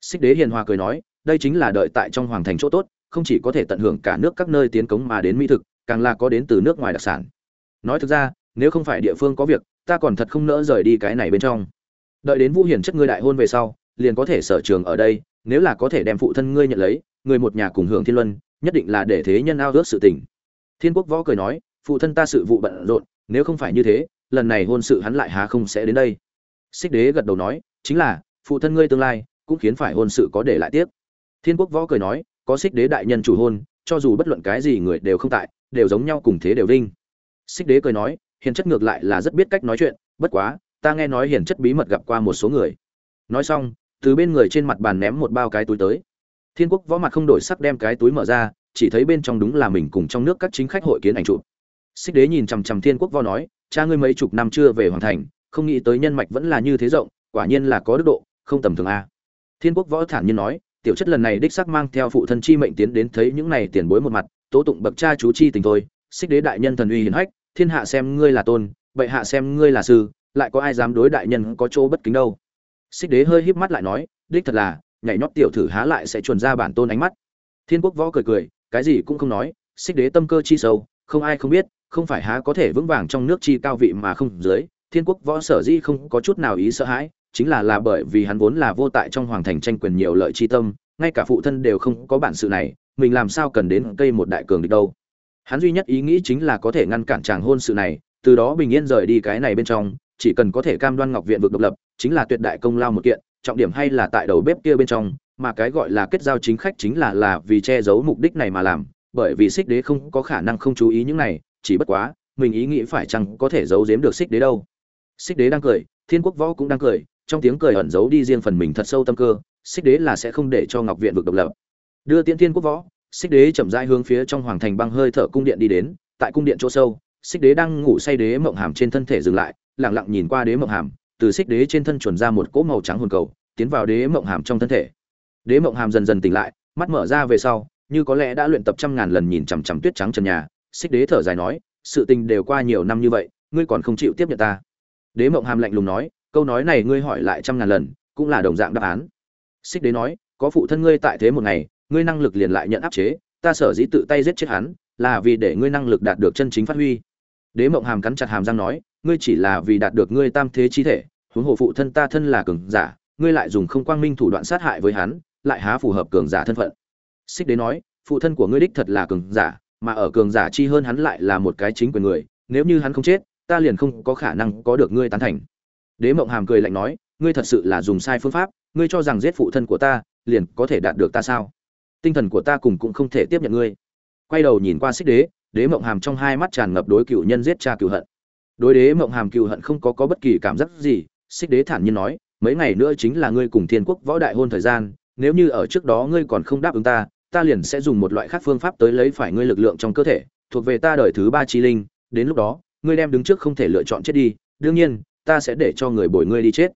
Speaker 1: Xích đế hiền hòa cười nói, đây chính là đợi tại trong hoàng thành chỗ tốt, không chỉ có thể tận hưởng cả nước các nơi tiến cống mà đến mỹ thực, càng là có đến từ nước ngoài đặc sản. Nói thực ra nếu không phải địa phương có việc, ta còn thật không nỡ rời đi cái này bên trong. Đợi đến vũ hiển chất ngươi đại hôn về sau, liền có thể sở trường ở đây, nếu là có thể đem phụ thân ngươi nhận lấy, người một nhà cùng hưởng thiên luân, nhất định là để thế nhân ao ước sự tình. Thiên quốc võ cười nói, phụ thân ta sự vụ bận rộn, nếu không phải như thế, lần này hôn sự hắn lại há không sẽ đến đây. Xích đế gật đầu nói, chính là, phụ thân ngươi tương lai, cũng khiến phải hôn sự có để lại tiếp thiên quốc võ cười nói, có xích đế đại nhân chủ hôn, cho dù bất luận cái gì người đều không tại, đều giống nhau cùng thế đều vinh. Xích đế cười nói hiền chất ngược lại là rất biết cách nói chuyện, bất quá, ta nghe nói hiền chất bí mật gặp qua một số người. Nói xong, từ bên người trên mặt bàn ném một bao cái túi tới. Thiên quốc võ mặt không đổi sắc đem cái túi mở ra, chỉ thấy bên trong đúng là mình cùng trong nước các chính khách hội kiến ảnh chụp. Xích đế nhìn chằm chằm thiên quốc võ nói, cha ngươi mấy chục năm chưa về hoàn thành, không nghĩ tới nhân mạch vẫn là như thế rộng, quả nhiên là có đức độ, không tầm thường a. Thiên quốc võ thản nhiên nói, tiểu chất lần này đích sắc mang theo phụ thân chi mệnh tiến đến thấy những này tiền bối một mặt, tố tụng bậc cha chú chi tình thôi, xích đế đại nhân thần uy hiển hách thiên hạ xem ngươi là tôn, bệ hạ xem ngươi là sư, lại có ai dám đối đại nhân có chỗ bất kính đâu. Xích đế hơi híp mắt lại nói, đích thật là, nhảy nhót tiểu thử há lại sẽ chuồn ra bản tôn ánh mắt. Thiên quốc võ cười cười, cái gì cũng không nói, xích đế tâm cơ chi sâu, không ai không biết, không phải há có thể vững vàng trong nước chi cao vị mà không dưới, thiên quốc võ sở dĩ không có chút nào ý sợ hãi, chính là là bởi vì hắn vốn là vô tại trong hoàng thành tranh quyền nhiều lợi chi tâm, ngay cả phụ thân đều không có bản sự này, mình làm sao cần đến cây một đại cường địch đâu hắn duy nhất ý nghĩ chính là có thể ngăn cản chàng hôn sự này, từ đó bình yên rời đi cái này bên trong, chỉ cần có thể cam đoan ngọc viện vực độc lập, chính là tuyệt đại công lao một kiện, trọng điểm hay là tại đầu bếp kia bên trong, mà cái gọi là kết giao chính khách chính là là vì che giấu mục đích này mà làm, bởi vì xích đế không có khả năng không chú ý những này, chỉ bất quá, mình ý nghĩ phải chăng có thể giấu giếm được xích đế đâu. Xích đế đang cười, thiên quốc võ cũng đang cười, trong tiếng cười ẩn giấu đi riêng phần mình thật sâu tâm cơ, xích đế là sẽ không để cho ngọc viện vực độc lập. Đưa tiễn thiên quốc võ xích đế chậm rãi hướng phía trong hoàng thành băng hơi thở cung điện đi đến, tại cung điện chỗ sâu, xích đế đang ngủ say đế mộng hàm trên thân thể dừng lại, lặng lặng nhìn qua đế mộng hàm, từ xích đế trên thân chuẩn ra một cỗ màu trắng hồn cầu, tiến vào đế mộng hàm trong thân thể. Đế mộng hàm dần dần tỉnh lại, mắt mở ra về sau, như có lẽ đã luyện tập trăm ngàn lần nhìn chằm chằm tuyết trắng trần nhà, xích đế thở dài nói, sự tình đều qua nhiều năm như vậy, ngươi còn không chịu tiếp nhận ta. Đế mộng hàm lạnh lùng nói, câu nói này ngươi hỏi lại trăm ngàn lần, cũng là đồng dạng đáp án. Xích đế nói, có phụ thân ngươi tại thế một ngày ngươi năng lực liền lại nhận áp chế, ta sở dĩ tự tay giết chết hắn, là vì để ngươi năng lực đạt được chân chính phát huy. Đế mộng hàm cắn chặt hàm răng nói, ngươi chỉ là vì đạt được ngươi tam thế chi thể, huống hồ phụ thân ta thân là cường giả, ngươi lại dùng không quang minh thủ đoạn sát hại với hắn, lại há phù hợp cường giả thân phận. Xích đế nói, phụ thân của ngươi đích thật là cường giả, mà ở cường giả chi hơn hắn lại là một cái chính quyền người, nếu như hắn không chết, ta liền không có khả năng có được ngươi tán thành. Đế mộng hàm cười lạnh nói, ngươi thật sự là dùng sai phương pháp, ngươi cho rằng giết phụ thân của ta, liền có thể đạt được ta sao? Tinh thần của ta cùng cũng không thể tiếp nhận ngươi. Quay đầu nhìn qua xích đế đế mộng hàm trong hai mắt tràn ngập đối cựu nhân giết cha cựu hận. Đối đế mộng hàm cựu hận không có có bất kỳ cảm giác gì, xích đế thản nhiên nói, mấy ngày nữa chính là ngươi cùng thiên quốc võ đại hôn thời gian, nếu như ở trước đó ngươi còn không đáp ứng ta ta liền sẽ dùng một loại khác phương pháp tới lấy phải ngươi lực lượng trong cơ thể, thuộc về ta đời thứ ba chi linh, đến lúc đó, ngươi đem đứng trước không thể lựa chọn chết đi, đương nhiên, ta sẽ để cho người bồi ngươi đi chết.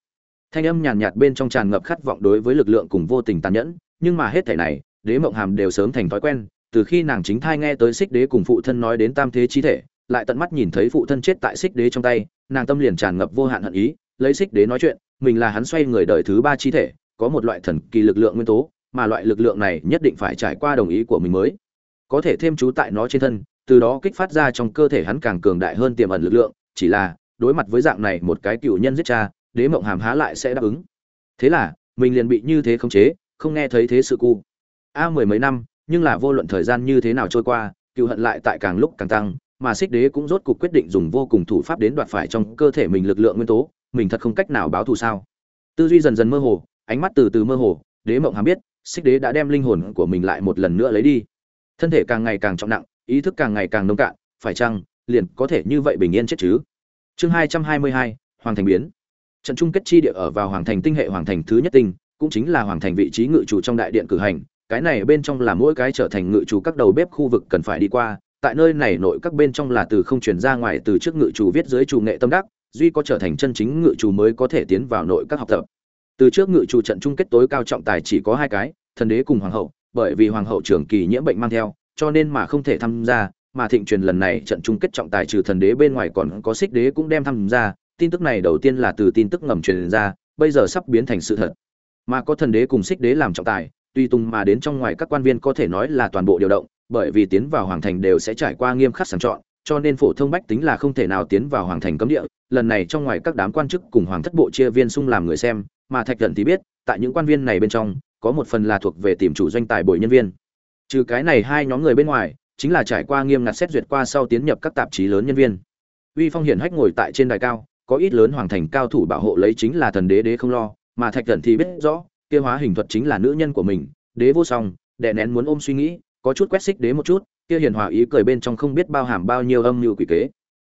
Speaker 1: Thanh âm nhàn nhạt bên trong tràn ngập khát vọng đối với lực lượng cùng vô tình tàn nhẫn, nhưng mà hết thể này đế mộng hàm đều sớm thành thói quen, từ khi nàng chính thai nghe tới xích đế cùng phụ thân nói đến tam thế chi thể, lại tận mắt nhìn thấy phụ thân chết tại xích đế trong tay, nàng tâm liền tràn ngập vô hạn hận ý, lấy xích đế nói chuyện, mình là hắn xoay người đời thứ ba chi thể, có một loại thần kỳ lực lượng nguyên tố, mà loại lực lượng này nhất định phải trải qua đồng ý của mình mới. Có thể thêm chú tại nó trên thân, từ đó kích phát ra trong cơ thể hắn càng cường đại hơn tiềm ẩn lực lượng, chỉ là, đối mặt với dạng này một cái cựu nhân giết cha, đế mộng hàm há lại sẽ đáp ứng. Thế là, mình liền bị như thế khống chế, không nghe thấy thế sự cu a mười mấy năm, nhưng là vô luận thời gian như thế nào trôi qua, cựu hận lại tại càng lúc càng tăng, mà xích đế cũng rốt cuộc quyết định dùng vô cùng thủ pháp đến đoạt phải trong cơ thể mình lực lượng nguyên tố, mình thật không cách nào báo thù sao. Tư duy dần dần mơ hồ, ánh mắt từ từ mơ hồ, đế mộng hàm biết xích đế đã đem linh hồn của mình lại một lần nữa lấy đi. Thân thể càng ngày càng trọng nặng, ý thức càng ngày càng nông cạn, phải chăng, liền có thể như vậy bình yên chết chứ? Chương hai trăm hai mươi hai, hoàng thành biến. Trận chung kết chi địa ở vào hoàng thành tinh hệ hoàng thành thứ nhất tinh, cũng chính là hoàng thành vị trí ngự chủ trong đại điện cử hành cái này bên trong là mỗi cái trở thành ngự chủ các đầu bếp khu vực cần phải đi qua, tại nơi này nội các bên trong là từ không chuyển ra ngoài, từ trước ngự chủ viết dưới chủ nghệ tâm đắc, duy có trở thành chân chính ngự chủ mới có thể tiến vào nội các học tập. Từ trước ngự chủ trận chung kết tối cao trọng tài chỉ có hai cái, thần đế cùng hoàng hậu, bởi vì hoàng hậu trưởng kỳ nhiễm bệnh mang theo, cho nên mà không thể tham gia, mà thịnh truyền lần này trận chung kết trọng tài trừ thần đế bên ngoài còn có xích đế cũng đem tham gia, tin tức này đầu tiên là từ tin tức ngầm truyền ra, bây giờ sắp biến thành sự thật. Mà có thần đế cùng xích đế làm trọng tài tuy tung mà đến trong ngoài các quan viên có thể nói là toàn bộ điều động, bởi vì tiến vào hoàng thành đều sẽ trải qua nghiêm khắc sàng chọn, cho nên phổ thông bách tính là không thể nào tiến vào hoàng thành cấm địa. Lần này trong ngoài các đám quan chức cùng hoàng thất bộ chia viên sung làm người xem, mà thạch Cẩn thì biết, tại những quan viên này bên trong, có một phần là thuộc về tìm chủ doanh tài bồi nhân viên. Trừ cái này hai nhóm người bên ngoài, chính là trải qua nghiêm ngặt xét duyệt qua sau tiến nhập các tạp chí lớn nhân viên. Uy phong hiển hách ngồi tại trên đài cao, có ít lớn hoàng thành cao thủ bảo hộ lấy chính là thần đế đế không lo, mà thạch Cẩn thì biết rõ kia hóa hình thuật chính là nữ nhân của mình, đế vô song, đè nén muốn ôm suy nghĩ, có chút quét xích đế một chút, kia hiền hòa ý cười bên trong không biết bao hàm bao nhiêu âm mưu quỷ kế.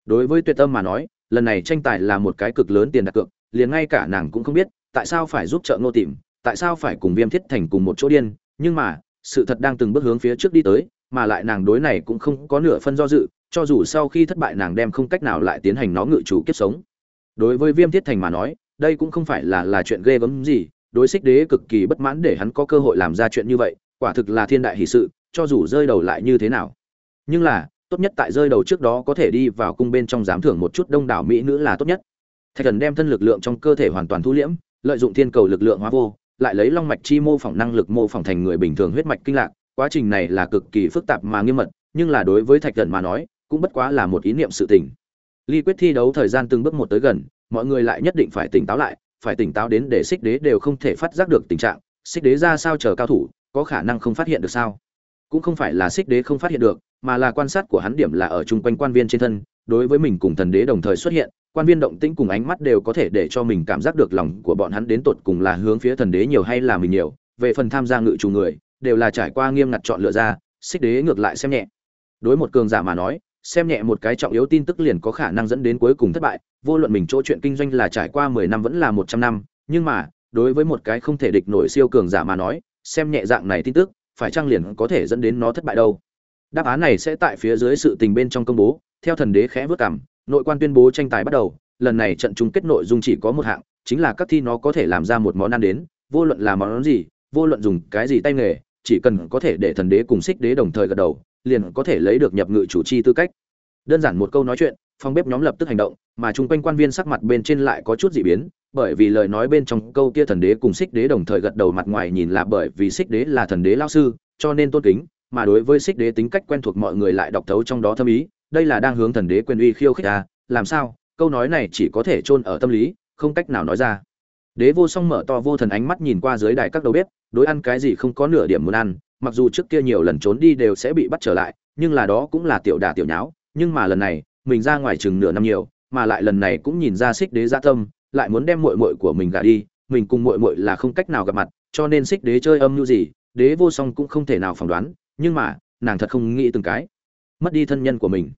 Speaker 1: Đối với tuyệt tâm mà nói, lần này tranh tài là một cái cực lớn tiền đặt cược, liền ngay cả nàng cũng không biết, tại sao phải giúp trợ ngô tìm tại sao phải cùng viêm thiết thành cùng một chỗ điên, nhưng mà, sự thật đang từng bước hướng phía trước đi tới, mà lại nàng đối này cũng không có nửa phân do dự, cho dù sau khi thất bại nàng đem không cách nào lại tiến hành nó ngự chủ kiếp sống. Đối với viêm thiết thành mà nói, đây cũng không phải là là chuyện ghê gớm gì đối xích đế cực kỳ bất mãn để hắn có cơ hội làm ra chuyện như vậy, quả thực là thiên đại hỷ sự, cho dù rơi đầu lại như thế nào. Nhưng là, tốt nhất tại rơi đầu trước đó có thể đi vào cung bên trong giám thưởng một chút đông đảo mỹ nữ là tốt nhất. Thạch thần đem thân lực lượng trong cơ thể hoàn toàn thu liễm, lợi dụng thiên cầu lực lượng hóa vô, lại lấy long mạch chi mô phỏng năng lực mô phỏng thành người bình thường huyết mạch kinh lạc, quá trình này là cực kỳ phức tạp mà nghiêm mật, nhưng là đối với thạch thần mà nói, cũng bất quá là một ý niệm sự tình. Ly quyết thi đấu thời gian từng bước một tới gần, mọi người lại nhất định phải tỉnh táo lại phải tỉnh táo đến để xích đế đều không thể phát giác được tình trạng, xích đế ra sao chờ cao thủ, có khả năng không phát hiện được sao? Cũng không phải là xích đế không phát hiện được, mà là quan sát của hắn điểm là ở chung quanh quan viên trên thân, đối với mình cùng thần đế đồng thời xuất hiện, quan viên động tĩnh cùng ánh mắt đều có thể để cho mình cảm giác được lòng của bọn hắn đến tột cùng là hướng phía thần đế nhiều hay là mình nhiều, về phần tham gia ngự chủ người, đều là trải qua nghiêm ngặt chọn lựa ra, xích đế ngược lại xem nhẹ. Đối một cường giả mà nói xem nhẹ một cái trọng yếu tin tức liền có khả năng dẫn đến cuối cùng thất bại. Vô luận mình chỗ chuyện kinh doanh là trải qua mười năm vẫn là một trăm năm, nhưng mà, đối với một cái không thể địch nổi siêu cường giả mà nói, xem nhẹ dạng này tin tức, phải chăng liền có thể dẫn đến nó thất bại đâu? Đáp án này sẽ tại phía dưới sự tình bên trong công bố. Theo thần đế khẽ vớt cằm nội quan tuyên bố tranh tài bắt đầu. Lần này trận chung kết nội dung chỉ có một hạng, chính là các thi nó có thể làm ra một món ăn đến. Vô luận là món gì, vô luận dùng cái gì tay nghề, chỉ cần có thể để thần đế cùng xích đế đồng thời gật đầu liền có thể lấy được nhập ngự chủ chi tư cách. Đơn giản một câu nói chuyện, phòng bếp nhóm lập tức hành động, mà chung quanh quan viên sắc mặt bên trên lại có chút dị biến, bởi vì lời nói bên trong câu kia thần đế cùng xích đế đồng thời gật đầu mặt ngoài nhìn là bởi vì xích đế là thần đế lao sư, cho nên tôn kính, mà đối với xích đế tính cách quen thuộc mọi người lại đọc thấu trong đó thâm ý, đây là đang hướng thần đế quyền uy khiêu khích ta làm sao? Câu nói này chỉ có thể chôn ở tâm lý, không cách nào nói ra đế vô song mở to vô thần ánh mắt nhìn qua dưới đài các đầu bếp, đối ăn cái gì không có nửa điểm muốn ăn, mặc dù trước kia nhiều lần trốn đi đều sẽ bị bắt trở lại, nhưng là đó cũng là tiểu đà tiểu nháo. Nhưng mà lần này, mình ra ngoài chừng nửa năm nhiều, mà lại lần này cũng nhìn ra xích đế gia tâm, lại muốn đem muội muội của mình gả đi, mình cùng muội muội là không cách nào gặp mặt, cho nên xích đế chơi âm mưu gì, đế vô song cũng không thể nào phỏng đoán, nhưng mà, nàng thật không nghĩ từng cái. Mất đi thân nhân của mình.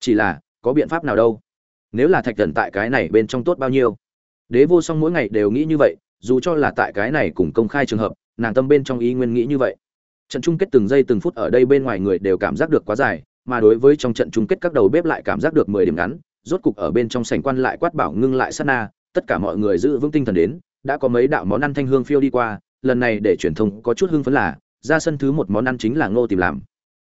Speaker 1: Chỉ là, có biện pháp nào đâu? Nếu là thạch thần tại cái này bên trong tốt bao nhiêu? Đế vô song mỗi ngày đều nghĩ như vậy, dù cho là tại cái này cùng công khai trường hợp, nàng tâm bên trong ý nguyên nghĩ như vậy. Trận chung kết từng giây từng phút ở đây bên ngoài người đều cảm giác được quá dài, mà đối với trong trận chung kết các đầu bếp lại cảm giác được mười điểm ngắn, rốt cục ở bên trong sảnh quan lại quát bảo ngưng lại sát na, tất cả mọi người giữ vững tinh thần đến, đã có mấy đạo món ăn thanh hương phiêu đi qua, lần này để truyền thông có chút hưng phấn là, ra sân thứ một món ăn chính là ngô tìm làm.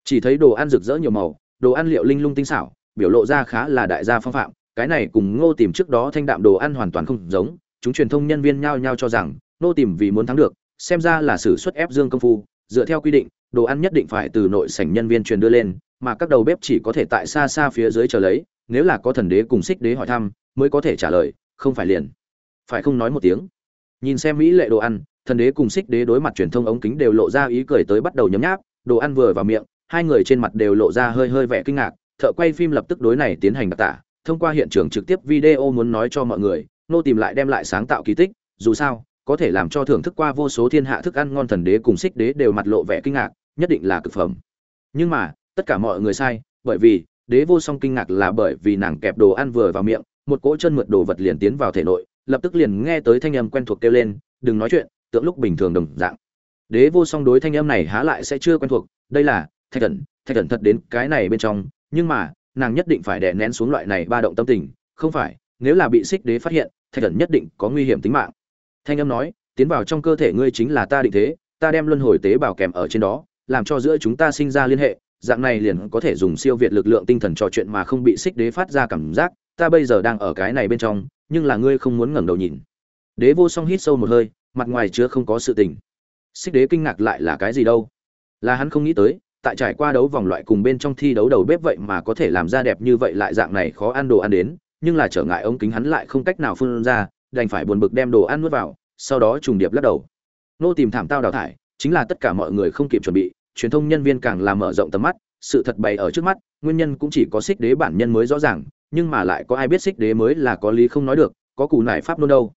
Speaker 1: Chỉ thấy đồ ăn rực rỡ nhiều màu, đồ ăn liệu linh lung tinh xảo, biểu lộ ra khá là đại gia phong phạm cái này cùng ngô tìm trước đó thanh đạm đồ ăn hoàn toàn không giống, chúng truyền thông nhân viên nhao nhao cho rằng, ngô tìm vì muốn thắng được, xem ra là sử xuất ép dương công phu, dựa theo quy định, đồ ăn nhất định phải từ nội sảnh nhân viên truyền đưa lên, mà các đầu bếp chỉ có thể tại xa xa phía dưới chờ lấy, nếu là có thần đế cùng xích đế hỏi thăm, mới có thể trả lời, không phải liền. Phải không nói một tiếng? Nhìn xem mỹ lệ đồ ăn, thần đế cùng xích đế đối mặt truyền thông ống kính đều lộ ra ý cười tới bắt đầu nhấm nháp, đồ ăn vừa vào miệng, hai người trên mặt đều lộ ra hơi hơi vẻ kinh ngạc, thợ quay phim lập tức đối này tiến hành đặc tả thông qua hiện trường trực tiếp video muốn nói cho mọi người, nô tìm lại đem lại sáng tạo kỳ tích, dù sao, có thể làm cho thưởng thức qua vô số thiên hạ thức ăn ngon thần đế cùng xích đế đều mặt lộ vẻ kinh ngạc, nhất định là cực phẩm. Nhưng mà, tất cả mọi người sai, bởi vì, đế vô song kinh ngạc là bởi vì nàng kẹp đồ ăn vừa vào miệng, một cỗ chân mượt đồ vật liền tiến vào thể nội, lập tức liền nghe tới thanh âm quen thuộc kêu lên, đừng nói chuyện, tượng lúc bình thường đồng dạng. Đế vô song đối thanh âm này há lại sẽ chưa quen thuộc, đây là, thạch thần thạch thần thật đến cái này bên trong, nhưng mà nàng nhất định phải đè nén xuống loại này ba động tâm tình, không phải, nếu là bị xích đế phát hiện, thạch thần nhất định có nguy hiểm tính mạng. Thanh âm nói, tiến vào trong cơ thể ngươi chính là ta định thế, ta đem luân hồi tế bào kèm ở trên đó, làm cho giữa chúng ta sinh ra liên hệ, dạng này liền có thể dùng siêu việt lực lượng tinh thần trò chuyện mà không bị xích đế phát ra cảm giác, ta bây giờ đang ở cái này bên trong, nhưng là ngươi không muốn ngẩng đầu nhìn. Đế vô song hít sâu một hơi, mặt ngoài chứa không có sự tình. Xích đế kinh ngạc lại là cái gì đâu? Là hắn không nghĩ tới tại trải qua đấu vòng loại cùng bên trong thi đấu đầu bếp vậy mà có thể làm ra đẹp như vậy lại dạng này khó ăn đồ ăn đến, nhưng là trở ngại ống kính hắn lại không cách nào phun ra, đành phải buồn bực đem đồ ăn nuốt vào, sau đó trùng điệp lắc đầu. Nô tìm thảm tao đào thải, chính là tất cả mọi người không kịp chuẩn bị, truyền thông nhân viên càng làm mở rộng tầm mắt, sự thật bày ở trước mắt, nguyên nhân cũng chỉ có xích đế bản nhân mới rõ ràng, nhưng mà lại có ai biết xích đế mới là có lý không nói được, có củ nải pháp luôn đâu.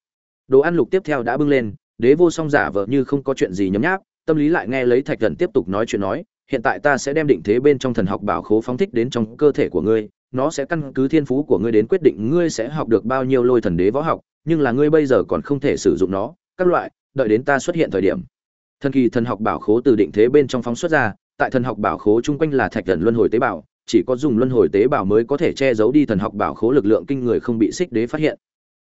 Speaker 1: Đồ ăn lục tiếp theo đã bưng lên, đế vô song giả vờ như không có chuyện gì nhấm nháp, tâm lý lại nghe lấy thạch thần tiếp tục nói chuyện nói hiện tại ta sẽ đem định thế bên trong thần học bảo khố phóng thích đến trong cơ thể của ngươi, nó sẽ căn cứ thiên phú của ngươi đến quyết định ngươi sẽ học được bao nhiêu lôi thần đế võ học, nhưng là ngươi bây giờ còn không thể sử dụng nó, các loại, đợi đến ta xuất hiện thời điểm. Thần kỳ thần học bảo khố từ định thế bên trong phóng xuất ra, tại thần học bảo khố chung quanh là thạch thần luân hồi tế bào, chỉ có dùng luân hồi tế bào mới có thể che giấu đi thần học bảo khố lực lượng kinh người không bị xích đế phát hiện.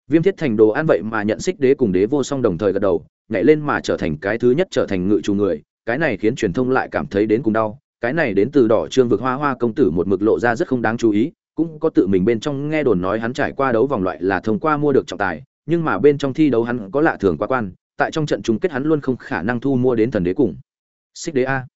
Speaker 1: Viêm thiết thành đồ ăn vậy mà nhận xích đế cùng đế vô song đồng thời gật đầu, nhảy lên mà trở thành cái thứ nhất trở thành ngự trù người cái này khiến truyền thông lại cảm thấy đến cùng đau, cái này đến từ đỏ trương vực hoa hoa công tử một mực lộ ra rất không đáng chú ý, cũng có tự mình bên trong nghe đồn nói hắn trải qua đấu vòng loại là thông qua mua được trọng tài, nhưng mà bên trong thi đấu hắn có lạ thường quá quan, tại trong trận chung kết hắn luôn không khả năng thu mua đến thần đế cùng. Xích đế a.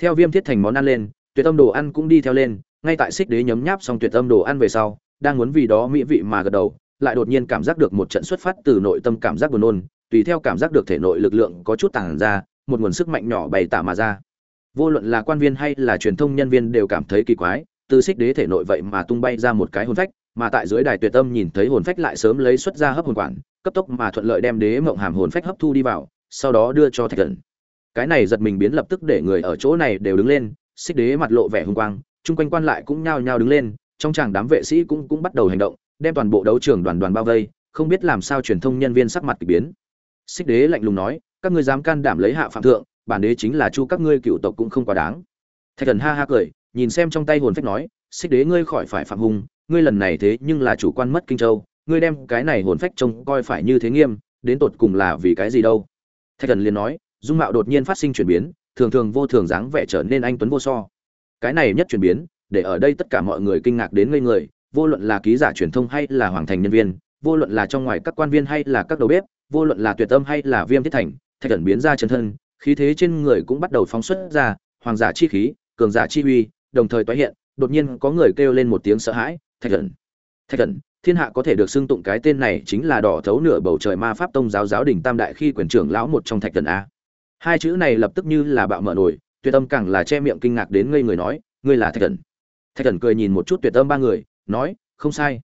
Speaker 1: Theo viêm thiết thành món ăn lên, tuyệt tâm đồ ăn cũng đi theo lên, ngay tại xích đế nhấm nháp xong tuyệt tâm đồ ăn về sau, đang muốn vì đó mỹ vị mà gật đầu, lại đột nhiên cảm giác được một trận xuất phát từ nội tâm cảm giác buồn nôn, tùy theo cảm giác được thể nội lực lượng có chút tàng ra một nguồn sức mạnh nhỏ bày tả mà ra. Vô luận là quan viên hay là truyền thông nhân viên đều cảm thấy kỳ quái, từ xích đế thể nội vậy mà tung bay ra một cái hồn phách, mà tại dưới đài tuyệt tâm nhìn thấy hồn phách lại sớm lấy xuất ra hấp hồn quản, cấp tốc mà thuận lợi đem đế mộng hàm hồn phách hấp thu đi vào, sau đó đưa cho thạch thần. Cái này giật mình biến lập tức để người ở chỗ này đều đứng lên, xích đế mặt lộ vẻ hung quang, chung quanh quan lại cũng nhao nhao đứng lên, trong chàng đám vệ sĩ cũng cũng bắt đầu hành động, đem toàn bộ đấu trường đoàn đoàn bao vây, không biết làm sao truyền thông nhân viên sắc mặt kỳ biến. Xích đế lạnh lùng nói các ngươi dám can đảm lấy hạ phạm thượng bản đế chính là chu các ngươi cựu tộc cũng không quá đáng. Thạch thần ha ha cười nhìn xem trong tay hồn phách nói xích đế ngươi khỏi phải phạm hùng, ngươi lần này thế nhưng là chủ quan mất kinh châu ngươi đem cái này hồn phách trông coi phải như thế nghiêm đến tột cùng là vì cái gì đâu? Thạch thần liền nói dung mạo đột nhiên phát sinh chuyển biến thường thường vô thường dáng vẻ trở nên anh tuấn vô so. Cái này nhất chuyển biến để ở đây tất cả mọi người kinh ngạc đến ngây người vô luận là ký giả truyền thông hay là hoàng thành nhân viên vô luận là trong ngoài các quan viên hay là các đầu bếp vô luận là tuyệt âm hay là viêm thiết thành thạch thần biến ra chân thân, khí thế trên người cũng bắt đầu phóng xuất ra, hoàng giả chi khí, cường giả chi uy, đồng thời tái hiện, đột nhiên có người kêu lên một tiếng sợ hãi, thạch thần thạch thần, thiên hạ có thể được xưng tụng cái tên này chính là đỏ thấu nửa bầu trời ma pháp tông giáo giáo đình tam đại khi quyền trưởng lão một trong thạch thần a. Hai chữ này lập tức như là bạo mở nổi, tuyệt âm càng là che miệng kinh ngạc đến ngây người nói, ngươi là thạch thần? Thạch thần cười nhìn một chút tuyệt âm ba người, nói, không sai.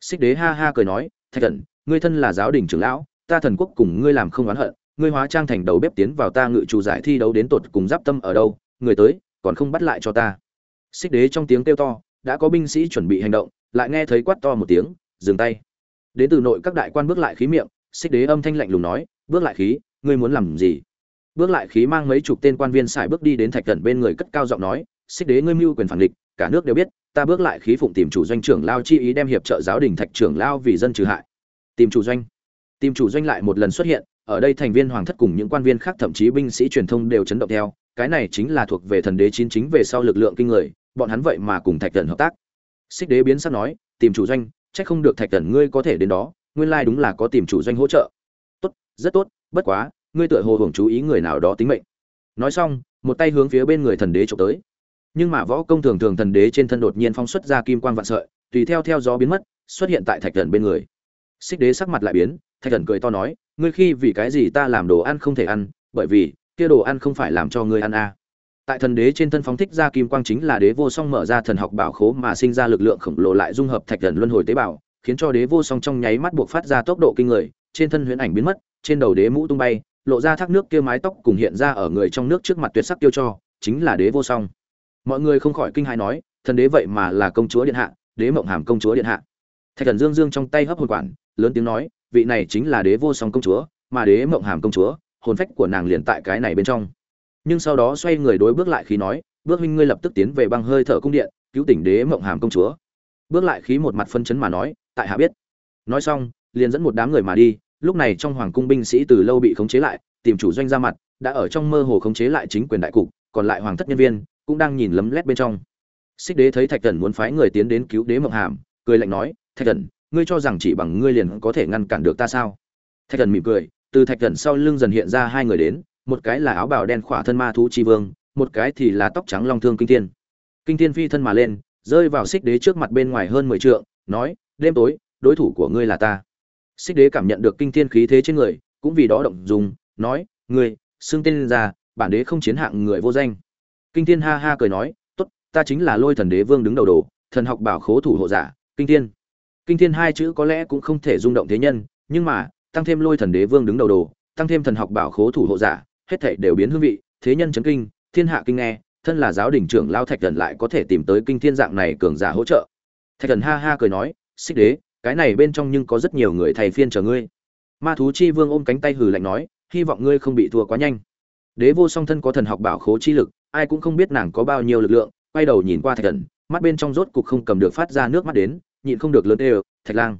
Speaker 1: Xích đế ha ha cười nói, thạch thần, ngươi thân là giáo đình trưởng lão, ta thần quốc cùng ngươi làm không oán hận ngươi hóa trang thành đầu bếp tiến vào ta ngự chủ giải thi đấu đến tột cùng giáp tâm ở đâu, người tới, còn không bắt lại cho ta. Xích đế trong tiếng kêu to, đã có binh sĩ chuẩn bị hành động, lại nghe thấy quát to một tiếng, dừng tay. Đến từ nội các đại quan bước lại khí miệng, xích đế âm thanh lạnh lùng nói, bước lại khí, ngươi muốn làm gì? Bước lại khí mang mấy chục tên quan viên xài bước đi đến thạch thần bên người cất cao giọng nói, xích đế ngươi mưu quyền phản địch, cả nước đều biết, ta bước lại khí phụng tìm chủ doanh trưởng lao chi ý đem hiệp trợ giáo đình thạch trưởng lao vì dân trừ hại. Tìm chủ doanh. Tìm chủ doanh lại một lần xuất hiện ở đây thành viên hoàng thất cùng những quan viên khác thậm chí binh sĩ truyền thông đều chấn động theo, cái này chính là thuộc về thần đế chín chính về sau lực lượng kinh người, bọn hắn vậy mà cùng thạch thần hợp tác. Xích đế biến sắc nói, tìm chủ doanh, chắc không được thạch thần ngươi có thể đến đó, nguyên lai đúng là có tìm chủ doanh hỗ trợ. Tốt, rất tốt, bất quá, ngươi tựa hồ hưởng chú ý người nào đó tính mệnh. Nói xong, một tay hướng phía bên người thần đế trộm tới. Nhưng mà võ công thường thường thần đế trên thân đột nhiên phong xuất ra kim quang vạn sợi, tùy theo theo gió biến mất, xuất hiện tại thạch thần bên người. Xích đế sắc mặt lại biến, thạch thần cười to nói ngươi khi vì cái gì ta làm đồ ăn không thể ăn, bởi vì, kia đồ ăn không phải làm cho ngươi ăn à. tại thần đế trên thân phóng thích ra kim quang chính là đế vô song mở ra thần học bảo khố mà sinh ra lực lượng khổng lồ lại dung hợp thạch thần luân hồi tế bào, khiến cho đế vô song trong nháy mắt buộc phát ra tốc độ kinh người, trên thân huyễn ảnh biến mất, trên đầu đế mũ tung bay, lộ ra thác nước kia mái tóc cùng hiện ra ở người trong nước trước mặt tuyệt sắc tiêu cho, chính là đế vô song mọi người không khỏi kinh hãi nói, thần đế vậy mà là công chúa điện hạ, đế mộng hàm công chúa điện hạ thạch thần dương dương trong tay hấp hồn quản, lớn tiếng nói vị này chính là đế vô song công chúa, mà đế mộng hàm công chúa, hồn phách của nàng liền tại cái này bên trong. Nhưng sau đó xoay người đối bước lại khí nói, bước huynh ngươi lập tức tiến về băng hơi thở cung điện, cứu tỉnh đế mộng hàm công chúa. Bước lại khí một mặt phân chấn mà nói, tại hạ biết. Nói xong, liền dẫn một đám người mà đi, lúc này trong hoàng cung binh sĩ từ lâu bị khống chế lại, tìm chủ doanh ra mặt, đã ở trong mơ hồ khống chế lại chính quyền đại cục, còn lại hoàng thất nhân viên, cũng đang nhìn lấm lét bên trong. Xích đế thấy thạch thần muốn phái người tiến đến cứu đế mộng hàm, cười lạnh nói, thạch thần ngươi cho rằng chỉ bằng ngươi liền có thể ngăn cản được ta sao? Thạch thần mỉm cười, từ thạch thần sau lưng dần hiện ra hai người đến, một cái là áo bào đen khỏa thân ma thú chi vương, một cái thì là tóc trắng long thương kinh thiên. Kinh thiên phi thân mà lên, rơi vào xích đế trước mặt bên ngoài hơn mười trượng, nói, đêm tối, đối thủ của ngươi là ta. Xích đế cảm nhận được kinh thiên khí thế trên người, cũng vì đó động dùng, nói, ngươi, xưng tên ra, bản đế không chiến hạng người vô danh. Kinh thiên ha ha cười nói, tốt, ta chính là lôi thần đế vương đứng đầu đồ, thần học bảo khố thủ hộ giả, kinh thiên kinh thiên hai chữ có lẽ cũng không thể rung động thế nhân, nhưng mà, tăng thêm lôi thần đế vương đứng đầu đồ, tăng thêm thần học bảo khố thủ hộ giả, hết thảy đều biến hương vị, thế nhân chấn kinh, thiên hạ kinh nghe, thân là giáo đình trưởng lao thạch thần lại có thể tìm tới kinh thiên dạng này cường giả hỗ trợ. Thạch thần ha ha cười nói, xích đế, cái này bên trong nhưng có rất nhiều người thầy phiên chờ ngươi. Ma thú chi vương ôm cánh tay hừ lạnh nói, hy vọng ngươi không bị thua quá nhanh. Đế vô song thân có thần học bảo khố chi lực, ai cũng không biết nàng có bao nhiêu lực lượng, quay đầu nhìn qua thạch thần, mắt bên trong rốt cục không cầm được phát ra nước mắt đến nhịn không được lớn đều, thạch lang.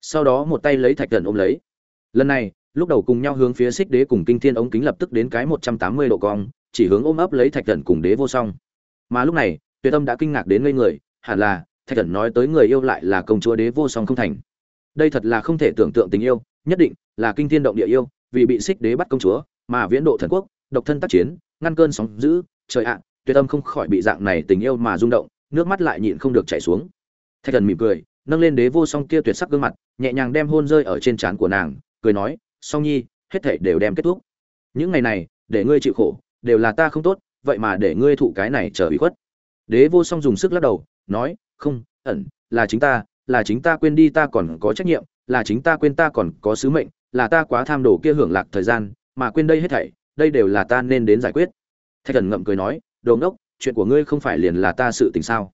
Speaker 1: Sau đó một tay lấy thạch thần ôm lấy. Lần này lúc đầu cùng nhau hướng phía xích đế cùng kinh thiên ống kính lập tức đến cái một trăm tám mươi độ cong chỉ hướng ôm ấp lấy thạch thần cùng đế vô song. Mà lúc này tuyệt tâm đã kinh ngạc đến ngây người hẳn là thạch thần nói tới người yêu lại là công chúa đế vô song không thành. Đây thật là không thể tưởng tượng tình yêu nhất định là kinh thiên động địa yêu vì bị xích đế bắt công chúa mà viễn độ thần quốc độc thân tác chiến ngăn cơn sóng dữ trời ạ tuyệt âm không khỏi bị dạng này tình yêu mà rung động nước mắt lại nhịn không được chảy xuống thạch thần mỉm cười, nâng lên đế vô song kia tuyệt sắc gương mặt, nhẹ nhàng đem hôn rơi ở trên trán của nàng, cười nói, song nhi, hết thảy đều đem kết thúc. Những ngày này, để ngươi chịu khổ, đều là ta không tốt, vậy mà để ngươi thụ cái này trở ủy khuất. Đế vô song dùng sức lắc đầu, nói, không, ẩn, là chính ta, là chính ta quên đi ta còn có trách nhiệm, là chính ta quên ta còn có sứ mệnh, là ta quá tham đồ kia hưởng lạc thời gian, mà quên đây hết thảy, đây đều là ta nên đến giải quyết. Thạch thần ngậm cười nói, đồ ngốc, chuyện của ngươi không phải liền là ta sự tình sao?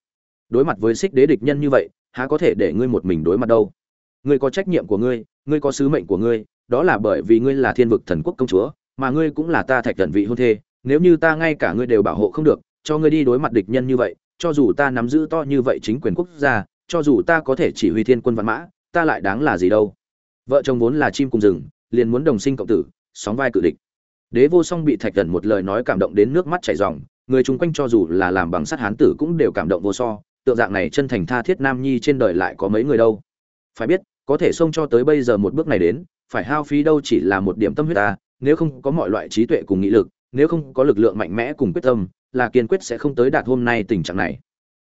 Speaker 1: Đối mặt với xích đế địch nhân như vậy, há có thể để ngươi một mình đối mặt đâu? Ngươi có trách nhiệm của ngươi ngươi có sứ mệnh của ngươi, đó là bởi vì ngươi là thiên vực thần quốc công chúa, mà ngươi cũng là ta thạch thần vị hôn thê. Nếu như ta ngay cả ngươi đều bảo hộ không được, cho ngươi đi đối mặt địch nhân như vậy, cho dù ta nắm giữ to như vậy chính quyền quốc gia, cho dù ta có thể chỉ huy thiên quân văn mã, ta lại đáng là gì đâu? Vợ chồng vốn là chim cùng rừng, liền muốn đồng sinh cộng tử, sóng vai cự địch. Đế vô song bị thạch thần một lời nói cảm động đến nước mắt chảy ròng, người chung quanh cho dù là làm bằng sắt hán tử cũng đều cảm động vô so tượng dạng này chân thành tha thiết nam nhi trên đời lại có mấy người đâu. Phải biết, có thể xông cho tới bây giờ một bước này đến, phải hao phí đâu chỉ là một điểm tâm huyết ta, nếu không có mọi loại trí tuệ cùng nghị lực, nếu không có lực lượng mạnh mẽ cùng quyết tâm, là kiên quyết sẽ không tới đạt hôm nay tình trạng này.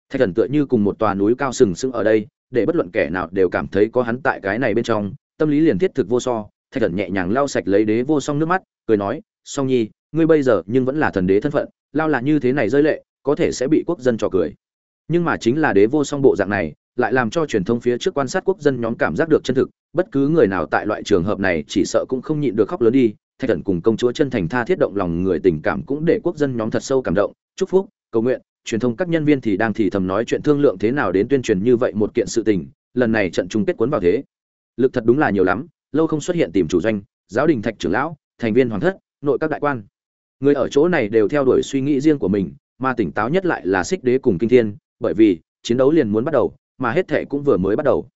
Speaker 1: Thạch thần tựa như cùng một tòa núi cao sừng sững ở đây, để bất luận kẻ nào đều cảm thấy có hắn tại cái này bên trong, tâm lý liền thiết thực vô so. Thạch thần nhẹ nhàng lau sạch lấy đế vô song nước mắt, cười nói, song nhi, ngươi bây giờ nhưng vẫn là thần đế thân phận, lao là như thế này rơi lệ, có thể sẽ bị quốc dân trò cười nhưng mà chính là đế vô song bộ dạng này, lại làm cho truyền thông phía trước quan sát quốc dân nhóm cảm giác được chân thực, bất cứ người nào tại loại trường hợp này chỉ sợ cũng không nhịn được khóc lớn đi, thạch thần cùng công chúa chân thành tha thiết động lòng người tình cảm cũng để quốc dân nhóm thật sâu cảm động, chúc phúc, cầu nguyện, truyền thông các nhân viên thì đang thì thầm nói chuyện thương lượng thế nào đến tuyên truyền như vậy một kiện sự tình, lần này trận chung kết cuốn vào thế. Lực thật đúng là nhiều lắm, lâu không xuất hiện tìm chủ doanh, giáo đình thạch trưởng lão, thành viên hoàng thất, nội các đại quan. Người ở chỗ này đều theo đuổi suy nghĩ riêng của mình, mà tỉnh táo nhất lại là xích đế cùng kinh thiên bởi vì, chiến đấu liền muốn bắt đầu, mà hết thệ cũng vừa mới bắt đầu.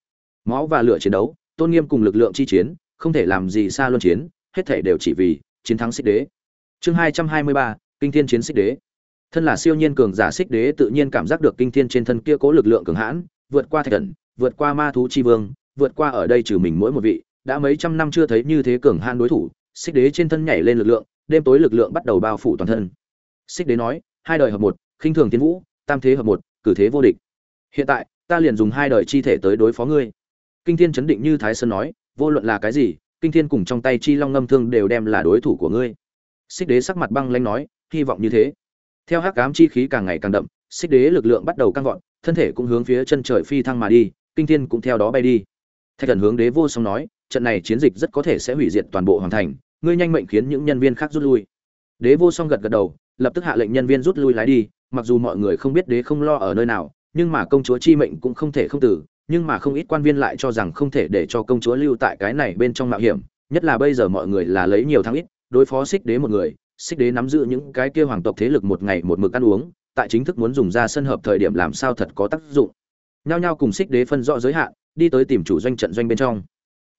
Speaker 1: Máu và lửa chiến đấu, tôn nghiêm cùng lực lượng chi chiến, không thể làm gì xa luân chiến, hết thệ đều chỉ vì chiến thắng xích đế. Chương hai trăm hai mươi ba, kinh thiên chiến xích đế. Thân là siêu nhiên cường giả xích đế tự nhiên cảm giác được kinh thiên trên thân kia cố lực lượng cường hãn, vượt qua thạch thần, vượt qua ma thú chi vương, vượt qua ở đây trừ mình mỗi một vị, đã mấy trăm năm chưa thấy như thế cường hãn đối thủ, xích đế trên thân nhảy lên lực lượng, đêm tối lực lượng bắt đầu bao phủ toàn thân. Xích đế nói, hai đời hợp một, khinh thường tiến vũ, tam thế hợp một cử thế vô địch. Hiện tại, ta liền dùng hai đời chi thể tới đối phó ngươi. Kinh thiên chấn định như thái sơn nói, vô luận là cái gì, kinh thiên cùng trong tay chi long ngâm thương đều đem là đối thủ của ngươi. Xích đế sắc mặt băng lanh nói, hy vọng như thế. Theo hắc ám chi khí càng ngày càng đậm, xích đế lực lượng bắt đầu căng vọt, thân thể cũng hướng phía chân trời phi thăng mà đi, kinh thiên cũng theo đó bay đi. Thạch thần hướng đế vô song nói, trận này chiến dịch rất có thể sẽ hủy diệt toàn bộ hoàng thành, ngươi nhanh mệnh khiến những nhân viên khác rút lui. Đế vô song gật gật đầu lập tức hạ lệnh nhân viên rút lui lái đi, mặc dù mọi người không biết đế không lo ở nơi nào, nhưng mà công chúa chi mệnh cũng không thể không tử, nhưng mà không ít quan viên lại cho rằng không thể để cho công chúa lưu tại cái này bên trong mạo hiểm, nhất là bây giờ mọi người là lấy nhiều thắng ít, đối phó xích đế một người, xích đế nắm giữ những cái kia hoàng tộc thế lực một ngày một mực ăn uống, tại chính thức muốn dùng ra sân hợp thời điểm làm sao thật có tác dụng. Nhao nhao cùng xích đế phân rõ giới hạn, đi tới tìm chủ doanh trận doanh bên trong.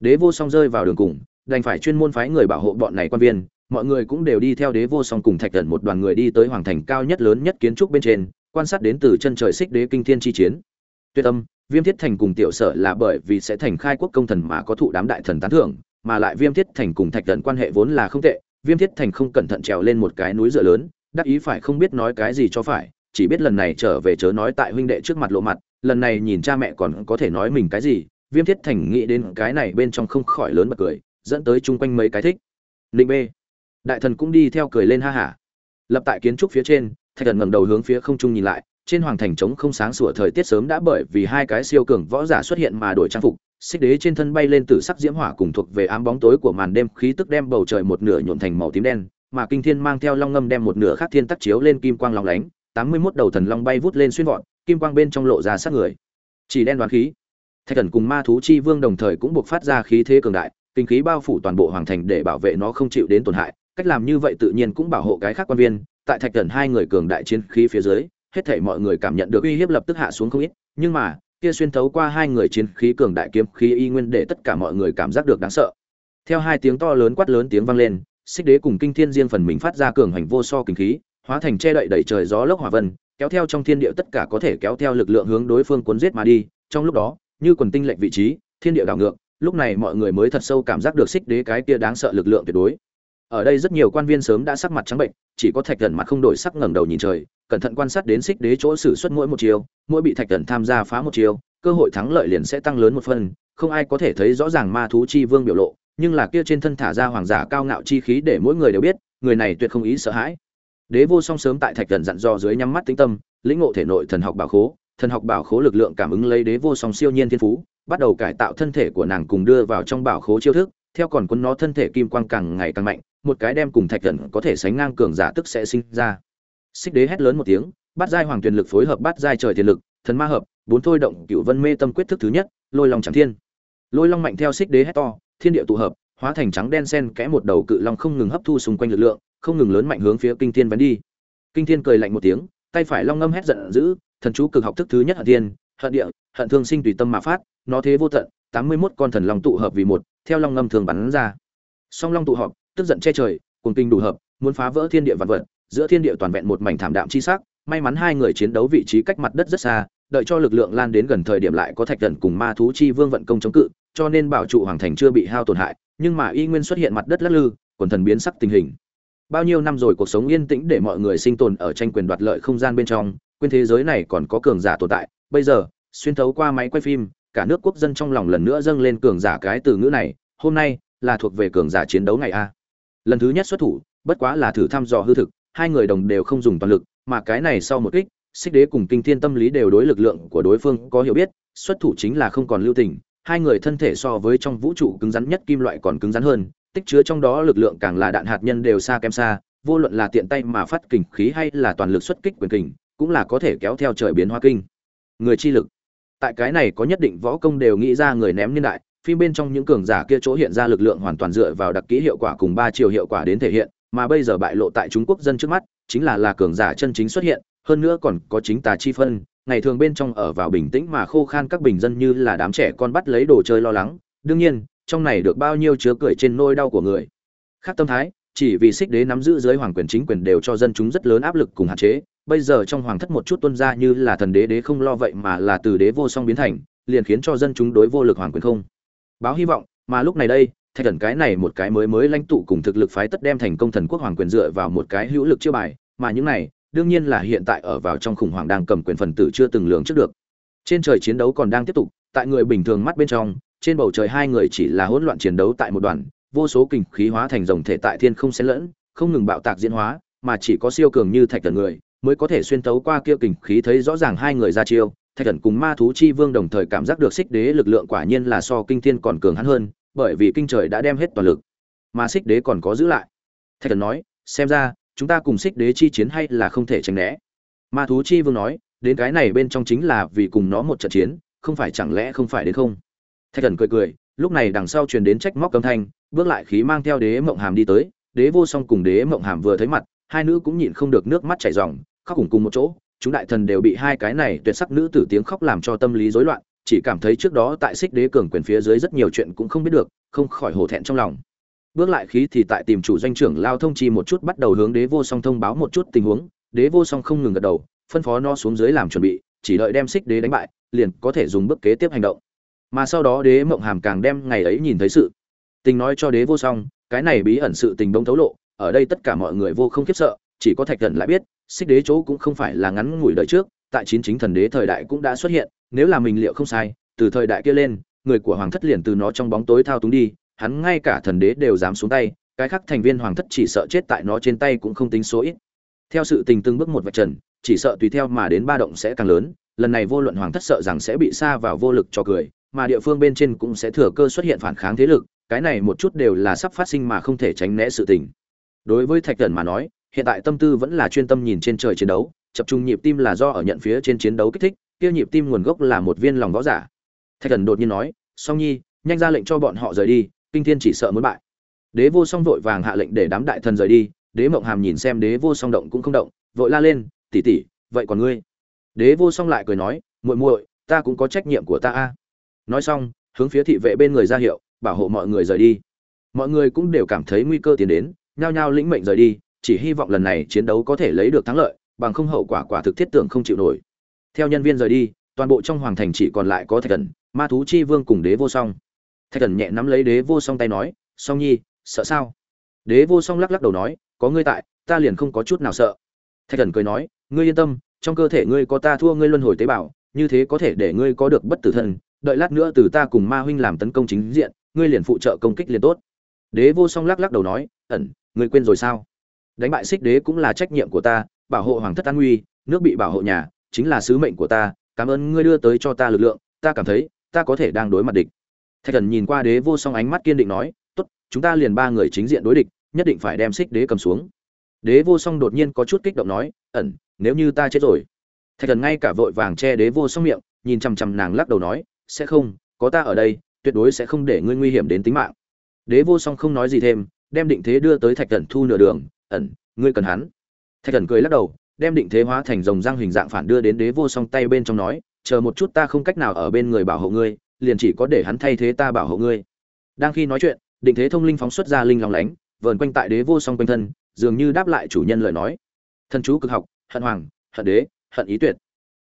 Speaker 1: Đế vô song rơi vào đường cùng, đành phải chuyên môn phái người bảo hộ bọn này quan viên mọi người cũng đều đi theo đế vô song cùng thạch thần một đoàn người đi tới hoàng thành cao nhất lớn nhất kiến trúc bên trên, quan sát đến từ chân trời xích đế kinh thiên chi chiến. Tuyệt tâm viêm thiết thành cùng tiểu sở là bởi vì sẽ thành khai quốc công thần mà có thụ đám đại thần tán thưởng, mà lại viêm thiết thành cùng thạch thần quan hệ vốn là không tệ, viêm thiết thành không cẩn thận trèo lên một cái núi dựa lớn, đắc ý phải không biết nói cái gì cho phải, chỉ biết lần này trở về chớ nói tại huynh đệ trước mặt lộ mặt, lần này nhìn cha mẹ còn có thể nói mình cái gì, viêm thiết thành nghĩ đến cái này bên trong không khỏi lớn bật cười, dẫn tới chung quanh mấy cái thích. Ninh b đại thần cũng đi theo cười lên ha hả. Lập tại kiến trúc phía trên, thạch thần ngẩng đầu hướng phía không trung nhìn lại, trên hoàng thành trống không sáng sủa thời tiết sớm đã bởi vì hai cái siêu cường võ giả xuất hiện mà đổi trang phục, xích đế trên thân bay lên từ sắc diễm hỏa cùng thuộc về ám bóng tối của màn đêm, khí tức đem bầu trời một nửa nhuộn thành màu tím đen, mà kinh thiên mang theo long ngâm đem một nửa khác thiên tắc chiếu lên kim quang long lánh, tám mươi mốt đầu thần long bay vút lên xuyên vọt, kim quang bên trong lộ ra sát người. Chỉ đen đoán khí. Thạch thần cùng ma thú chi vương đồng thời cũng buộc phát ra khí thế cường đại, kinh khí bao phủ toàn bộ hoàng thành để bảo vệ nó không chịu đến tổn hại cách làm như vậy tự nhiên cũng bảo hộ cái khác quan viên, tại thạch thần hai người cường đại chiến khí phía dưới, hết thảy mọi người cảm nhận được uy hiếp lập tức hạ xuống không ít, nhưng mà, kia xuyên thấu qua hai người chiến khí cường đại kiếm khí y nguyên để tất cả mọi người cảm giác được đáng sợ. Theo hai tiếng to lớn quát lớn tiếng vang lên, xích đế cùng kinh thiên riêng phần mình phát ra cường hành vô so kinh khí, hóa thành che đậy đẩy trời gió lốc hỏa vân, kéo theo trong thiên địa tất cả có thể kéo theo lực lượng hướng đối phương cuốn giết mà đi. Trong lúc đó, như quần tinh lệnh vị trí, thiên địa đảo ngược, lúc này mọi người mới thật sâu cảm giác được xích đế cái kia đáng sợ lực lượng tuyệt đối ở đây rất nhiều quan viên sớm đã sắc mặt trắng bệnh, chỉ có thạch thần mặt không đổi sắc ngẩng đầu nhìn trời, cẩn thận quan sát đến xích đế chỗ xử suất mỗi một chiều, mỗi bị thạch thần tham gia phá một chiều, cơ hội thắng lợi liền sẽ tăng lớn một phần, không ai có thể thấy rõ ràng ma thú chi vương biểu lộ, nhưng là kia trên thân thả ra hoàng giả cao ngạo chi khí để mỗi người đều biết, người này tuyệt không ý sợ hãi. Đế vô song sớm tại thạch thần dặn dò dưới nhắm mắt tĩnh tâm, lĩnh ngộ thể nội thần học bảo khố, thần học bảo khố lực lượng cảm ứng lấy đế vô song siêu nhiên thiên phú, bắt đầu cải tạo thân thể của nàng cùng đưa vào trong bảo khố chiêu thức theo còn quân nó thân thể kim quang càng ngày càng mạnh, một cái đem cùng thạch thần có thể sánh ngang cường giả tức sẽ sinh ra. Xích đế hét lớn một tiếng bắt giai hoàng tuyền lực phối hợp bắt giai trời thiên lực, thần ma hợp, bốn thôi động cựu vân mê tâm quyết thức thứ nhất, lôi long chẳng thiên. Lôi long mạnh theo xích đế hét to, thiên địa tụ hợp, hóa thành trắng đen sen kẽ một đầu cự long không ngừng hấp thu xung quanh lực lượng, không ngừng lớn mạnh hướng phía kinh thiên vấn đi. Kinh thiên cười lạnh một tiếng, tay phải long ngâm hét giận dữ, thần chú cực học thức thứ nhất hận thiên, hận địa, hận thương sinh tùy tâm mà phát, nó thế vô tận tám mươi 81 con thần long tụ hợp vì một, theo long ngâm thường bắn ra. Song long tụ họp, tức giận che trời cùng kinh đủ hợp, muốn phá vỡ thiên địa vạn vật, giữa thiên địa toàn vẹn một mảnh thảm đạm chi sắc, may mắn hai người chiến đấu vị trí cách mặt đất rất xa, đợi cho lực lượng lan đến gần thời điểm lại có thạch thần cùng ma thú chi vương vận công chống cự, cho nên bảo trụ hoàng thành chưa bị hao tổn hại, nhưng mà y nguyên xuất hiện mặt đất lắc lư, quần thần biến sắc tình hình. Bao nhiêu năm rồi cuộc sống yên tĩnh để mọi người sinh tồn ở tranh quyền đoạt lợi không gian bên trong, quên thế giới này còn có cường giả tồn tại. Bây giờ, xuyên thấu qua máy quay phim cả nước quốc dân trong lòng lần nữa dâng lên cường giả cái từ ngữ này, hôm nay là thuộc về cường giả chiến đấu ngày a. Lần thứ nhất xuất thủ, bất quá là thử thăm dò hư thực, hai người đồng đều không dùng toàn lực, mà cái này sau một kích, xích đế cùng kinh thiên tâm lý đều đối lực lượng của đối phương có hiểu biết, xuất thủ chính là không còn lưu tình, hai người thân thể so với trong vũ trụ cứng rắn nhất kim loại còn cứng rắn hơn, tích chứa trong đó lực lượng càng là đạn hạt nhân đều xa kém xa, vô luận là tiện tay mà phát kình khí hay là toàn lực xuất kích quyền kình, cũng là có thể kéo theo trời biến hóa kinh. Người chi lực tại cái này có nhất định võ công đều nghĩ ra người ném niên đại, phim bên trong những cường giả kia chỗ hiện ra lực lượng hoàn toàn dựa vào đặc kỹ hiệu quả cùng ba chiều hiệu quả đến thể hiện, mà bây giờ bại lộ tại Trung Quốc dân trước mắt, chính là là cường giả chân chính xuất hiện, hơn nữa còn có chính tà chi phân, ngày thường bên trong ở vào bình tĩnh mà khô khan các bình dân như là đám trẻ con bắt lấy đồ chơi lo lắng, đương nhiên, trong này được bao nhiêu chứa cười trên nôi đau của người. Khác tâm thái, chỉ vì xích đế nắm giữ giới hoàng quyền chính quyền đều cho dân chúng rất lớn áp lực cùng hạn chế bây giờ trong hoàng thất một chút tuân ra như là thần đế đế không lo vậy mà là từ đế vô song biến thành, liền khiến cho dân chúng đối vô lực hoàng quyền không. Báo hy vọng, mà lúc này đây, thạch thần cái này một cái mới mới lãnh tụ cùng thực lực phái tất đem thành công thần quốc hoàng quyền dựa vào một cái hữu lực chưa bài, mà những này, đương nhiên là hiện tại ở vào trong khủng hoảng đang cầm quyền phần tử chưa từng lường trước được. Trên trời chiến đấu còn đang tiếp tục, tại người bình thường mắt bên trong, trên bầu trời hai người chỉ là hỗn loạn chiến đấu tại một đoàn, vô số kình khí hóa thành dòng thể tại thiên không xen lẫn, không ngừng bạo tạc diễn hóa, mà chỉ có siêu cường như thạch thần người mới có thể xuyên tấu qua kia kình khí thấy rõ ràng hai người ra chiêu. Thạch thần cùng ma thú chi vương đồng thời cảm giác được xích đế lực lượng quả nhiên là so kinh thiên còn cường hắn hơn, bởi vì kinh trời đã đem hết toàn lực, mà xích đế còn có giữ lại. Thạch thần nói, xem ra, chúng ta cùng xích đế chi chiến hay là không thể tránh né. Ma thú chi vương nói, đến cái này bên trong chính là vì cùng nó một trận chiến, không phải chẳng lẽ không phải đến không? Thạch thần cười cười, lúc này đằng sau truyền đến trách móc âm thanh, bước lại khí mang theo đế mộng hàm đi tới. Đế vô song cùng đế mộng hàm vừa thấy mặt hai nữ cũng nhịn không được nước mắt chảy ròng, khóc cùng cùng một chỗ, chúng đại thần đều bị hai cái này tuyệt sắc nữ tử tiếng khóc làm cho tâm lý rối loạn, chỉ cảm thấy trước đó tại xích đế cường quyền phía dưới rất nhiều chuyện cũng không biết được, không khỏi hổ thẹn trong lòng. Bước lại khí thì tại tìm chủ doanh trưởng lao thông chi một chút bắt đầu hướng đế vô song thông báo một chút tình huống, đế vô song không ngừng gật đầu, phân phó no xuống dưới làm chuẩn bị, chỉ đợi đem xích đế đánh bại, liền có thể dùng bước kế tiếp hành động. Mà sau đó đế mộng hàm càng đem ngày ấy nhìn thấy sự tình nói cho đế vô song, cái này bí ẩn sự tình đông thấu lộ ở đây tất cả mọi người vô không khiếp sợ, chỉ có thạch thần lại biết, xích đế chỗ cũng không phải là ngắn ngủi đời trước, tại chín chính thần đế thời đại cũng đã xuất hiện, nếu là mình liệu không sai, từ thời đại kia lên, người của hoàng thất liền từ nó trong bóng tối thao túng đi, hắn ngay cả thần đế đều dám xuống tay, cái khác thành viên hoàng thất chỉ sợ chết tại nó trên tay cũng không tính số ít. Theo sự tình từng bước một vạch trần, chỉ sợ tùy theo mà đến ba động sẽ càng lớn, lần này vô luận hoàng thất sợ rằng sẽ bị xa vào vô lực cho cười, mà địa phương bên trên cũng sẽ thừa cơ xuất hiện phản kháng thế lực, cái này một chút đều là sắp phát sinh mà không thể tránh né sự tình đối với thạch thần mà nói, hiện tại tâm tư vẫn là chuyên tâm nhìn trên trời chiến đấu chập trung nhịp tim là do ở nhận phía trên chiến đấu kích thích, kia nhịp tim nguồn gốc là một viên lòng võ giả. Thạch thần đột nhiên nói, song nhi, nhanh ra lệnh cho bọn họ rời đi, kinh thiên chỉ sợ muốn bại. Đế vô song vội vàng hạ lệnh để đám đại thần rời đi, đế mộng hàm nhìn xem đế vô song động cũng không động, vội la lên tỉ tỉ vậy còn ngươi? Đế vô song lại cười nói, muội muội, ta cũng có trách nhiệm của ta a. Nói xong, hướng phía thị vệ bên người ra hiệu, bảo hộ mọi người rời đi. Mọi người cũng đều cảm thấy nguy cơ tiến đến nhao nhao lĩnh mệnh rời đi, chỉ hy vọng lần này chiến đấu có thể lấy được thắng lợi, bằng không hậu quả quả thực thiết tưởng không chịu nổi. Theo nhân viên rời đi, toàn bộ trong hoàng thành chỉ còn lại có thạch thần, ma thú chi vương cùng đế vô song. Thạch thần nhẹ nắm lấy đế vô song tay nói, song nhi, sợ sao? Đế vô song lắc lắc đầu nói, có ngươi tại, ta liền không có chút nào sợ. Thạch thần cười nói, ngươi yên tâm, trong cơ thể ngươi có ta thua ngươi luân hồi tế bào, như thế có thể để ngươi có được bất tử thân đợi lát nữa từ ta cùng ma huynh làm tấn công chính diện, ngươi liền phụ trợ công kích liền tốt. Đế vô song lắc lắc đầu nói, ẩn ngươi quên rồi sao? Đánh bại xích đế cũng là trách nhiệm của ta, bảo hộ hoàng thất an nguy, nước bị bảo hộ nhà, chính là sứ mệnh của ta, cảm ơn ngươi đưa tới cho ta lực lượng, ta cảm thấy, ta có thể đang đối mặt địch. Thạch thần nhìn qua đế vô song ánh mắt kiên định nói, tốt, chúng ta liền ba người chính diện đối địch, nhất định phải đem xích đế cầm xuống. Đế vô song đột nhiên có chút kích động nói, ẩn, nếu như ta chết rồi. Thạch thần ngay cả vội vàng che đế vô song miệng, nhìn chằm chằm nàng lắc đầu nói, sẽ không, có ta ở đây, tuyệt đối sẽ không để ngươi nguy hiểm đến tính mạng. Đế vô song không nói gì thêm đem định thế đưa tới thạch thần thu nửa đường, ẩn, ngươi cần hắn. Thạch thần cười lắc đầu, đem định thế hóa thành dòng răng hình dạng phản đưa đến đế vô song tay bên trong nói, chờ một chút ta không cách nào ở bên người bảo hộ ngươi, liền chỉ có để hắn thay thế ta bảo hộ ngươi. Đang khi nói chuyện, định thế thông linh phóng xuất ra linh lòng lánh, vờn quanh tại đế vô song quanh thân, dường như đáp lại chủ nhân lời nói. Thần chú cực học, hận hoàng, hận đế, hận ý tuyệt.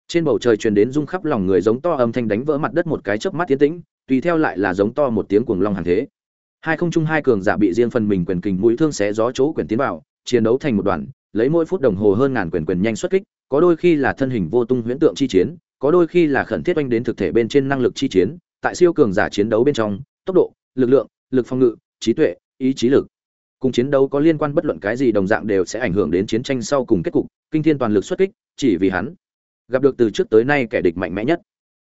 Speaker 1: Trên bầu trời truyền đến rung khắp lòng người giống to âm thanh đánh vỡ mặt đất một cái chớp mắt tiến tĩnh, tùy theo lại là giống to một tiếng cuồng long hàng thế hai không trung hai cường giả bị riêng phần mình quyền kình mũi thương xé gió chỗ quyền tiến vào, chiến đấu thành một đoàn, lấy mỗi phút đồng hồ hơn ngàn quyền quyền nhanh xuất kích, có đôi khi là thân hình vô tung huyễn tượng chi chiến, có đôi khi là khẩn thiết oanh đến thực thể bên trên năng lực chi chiến, tại siêu cường giả chiến đấu bên trong, tốc độ, lực lượng, lực phòng ngự, trí tuệ, ý chí lực, cùng chiến đấu có liên quan bất luận cái gì đồng dạng đều sẽ ảnh hưởng đến chiến tranh sau cùng kết cục, kinh thiên toàn lực xuất kích, chỉ vì hắn gặp được từ trước tới nay kẻ địch mạnh mẽ nhất.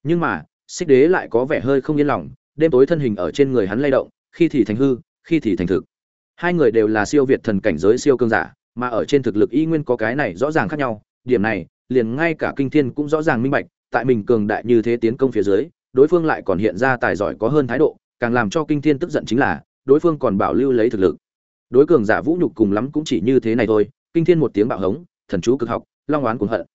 Speaker 1: Nhưng mà, xích đế lại có vẻ hơi không yên lòng, đêm tối thân hình ở trên người hắn lay động khi thì thành hư, khi thì thành thực. Hai người đều là siêu việt thần cảnh giới siêu cương giả, mà ở trên thực lực y nguyên có cái này rõ ràng khác nhau. Điểm này, liền ngay cả kinh thiên cũng rõ ràng minh bạch, tại mình cường đại như thế tiến công phía dưới, đối phương lại còn hiện ra tài giỏi có hơn thái độ, càng làm cho kinh thiên tức giận chính là, đối phương còn bảo lưu lấy thực lực. Đối cường giả vũ nhục cùng lắm cũng chỉ như thế này thôi, kinh thiên một tiếng bạo hống, thần chú cực học, long oán cuồng hận.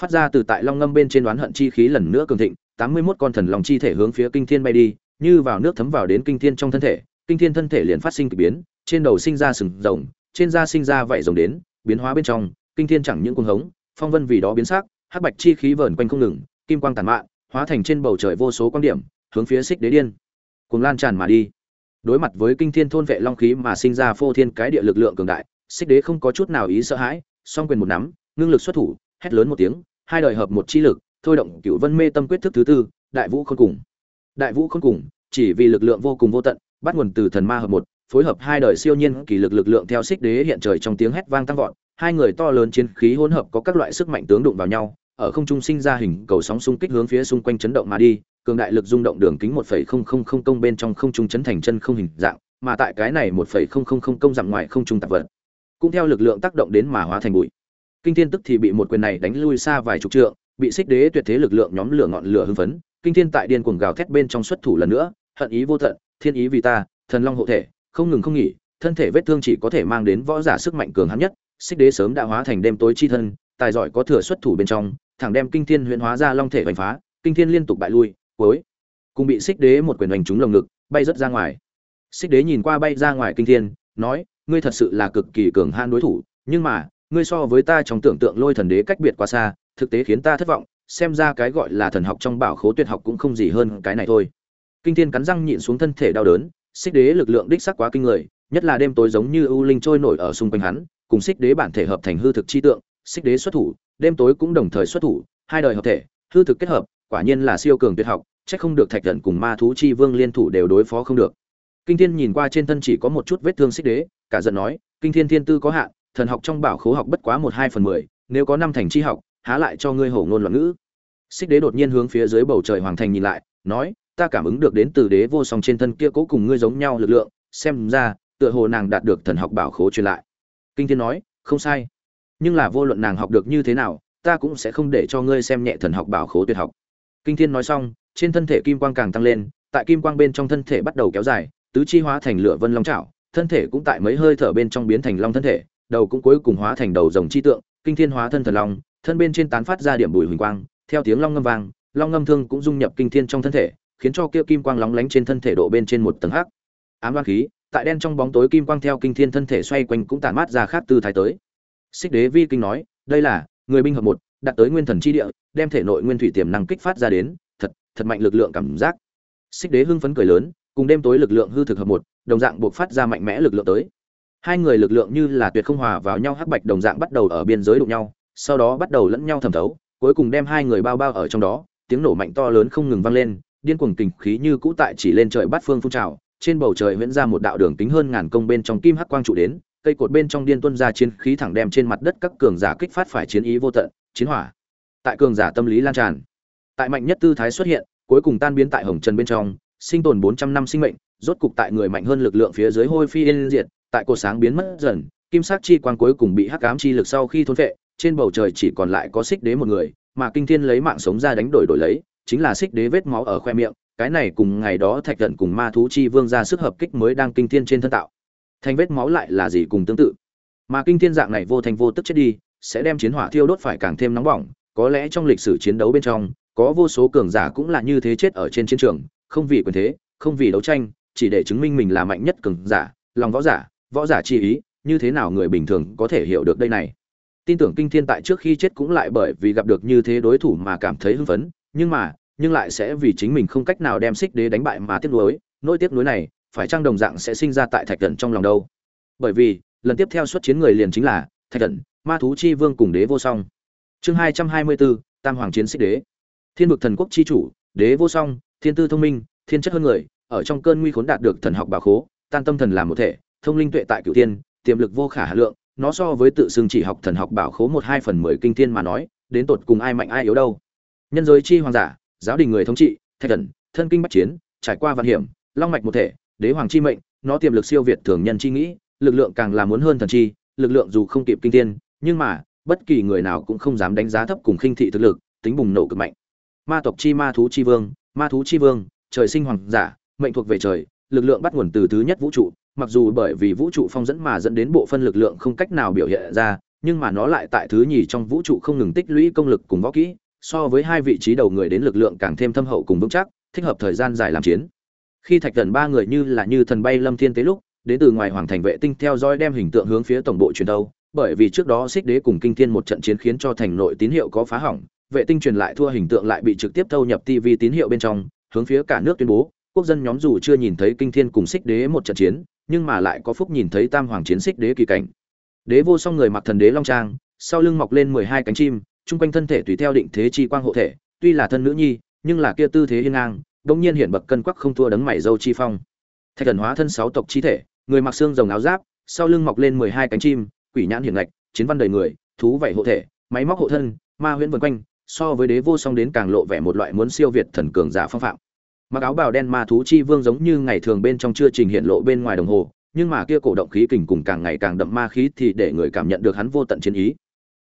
Speaker 1: Phát ra từ tại long ngâm bên trên đoán hận chi khí lần nữa cường thịnh, tám mươi 81 con thần long chi thể hướng phía kinh thiên bay đi như vào nước thấm vào đến kinh thiên trong thân thể, kinh thiên thân thể liền phát sinh kỳ biến, trên đầu sinh ra sừng rồng, trên da sinh ra vảy rồng đến, biến hóa bên trong, kinh thiên chẳng những cuồng hống, phong vân vì đó biến sắc, hắc bạch chi khí vờn quanh không ngừng, kim quang tàn mạn, hóa thành trên bầu trời vô số quan điểm, hướng phía xích đế điên cùng lan tràn mà đi. Đối mặt với kinh thiên thôn vệ long khí mà sinh ra phô thiên cái địa lực lượng cường đại, xích đế không có chút nào ý sợ hãi, song quyền một nắm, ngưng lực xuất thủ, hét lớn một tiếng, hai đời hợp một chi lực, thôi động cựu vân mê tâm quyết thức thứ tư, đại vũ không cùng đại vũ không cùng chỉ vì lực lượng vô cùng vô tận bắt nguồn từ thần ma hợp một phối hợp hai đời siêu nhiên kỳ lực lực lượng theo xích đế hiện trời trong tiếng hét vang tăng vọt hai người to lớn chiến khí hỗn hợp có các loại sức mạnh tướng đụng vào nhau ở không trung sinh ra hình cầu sóng xung kích hướng phía xung quanh chấn động mà đi cường đại lực rung động đường kính 1.000 công bên trong không trung chấn thành chân không hình dạng, mà tại cái này 1.000 công dặm ngoài không trung tạp vật, cũng theo lực lượng tác động đến mà hóa thành bụi. Kinh Thiên tức thì bị một quyền này đánh lui xa vài chục trượng, bị xích đế tuyệt thế lực lượng nhóm lửa ngọn lửa hưng phấn, Kinh Thiên tại điên cuồng gào thét bên trong xuất thủ lần nữa, hận ý vô tận, thiên ý vì ta, thần long hộ thể, không ngừng không nghỉ, thân thể vết thương chỉ có thể mang đến võ giả sức mạnh cường hãn nhất, xích đế sớm đã hóa thành đêm tối chi thân, tài giỏi có thừa xuất thủ bên trong, thẳng đem Kinh Thiên huyễn hóa ra long thể vành phá, Kinh Thiên liên tục bại lui, cuối cùng bị xích đế một quyền hành trúng lồng ngực, bay rất ra ngoài. Xích đế nhìn qua bay ra ngoài Kinh Thiên, nói: "Ngươi thật sự là cực kỳ cường hãn đối thủ, nhưng mà, ngươi so với ta trong tưởng tượng lôi thần đế cách biệt quá xa, thực tế khiến ta thất vọng, xem ra cái gọi là thần học trong bảo khố tuyệt học cũng không gì hơn cái này thôi." Kinh Thiên cắn răng nhịn xuống thân thể đau đớn, xích đế lực lượng đích sắc quá kinh người, nhất là đêm tối giống như ưu linh trôi nổi ở xung quanh hắn, cùng xích đế bản thể hợp thành hư thực chi tượng, xích đế xuất thủ, đêm tối cũng đồng thời xuất thủ, hai đời hợp thể, hư thực kết hợp, quả nhiên là siêu cường tuyệt học, chắc không được thạch thần cùng ma thú chi vương liên thủ đều đối phó không được. Kinh Thiên nhìn qua trên thân chỉ có một chút vết thương xích đế, cả giận nói, Kinh Thiên thiên tư có hạn, thần học trong bảo khố học bất quá một hai phần mười, nếu có năm thành chi học, há lại cho ngươi hổ ngôn loạn ngữ. Xích đế đột nhiên hướng phía dưới bầu trời hoàng thành nhìn lại, nói, ta cảm ứng được đến từ đế vô song trên thân kia cố cùng ngươi giống nhau lực lượng, xem ra, tựa hồ nàng đạt được thần học bảo khố truyền lại. Kinh Thiên nói, không sai. Nhưng là vô luận nàng học được như thế nào, ta cũng sẽ không để cho ngươi xem nhẹ thần học bảo khố tuyệt học. Kinh Thiên nói xong, trên thân thể kim quang càng tăng lên, tại kim quang bên trong thân thể bắt đầu kéo dài, tứ chi hóa thành lửa vân long trảo, thân thể cũng tại mấy hơi thở bên trong biến thành long thân thể, đầu cũng cuối cùng hóa thành đầu rồng chi tượng, kinh thiên hóa thân thần long, thân bên trên tán phát ra điểm bùi huỳnh quang, theo tiếng long ngâm vang, long ngâm thương cũng dung nhập kinh thiên trong thân thể, khiến cho kia kim quang lóng lánh trên thân thể độ bên trên một tầng hắc. Ám đoan khí, tại đen trong bóng tối kim quang theo kinh thiên thân thể xoay quanh cũng tản mát ra khác tư thái tới. Xích Đế Vi kinh nói, đây là người binh hợp một, đạt tới nguyên thần chi địa, đem thể nội nguyên thủy tiềm năng kích phát ra đến, thật, thật mạnh lực lượng cảm giác. Xích Đế hưng phấn cười lớn, cùng đêm tối lực lượng hư thực hợp một, đồng dạng buộc phát ra mạnh mẽ lực lượng tới. Hai người lực lượng như là tuyệt không hòa vào nhau hắc bạch đồng dạng bắt đầu ở biên giới đụng nhau, sau đó bắt đầu lẫn nhau thẩm thấu, cuối cùng đem hai người bao bao ở trong đó, tiếng nổ mạnh to lớn không ngừng vang lên, điên cuồng kình khí như cũ tại chỉ lên trời bát phương phun trào, trên bầu trời huyễn ra một đạo đường tính hơn ngàn công bên trong kim hắc quang trụ đến, cây cột bên trong điên tuân ra chiến khí thẳng đem trên mặt đất các cường giả kích phát phải chiến ý vô tận, chiến hỏa. Tại cường giả tâm lý lan tràn. Tại mạnh nhất tư thái xuất hiện, cuối cùng tan biến tại hồng trần bên trong, sinh tồn 400 năm sinh mệnh, rốt cục tại người mạnh hơn lực lượng phía dưới hôi phi yên diệt, tại cột sáng biến mất dần, kim sắc chi quang cuối cùng bị hắc ám chi lực sau khi thôn phệ, trên bầu trời chỉ còn lại có xích đế một người, mà kinh thiên lấy mạng sống ra đánh đổi đổi lấy, chính là xích đế vết máu ở khoe miệng, cái này cùng ngày đó thạch tận cùng ma thú chi vương ra sức hợp kích mới đang kinh thiên trên thân tạo. Thành vết máu lại là gì cùng tương tự. Mà kinh thiên dạng này vô thành vô tức chết đi, sẽ đem chiến hỏa thiêu đốt phải càng thêm nóng bỏng, có lẽ trong lịch sử chiến đấu bên trong, có vô số cường giả cũng là như thế chết ở trên chiến trường, không vì quyền thế, không vì đấu tranh, chỉ để chứng minh mình là mạnh nhất cường giả, lòng võ giả, võ giả chi ý, như thế nào người bình thường có thể hiểu được đây này. Tin tưởng Kinh Thiên tại trước khi chết cũng lại bởi vì gặp được như thế đối thủ mà cảm thấy hưng phấn, nhưng mà, nhưng lại sẽ vì chính mình không cách nào đem Xích Đế đánh bại mà tiếc nuối, nỗi tiếc nuối này, phải chăng đồng dạng sẽ sinh ra tại Thạch thần trong lòng đâu? Bởi vì, lần tiếp theo xuất chiến người liền chính là Thạch thần Ma thú chi vương cùng Đế vô song. Chương hai hai mươi 224, Tam hoàng chiến Xích Đế. Thiên vực thần quốc chi chủ, Đế vô song, thiên tư thông minh, thiên chất hơn người, ở trong cơn nguy khốn đạt được thần học bảo khố, tan tâm thần làm một thể, thông linh tuệ tại cửu tiên tiềm lực vô khả hà lượng, nó so với tự xưng chỉ học thần học bảo khố một hai phần mười kinh thiên mà nói, đến tột cùng ai mạnh ai yếu đâu. Nhân giới chi hoàng giả, giáo đình người thống trị, thạch thần, thân kinh bắc chiến, trải qua vạn hiểm, long mạch một thể, đế hoàng chi mệnh, nó tiềm lực siêu việt thường nhân chi nghĩ, lực lượng càng là muốn hơn thần chi, lực lượng dù không kịp kinh thiên, nhưng mà, bất kỳ người nào cũng không dám đánh giá thấp cùng khinh thị thực lực, tính bùng nổ cực mạnh. Ma tộc chi ma thú chi vương, ma thú chi vương, trời sinh hoàng giả, mệnh thuộc về trời, lực lượng bắt nguồn từ thứ nhất vũ trụ, mặc dù bởi vì vũ trụ phong dẫn mà dẫn đến bộ phân lực lượng không cách nào biểu hiện ra, nhưng mà nó lại tại thứ nhì trong vũ trụ không ngừng tích lũy công lực cùng võ kỹ, so với hai vị trí đầu người đến lực lượng càng thêm thâm hậu cùng vững chắc, thích hợp thời gian dài làm chiến. Khi Thạch Thần ba người như là như thần bay lâm thiên tế lúc, đến từ ngoài hoàng thành vệ tinh theo dõi đem hình tượng hướng phía tổng bộ truyền đâu, bởi vì trước đó Xích Đế cùng Kinh Thiên một trận chiến khiến cho thành nội tín hiệu có phá hỏng, vệ tinh truyền lại thua hình tượng lại bị trực tiếp thâu nhập TV tín hiệu bên trong, hướng phía cả nước tuyên bố, quốc dân nhóm dù chưa nhìn thấy Kinh Thiên cùng Xích Đế một trận chiến, nhưng mà lại có phúc nhìn thấy Tam Hoàng chiến Xích Đế kỳ cảnh. Đế vô song người mặc thần đế long trang, sau lưng mọc lên mười hai cánh chim, trung quanh thân thể tùy theo định thế chi quang hộ thể, tuy là thân nữ nhi, nhưng là kia tư thế hiên ngang, đột nhiên hiện bậc cân quắc không thua đấng mảy dâu chi phong. Thạch thần hóa thân sáu tộc chi thể, người mặc xương rồng áo giáp, sau lưng mọc lên mười hai cánh chim, quỷ nhãn hiển lệch, chiến văn đầy người, thú vảy hộ thể, máy móc hộ thân, ma huyễn vần quanh, so với đế vô song đến càng lộ vẻ một loại muốn siêu việt thần cường giả phong phạm mặc áo bào đen ma thú chi vương giống như ngày thường bên trong chưa trình hiện lộ bên ngoài đồng hồ, nhưng mà kia cổ động khí kình cùng càng ngày càng đậm ma khí thì để người cảm nhận được hắn vô tận chiến ý.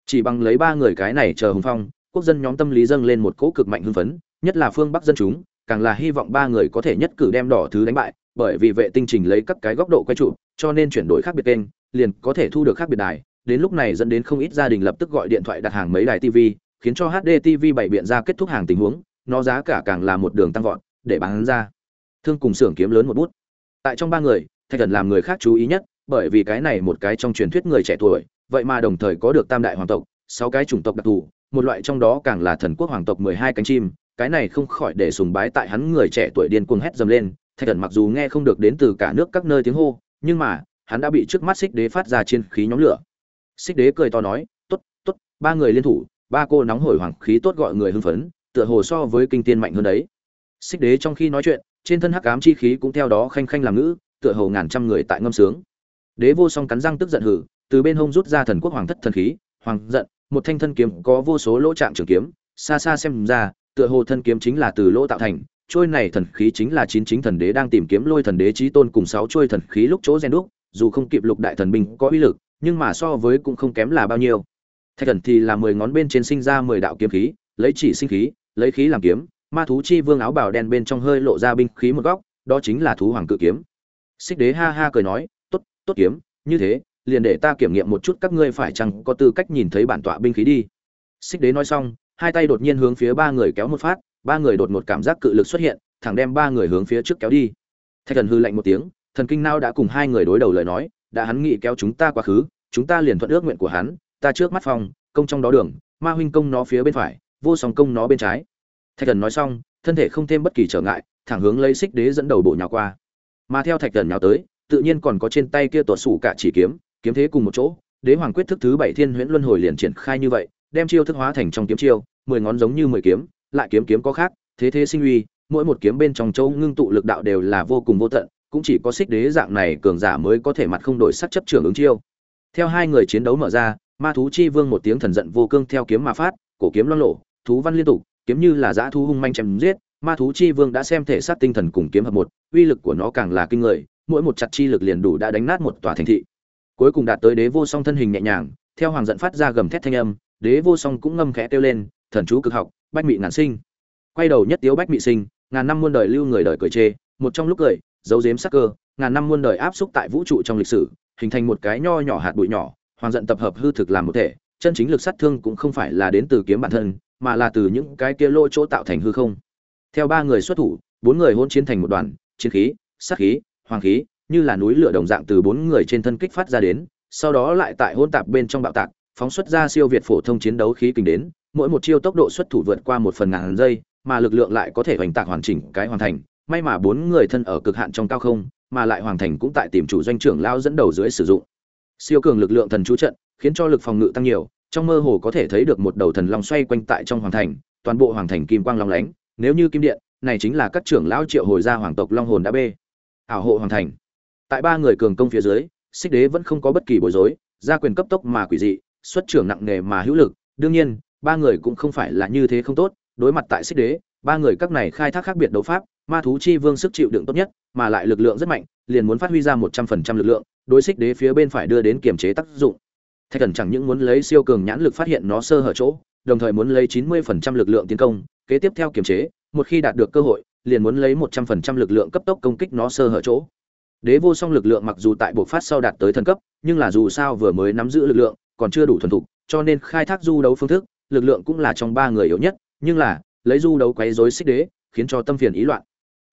Speaker 1: Chỉ bằng lấy ba người cái này chờ hùng phong, quốc dân nhóm tâm lý dâng lên một cỗ cực mạnh hưng phấn, nhất là phương bắc dân chúng, càng là hy vọng ba người có thể nhất cử đem đỏ thứ đánh bại, bởi vì vệ tinh trình lấy các cái góc độ quay trụ, cho nên chuyển đổi khác biệt kênh, liền có thể thu được khác biệt đài. Đến lúc này dẫn đến không ít gia đình lập tức gọi điện thoại đặt hàng mấy đài tv khiến cho hd tv bảy biện ra kết thúc hàng tình huống, nó giá cả càng là một đường tăng vọt để bán ra. Thương cùng xưởng kiếm lớn một bút. Tại trong ba người, thạch thần làm người khác chú ý nhất, bởi vì cái này một cái trong truyền thuyết người trẻ tuổi, vậy mà đồng thời có được tam đại hoàng tộc, sáu cái chủng tộc đặc thù, một loại trong đó càng là thần quốc hoàng tộc mười hai cánh chim, cái này không khỏi để sùng bái tại hắn người trẻ tuổi điên cuồng hét dầm lên, thạch thần mặc dù nghe không được đến từ cả nước các nơi tiếng hô, nhưng mà, hắn đã bị trước mắt xích đế phát ra trên khí nhóm lửa. Xích đế cười to nói, tốt tốt, ba người liên thủ, ba cô nóng hổi hoàng khí tốt gọi người hưng phấn, tựa hồ so với kinh tiên mạnh hơn đấy xích đế trong khi nói chuyện, trên thân hắc ám chi khí cũng theo đó khanh khanh làm ngữ, tựa hồ ngàn trăm người tại ngâm sướng. Đế vô song cắn răng tức giận hử, từ bên hông rút ra thần quốc hoàng thất thần khí, hoàng giận, một thanh thân kiếm có vô số lỗ trạng trường kiếm, xa xa xem ra, tựa hồ thân kiếm chính là từ lỗ tạo thành, trôi này thần khí chính là chín chính thần đế đang tìm kiếm lôi thần đế chí tôn cùng sáu trôi thần khí lúc chỗ gen đúc, dù không kịp lục đại thần binh có uy lực, nhưng mà so với cũng không kém là bao nhiêu. Thạch thần thì là mười ngón bên trên sinh ra mười đạo kiếm khí, lấy chỉ sinh khí, lấy khí làm kiếm ma thú chi vương áo bào đen bên trong hơi lộ ra binh khí một góc, đó chính là thú hoàng cự kiếm. Xích đế ha ha cười nói, tốt tốt kiếm, như thế, liền để ta kiểm nghiệm một chút các ngươi phải chăng có tư cách nhìn thấy bản tọa binh khí đi. Xích đế nói xong, hai tay đột nhiên hướng phía ba người kéo một phát, ba người đột một cảm giác cự lực xuất hiện, thẳng đem ba người hướng phía trước kéo đi. Thạch thần hư lạnh một tiếng, thần kinh nao đã cùng hai người đối đầu lời nói, đã hắn nghĩ kéo chúng ta quá khứ, chúng ta liền thuận ước nguyện của hắn, ta trước mắt phòng, công trong đó đường, ma huynh công nó phía bên phải, vô song công nó bên trái thạch thần nói xong, thân thể không thêm bất kỳ trở ngại, thẳng hướng lấy xích đế dẫn đầu bộ nhào qua. Mà theo thạch thần nhào tới, tự nhiên còn có trên tay kia tuột sủ cả chỉ kiếm kiếm thế cùng một chỗ, đế hoàng quyết thức thứ bảy thiên huyễn luân hồi liền triển khai như vậy, đem chiêu thức hóa thành trong kiếm chiêu, mười ngón giống như mười kiếm, lại kiếm kiếm có khác, thế thế sinh uy, mỗi một kiếm bên trong châu ngưng tụ lực đạo đều là vô cùng vô tận, cũng chỉ có xích đế dạng này cường giả mới có thể mặt không đổi sắc chấp trưởng ứng chiêu. Theo hai người chiến đấu mở ra, ma thú chi vương một tiếng thần giận vô cương theo kiếm mà phát, cổ kiếm loang lộ thú văn liên tục kiếm như là dã thú hung manh chém giết, ma thú chi vương đã xem thể sát tinh thần cùng kiếm hợp một, uy lực của nó càng là kinh người, mỗi một chặt chi lực liền đủ đã đánh nát một tòa thành thị. Cuối cùng đạt tới đế vô song thân hình nhẹ nhàng, theo hoàng giận phát ra gầm thét thanh âm, đế vô song cũng ngâm khẽ kêu lên, thần chú cực học, bách mị ngàn sinh. Quay đầu nhất tiếu bách mị sinh, ngàn năm muôn đời lưu người đời cười chê, một trong lúc cười dấu giếm sắc cơ, ngàn năm muôn đời áp xúc tại vũ trụ trong lịch sử, hình thành một cái nho nhỏ hạt bụi nhỏ, hoàng giận tập hợp hư thực làm một thể, chân chính lực sát thương cũng không phải là đến từ kiếm bản thân mà là từ những cái kia lỗ chỗ tạo thành hư không. Theo ba người xuất thủ, bốn người hỗn chiến thành một đoàn, chiến khí, sát khí, hoàng khí, như là núi lửa đồng dạng từ bốn người trên thân kích phát ra đến, sau đó lại tại hỗn tạp bên trong bạo tạc, phóng xuất ra siêu việt phổ thông chiến đấu khí kình đến, mỗi một chiêu tốc độ xuất thủ vượt qua một phần ngàn giây, mà lực lượng lại có thể hoành tạc hoàn chỉnh cái hoàn thành, may mà bốn người thân ở cực hạn trong cao không, mà lại hoàn thành cũng tại tìm chủ doanh trưởng lao dẫn đầu dưới sử dụng. Siêu cường lực lượng thần chú trận, khiến cho lực phòng ngự tăng nhiều trong mơ hồ có thể thấy được một đầu thần long xoay quanh tại trong hoàng thành, toàn bộ hoàng thành kim quang long lánh. Nếu như kim điện, này chính là các trưởng lão triệu hồi ra hoàng tộc long hồn đã bê. Ảo hộ hoàng thành. Tại ba người cường công phía dưới, xích đế vẫn không có bất kỳ bối rối, gia quyền cấp tốc mà quỷ dị, xuất trưởng nặng nề mà hữu lực. Đương nhiên, ba người cũng không phải là như thế không tốt. Đối mặt tại xích đế, ba người các này khai thác khác biệt đấu pháp, ma thú chi vương sức chịu đựng tốt nhất, mà lại lực lượng rất mạnh, liền muốn phát huy ra một trăm phần trăm lực lượng, đối xích đế phía bên phải đưa đến kiềm chế tác dụng thạch thần chẳng những muốn lấy siêu cường nhãn lực phát hiện nó sơ hở chỗ, đồng thời muốn lấy chín mươi phần trăm lực lượng tiến công, kế tiếp theo kiềm chế, một khi đạt được cơ hội, liền muốn lấy một trăm phần trăm lực lượng cấp tốc công kích nó sơ hở chỗ. Đế vô song lực lượng mặc dù tại buộc phát sau đạt tới thần cấp, nhưng là dù sao vừa mới nắm giữ lực lượng, còn chưa đủ thuần thục, cho nên khai thác du đấu phương thức, lực lượng cũng là trong ba người yếu nhất, nhưng là, lấy du đấu quấy rối xích đế, khiến cho tâm phiền ý loạn.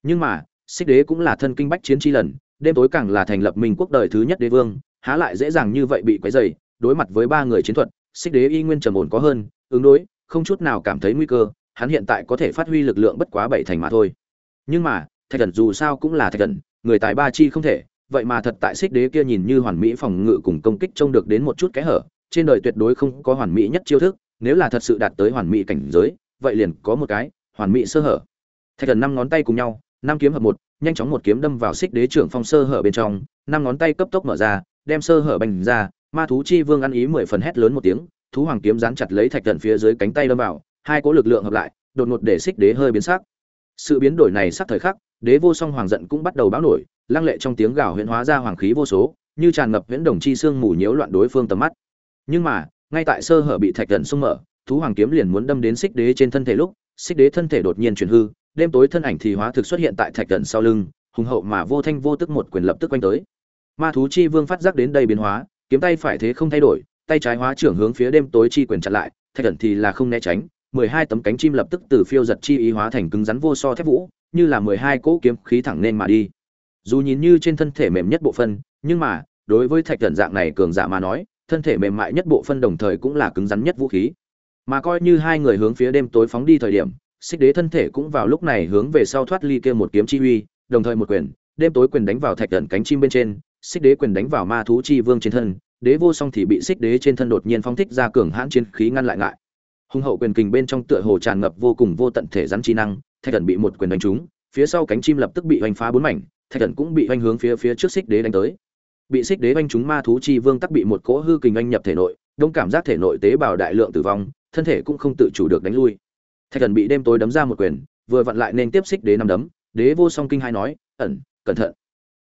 Speaker 1: Nhưng mà, xích đế cũng là thân kinh bách chiến chi lần, đêm tối càng là thành lập minh quốc đời thứ nhất đế vương, há lại dễ dàng như vậy bị quấy dày đối mặt với ba người chiến thuật, xích đế y nguyên trầm ổn có hơn, ứng đối, không chút nào cảm thấy nguy cơ, hắn hiện tại có thể phát huy lực lượng bất quá bảy thành mà thôi. Nhưng mà, thạch thần dù sao cũng là thạch thần, người tài ba chi không thể, vậy mà thật tại xích đế kia nhìn như hoàn mỹ phòng ngự cùng công kích trông được đến một chút kẽ hở, trên đời tuyệt đối không có hoàn mỹ nhất chiêu thức, nếu là thật sự đạt tới hoàn mỹ cảnh giới, vậy liền có một cái, hoàn mỹ sơ hở. Thạch thần năm ngón tay cùng nhau, năm kiếm hợp một, nhanh chóng một kiếm đâm vào xích đế trưởng phong sơ hở bên trong, năm ngón tay cấp tốc mở ra, đem sơ hở bành ra ma thú chi vương ăn ý mười phần hét lớn một tiếng, thú hoàng kiếm dán chặt lấy thạch thần phía dưới cánh tay đâm vào, hai cỗ lực lượng hợp lại, đột ngột để xích đế hơi biến sắc. Sự biến đổi này sắc thời khắc, đế vô song hoàng giận cũng bắt đầu báo nổi, lăng lệ trong tiếng gào huyễn hóa ra hoàng khí vô số, như tràn ngập huyễn đồng chi xương mù nhiễu loạn đối phương tầm mắt. Nhưng mà, ngay tại sơ hở bị thạch thần xung mở, thú hoàng kiếm liền muốn đâm đến xích đế trên thân thể lúc, xích đế thân thể đột nhiên chuyển hư, đêm tối thân ảnh thì hóa thực xuất hiện tại thạch thần sau lưng, hùng hậu mà vô thanh vô tức một quyền lập tức quanh tới. Ma thú chi vương phát giác đến đây biến hóa kiếm tay phải thế không thay đổi, tay trái hóa trưởng hướng phía đêm tối chi quyền chặn lại, thạch thần thì là không né tránh, mười hai tấm cánh chim lập tức từ phiêu giật chi ý hóa thành cứng rắn vô so thép vũ, như là mười hai cỗ kiếm khí thẳng nên mà đi. Dù nhìn như trên thân thể mềm nhất bộ phân, nhưng mà, đối với thạch thần dạng này cường giả mà nói, thân thể mềm mại nhất bộ phân đồng thời cũng là cứng rắn nhất vũ khí. Mà coi như hai người hướng phía đêm tối phóng đi thời điểm, xích đế thân thể cũng vào lúc này hướng về sau thoát ly kia một kiếm chi uy, đồng thời một quyền, đêm tối quyền đánh vào thạch thần cánh chim bên trên xích đế quyền đánh vào ma thú chi vương trên thân, đế vô song thì bị xích đế trên thân đột nhiên phóng thích ra cường hãn chiến khí ngăn lại ngại. Hung hậu quyền kình bên trong tựa hồ tràn ngập vô cùng vô tận thể rắn chi năng, thạch thần bị một quyền đánh trúng, phía sau cánh chim lập tức bị oanh phá bốn mảnh, thạch thần cũng bị oanh hướng phía phía trước xích đế đánh tới. Bị xích đế oanh trúng ma thú chi vương tắc bị một cỗ hư kình anh nhập thể nội, đông cảm giác thể nội tế bào đại lượng tử vong, thân thể cũng không tự chủ được đánh lui. Thạch thần bị đêm tối đấm ra một quyền, vừa vặn lại nên tiếp xích đế năm đấm, đế vô song kinh hai nói, ẩn, cẩn thận.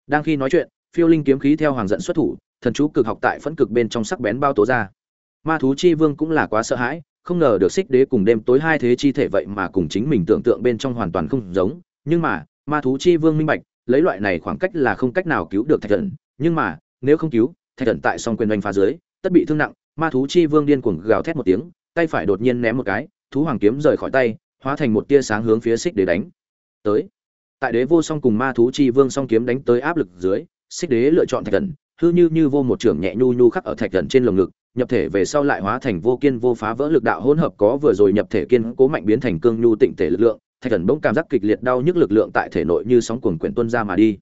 Speaker 1: Đang khi nói chuyện phiêu linh kiếm khí theo hoàng giận xuất thủ, thần chú cực học tại phẫn cực bên trong sắc bén bao tố ra. Ma thú chi vương cũng là quá sợ hãi, không ngờ được xích đế cùng đêm tối hai thế chi thể vậy mà cùng chính mình tưởng tượng bên trong hoàn toàn không giống. Nhưng mà, ma thú chi vương minh bạch, lấy loại này khoảng cách là không cách nào cứu được thạch thần. Nhưng mà, nếu không cứu, thạch thần tại song quyền oanh phá dưới, tất bị thương nặng, ma thú chi vương điên cuồng gào thét một tiếng, tay phải đột nhiên ném một cái, thú hoàng kiếm rời khỏi tay, hóa thành một tia sáng hướng phía xích đế đánh. Tới. Tại đế vô song cùng ma thú chi vương song kiếm đánh tới áp lực dưới xích đế lựa chọn thạch thần, hư như như vô một trưởng nhẹ nhu nhu khắc ở thạch thần trên lồng ngực, nhập thể về sau lại hóa thành vô kiên vô phá vỡ lực đạo hỗn hợp có vừa rồi nhập thể kiên cố mạnh biến thành cương nhu tịnh thể lực lượng, thạch thần bỗng cảm giác kịch liệt đau nhức lực lượng tại thể nội như sóng cuồng quyển tuôn ra mà đi.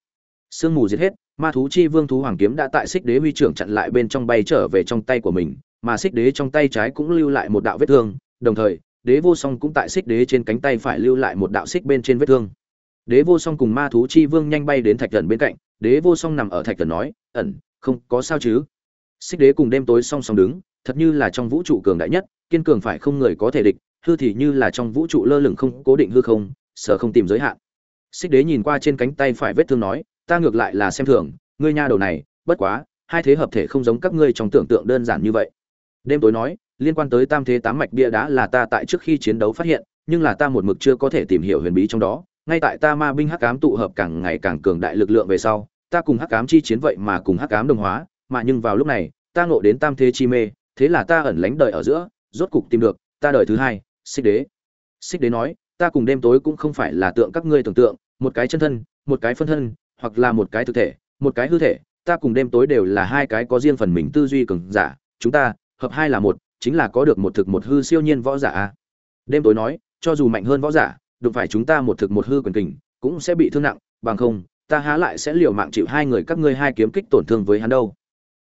Speaker 1: Sương mù diệt hết, ma thú chi vương thú hoàng kiếm đã tại xích đế huy trưởng chặn lại bên trong bay trở về trong tay của mình, mà xích đế trong tay trái cũng lưu lại một đạo vết thương, đồng thời, đế vô song cũng tại xích đế trên cánh tay phải lưu lại một đạo xích bên trên vết thương đế vô song cùng ma thú chi vương nhanh bay đến thạch thần bên cạnh, đế vô song nằm ở thạch thần nói, ẩn, không có sao chứ? Xích đế cùng đêm tối song song đứng, thật như là trong vũ trụ cường đại nhất, kiên cường phải không người có thể địch, hư thì như là trong vũ trụ lơ lửng không cố định hư không sở không tìm giới hạn. Xích đế nhìn qua trên cánh tay phải vết thương nói, ta ngược lại là xem thường, ngươi nha đầu này, bất quá, hai thế hợp thể không giống các ngươi trong tưởng tượng đơn giản như vậy. Đêm tối nói, liên quan tới tam thế tám mạch bia đá là ta tại trước khi chiến đấu phát hiện, nhưng là ta một mực chưa có thể tìm hiểu huyền bí trong đó ngay tại ta ma binh hắc ám tụ hợp càng ngày càng cường đại lực lượng về sau, ta cùng hắc ám chi chiến vậy mà cùng hắc ám đồng hóa, mà nhưng vào lúc này, ta ngộ đến tam thế chi mê, thế là ta ẩn lánh đời ở giữa, rốt cục tìm được, ta đời thứ hai, xích đế. Xích đế nói, ta cùng đêm tối cũng không phải là tượng các ngươi tưởng tượng, một cái chân thân, một cái phân thân, hoặc là một cái thực thể, một cái hư thể, ta cùng đêm tối đều là hai cái có riêng phần mình tư duy cường giả, chúng ta, hợp hai là một, chính là có được một thực một hư siêu nhiên võ giả đêm tối nói, cho dù mạnh hơn võ giả đụng phải chúng ta một thực một hư quyền kình, cũng sẽ bị thương nặng, bằng không, ta há lại sẽ liều mạng chịu hai người các ngươi hai kiếm kích tổn thương với hắn đâu.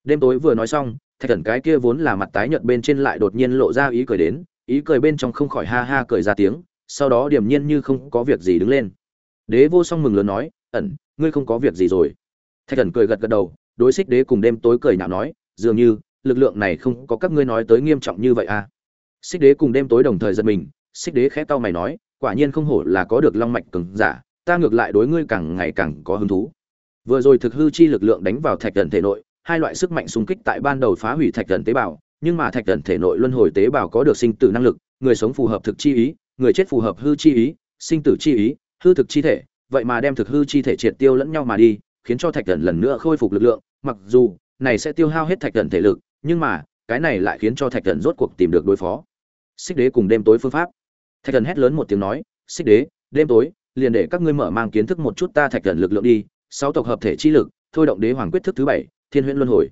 Speaker 1: Đêm tối vừa nói xong, thạch thần cái kia vốn là mặt tái nhợt bên trên lại đột nhiên lộ ra ý cười đến, ý cười bên trong không khỏi ha ha cười ra tiếng, sau đó điềm nhiên như không có việc gì đứng lên. Đế vô song mừng lớn nói, ẩn, ngươi không có việc gì rồi. Thạch thần cười gật gật đầu, đối xích đế cùng đêm tối cười nhạo nói, dường như, lực lượng này không có các ngươi nói tới nghiêm trọng như vậy à. Xích đế cùng đêm tối đồng thời giật mình, xích đế khẽ cau mày nói quả nhiên không hổ là có được long mạch cường giả, ta ngược lại đối ngươi càng ngày càng có hứng thú. Vừa rồi thực hư chi lực lượng đánh vào thạch thần thể nội, hai loại sức mạnh xung kích tại ban đầu phá hủy thạch thần tế bào, nhưng mà thạch thần thể nội luân hồi tế bào có được sinh tử năng lực, người sống phù hợp thực chi ý, người chết phù hợp hư chi ý, sinh tử chi ý, hư thực chi thể, vậy mà đem thực hư chi thể triệt tiêu lẫn nhau mà đi, khiến cho thạch thần lần nữa khôi phục lực lượng, mặc dù này sẽ tiêu hao hết thạch thần thể lực, nhưng mà cái này lại khiến cho thạch thần rốt cuộc tìm được đối phó. Xích đế cùng đêm tối phương pháp thạch thần hét lớn một tiếng nói, xích đế, đêm tối, liền để các ngươi mở mang kiến thức một chút ta thạch thần lực lượng đi, sáu tộc hợp thể chi lực, thôi động đế hoàng quyết thức thứ bảy, thiên huyễn luân hồi.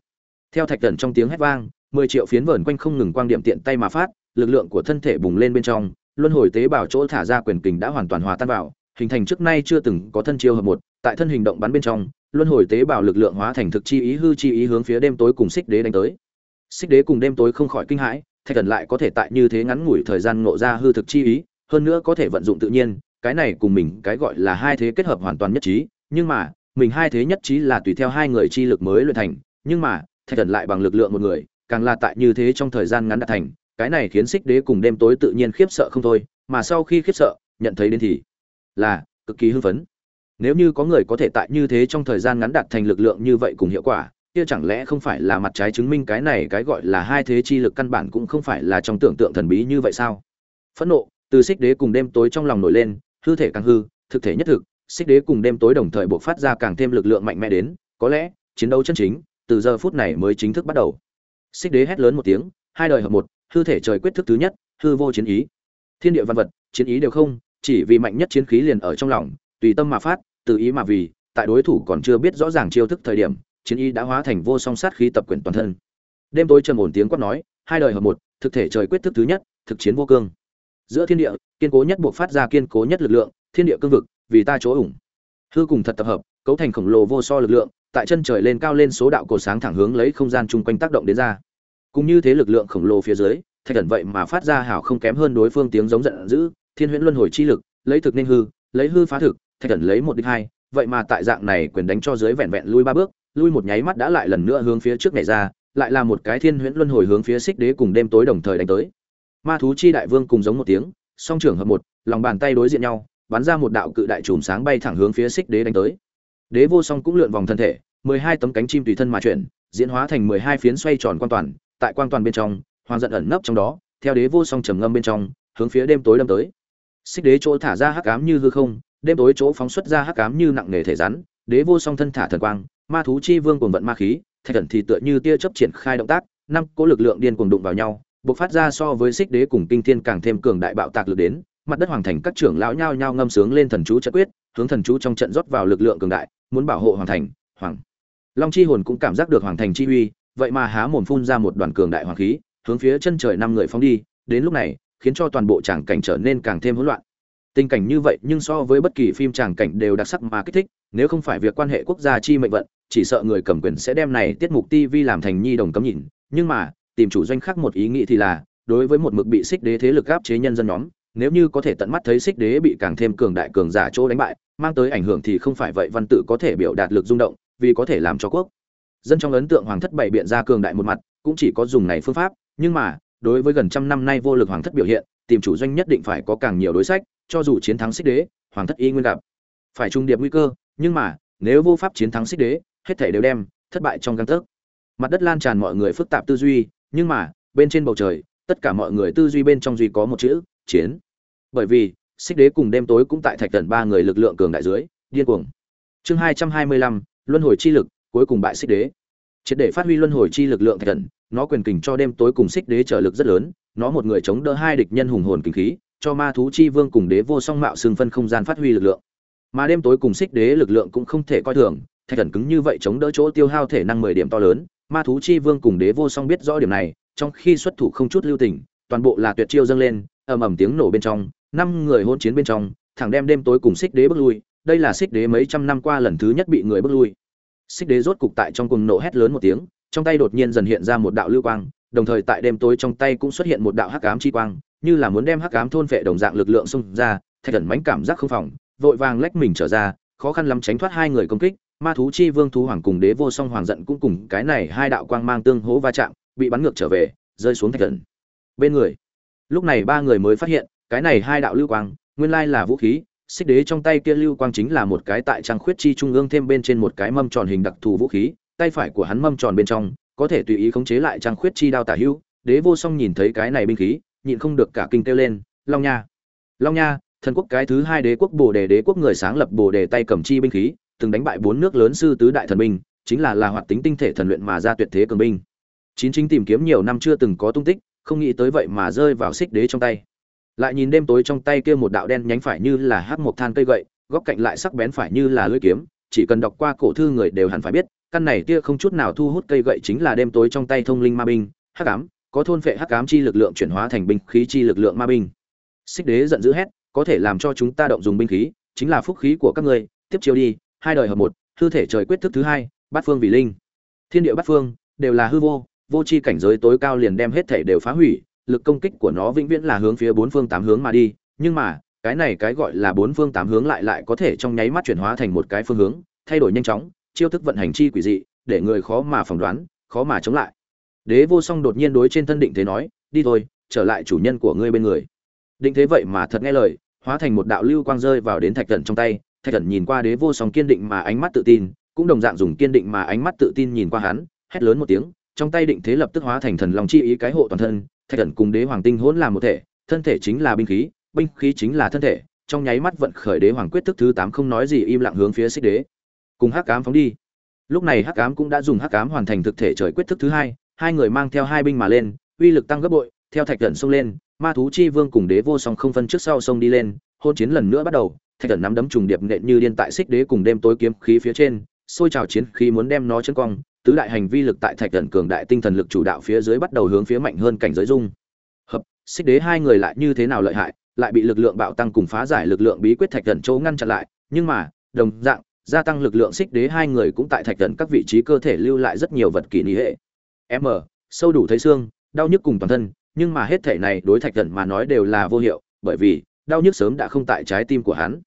Speaker 1: Theo thạch thần trong tiếng hét vang, mười triệu phiến vờn quanh không ngừng quang điểm tiện tay mà phát, lực lượng của thân thể bùng lên bên trong, luân hồi tế bào chỗ thả ra quyền kình đã hoàn toàn hòa tan vào, hình thành trước nay chưa từng có thân chiêu hợp một, tại thân hình động bắn bên trong, luân hồi tế bào lực lượng hóa thành thực chi ý hư chi ý hướng phía đêm tối cùng xích đế đánh tới. Xích đế cùng đêm tối không khỏi kinh hãi thạch thần lại có thể tại như thế ngắn ngủi thời gian ngộ ra hư thực chi ý, hơn nữa có thể vận dụng tự nhiên, cái này cùng mình cái gọi là hai thế kết hợp hoàn toàn nhất trí, nhưng mà, mình hai thế nhất trí là tùy theo hai người chi lực mới luyện thành, nhưng mà, thạch thần lại bằng lực lượng một người, càng là tại như thế trong thời gian ngắn đạt thành, cái này khiến xích đế cùng đêm tối tự nhiên khiếp sợ không thôi, mà sau khi khiếp sợ, nhận thấy đến thì là cực kỳ hưng phấn. Nếu như có người có thể tại như thế trong thời gian ngắn đạt thành lực lượng như vậy cùng hiệu quả kia chẳng lẽ không phải là mặt trái chứng minh cái này cái gọi là hai thế chi lực căn bản cũng không phải là trong tưởng tượng thần bí như vậy sao? Phẫn nộ, từ xích đế cùng đêm tối trong lòng nổi lên, hư thể càng hư, thực thể nhất thực, xích đế cùng đêm tối đồng thời buộc phát ra càng thêm lực lượng mạnh mẽ đến, có lẽ, chiến đấu chân chính, từ giờ phút này mới chính thức bắt đầu. Xích đế hét lớn một tiếng, hai đời hợp một, hư thể trời quyết thức thứ nhất, hư vô chiến ý. Thiên địa văn vật, chiến ý đều không, chỉ vì mạnh nhất chiến khí liền ở trong lòng, tùy tâm mà phát, tự ý mà vì, tại đối thủ còn chưa biết rõ ràng chiêu thức thời điểm chiến ý đã hóa thành vô song sát khí tập quyển toàn thân. Đêm tối trầm ổn tiếng quát nói, hai đời hợp một, thực thể trời quyết thức thứ nhất, thực chiến vô cương. Giữa thiên địa, kiên cố nhất buộc phát ra kiên cố nhất lực lượng, thiên địa cương vực, vì ta chỗ ủng. Hư cùng thật tập hợp, cấu thành khổng lồ vô so lực lượng, tại chân trời lên cao lên số đạo cổ sáng thẳng hướng lấy không gian chung quanh tác động đến ra. Cũng như thế lực lượng khổng lồ phía dưới, thạch thần vậy mà phát ra hảo không kém hơn đối phương tiếng giống giận dữ, thiên huyễn luân hồi chi lực, lấy thực nên hư, lấy hư phá thực, thạch thần lấy một đích hai, vậy mà tại dạng này quyền đánh cho dưới vẹn vẹn lui ba bước lui một nháy mắt đã lại lần nữa hướng phía trước nhảy ra, lại là một cái thiên huyễn luân hồi hướng phía xích đế cùng đêm tối đồng thời đánh tới. Ma thú chi đại vương cùng giống một tiếng, song trưởng hợp một, lòng bàn tay đối diện nhau, bắn ra một đạo cự đại chùm sáng bay thẳng hướng phía xích đế đánh tới. Đế vô song cũng lượn vòng thân thể, mười hai tấm cánh chim tùy thân mà chuyển, diễn hóa thành mười hai phiến xoay tròn quan toàn, tại quan toàn bên trong hoàng giận ẩn nấp trong đó, theo đế vô song trầm ngâm bên trong, hướng phía đêm tối đâm tới. Xích đế chỗ thả ra hắc ám như hư không, đêm tối chỗ phóng xuất ra hắc ám như nặng nề thể rắn, đế vô song thân thả thần quang ma thú chi vương cuồng vận ma khí, thạch thần thì tựa như tia chấp triển khai động tác, năm cố lực lượng điên cuồng đụng vào nhau, bộc phát ra so với xích đế cùng kinh thiên càng thêm cường đại bạo tạc lực đến, mặt đất hoàng thành các trưởng lão nhao nhao ngâm sướng lên thần chú trận quyết, hướng thần chú trong trận rót vào lực lượng cường đại, muốn bảo hộ hoàng thành, hoàng. Long chi hồn cũng cảm giác được hoàng thành chi uy, vậy mà há mồm phun ra một đoàn cường đại hoàng khí, hướng phía chân trời năm người phóng đi, đến lúc này, khiến cho toàn bộ tràng cảnh trở nên càng thêm hỗn loạn. Tình cảnh như vậy nhưng so với bất kỳ phim tràng cảnh đều đặc sắc mà kích thích, nếu không phải việc quan hệ quốc gia chi mệnh vận chỉ sợ người cầm quyền sẽ đem này tiết mục tv làm thành nhi đồng cấm nhìn. Nhưng mà, tìm chủ doanh khác một ý nghĩ thì là, đối với một mực bị xích đế thế lực áp chế nhân dân nhóm, nếu như có thể tận mắt thấy xích đế bị càng thêm cường đại cường giả chỗ đánh bại, mang tới ảnh hưởng thì không phải vậy văn tự có thể biểu đạt lực rung động, vì có thể làm cho quốc dân trong ấn tượng hoàng thất bảy biện ra cường đại một mặt, cũng chỉ có dùng này phương pháp. Nhưng mà, đối với gần trăm năm nay vô lực hoàng thất biểu hiện, tìm chủ doanh nhất định phải có càng nhiều đối sách, cho dù chiến thắng xích đế, hoàng thất y nguyên gặp. Phải trung điệp nguy cơ, nhưng mà, nếu vô pháp chiến thắng xích đế hết thể đều đem thất bại trong gang tấc. Mặt đất lan tràn mọi người phức tạp tư duy, nhưng mà, bên trên bầu trời, tất cả mọi người tư duy bên trong duy có một chữ, chiến. Bởi vì, xích đế cùng đêm tối cũng tại thạch tần ba người lực lượng cường đại dưới, điên cuồng. Chương hai trăm hai mươi lăm, luân hồi chi lực, cuối cùng bại xích đế. Triệt để phát huy luân hồi chi lực lượng thạch tần nó quyền kình cho đêm tối cùng xích đế trợ lực rất lớn, nó một người chống đỡ hai địch nhân hùng hồn kinh khí, cho ma thú chi vương cùng đế vô song mạo xương phân không gian phát huy lực lượng. Mà đêm tối cùng xích đế lực lượng cũng không thể coi thường thạch thần cứng như vậy chống đỡ chỗ tiêu hao thể năng mười điểm to lớn, ma thú chi vương cùng đế vô song biết rõ điểm này, trong khi xuất thủ không chút lưu tình, toàn bộ là tuyệt chiêu dâng lên, ầm ầm tiếng nổ bên trong, năm người hôn chiến bên trong, thẳng đem đêm tối cùng xích đế bước lui, đây là xích đế mấy trăm năm qua lần thứ nhất bị người bước lui. Xích đế rốt cục tại trong cùng nổ hét lớn một tiếng, trong tay đột nhiên dần hiện ra một đạo lưu quang, đồng thời tại đêm tối trong tay cũng xuất hiện một đạo hắc ám chi quang, như là muốn đem hắc ám thôn phệ đồng dạng lực lượng xung ra, thạch thần mánh cảm giác không phòng, vội vàng lách mình trở ra, khó khăn lắm tránh thoát hai người công kích ma thú chi vương thú hoàng cùng đế vô song hoàng giận cũng cùng cái này hai đạo quang mang tương hỗ va chạm, bị bắn ngược trở về, rơi xuống thạch thần. Bên người, lúc này ba người mới phát hiện, cái này hai đạo lưu quang, nguyên lai là vũ khí, xích đế trong tay kia lưu quang chính là một cái tại trang khuyết chi trung ương thêm bên trên một cái mâm tròn hình đặc thù vũ khí, tay phải của hắn mâm tròn bên trong, có thể tùy ý khống chế lại trang khuyết chi đao tả hữu, đế vô song nhìn thấy cái này binh khí, nhịn không được cả kinh kêu lên, long nha! Long nha! Thần quốc cái thứ hai đế quốc bồ đề đế quốc người sáng lập bồ đề tay cầm chi binh khí từng đánh bại bốn nước lớn sư tứ đại thần binh, chính là là hoạt tính tinh thể thần luyện mà ra tuyệt thế cường binh. Chín chính tìm kiếm nhiều năm chưa từng có tung tích, không nghĩ tới vậy mà rơi vào xích đế trong tay. Lại nhìn đêm tối trong tay kia một đạo đen nhánh phải như là hắc một than cây gậy, góc cạnh lại sắc bén phải như là lưỡi kiếm, chỉ cần đọc qua cổ thư người đều hẳn phải biết, căn này kia không chút nào thu hút cây gậy chính là đêm tối trong tay thông linh ma binh, hắc ám, có thôn phệ hắc ám chi lực lượng chuyển hóa thành binh khí chi lực lượng ma binh. Xích đế giận dữ hét, có thể làm cho chúng ta động dùng binh khí, chính là phúc khí của các ngươi, tiếp chiêu đi hai đời hợp một, hư thể trời quyết thức thứ hai, bát phương vì linh. Thiên địa bát phương đều là hư vô vô chi cảnh giới tối cao liền đem hết thể đều phá hủy, lực công kích của nó vĩnh viễn là hướng phía bốn phương tám hướng mà đi, nhưng mà, cái này cái gọi là bốn phương tám hướng lại lại có thể trong nháy mắt chuyển hóa thành một cái phương hướng, thay đổi nhanh chóng, chiêu thức vận hành chi quỷ dị, để người khó mà phỏng đoán, khó mà chống lại. Đế vô song đột nhiên đối trên thân định thế nói, đi thôi, trở lại chủ nhân của ngươi bên người. Định thế vậy mà thật nghe lời, hóa thành một đạo lưu quang rơi vào đến thạch thần trong tay thạch thần nhìn qua đế vô song kiên định mà ánh mắt tự tin, cũng đồng dạng dùng kiên định mà ánh mắt tự tin nhìn qua hắn, hét lớn một tiếng, trong tay định thế lập tức hóa thành thần long chi ý cái hộ toàn thân. Thạch thần cùng đế hoàng tinh hỗn làm một thể, thân thể chính là binh khí binh khí chính là thân thể, trong nháy mắt vận khởi đế hoàng quyết thức thứ tám không nói gì im lặng hướng phía xích đế. Cùng hắc ám phóng đi. Lúc này hắc ám cũng đã dùng hắc ám hoàn thành thực thể trời quyết thức thứ hai hai người mang theo hai binh mà lên, uy lực tăng gấp bội, theo thạch thần xông lên, ma thú chi vương cùng đế vô song không phân trước sau xông đi lên, hôn chiến lần nữa bắt đầu thạch thần nắm đấm trùng điệp nện như điên tại xích đế cùng đêm tối kiếm khí phía trên, xôi trào chiến khí muốn đem nó chân cong, tứ đại hành vi lực tại thạch thần cường đại tinh thần lực chủ đạo phía dưới bắt đầu hướng phía mạnh hơn cảnh giới dung. Hợp, xích đế hai người lại như thế nào lợi hại, lại bị lực lượng bạo tăng cùng phá giải lực lượng bí quyết thạch thần chỗ ngăn chặn lại, nhưng mà, đồng dạng, gia tăng lực lượng xích đế hai người cũng tại thạch thần các vị trí cơ thể lưu lại rất nhiều vật kỷ lý hệ. M, sâu đủ thấy xương, đau nhức cùng toàn thân, nhưng mà hết thể này đối thạch thần mà nói đều là vô hiệu, bởi vì, đau nhức sớm đã không tại trái tim của hắn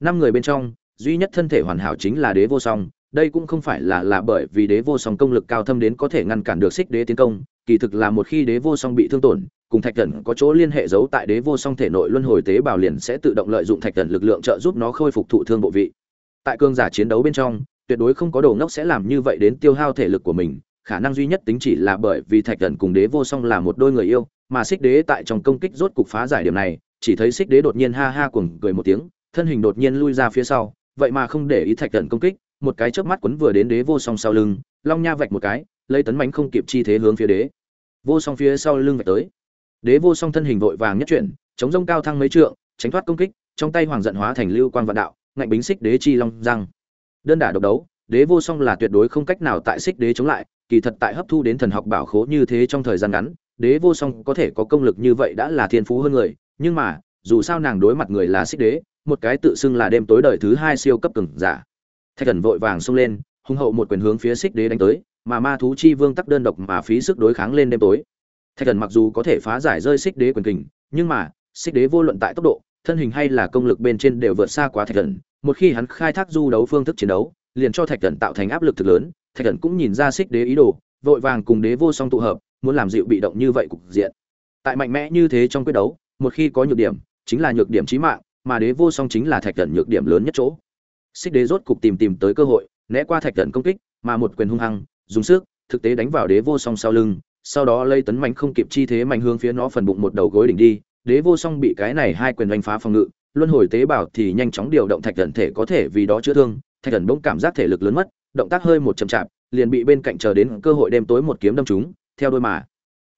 Speaker 1: năm người bên trong, duy nhất thân thể hoàn hảo chính là đế vô song. Đây cũng không phải là là bởi vì đế vô song công lực cao thâm đến có thể ngăn cản được xích đế tiến công. Kỳ thực là một khi đế vô song bị thương tổn, cùng thạch thần có chỗ liên hệ giấu tại đế vô song thể nội luân hồi tế bào liền sẽ tự động lợi dụng thạch thần lực lượng trợ giúp nó khôi phục thụ thương bộ vị. Tại cương giả chiến đấu bên trong, tuyệt đối không có đồ ngốc sẽ làm như vậy đến tiêu hao thể lực của mình. Khả năng duy nhất tính chỉ là bởi vì thạch thần cùng đế vô song là một đôi người yêu, mà xích đế tại trong công kích rốt cục phá giải điểm này, chỉ thấy xích đế đột nhiên ha ha cuồng cười một tiếng thân hình đột nhiên lui ra phía sau, vậy mà không để ý thạch thần công kích, một cái chớp mắt quấn vừa đến đế vô song sau lưng, long nha vạch một cái, lấy tấn mánh không kịp chi thế hướng phía đế. Vô song phía sau lưng vạch tới. Đế vô song thân hình vội vàng nhất chuyển, chống rông cao thăng mấy trượng, tránh thoát công kích, trong tay hoàng giận hóa thành lưu quang vạn đạo, ngạnh bính xích đế chi long răng. Đơn đả độc đấu, đế vô song là tuyệt đối không cách nào tại xích đế chống lại, kỳ thật tại hấp thu đến thần học bảo khố như thế trong thời gian ngắn, đế vô song có thể có công lực như vậy đã là thiên phú hơn người, nhưng mà, dù sao nàng đối mặt người là xích đế một cái tự xưng là đêm tối đời thứ hai siêu cấp cường giả. Thạch thần vội vàng xông lên, hung hậu một quyền hướng phía xích đế đánh tới, mà ma thú chi vương tắc đơn độc mà phí sức đối kháng lên đêm tối. Thạch thần mặc dù có thể phá giải rơi xích đế quyền kình, nhưng mà, xích đế vô luận tại tốc độ, thân hình hay là công lực bên trên đều vượt xa quá thạch thần. Một khi hắn khai thác du đấu phương thức chiến đấu, liền cho thạch thần tạo thành áp lực thực lớn. Thạch thần cũng nhìn ra xích đế ý đồ, vội vàng cùng đế vô song tụ hợp, muốn làm dịu bị động như vậy cục diện. Tại mạnh mẽ như thế trong quyết đấu, một khi có nhược điểm, chính là nhược điểm chí mạng mà đế vô song chính là thạch thần nhược điểm lớn nhất chỗ. Xích đế rốt cục tìm tìm tới cơ hội, né qua thạch thần công kích, mà một quyền hung hăng, dùng sức, thực tế đánh vào đế vô song sau lưng, sau đó lây tấn mạnh không kịp chi thế mạnh hướng phía nó phần bụng một đầu gối đỉnh đi, đế vô song bị cái này hai quyền đánh phá phòng ngự, luân hồi tế bào thì nhanh chóng điều động thạch thần thể có thể vì đó chữa thương, thạch thần bỗng cảm giác thể lực lớn mất, động tác hơi một chậm chạp, liền bị bên cạnh chờ đến cơ hội đêm tối một kiếm đâm trúng, theo đôi mà.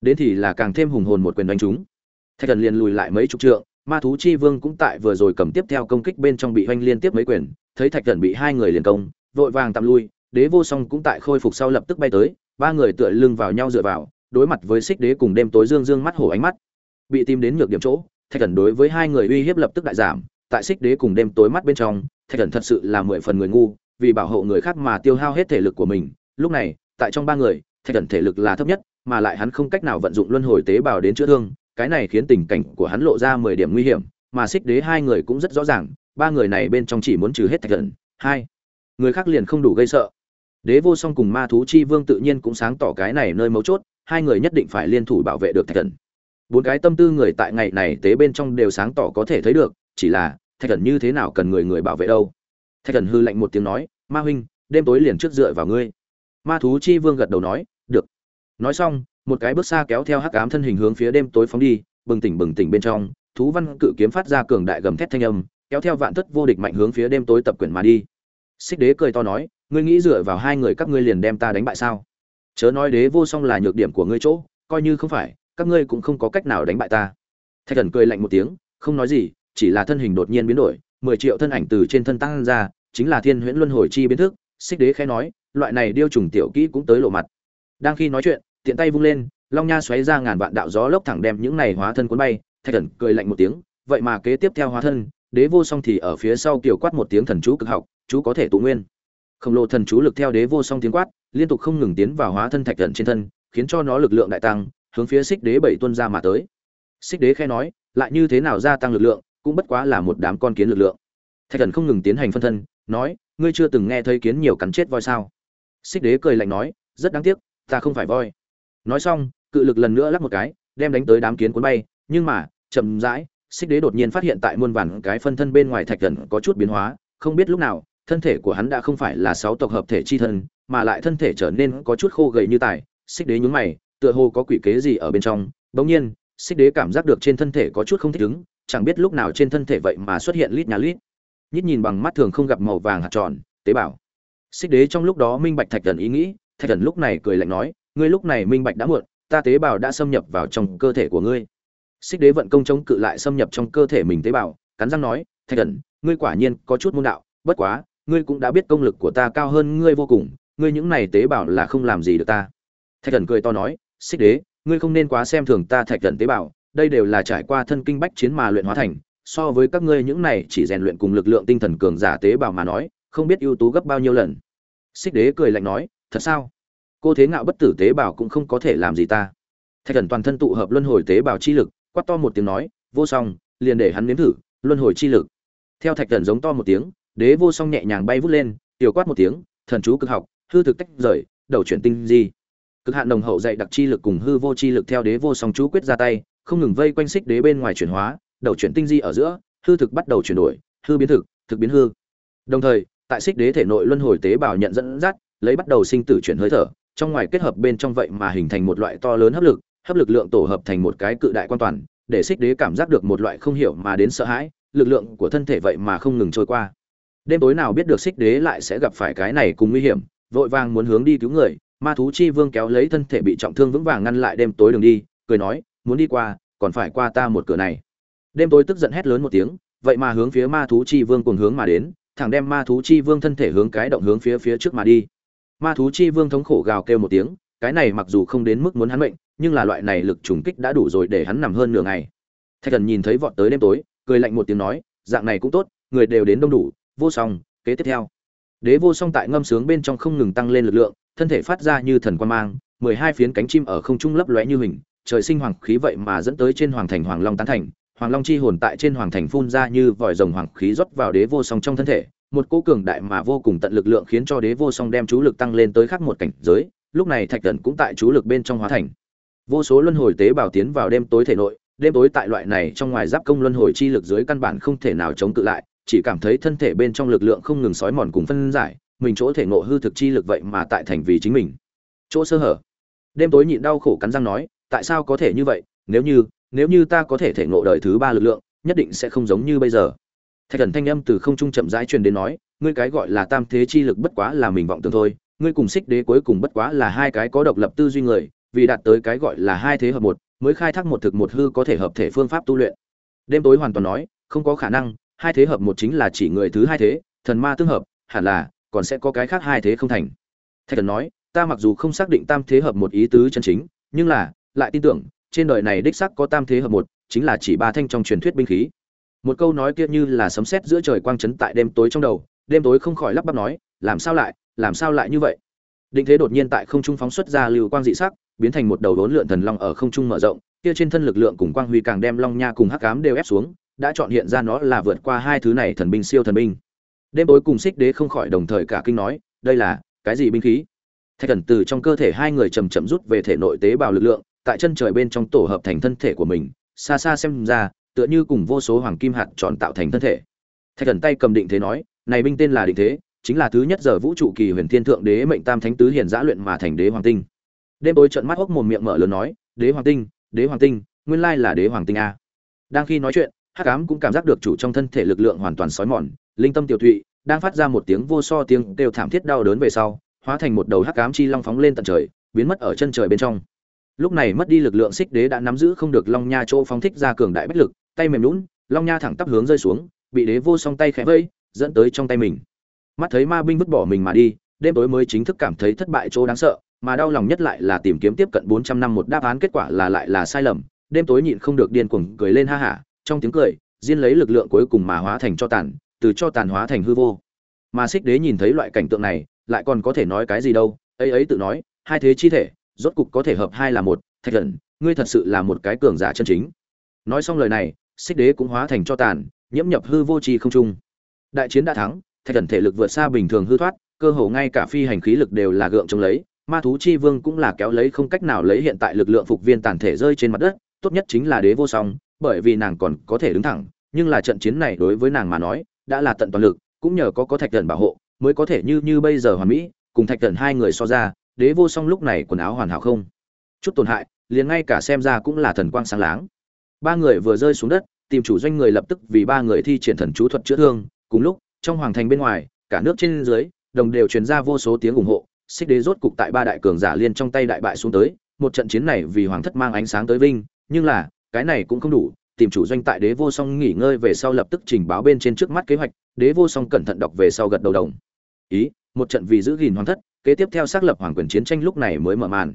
Speaker 1: Đến thì là càng thêm hùng hồn một quyền đánh trúng. Thạch thần liền lùi lại mấy chục trượng ma thú chi vương cũng tại vừa rồi cầm tiếp theo công kích bên trong bị hoanh liên tiếp mấy quyền, thấy thạch thần bị hai người liền công, vội vàng tạm lui, đế vô song cũng tại khôi phục sau lập tức bay tới, ba người tựa lưng vào nhau dựa vào, đối mặt với xích đế cùng đêm tối dương dương mắt hổ ánh mắt. Bị tìm đến nhược điểm chỗ, thạch thần đối với hai người uy hiếp lập tức đại giảm, tại xích đế cùng đêm tối mắt bên trong, thạch thần thật sự là mười phần người ngu, vì bảo hộ người khác mà tiêu hao hết thể lực của mình, lúc này, tại trong ba người, thạch thần thể lực là thấp nhất, mà lại hắn không cách nào vận dụng luân hồi tế bào đến chữa thương cái này khiến tình cảnh của hắn lộ ra mười điểm nguy hiểm, mà xích đế hai người cũng rất rõ ràng, ba người này bên trong chỉ muốn trừ hết thạch thần. Hai, người khác liền không đủ gây sợ. Đế vô song cùng ma thú chi vương tự nhiên cũng sáng tỏ cái này nơi mấu chốt, hai người nhất định phải liên thủ bảo vệ được thạch thần. Bốn cái tâm tư người tại ngày này tế bên trong đều sáng tỏ có thể thấy được, chỉ là, thạch thần như thế nào cần người người bảo vệ đâu. Thạch thần hư lạnh một tiếng nói, ma huynh, đêm tối liền trước dựa vào ngươi. Ma thú chi vương gật đầu nói, được. Nói xong một cái bước xa kéo theo hắc ám thân hình hướng phía đêm tối phóng đi, bừng tỉnh bừng tỉnh bên trong, thú văn cự kiếm phát ra cường đại gầm thét thanh âm, kéo theo vạn thất vô địch mạnh hướng phía đêm tối tập quyển mà đi. Xích đế cười to nói, ngươi nghĩ dựa vào hai người các ngươi liền đem ta đánh bại sao? Chớ nói đế vô song là nhược điểm của ngươi chỗ, coi như không phải, các ngươi cũng không có cách nào đánh bại ta. Thạch thần cười lạnh một tiếng, không nói gì, chỉ là thân hình đột nhiên biến đổi, mười triệu thân ảnh từ trên thân tăng ra, chính là thiên huyễn luân hồi chi biến thức. Xích đế khẽ nói, loại này điêu trùng tiểu kỹ cũng tới lộ mặt. Đang khi nói chuyện tiện tay vung lên, long nha xoáy ra ngàn vạn đạo gió lốc thẳng đem những này hóa thân cuốn bay, thạch thần cười lạnh một tiếng, vậy mà kế tiếp theo hóa thân, đế vô song thì ở phía sau kiểu quát một tiếng thần chú cực học, chú có thể tụ nguyên. Khổng lồ thần chú lực theo đế vô song tiếng quát, liên tục không ngừng tiến vào hóa thân thạch thần trên thân, khiến cho nó lực lượng đại tăng, hướng phía xích đế bảy tuân ra mà tới. Xích đế khẽ nói, lại như thế nào gia tăng lực lượng, cũng bất quá là một đám con kiến lực lượng. Thạch thần không ngừng tiến hành phân thân, nói, ngươi chưa từng nghe thấy kiến nhiều cắn chết voi sao? Xích đế cười lạnh nói, rất đáng tiếc, ta không phải voi nói xong, cự lực lần nữa lắc một cái, đem đánh tới đám kiến cuốn bay, nhưng mà, chậm rãi, xích đế đột nhiên phát hiện tại muôn vàn cái phân thân bên ngoài thạch thần có chút biến hóa, không biết lúc nào, thân thể của hắn đã không phải là sáu tộc hợp thể chi thân mà lại thân thể trở nên có chút khô gầy như tài. Xích đế nhún mày, tựa hồ có quỷ kế gì ở bên trong. Bỗng nhiên, xích đế cảm giác được trên thân thể có chút không thích ứng, chẳng biết lúc nào trên thân thể vậy mà xuất hiện lít nhà lít. Nhít nhìn bằng mắt thường không gặp màu vàng hạt tròn, tế bào. Xích đế trong lúc đó minh bạch thạch thần ý nghĩ, thạch thần lúc này cười lạnh nói ngươi lúc này minh bạch đã muộn, ta tế bào đã xâm nhập vào trong cơ thể của ngươi. Xích đế vận công chống cự lại xâm nhập trong cơ thể mình tế bào, cắn răng nói, thạch thần, ngươi quả nhiên có chút môn đạo, bất quá, ngươi cũng đã biết công lực của ta cao hơn ngươi vô cùng, ngươi những này tế bào là không làm gì được ta. Thạch thần cười to nói, xích đế, ngươi không nên quá xem thường ta thạch thần tế bào, đây đều là trải qua thân kinh bách chiến mà luyện hóa thành, so với các ngươi những này chỉ rèn luyện cùng lực lượng tinh thần cường giả tế bào mà nói, không biết ưu tú gấp bao nhiêu lần. Xích đế cười lạnh nói, thật sao? Cô thế ngạo bất tử tế bào cũng không có thể làm gì ta. Thạch thần toàn thân tụ hợp luân hồi tế bào chi lực, quát to một tiếng nói, vô song, liền để hắn nếm thử, luân hồi chi lực. Theo thạch thần giống to một tiếng, đế vô song nhẹ nhàng bay vút lên, tiểu quát một tiếng, thần chú cực học, hư thực tách rời, đầu chuyển tinh di. Cực hạn đồng hậu dạy đặc chi lực cùng hư vô chi lực theo đế vô song chú quyết ra tay, không ngừng vây quanh xích đế bên ngoài chuyển hóa, đầu chuyển tinh di ở giữa, hư thực bắt đầu chuyển đổi, hư biến thực thực biến hư. Đồng thời, tại xích đế thể nội luân hồi tế bào nhận dẫn dắt, lấy bắt đầu sinh tử chuyển hơi thở trong ngoài kết hợp bên trong vậy mà hình thành một loại to lớn hấp lực hấp lực lượng tổ hợp thành một cái cự đại quan toàn, để xích đế cảm giác được một loại không hiểu mà đến sợ hãi, lực lượng của thân thể vậy mà không ngừng trôi qua. Đêm tối nào biết được xích đế lại sẽ gặp phải cái này cùng nguy hiểm, vội vàng muốn hướng đi cứu người, ma thú chi vương kéo lấy thân thể bị trọng thương vững vàng ngăn lại đêm tối đường đi, cười nói, muốn đi qua, còn phải qua ta một cửa này. Đêm tối tức giận hét lớn một tiếng, vậy mà hướng phía ma thú chi vương cùng hướng mà đến, thẳng đem ma thú chi vương thân thể hướng cái động hướng phía phía trước mà đi ma thú chi vương thống khổ gào kêu một tiếng, cái này mặc dù không đến mức muốn hắn mệnh, nhưng là loại này lực trùng kích đã đủ rồi để hắn nằm hơn nửa ngày. Thạch thần nhìn thấy vọt tới đêm tối, cười lạnh một tiếng nói, dạng này cũng tốt, người đều đến đông đủ, vô song, kế tiếp theo. Đế vô song tại ngâm sướng bên trong không ngừng tăng lên lực lượng, thân thể phát ra như thần quan mang, mười hai phiến cánh chim ở không trung lấp lóe như hình, trời sinh hoàng khí vậy mà dẫn tới trên hoàng thành hoàng long tán thành, hoàng long chi hồn tại trên hoàng thành phun ra như vòi rồng hoàng khí rót vào đế vô song trong thân thể một cỗ cường đại mà vô cùng tận lực lượng khiến cho đế vô song đem chú lực tăng lên tới khác một cảnh giới, lúc này thạch thần cũng tại chú lực bên trong hóa thành. Vô số luân hồi tế bào tiến vào đêm tối thể nội, đêm tối tại loại này trong ngoài giáp công luân hồi chi lực dưới căn bản không thể nào chống cự lại, chỉ cảm thấy thân thể bên trong lực lượng không ngừng sói mòn cùng phân giải, mình chỗ thể ngộ hư thực chi lực vậy mà tại thành vì chính mình. Chỗ sơ hở. Đêm tối nhịn đau khổ cắn răng nói, tại sao có thể như vậy, nếu như nếu như ta có thể thể ngộ đời thứ ba lực lượng, nhất định sẽ không giống như bây giờ thạch thần thanh âm từ không trung chậm rãi truyền đến nói, ngươi cái gọi là tam thế chi lực bất quá là mình vọng tưởng thôi, ngươi cùng xích đế cuối cùng bất quá là hai cái có độc lập tư duy người, vì đạt tới cái gọi là hai thế hợp một, mới khai thác một thực một hư có thể hợp thể phương pháp tu luyện. Đêm tối hoàn toàn nói, không có khả năng, hai thế hợp một chính là chỉ người thứ hai thế, thần ma tương hợp, hẳn là, còn sẽ có cái khác hai thế không thành. Thạch thần nói, ta mặc dù không xác định tam thế hợp một ý tứ chân chính, nhưng là, lại tin tưởng, trên đời này đích xác có tam thế hợp một, chính là chỉ ba thanh trong truyền thuyết binh khí một câu nói kia như là sấm sét giữa trời quang chấn tại đêm tối trong đầu, đêm tối không khỏi lắp bắp nói, làm sao lại, làm sao lại như vậy? Định thế đột nhiên tại không trung phóng xuất ra lưu quang dị sắc, biến thành một đầu đốn lượn thần long ở không trung mở rộng, kia trên thân lực lượng cùng quang huy càng đem long nha cùng hắc cám đều ép xuống, đã chọn hiện ra nó là vượt qua hai thứ này thần binh siêu thần binh. Đêm tối cùng xích đế không khỏi đồng thời cả kinh nói, đây là, cái gì binh khí? Thạch thần từ trong cơ thể hai người chầm chậm rút về thể nội tế bào lực lượng, tại chân trời bên trong tổ hợp thành thân thể của mình, xa xa xem ra tựa như cùng vô số hoàng kim hạt tròn tạo thành thân thể. Thạch thần tay cầm định thế nói, này binh tên là định thế, chính là thứ nhất giờ vũ trụ kỳ huyền thiên thượng đế mệnh tam thánh tứ hiền giã luyện mà thành đế hoàng tinh. Đêm tối trận mắt hốc mồm miệng mở lớn nói, đế hoàng tinh, đế hoàng tinh, nguyên lai là đế hoàng tinh a. Đang khi nói chuyện, hắc ám cũng cảm giác được chủ trong thân thể lực lượng hoàn toàn sói mòn, linh tâm tiểu thụy, đang phát ra một tiếng vô so tiếng kêu thảm thiết đau đớn về sau, hóa thành một đầu hắc ám chi long phóng lên tận trời, biến mất ở chân trời bên trong. Lúc này mất đi lực lượng xích đế đã nắm giữ không được long nha chỗ phóng thích ra cường đại bách lực tay mềm lún long nha thẳng tắp hướng rơi xuống, bị đế vô song tay khẽ vây, dẫn tới trong tay mình. Mắt thấy ma binh vứt bỏ mình mà đi, đêm tối mới chính thức cảm thấy thất bại chỗ đáng sợ, mà đau lòng nhất lại là tìm kiếm tiếp cận bốn trăm năm một đáp án kết quả là lại là sai lầm. Đêm tối nhịn không được điên cuồng cười lên ha hả, trong tiếng cười, diên lấy lực lượng cuối cùng mà hóa thành cho tàn, từ cho tàn hóa thành hư vô. Mà xích đế nhìn thấy loại cảnh tượng này, lại còn có thể nói cái gì đâu, ấy ấy tự nói, hai thế chi thể, rốt cục có thể hợp hai là một, thạch thần, ngươi thật sự là một cái cường giả chân chính. Nói xong lời này xích đế cũng hóa thành cho tàn, nhiễm nhập hư vô tri không trung. Đại chiến đã thắng, thạch thần thể lực vượt xa bình thường hư thoát, cơ hồ ngay cả phi hành khí lực đều là gượng chống lấy, ma thú chi vương cũng là kéo lấy không cách nào lấy hiện tại lực lượng phục viên tàn thể rơi trên mặt đất, tốt nhất chính là đế vô song, bởi vì nàng còn có thể đứng thẳng, nhưng là trận chiến này đối với nàng mà nói, đã là tận toàn lực, cũng nhờ có có thạch thần bảo hộ, mới có thể như như bây giờ hoàn mỹ, cùng thạch thần hai người so ra, đế vô song lúc này quần áo hoàn hảo không? Chút tổn hại, liền ngay cả xem ra cũng là thần quang sáng láng ba người vừa rơi xuống đất, tìm chủ doanh người lập tức vì ba người thi triển thần chú thuật chữa thương. Cùng lúc, trong hoàng thành bên ngoài, cả nước trên dưới, đồng đều truyền ra vô số tiếng ủng hộ. Xích đế rốt cục tại ba đại cường giả liên trong tay đại bại xuống tới. Một trận chiến này vì hoàng thất mang ánh sáng tới vinh, nhưng là, cái này cũng không đủ. Tìm chủ doanh tại đế vô song nghỉ ngơi về sau lập tức trình báo bên trên trước mắt kế hoạch. Đế vô song cẩn thận đọc về sau gật đầu đồng. Ý, một trận vì giữ gìn hoàng thất, kế tiếp theo xác lập hoàng quyền chiến tranh lúc này mới mở màn.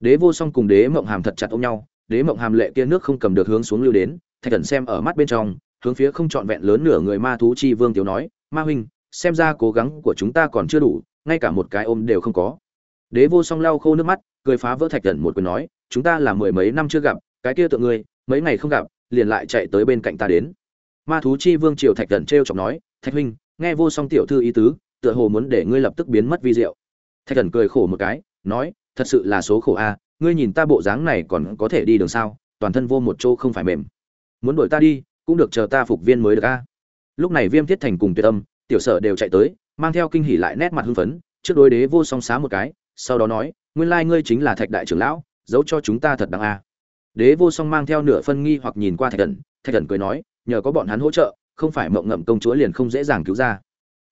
Speaker 1: Đế vô song cùng đế mộng hàm thật chặt ôm nhau đế mộng hàm lệ kia nước không cầm được hướng xuống lưu đến, thạch thần xem ở mắt bên trong, hướng phía không trọn vẹn lớn nửa người ma thú chi vương tiểu nói, ma huynh, xem ra cố gắng của chúng ta còn chưa đủ, ngay cả một cái ôm đều không có. Đế vô song lau khô nước mắt, cười phá vỡ thạch thần một quyền nói, chúng ta là mười mấy năm chưa gặp, cái kia tượng ngươi, mấy ngày không gặp, liền lại chạy tới bên cạnh ta đến. Ma thú chi vương triều thạch thần t r chọc nói, thạch huynh, nghe vô song tiểu thư ý tứ, tựa hồ muốn để ngươi lập tức biến mất vi diệu. Thạch thần cười khổ một cái, nói, thật sự là số khổ a ngươi nhìn ta bộ dáng này còn có thể đi đường sao, toàn thân vô một chỗ không phải mềm. Muốn đuổi ta đi, cũng được chờ ta phục viên mới được a. Lúc này viêm thiết thành cùng tuyệt âm, tiểu sở đều chạy tới, mang theo kinh hỉ lại nét mặt hưng phấn, trước đối đế vô song xá một cái, sau đó nói, nguyên lai ngươi chính là thạch đại trưởng lão, giấu cho chúng ta thật đáng a. Đế vô song mang theo nửa phân nghi hoặc nhìn qua thạch thần thạch thần cười nói, nhờ có bọn hắn hỗ trợ, không phải mộng ngậm công chúa liền không dễ dàng cứu ra.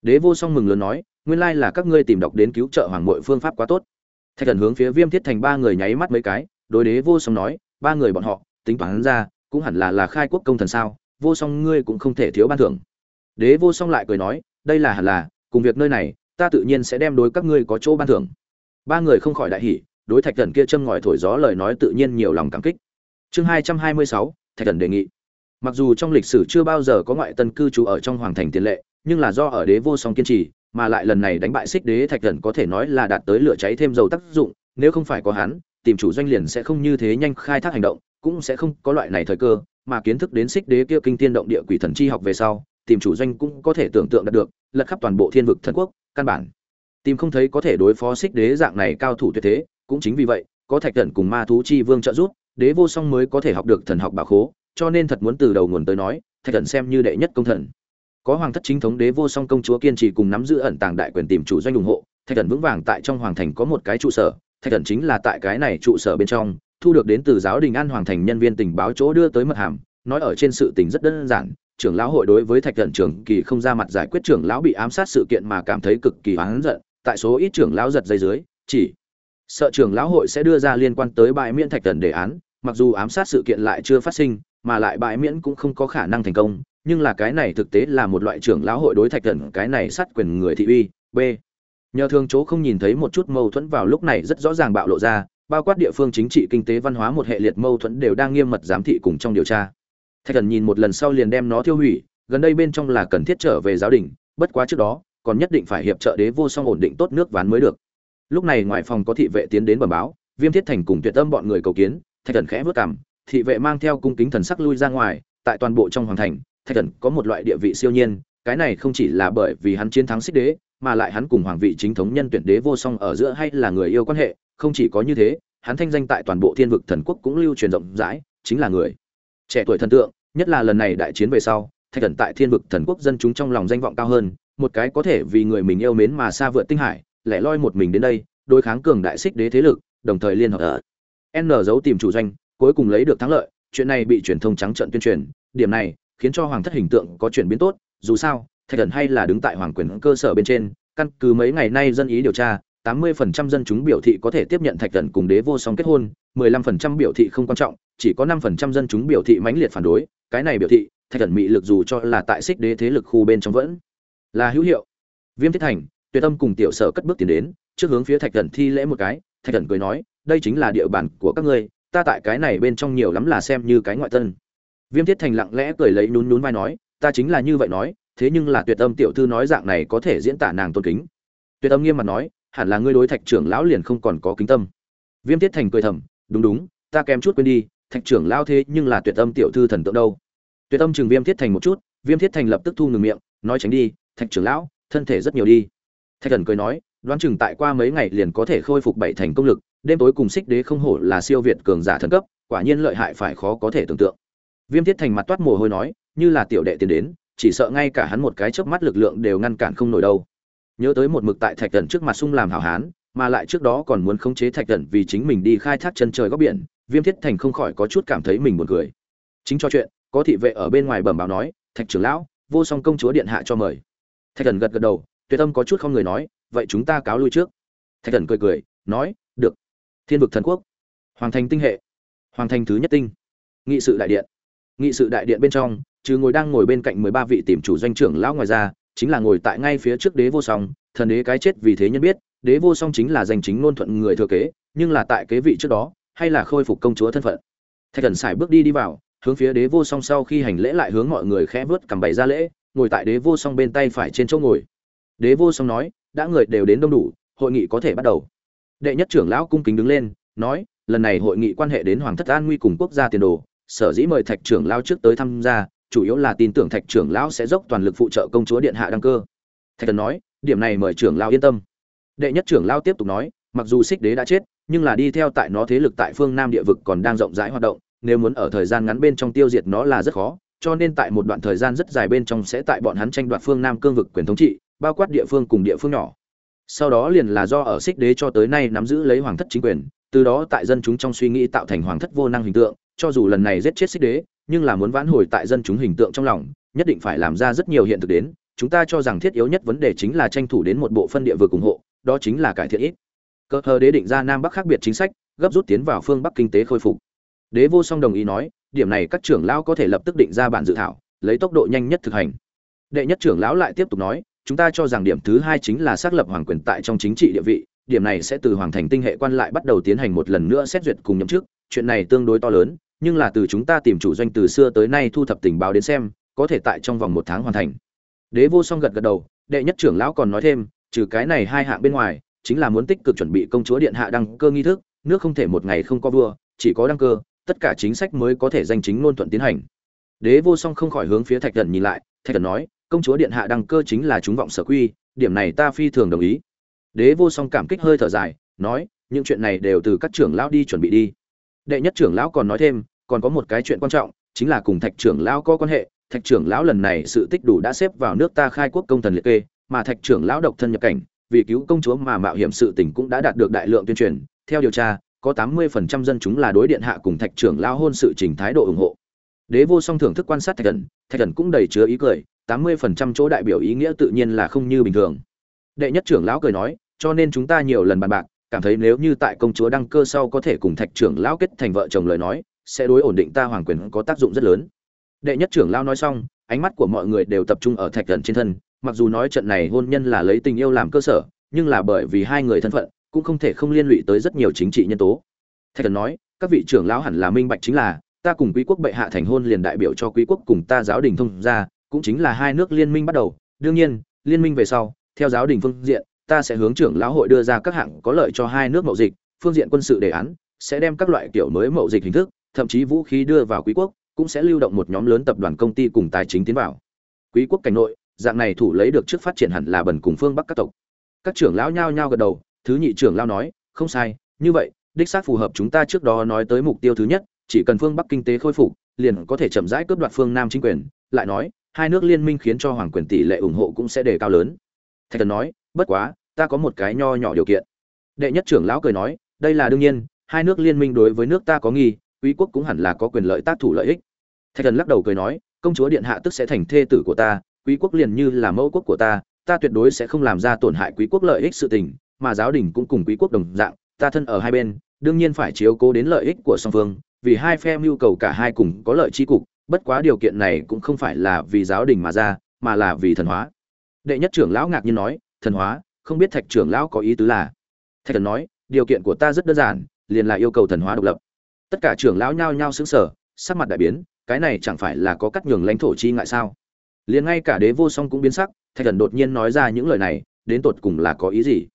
Speaker 1: Đế vô song mừng lớn nói, nguyên lai là các ngươi tìm đọc đến cứu trợ hoàng mội phương pháp quá tốt thạch thần hướng phía viêm thiết thành ba người nháy mắt mấy cái, đối đế vô song nói, ba người bọn họ, tính toán ra, cũng hẳn là là khai quốc công thần sao, vô song ngươi cũng không thể thiếu ban thưởng. Đế vô song lại cười nói, đây là hẳn là, cùng việc nơi này, ta tự nhiên sẽ đem đối các ngươi có chỗ ban thưởng. Ba người không khỏi đại hỉ, đối thạch thần kia châm ngòi thổi gió lời nói tự nhiên nhiều lòng cảm kích. Chương hai trăm hai mươi sáu, thạch thần đề nghị. Mặc dù trong lịch sử chưa bao giờ có ngoại tân cư trú ở trong hoàng thành tiền lệ, nhưng là do ở đế vô song kiên trì mà lại lần này đánh bại xích đế thạch thần có thể nói là đạt tới lửa cháy thêm dầu tác dụng, nếu không phải có hắn, tìm chủ doanh liền sẽ không như thế nhanh khai thác hành động, cũng sẽ không có loại này thời cơ, mà kiến thức đến xích đế kia kinh tiên động địa quỷ thần chi học về sau, tìm chủ doanh cũng có thể tưởng tượng đạt được, lật khắp toàn bộ thiên vực thần quốc, căn bản tìm không thấy có thể đối phó xích đế dạng này cao thủ tuyệt thế, cũng chính vì vậy, có thạch thần cùng ma thú chi vương trợ giúp, đế vô song mới có thể học được thần học bảo khố, cho nên thật muốn từ đầu nguồn tới nói, thạch thần xem như đệ nhất công thần có hoàng thất chính thống đế vô song công chúa kiên trì cùng nắm giữ ẩn tàng đại quyền tìm chủ doanh ủng hộ, thạch thần vững vàng tại trong hoàng thành có một cái trụ sở, thạch thần chính là tại cái này trụ sở bên trong, thu được đến từ giáo đình an hoàng thành nhân viên tình báo chỗ đưa tới mật hàm, nói ở trên sự tình rất đơn giản, trưởng lão hội đối với thạch thần trưởng kỳ không ra mặt giải quyết trưởng lão bị ám sát sự kiện mà cảm thấy cực kỳ oán giận, tại số ít trưởng lão giật dây dưới, chỉ sợ trưởng lão hội sẽ đưa ra liên quan tới bãi miễn thạch thần đề án, mặc dù ám sát sự kiện lại chưa phát sinh, mà lại bãi miễn cũng không có khả năng thành công nhưng là cái này thực tế là một loại trưởng lão hội đối thạch thần, cái này sát quyền người thị uy, b. Nhờ thường chỗ không nhìn thấy một chút mâu thuẫn vào lúc này rất rõ ràng bạo lộ ra, bao quát địa phương chính trị, kinh tế, văn hóa một hệ liệt mâu thuẫn đều đang nghiêm mật giám thị cùng trong điều tra. Thạch thần nhìn một lần sau liền đem nó tiêu hủy, gần đây bên trong là cần thiết trở về giáo đình, bất quá trước đó, còn nhất định phải hiệp trợ đế vô song ổn định tốt nước ván mới được. Lúc này ngoài phòng có thị vệ tiến đến bẩm báo, viêm thiết thành cùng tuyệt tâm bọn người cầu kiến, thạch thần khẽ vớt cảm thị vệ mang theo cung kính thần sắc lui ra ngoài, tại toàn bộ trong hoàng thành thạch thần có một loại địa vị siêu nhiên, cái này không chỉ là bởi vì hắn chiến thắng xích đế, mà lại hắn cùng hoàng vị chính thống nhân tuyển đế vô song ở giữa hay là người yêu quan hệ, không chỉ có như thế, hắn thanh danh tại toàn bộ thiên vực thần quốc cũng lưu truyền rộng rãi, chính là người trẻ tuổi thần tượng, nhất là lần này đại chiến về sau, thạch thần tại thiên vực thần quốc dân chúng trong lòng danh vọng cao hơn, một cái có thể vì người mình yêu mến mà xa vượt tinh hải, lẻ loi một mình đến đây, đối kháng cường đại xích đế thế lực, đồng thời liên hợp ở. N giấu tìm chủ doanh, cuối cùng lấy được thắng lợi, chuyện này bị truyền thông trắng trận tuyên truyền, điểm này khiến cho hoàng thất hình tượng có chuyển biến tốt, dù sao, thạch thần hay là đứng tại hoàng quyền cơ sở bên trên, căn cứ mấy ngày nay dân ý điều tra 80% dân chúng biểu thị có thể tiếp nhận thạch thần cùng đế vô song kết hôn 15% biểu thị không quan trọng, chỉ có 5% dân chúng biểu thị mãnh liệt phản đối. Cái này biểu thị, thạch thần mị lực dù cho là tại xích đế thế lực khu bên trong vẫn là hữu hiệu. Viêm thiết thành, tuyệt tâm cùng tiểu sở cất bước tiến đến, trước hướng phía thạch thần thi lễ một cái, thạch thần cười nói, đây chính là địa bàn của các ngươi, ta tại cái này bên trong nhiều lắm là xem như cái ngoại tân viêm thiết thành lặng lẽ cười lấy nhún nhún vai nói, ta chính là như vậy nói, thế nhưng là tuyệt âm tiểu thư nói dạng này có thể diễn tả nàng tôn kính. Tuyệt âm nghiêm mặt nói, hẳn là ngươi đối thạch trưởng lão liền không còn có kính tâm. Viêm thiết thành cười thầm, đúng đúng, ta kém chút quên đi, thạch trưởng lão thế nhưng là tuyệt âm tiểu thư thần tượng đâu. Tuyệt âm chừng viêm thiết thành một chút, viêm thiết thành lập tức thu ngừng miệng, nói tránh đi, thạch trưởng lão, thân thể rất nhiều đi. Thạch thần cười nói, đoán chừng tại qua mấy ngày liền có thể khôi phục bảy thành công lực, đêm tối cùng xích đế không hổ là siêu việt cường giả thần cấp, quả nhiên lợi hại phải khó có thể tưởng tượng viêm thiết thành mặt toát mồ hôi nói, như là tiểu đệ tiến đến, chỉ sợ ngay cả hắn một cái chớp mắt lực lượng đều ngăn cản không nổi đâu. Nhớ tới một mực tại thạch Cẩn trước mặt sung làm hảo hán, mà lại trước đó còn muốn khống chế thạch Cẩn vì chính mình đi khai thác chân trời góc biển, viêm thiết thành không khỏi có chút cảm thấy mình buồn cười. Chính cho chuyện, có thị vệ ở bên ngoài bẩm báo nói, thạch trưởng lão, vô song công chúa điện hạ cho mời. Thạch Cẩn gật gật đầu, tuyệt tâm có chút không người nói, vậy chúng ta cáo lui trước. Thạch Cẩn cười cười, nói, được. Thiên vực thần quốc. Hoàng thành tinh hệ. Hoàng thành thứ nhất tinh. Nghị sự đại điện nghị sự đại điện bên trong, trừ ngồi đang ngồi bên cạnh mười ba vị tìm chủ doanh trưởng lão ngoài ra, chính là ngồi tại ngay phía trước đế vô song, thần đế cái chết vì thế nhân biết, đế vô song chính là danh chính ngôn thuận người thừa kế, nhưng là tại kế vị trước đó, hay là khôi phục công chúa thân phận. Thạch thần sải bước đi đi vào, hướng phía đế vô song sau khi hành lễ lại hướng mọi người khẽ vớt cầm bày ra lễ, ngồi tại đế vô song bên tay phải trên chỗ ngồi. Đế vô song nói, đã người đều đến đông đủ, hội nghị có thể bắt đầu. Đệ nhất trưởng lão cung kính đứng lên, nói, lần này hội nghị quan hệ đến hoàng thất an nguy cùng quốc gia tiền đồ sở dĩ mời thạch trưởng lão trước tới tham gia, chủ yếu là tin tưởng thạch trưởng lão sẽ dốc toàn lực phụ trợ công chúa điện hạ đăng cơ. Thạch thần nói, điểm này mời trưởng lão yên tâm. Đệ nhất trưởng lão tiếp tục nói, mặc dù xích đế đã chết, nhưng là đi theo tại nó thế lực tại phương nam địa vực còn đang rộng rãi hoạt động, nếu muốn ở thời gian ngắn bên trong tiêu diệt nó là rất khó, cho nên tại một đoạn thời gian rất dài bên trong sẽ tại bọn hắn tranh đoạt phương nam cương vực quyền thống trị, bao quát địa phương cùng địa phương nhỏ. Sau đó liền là do ở xích đế cho tới nay nắm giữ lấy hoàng thất chính quyền, từ đó tại dân chúng trong suy nghĩ tạo thành hoàng thất vô năng hình tượng cho dù lần này giết chết xích đế, nhưng là muốn vãn hồi tại dân chúng hình tượng trong lòng, nhất định phải làm ra rất nhiều hiện thực đến. Chúng ta cho rằng thiết yếu nhất vấn đề chính là tranh thủ đến một bộ phân địa vực ủng hộ, đó chính là cải thiện ít. Cơ hờ đế định ra nam bắc khác biệt chính sách, gấp rút tiến vào phương bắc kinh tế khôi phục. Đế vô song đồng ý nói, điểm này các trưởng lão có thể lập tức định ra bản dự thảo, lấy tốc độ nhanh nhất thực hành. Đệ nhất trưởng lão lại tiếp tục nói, chúng ta cho rằng điểm thứ hai chính là xác lập hoàng quyền tại trong chính trị địa vị, điểm này sẽ từ hoàng thành tinh hệ quan lại bắt đầu tiến hành một lần nữa xét duyệt cùng nhậm chức chuyện này tương đối to lớn, nhưng là từ chúng ta tìm chủ doanh từ xưa tới nay thu thập tình báo đến xem, có thể tại trong vòng một tháng hoàn thành. Đế vô song gật gật đầu, đệ nhất trưởng lão còn nói thêm, trừ cái này hai hạng bên ngoài, chính là muốn tích cực chuẩn bị công chúa điện hạ đăng cơ nghi thức, nước không thể một ngày không có vua, chỉ có đăng cơ, tất cả chính sách mới có thể danh chính ngôn thuận tiến hành. Đế vô song không khỏi hướng phía thạch thần nhìn lại, thạch thần nói, công chúa điện hạ đăng cơ chính là chúng vọng sở quy, điểm này ta phi thường đồng ý. Đế vô song cảm kích hơi thở dài, nói, những chuyện này đều từ các trưởng lão đi chuẩn bị đi đệ nhất trưởng lão còn nói thêm, còn có một cái chuyện quan trọng, chính là cùng thạch trưởng lão có quan hệ. Thạch trưởng lão lần này sự tích đủ đã xếp vào nước ta khai quốc công thần liệt kê, mà thạch trưởng lão độc thân nhập cảnh, vì cứu công chúa mà mạo hiểm sự tình cũng đã đạt được đại lượng tuyên truyền. Theo điều tra, có tám mươi phần trăm dân chúng là đối điện hạ cùng thạch trưởng lão hôn sự trình thái độ ủng hộ. Đế vô song thưởng thức quan sát thạch thần thạch thần cũng đầy chứa ý cười, tám mươi phần trăm chỗ đại biểu ý nghĩa tự nhiên là không như bình thường. Đệ nhất trưởng lão cười nói, cho nên chúng ta nhiều lần bàn bạc cảm thấy nếu như tại công chúa đăng cơ sau có thể cùng thạch trưởng lão kết thành vợ chồng lời nói, sẽ đối ổn định ta hoàng quyền có tác dụng rất lớn. Đệ nhất trưởng lão nói xong, ánh mắt của mọi người đều tập trung ở thạch thần trên thân, mặc dù nói trận này hôn nhân là lấy tình yêu làm cơ sở, nhưng là bởi vì hai người thân phận, cũng không thể không liên lụy tới rất nhiều chính trị nhân tố. Thạch thần nói, các vị trưởng lão hẳn là minh bạch chính là, ta cùng quý quốc bệ hạ thành hôn liền đại biểu cho quý quốc cùng ta giáo đình thông ra cũng chính là hai nước liên minh bắt đầu. Đương nhiên, liên minh về sau, theo giáo đình phương diện ta sẽ hướng trưởng lão hội đưa ra các hạng có lợi cho hai nước mậu dịch, phương diện quân sự đề án sẽ đem các loại kiểu mới mậu dịch hình thức, thậm chí vũ khí đưa vào quý quốc, cũng sẽ lưu động một nhóm lớn tập đoàn công ty cùng tài chính tiến vào. Quý quốc cảnh nội, dạng này thủ lấy được trước phát triển hẳn là bần cùng phương bắc các tộc. Các trưởng lão nhao nhao gật đầu, thứ nhị trưởng lão nói, không sai, như vậy, đích xác phù hợp chúng ta trước đó nói tới mục tiêu thứ nhất, chỉ cần phương bắc kinh tế khôi phục, liền có thể chậm rãi cướp đoạt phương nam chính quyền. Lại nói, hai nước liên minh khiến cho hoàng quyền tỷ lệ ủng hộ cũng sẽ đề cao lớn. Thạch thần nói bất quá, ta có một cái nho nhỏ điều kiện. Đệ nhất trưởng lão cười nói, đây là đương nhiên, hai nước liên minh đối với nước ta có nghi, quý quốc cũng hẳn là có quyền lợi tác thủ lợi ích. Thạch thần lắc đầu cười nói, công chúa điện hạ tức sẽ thành thê tử của ta, quý quốc liền như là mẫu quốc của ta ta tuyệt đối sẽ không làm ra tổn hại quý quốc lợi ích sự tình, mà giáo đình cũng cùng quý quốc đồng dạng, ta thân ở hai bên, đương nhiên phải chiếu cố đến lợi ích của song phương, vì hai phe mưu cầu cả hai cùng có lợi tri cục, bất quá điều kiện này cũng không phải là vì giáo đình mà ra, mà là vì thần hóa. Đệ nhất trưởng lão ngạc nhiên nói thần hóa không biết thạch trưởng lão có ý tứ là? Thạch thần nói điều kiện của ta rất đơn giản liền là yêu cầu thần hóa độc lập. Tất cả trưởng lão nhao nhao xứng sở sắc mặt đại biến cái này chẳng phải là có cắt nhường lãnh thổ chi ngại sao? Liền ngay cả đế vô song cũng biến sắc thạch thần đột nhiên nói ra những lời này đến tột cùng là có ý gì?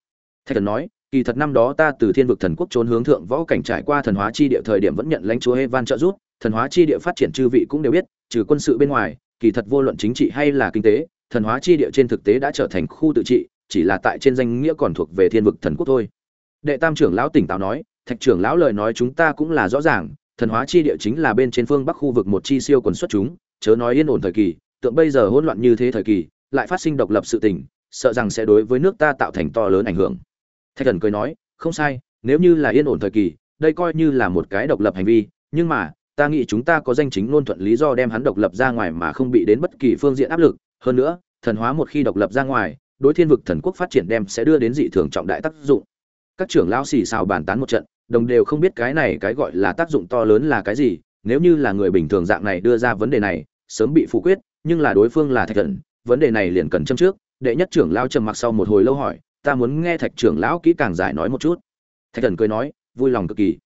Speaker 1: Thạch thần nói kỳ thật năm đó ta từ thiên vực thần quốc trốn hướng thượng võ cảnh trải qua thần hóa chi địa thời điểm vẫn nhận lãnh chúa Evan trợ giúp, thần hóa chi địa phát triển chư vị cũng đều biết, trừ quân sự bên ngoài, kỳ thật vô luận chính trị hay là kinh tế, thần hóa chi địa trên thực tế đã trở thành khu tự trị, chỉ là tại trên danh nghĩa còn thuộc về thiên vực thần quốc thôi. Đệ Tam trưởng lão tỉnh táo nói, Thạch trưởng lão lời nói chúng ta cũng là rõ ràng, thần hóa chi địa chính là bên trên phương bắc khu vực một chi siêu quần xuất chúng chớ nói yên ổn thời kỳ tượng bây giờ hỗn loạn như thế thời kỳ lại phát sinh độc lập sự tình sợ rằng sẽ đối với nước ta tạo thành to lớn ảnh hưởng thạch thần cười nói không sai nếu như là yên ổn thời kỳ đây coi như là một cái độc lập hành vi nhưng mà ta nghĩ chúng ta có danh chính ngôn thuận lý do đem hắn độc lập ra ngoài mà không bị đến bất kỳ phương diện áp lực hơn nữa thần hóa một khi độc lập ra ngoài đối thiên vực thần quốc phát triển đem sẽ đưa đến dị thường trọng đại tác dụng. Các trưởng lão xì xào bàn tán một trận, đồng đều không biết cái này cái gọi là tác dụng to lớn là cái gì, nếu như là người bình thường dạng này đưa ra vấn đề này, sớm bị phủ quyết, nhưng là đối phương là thạch thần, vấn đề này liền cần châm trước. Đệ nhất trưởng lão trầm mặc sau một hồi lâu hỏi, ta muốn nghe thạch trưởng lão kỹ càng giải nói một chút. Thạch thần cười nói, vui lòng cực kỳ.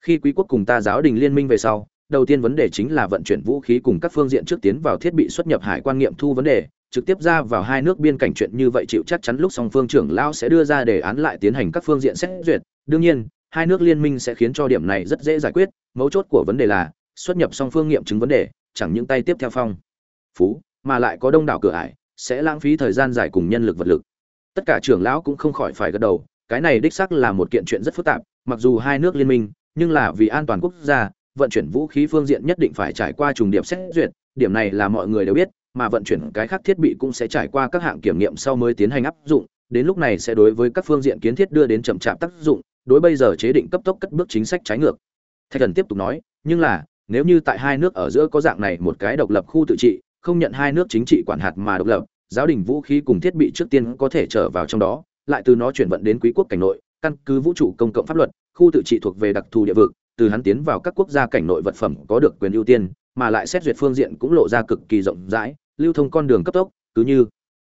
Speaker 1: Khi quý quốc cùng ta giáo đình liên minh về sau, đầu tiên vấn đề chính là vận chuyển vũ khí cùng các phương diện trước tiến vào thiết bị xuất nhập hải quan nghiệm thu vấn đề trực tiếp ra vào hai nước biên cảnh chuyện như vậy chịu chắc chắn lúc song phương trưởng lão sẽ đưa ra đề án lại tiến hành các phương diện xét duyệt. Đương nhiên, hai nước liên minh sẽ khiến cho điểm này rất dễ giải quyết. Mấu chốt của vấn đề là, xuất nhập song phương nghiệm chứng vấn đề, chẳng những tay tiếp theo phong, phú, mà lại có đông đảo cửa ải, sẽ lãng phí thời gian dài cùng nhân lực vật lực. Tất cả trưởng lão cũng không khỏi phải gật đầu, cái này đích xác là một kiện chuyện rất phức tạp, mặc dù hai nước liên minh, nhưng là vì an toàn quốc gia, vận chuyển vũ khí phương diện nhất định phải trải qua trùng điểm xét duyệt, điểm này là mọi người đều biết mà vận chuyển cái khác thiết bị cũng sẽ trải qua các hạng kiểm nghiệm sau mới tiến hành áp dụng, đến lúc này sẽ đối với các phương diện kiến thiết đưa đến chậm chạp tác dụng, đối bây giờ chế định cấp tốc cất bước chính sách trái ngược. Thạch thần tiếp tục nói, nhưng là, nếu như tại hai nước ở giữa có dạng này một cái độc lập khu tự trị, không nhận hai nước chính trị quản hạt mà độc lập, giáo đình vũ khí cùng thiết bị trước tiên có thể trở vào trong đó, lại từ nó chuyển vận đến quý quốc cảnh nội, căn cứ vũ trụ công cộng pháp luật, khu tự trị thuộc về đặc thù địa vực, từ hắn tiến vào các quốc gia cảnh nội vật phẩm có được quyền ưu tiên mà lại xét duyệt phương diện cũng lộ ra cực kỳ rộng rãi, lưu thông con đường cấp tốc, cứ như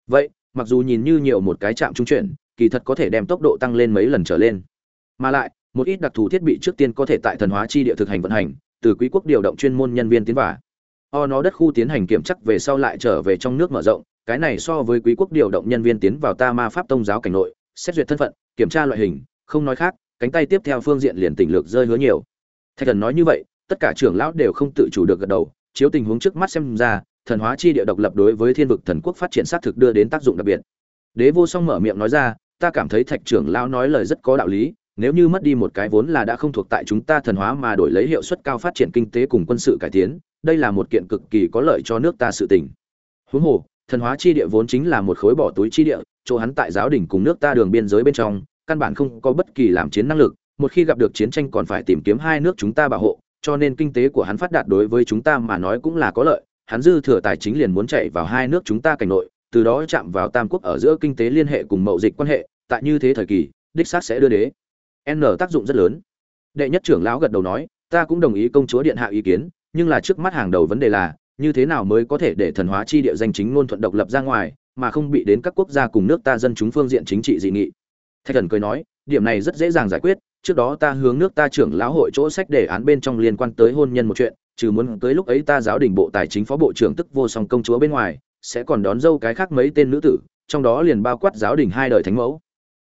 Speaker 1: vậy, mặc dù nhìn như nhiều một cái chạm trung chuyển, kỳ thật có thể đem tốc độ tăng lên mấy lần trở lên. Mà lại, một ít đặc thù thiết bị trước tiên có thể tại thần hóa chi địa thực hành vận hành, từ quý quốc điều động chuyên môn nhân viên tiến vào. O nó đất khu tiến hành kiểm chắc về sau lại trở về trong nước mở rộng, cái này so với quý quốc điều động nhân viên tiến vào ta ma pháp tông giáo cảnh nội, xét duyệt thân phận, kiểm tra loại hình, không nói khác, cánh tay tiếp theo phương diện liền tỉnh lược rơi hứa nhiều. Thạch thần nói như vậy tất cả trưởng lão đều không tự chủ được gật đầu, chiếu tình huống trước mắt xem ra, thần hóa chi địa độc lập đối với thiên vực thần quốc phát triển sát thực đưa đến tác dụng đặc biệt. Đế vô song mở miệng nói ra, ta cảm thấy thạch trưởng lão nói lời rất có đạo lý, nếu như mất đi một cái vốn là đã không thuộc tại chúng ta thần hóa mà đổi lấy hiệu suất cao phát triển kinh tế cùng quân sự cải tiến, đây là một kiện cực kỳ có lợi cho nước ta sự tình. Huống hồ, thần hóa chi địa vốn chính là một khối bỏ túi chi địa, chỗ hắn tại giáo đỉnh cùng nước ta đường biên giới bên trong, căn bản không có bất kỳ làm chiến năng lực, một khi gặp được chiến tranh còn phải tìm kiếm hai nước chúng ta bảo hộ cho nên kinh tế của hắn phát đạt đối với chúng ta mà nói cũng là có lợi. Hắn dư thừa tài chính liền muốn chạy vào hai nước chúng ta cảnh nội, từ đó chạm vào tam quốc ở giữa kinh tế liên hệ cùng mậu dịch quan hệ, tại như thế thời kỳ, đích xác sẽ đưa đế. N tác dụng rất lớn. Đệ nhất trưởng lão gật đầu nói, ta cũng đồng ý công chúa điện hạ ý kiến, nhưng là trước mắt hàng đầu vấn đề là, như thế nào mới có thể để thần hóa chi địa danh chính ngôn thuận độc lập ra ngoài, mà không bị đến các quốc gia cùng nước ta dân chúng phương diện chính trị dị nghị? Thạch thần cười nói, điểm này rất dễ dàng giải quyết trước đó ta hướng nước ta trưởng lão hội chỗ sách đề án bên trong liên quan tới hôn nhân một chuyện, trừ muốn tới lúc ấy ta giáo đình bộ tài chính phó bộ trưởng tức vô song công chúa bên ngoài, sẽ còn đón dâu cái khác mấy tên nữ tử, trong đó liền bao quát giáo đình hai đời thánh mẫu.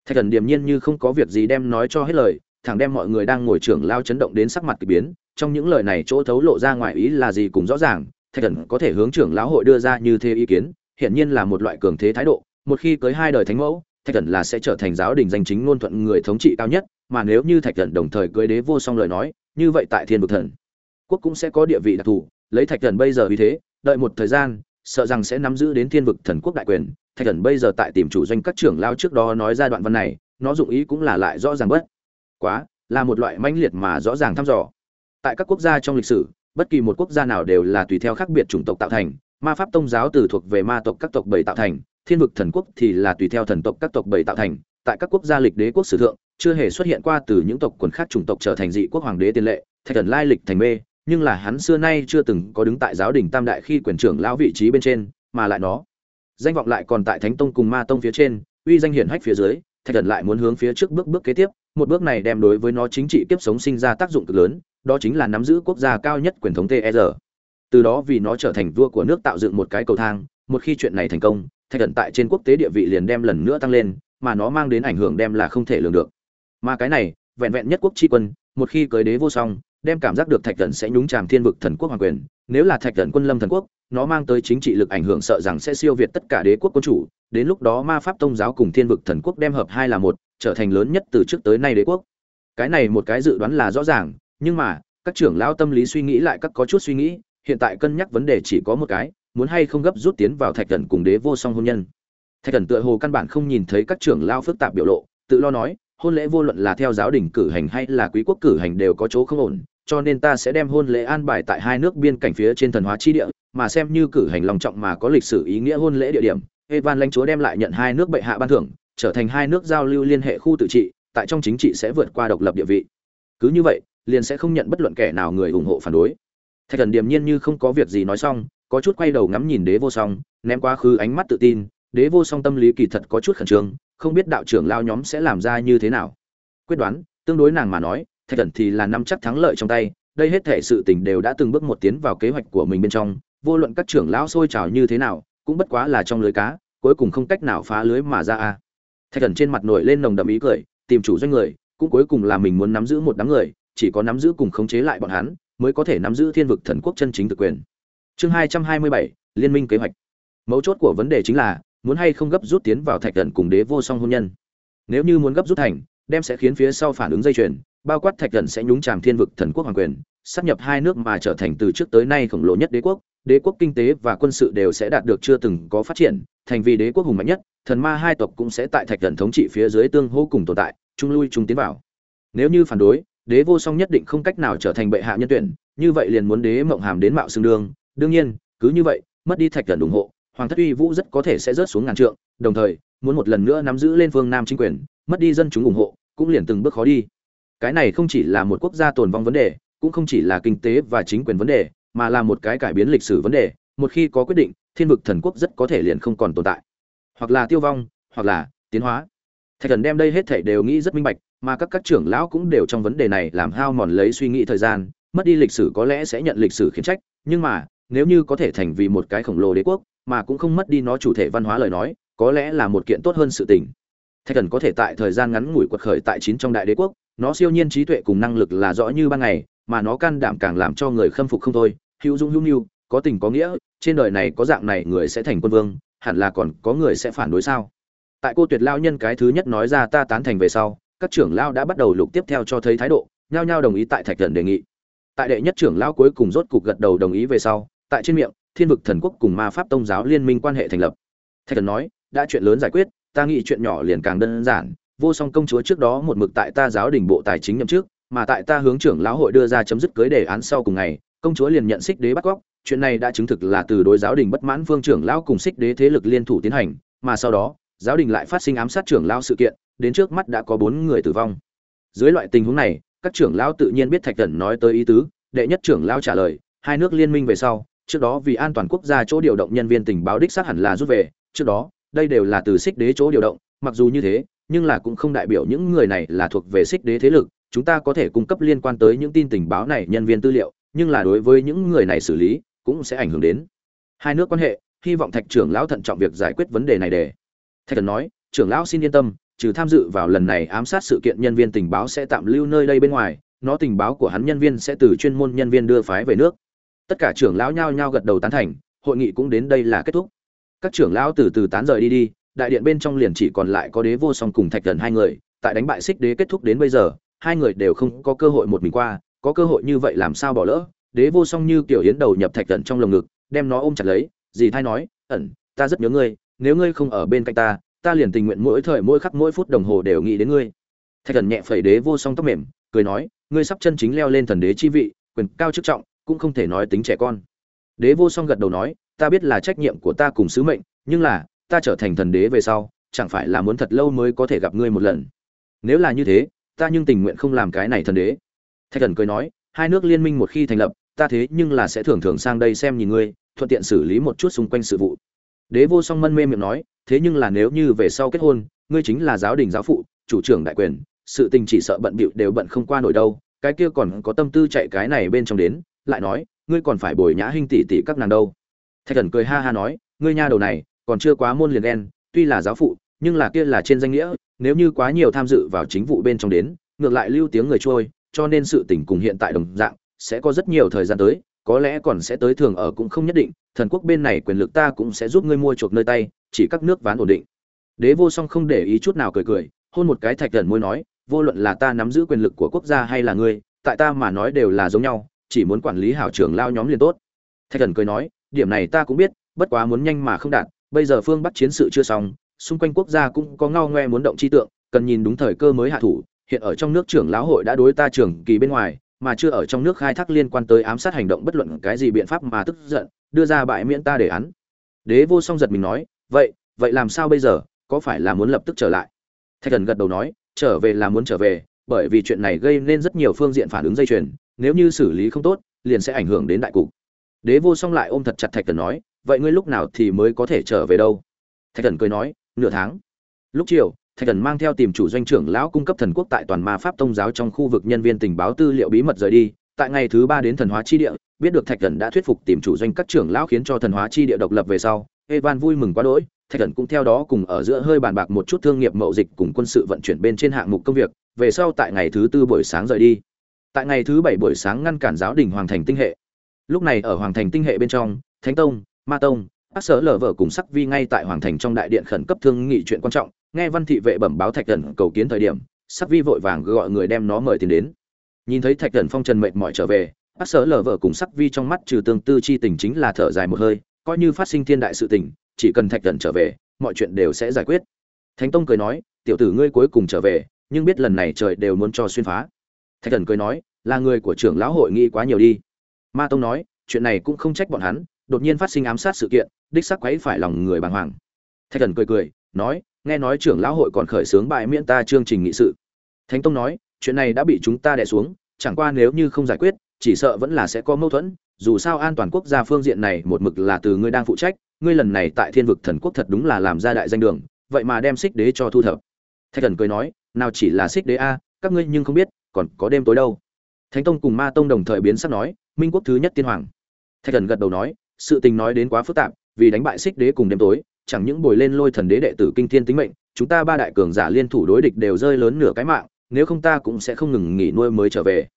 Speaker 1: Thạch thần điềm nhiên như không có việc gì đem nói cho hết lời, thẳng đem mọi người đang ngồi trưởng lao chấn động đến sắc mặt kỳ biến, trong những lời này chỗ thấu lộ ra ngoài ý là gì cũng rõ ràng, thạch thần có thể hướng trưởng lão hội đưa ra như thế ý kiến, hiển nhiên là một loại cường thế thái độ, một khi cưới hai đời thánh mẫu, thạch thần là sẽ trở thành giáo đình danh chính ngôn thuận người thống trị cao nhất mà nếu như thạch thần đồng thời cưới đế vô song lời nói, như vậy tại thiên vực thần quốc cũng sẽ có địa vị đặc thù. Lấy thạch thần bây giờ vì thế, đợi một thời gian, sợ rằng sẽ nắm giữ đến thiên vực thần quốc đại quyền. Thạch thần bây giờ tại tìm chủ doanh các trưởng lao trước đó nói ra đoạn văn này, nó dụng ý cũng là lại rõ ràng bất quá, là một loại mãnh liệt mà rõ ràng thăm dò. Tại các quốc gia trong lịch sử, bất kỳ một quốc gia nào đều là tùy theo khác biệt chủng tộc tạo thành. Ma pháp tông giáo từ thuộc về ma tộc các tộc bảy tạo thành, thiên vực thần quốc thì là tùy theo thần tộc các tộc bảy tạo thành. Tại các quốc gia lịch đế quốc sử thượng chưa hề xuất hiện qua từ những tộc quần khác chủng tộc trở thành dị quốc hoàng đế tiền lệ thạch thần lai lịch thành mê nhưng là hắn xưa nay chưa từng có đứng tại giáo đình tam đại khi quyền trưởng lão vị trí bên trên mà lại nó danh vọng lại còn tại thánh tông cùng ma tông phía trên uy danh hiển hách phía dưới thạch thần lại muốn hướng phía trước bước bước kế tiếp một bước này đem đối với nó chính trị tiếp sống sinh ra tác dụng cực lớn đó chính là nắm giữ quốc gia cao nhất quyền thống TR. Từ đó vì nó trở thành vua của nước tạo dựng một cái cầu thang, một khi chuyện này thành công, thạch thần tại trên quốc tế địa vị liền đem lần nữa tăng lên, mà nó mang đến ảnh hưởng đem là không thể lường được. Mà cái này, vẹn vẹn nhất quốc chi quân, một khi cưới đế vô song, đem cảm giác được thạch thần sẽ nhúng chàm thiên vực thần quốc hoàng quyền, nếu là thạch thần quân lâm thần quốc, nó mang tới chính trị lực ảnh hưởng sợ rằng sẽ siêu việt tất cả đế quốc quân chủ, đến lúc đó ma pháp tôn giáo cùng thiên vực thần quốc đem hợp hai là một, trở thành lớn nhất từ trước tới nay đế quốc. Cái này một cái dự đoán là rõ ràng, nhưng mà các trưởng lão tâm lý suy nghĩ lại các có chút suy nghĩ hiện tại cân nhắc vấn đề chỉ có một cái muốn hay không gấp rút tiến vào thạch thần cùng đế vô song hôn nhân. Thạch thần tựa hồ căn bản không nhìn thấy các trưởng lão phức tạp biểu lộ tự lo nói hôn lễ vô luận là theo giáo đình cử hành hay là quý quốc cử hành đều có chỗ không ổn, cho nên ta sẽ đem hôn lễ an bài tại hai nước biên cảnh phía trên thần hóa chi địa, mà xem như cử hành lòng trọng mà có lịch sử ý nghĩa hôn lễ địa điểm, evan lãnh chúa đem lại nhận hai nước bệ hạ ban thưởng, trở thành hai nước giao lưu liên hệ khu tự trị, tại trong chính trị sẽ vượt qua độc lập địa vị. Cứ như vậy, liền sẽ không nhận bất luận kẻ nào người ủng hộ phản đối. Thạch thần điềm nhiên như không có việc gì nói xong, có chút quay đầu ngắm nhìn đế vô song, ném quá khứ ánh mắt tự tin, đế vô song tâm lý kỳ thật có chút khẩn trương không biết đạo trưởng lao nhóm sẽ làm ra như thế nào. Quyết đoán, tương đối nàng mà nói, thạch thần thì là nắm chắc thắng lợi trong tay, đây hết thể sự tình đều đã từng bước một tiến vào kế hoạch của mình bên trong, vô luận các trưởng lão sôi trào như thế nào, cũng bất quá là trong lưới cá, cuối cùng không cách nào phá lưới mà ra a. Thạch thần trên mặt nổi lên nồng đậm ý cười, tìm chủ doanh người, cũng cuối cùng là mình muốn nắm giữ một đám người, chỉ có nắm giữ cùng khống chế lại bọn hắn, mới có thể nắm giữ thiên vực thần quốc chân chính thực quyền. Chương hai trăm hai mươi bảy, liên minh kế hoạch. Mấu chốt của vấn đề chính là muốn hay không gấp rút tiến vào thạch thần cùng đế vô song hôn nhân. Nếu như muốn gấp rút thành, đem sẽ khiến phía sau phản ứng dây chuyền, bao quát thạch thần sẽ nhúng chàm thiên vực thần quốc hoàng quyền sắp nhập hai nước mà trở thành từ trước tới nay khổng lồ nhất đế quốc. Đế quốc kinh tế và quân sự đều sẽ đạt được chưa từng có phát triển, thành vì đế quốc hùng mạnh nhất, thần ma hai tộc cũng sẽ tại thạch thần thống trị phía dưới tương hô cùng tồn tại trung lui trung tiến vào. Nếu như phản đối, đế vô song nhất định không cách nào trở thành bệ hạ nhân tuyển, như vậy liền muốn đế mộng hàm đến mạo xương đương. Đương nhiên, cứ như vậy, mất đi thạch thần ủng hộ hoàng thất uy vũ rất có thể sẽ rớt xuống ngàn trượng, đồng thời, muốn một lần nữa nắm giữ lên phương nam chính quyền, mất đi dân chúng ủng hộ, cũng liền từng bước khó đi. Cái này không chỉ là một quốc gia tồn vong vấn đề, cũng không chỉ là kinh tế và chính quyền vấn đề, mà là một cái cải biến lịch sử vấn đề. Một khi có quyết định, thiên vực thần quốc rất có thể liền không còn tồn tại. Hoặc là tiêu vong, hoặc là tiến hóa. Thạch thần đem đây hết thảy đều nghĩ rất minh bạch, mà các các trưởng lão cũng đều trong vấn đề này làm hao mòn lấy suy nghĩ thời gian. Mất đi lịch sử có lẽ sẽ nhận lịch sử khiển trách, nhưng mà nếu như có thể thành vì một cái khổng lồ đế quốc, mà cũng không mất đi nó chủ thể văn hóa lời nói, có lẽ là một kiện tốt hơn sự tình. Thạch thần có thể tại thời gian ngắn ngủi quật khởi tại chín trong đại đế quốc, nó siêu nhiên trí tuệ cùng năng lực là rõ như ban ngày, mà nó can đảm càng làm cho người khâm phục không thôi. Hữu dung hữu nhu có tình có nghĩa, trên đời này có dạng này người sẽ thành quân vương, hẳn là còn có người sẽ phản đối sao? Tại cô tuyệt lao nhân cái thứ nhất nói ra ta tán thành về sau, các trưởng lao đã bắt đầu lục tiếp theo cho thấy thái độ, nhao nhao đồng ý tại thạch thần đề nghị. Tại đệ nhất trưởng lao cuối cùng rốt cục gật đầu đồng ý về sau tại trên miệng, thiên vực thần quốc cùng ma pháp tông giáo liên minh quan hệ thành lập. Thạch thần nói, đã chuyện lớn giải quyết, ta nghĩ chuyện nhỏ liền càng đơn giản. Vô song công chúa trước đó một mực tại ta giáo đình bộ tài chính nhậm trước mà tại ta hướng trưởng lão hội đưa ra chấm dứt cưới đề án sau cùng ngày, công chúa liền nhận xích đế bắt cóc. Chuyện này đã chứng thực là từ đối giáo đình bất mãn Vương trưởng lão cùng xích đế thế lực liên thủ tiến hành, mà sau đó, giáo đình lại phát sinh ám sát trưởng lão sự kiện, đến trước mắt đã có bốn người tử vong. Dưới loại tình huống này, các trưởng lão tự nhiên biết thạch thần nói tới ý tứ, đệ nhất trưởng lão trả lời, hai nước liên minh về sau trước đó vì an toàn quốc gia chỗ điều động nhân viên tình báo đích xác hẳn là rút về, trước đó, đây đều là từ xích đế chỗ điều động, mặc dù như thế, nhưng là cũng không đại biểu những người này là thuộc về xích đế thế lực, chúng ta có thể cung cấp liên quan tới những tin tình báo này nhân viên tư liệu, nhưng là đối với những người này xử lý, cũng sẽ ảnh hưởng đến. Hai nước quan hệ, hy vọng thạch trưởng lão thận trọng việc giải quyết vấn đề này để. Thạch thần nói, trưởng lão xin yên tâm, trừ tham dự vào lần này ám sát sự kiện nhân viên tình báo sẽ tạm lưu nơi đây bên ngoài, nó tình báo của hắn nhân viên sẽ từ chuyên môn nhân viên đưa phái về nước tất cả trưởng lão nhao nhao gật đầu tán thành, hội nghị cũng đến đây là kết thúc. Các trưởng lão từ từ tán rời đi đi, đại điện bên trong liền chỉ còn lại có đế vô song cùng thạch thần hai người, tại đánh bại xích đế kết thúc đến bây giờ, hai người đều không có cơ hội một mình qua, có cơ hội như vậy làm sao bỏ lỡ? Đế vô song như kiểu yến đầu nhập thạch thần trong lồng ngực, đem nó ôm chặt lấy, dì thay nói, ẩn, ta rất nhớ ngươi, nếu ngươi không ở bên cạnh ta ta liền tình nguyện mỗi thời mỗi khắc mỗi phút đồng hồ đều nghĩ đến ngươi. Thạch thần nhẹ phẩy đế vô song tóc mềm, cười nói, ngươi sắp chân chính leo lên thần đế chi vị, quyền cao chức trọng cũng không thể nói tính trẻ con. Đế vô song gật đầu nói, ta biết là trách nhiệm của ta cùng sứ mệnh, nhưng là, ta trở thành thần đế về sau, chẳng phải là muốn thật lâu mới có thể gặp ngươi một lần? Nếu là như thế, ta nhưng tình nguyện không làm cái này thần đế. Thạch thần cười nói, hai nước liên minh một khi thành lập, ta thế nhưng là sẽ thường thường sang đây xem nhìn ngươi, thuận tiện xử lý một chút xung quanh sự vụ. Đế vô song mân mê miệng nói, thế nhưng là nếu như về sau kết hôn, ngươi chính là giáo đình giáo phụ, chủ trưởng đại quyền, sự tình chỉ sợ bận bịu đều bận không qua nổi đâu, cái kia còn có tâm tư chạy cái này bên trong đến lại nói, ngươi còn phải bồi nhã hinh tỷ tỷ các nàng đâu. Thạch thần cười ha ha nói, ngươi nha đầu này, còn chưa quá môn liền đen tuy là giáo phụ, nhưng là kia là trên danh nghĩa, nếu như quá nhiều tham dự vào chính vụ bên trong đến, ngược lại lưu tiếng người trôi, cho nên sự tình cùng hiện tại đồng dạng, sẽ có rất nhiều thời gian tới, có lẽ còn sẽ tới thường ở cũng không nhất định, thần quốc bên này quyền lực ta cũng sẽ giúp ngươi mua chuộc nơi tay, chỉ các nước ván ổn định. Đế vô song không để ý chút nào cười cười, hôn một cái thạch thần môi nói, vô luận là ta nắm giữ quyền lực của quốc gia hay là ngươi, tại ta mà nói đều là giống nhau chỉ muốn quản lý hảo trưởng lao nhóm liền tốt. Thạch thần cười nói, điểm này ta cũng biết, bất quá muốn nhanh mà không đạt, bây giờ phương bắc chiến sự chưa xong, xung quanh quốc gia cũng có ngao ngoe muốn động chi tượng, cần nhìn đúng thời cơ mới hạ thủ, hiện ở trong nước trưởng lão hội đã đối ta trưởng kỳ bên ngoài, mà chưa ở trong nước khai thác liên quan tới ám sát hành động bất luận cái gì biện pháp mà tức giận, đưa ra bại miễn ta để án. Đế vô song giật mình nói, vậy vậy làm sao bây giờ, có phải là muốn lập tức trở lại? Thạch thần gật đầu nói, trở về là muốn trở về, bởi vì chuyện này gây nên rất nhiều phương diện phản ứng dây chuyền nếu như xử lý không tốt, liền sẽ ảnh hưởng đến đại cục. Đế vô song lại ôm thật chặt thạch thần nói, vậy ngươi lúc nào thì mới có thể trở về đâu? Thạch thần cười nói, nửa tháng. Lúc chiều, thạch thần mang theo tìm chủ doanh trưởng lão cung cấp thần quốc tại toàn ma pháp tông giáo trong khu vực nhân viên tình báo tư liệu bí mật rời đi. Tại ngày thứ ba đến thần hóa chi địa, biết được thạch thần đã thuyết phục tìm chủ doanh các trưởng lão khiến cho thần hóa chi địa độc lập về sau, evan vui mừng quá đỗi. Thạch thần cũng theo đó cùng ở giữa hơi bàn bạc một chút thương nghiệp mậu dịch cùng quân sự vận chuyển bên trên hạng mục công việc. Về sau tại ngày thứ tư buổi sáng rời đi tại ngày thứ bảy buổi sáng ngăn cản giáo đình hoàng thành tinh hệ. Lúc này ở hoàng thành tinh hệ bên trong, thánh tông, ma tông, bác sở lở vợ cùng sắc vi ngay tại hoàng thành trong đại điện khẩn cấp thương nghị chuyện quan trọng, nghe văn thị vệ bẩm báo thạch thần cầu kiến thời điểm, sắc vi vội vàng gọi người đem nó mời tiền đến. Nhìn thấy thạch thần phong trần mệt mỏi trở về, bác sở lở vợ cùng sắc vi trong mắt trừ tương tư chi tình chính là thở dài một hơi, coi như phát sinh thiên đại sự tình, chỉ cần thạch thần trở về, mọi chuyện đều sẽ giải quyết. Thánh tông cười nói, tiểu tử ngươi cuối cùng trở về, nhưng biết lần này trời đều muốn cho xuyên phá thạch thần cười nói, là người của trưởng lão hội nghĩ quá nhiều đi. Ma tông nói, chuyện này cũng không trách bọn hắn, đột nhiên phát sinh ám sát sự kiện, đích sắc quấy phải lòng người bàng hoàng. Thạch thần cười cười, nói, nghe nói trưởng lão hội còn khởi xướng bại miễn ta chương trình nghị sự. Thánh tông nói, chuyện này đã bị chúng ta đè xuống, chẳng qua nếu như không giải quyết, chỉ sợ vẫn là sẽ có mâu thuẫn, dù sao an toàn quốc gia phương diện này một mực là từ ngươi đang phụ trách, ngươi lần này tại thiên vực thần quốc thật đúng là làm ra đại danh đường, vậy mà đem xích đế cho thu thập. Thạch thần cười nói, nào chỉ là xích đế a, các ngươi nhưng không biết còn có đêm tối đâu. Thánh tông cùng ma tông đồng thời biến sắc nói, minh quốc thứ nhất tiên hoàng. Thạch thần gật đầu nói, sự tình nói đến quá phức tạp, vì đánh bại xích đế cùng đêm tối, chẳng những bồi lên lôi thần đế đệ tử kinh thiên tính mệnh, chúng ta ba đại cường giả liên thủ đối địch đều rơi lớn nửa cái mạng, nếu không ta cũng sẽ không ngừng nghỉ nuôi mới trở về.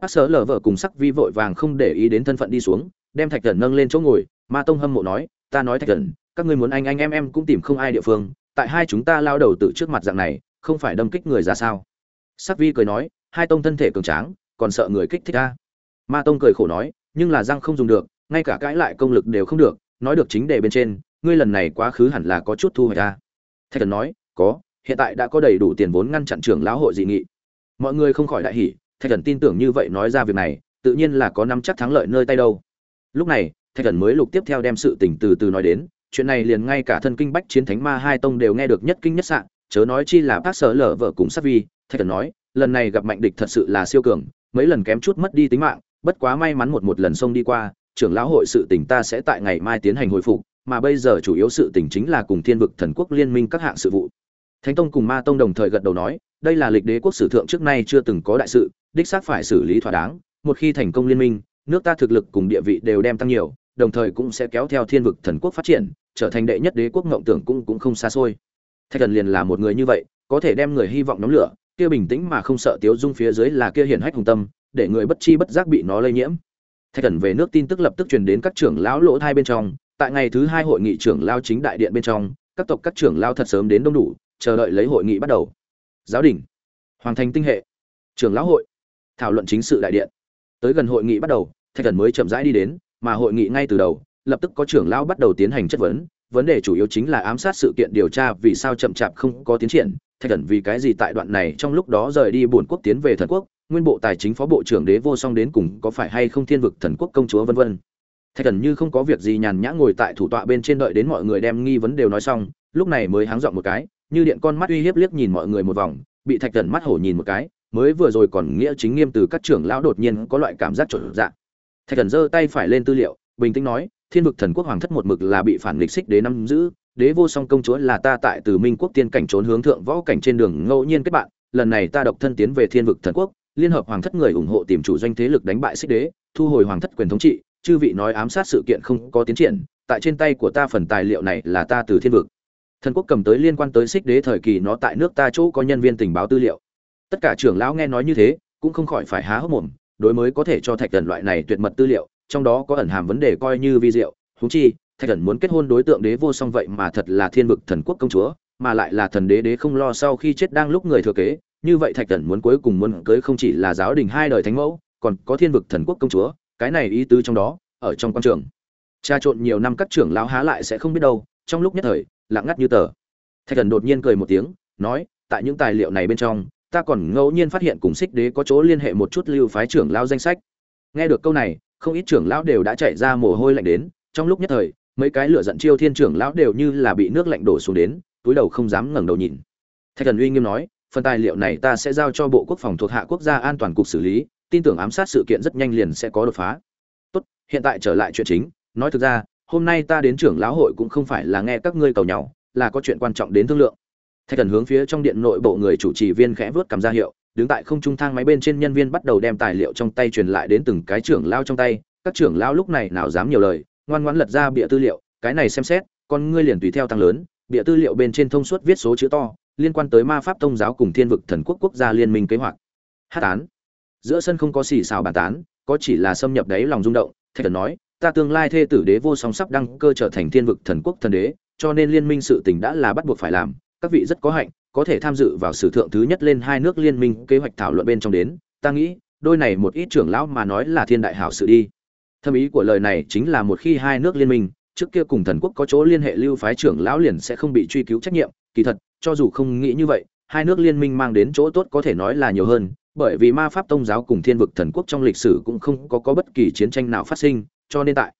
Speaker 1: Bác sở lở vợ cùng sắc vi vội vàng không để ý đến thân phận đi xuống, đem thạch thần nâng lên chỗ ngồi, ma tông hâm mộ nói, ta nói thạch thần, các ngươi muốn anh anh em em cũng tìm không ai địa phương, tại hai chúng ta lao đầu tự trước mặt dạng này, không phải đâm kích người ra sao? Sắc vi cười nói hai tông thân thể cường tráng, còn sợ người kích thích a. ma tông cười khổ nói, nhưng là răng không dùng được, ngay cả cãi lại công lực đều không được, nói được chính đề bên trên, ngươi lần này quá khứ hẳn là có chút thu hoạch a. thạch thần nói, có, hiện tại đã có đầy đủ tiền vốn ngăn chặn trưởng lão hội dị nghị mọi người không khỏi đại hỉ, thạch thần tin tưởng như vậy nói ra việc này, tự nhiên là có nắm chắc thắng lợi nơi tay đâu lúc này, thạch thần mới lục tiếp theo đem sự tình từ từ nói đến, chuyện này liền ngay cả thân kinh bách chiến thánh ma hai tông đều nghe được nhất kinh nhất sạn chớ nói chi là bác sở lở vợ cùng sát vi, thạch thần nói lần này gặp mạnh địch thật sự là siêu cường, mấy lần kém chút mất đi tính mạng, bất quá may mắn một một lần xông đi qua, trưởng lão hội sự tình ta sẽ tại ngày mai tiến hành hồi phục, mà bây giờ chủ yếu sự tình chính là cùng thiên vực thần quốc liên minh các hạng sự vụ. Thánh tông cùng ma tông đồng thời gật đầu nói, đây là lịch đế quốc sử thượng trước nay chưa từng có đại sự, đích xác phải xử lý thỏa đáng, một khi thành công liên minh, nước ta thực lực cùng địa vị đều đem tăng nhiều, đồng thời cũng sẽ kéo theo thiên vực thần quốc phát triển, trở thành đệ nhất đế quốc ngộng tưởng cũng cũng không xa xôi. Thạch thần liền là một người như vậy, có thể đem người hy vọng nóng lửa kia bình tĩnh mà không sợ tiếu dung phía dưới là kia hiển hách hùng tâm, để người bất chi bất giác bị nó lây nhiễm. Thạch thần về nước tin tức lập tức truyền đến các trưởng lão lỗ hai bên trong, tại ngày thứ hai hội nghị trưởng lao chính đại điện bên trong, các tộc các trưởng lao thật sớm đến đông đủ, chờ đợi lấy hội nghị bắt đầu. Giáo đình hoàng thành tinh hệ. Trưởng lão hội, thảo luận chính sự đại điện. Tới gần hội nghị bắt đầu, thạch thần mới chậm rãi đi đến, mà hội nghị ngay từ đầu, lập tức có trưởng lão bắt đầu tiến hành chất vấn. Vấn đề chủ yếu chính là ám sát sự kiện điều tra vì sao chậm chạp không có tiến triển thạch thần vì cái gì tại đoạn này trong lúc đó rời đi bổn quốc tiến về thần quốc, nguyên bộ tài chính phó bộ trưởng đế vô song đến cùng có phải hay không thiên vực thần quốc công chúa vân vân. Thạch thần như không có việc gì nhàn nhã ngồi tại thủ tọa bên trên đợi đến mọi người đem nghi vấn đều nói xong, lúc này mới háng dọn một cái, như điện con mắt uy hiếp liếc nhìn mọi người một vòng, bị thạch thần mắt hổ nhìn một cái, mới vừa rồi còn nghĩa chính nghiêm từ các trưởng lão đột nhiên có loại cảm giác trộn dạng. Thạch thần giơ tay phải lên tư liệu, bình tĩnh nói, thiên vực thần quốc hoàng thất một mực là bị phản nghịch xích đế năm giữ đế vô song công chúa là ta tại từ minh quốc tiên cảnh trốn hướng thượng võ cảnh trên đường ngẫu nhiên kết bạn, lần này ta độc thân tiến về thiên vực thần quốc, liên hợp hoàng thất người ủng hộ tìm chủ doanh thế lực đánh bại xích đế, thu hồi hoàng thất quyền thống trị, chư vị nói ám sát sự kiện không có tiến triển, tại trên tay của ta phần tài liệu này là ta từ thiên vực. Thần quốc cầm tới liên quan tới xích đế thời kỳ nó tại nước ta chỗ có nhân viên tình báo tư liệu. Tất cả trưởng lão nghe nói như thế, cũng không khỏi phải há hốc mồm, đối mới có thể cho thạch thần loại này tuyệt mật tư liệu, trong đó có ẩn hàm vấn đề coi như vi diệu húng chi thạch thần muốn kết hôn đối tượng đế vô song vậy mà thật là thiên vực thần quốc công chúa, mà lại là thần đế đế không lo sau khi chết đang lúc người thừa kế, như vậy thạch thần muốn cuối cùng muốn cưới không chỉ là giáo đình hai đời thánh mẫu, còn có thiên vực thần quốc công chúa, cái này ý tứ trong đó, ở trong quan trường. Tra trộn nhiều năm các trưởng lão há lại sẽ không biết đâu, trong lúc nhất thời, lặng ngắt như tờ. Thạch thần đột nhiên cười một tiếng, nói, tại những tài liệu này bên trong, ta còn ngẫu nhiên phát hiện cùng xích đế có chỗ liên hệ một chút lưu phái trưởng lão danh sách. Nghe được câu này, không ít trưởng lão đều đã chạy ra mồ hôi lạnh đến, trong lúc nhất thời mấy cái lửa giận chiêu thiên trưởng lão đều như là bị nước lạnh đổ xuống đến, túi đầu không dám ngẩng đầu nhìn. Thạch thần uy nghiêm nói, phần tài liệu này ta sẽ giao cho bộ quốc phòng thuộc hạ quốc gia an toàn cục xử lý, tin tưởng ám sát sự kiện rất nhanh liền sẽ có đột phá. Tốt, hiện tại trở lại chuyện chính, nói thực ra, hôm nay ta đến trưởng lão hội cũng không phải là nghe các ngươi cầu nhau, là có chuyện quan trọng đến thương lượng. Thạch thần hướng phía trong điện nội bộ người chủ trì viên khẽ vớt cầm ra hiệu, đứng tại không trung thang máy bên trên nhân viên bắt đầu đem tài liệu trong tay truyền lại đến từng cái trưởng lao trong tay. Các trưởng lao lúc này nào dám nhiều lời ngoan ngoãn lật ra bịa tư liệu, cái này xem xét, con ngươi liền tùy theo tăng lớn bịa tư liệu bên trên thông suốt viết số chữ to, liên quan tới ma pháp tông giáo cùng thiên vực thần quốc quốc gia liên minh kế hoạch. Hát tán. Giữa sân không có xì xào bàn tán, có chỉ là xâm nhập đáy lòng rung động, thạch thần nói, ta tương lai thê tử đế vô song sắp đăng cơ trở thành thiên vực thần quốc thần đế, cho nên liên minh sự tình đã là bắt buộc phải làm, các vị rất có hạnh, có thể tham dự vào sử thượng thứ nhất lên hai nước liên minh kế hoạch thảo luận bên trong đến, ta nghĩ, đôi này một ít trưởng lão mà nói là thiên đại hảo sự đi thâm ý của lời này chính là một khi hai nước liên minh trước kia cùng thần quốc có chỗ liên hệ lưu phái trưởng lão liền sẽ không bị truy cứu trách nhiệm. Kỳ thật cho dù không nghĩ như vậy hai nước liên minh mang đến chỗ tốt có thể nói là nhiều hơn bởi vì ma pháp tông giáo cùng thiên vực thần quốc trong lịch sử cũng không có, có bất kỳ chiến tranh nào phát sinh cho nên tại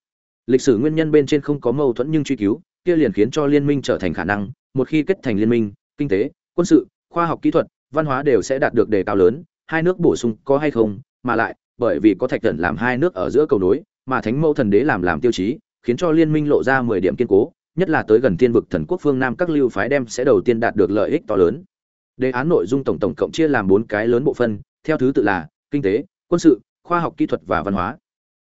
Speaker 1: lịch sử nguyên nhân bên trên không có mâu thuẫn nhưng truy cứu kia liền khiến cho liên minh trở thành khả năng. Một khi kết thành liên minh kinh tế quân sự khoa học kỹ thuật văn hóa đều sẽ đạt được đề cao lớn. Hai nước bổ sung có hay không mà lại bởi vì có thạch thần làm hai nước ở giữa cầu nối mà thánh mẫu thần đế làm làm tiêu chí, khiến cho liên minh lộ ra mười điểm kiên cố, nhất là tới gần tiên vực thần quốc phương nam các lưu phái đem sẽ đầu tiên đạt được lợi ích to lớn. Đề án nội dung tổng tổng cộng chia làm bốn cái lớn bộ phân, theo thứ tự là kinh tế, quân sự, khoa học kỹ thuật và văn hóa.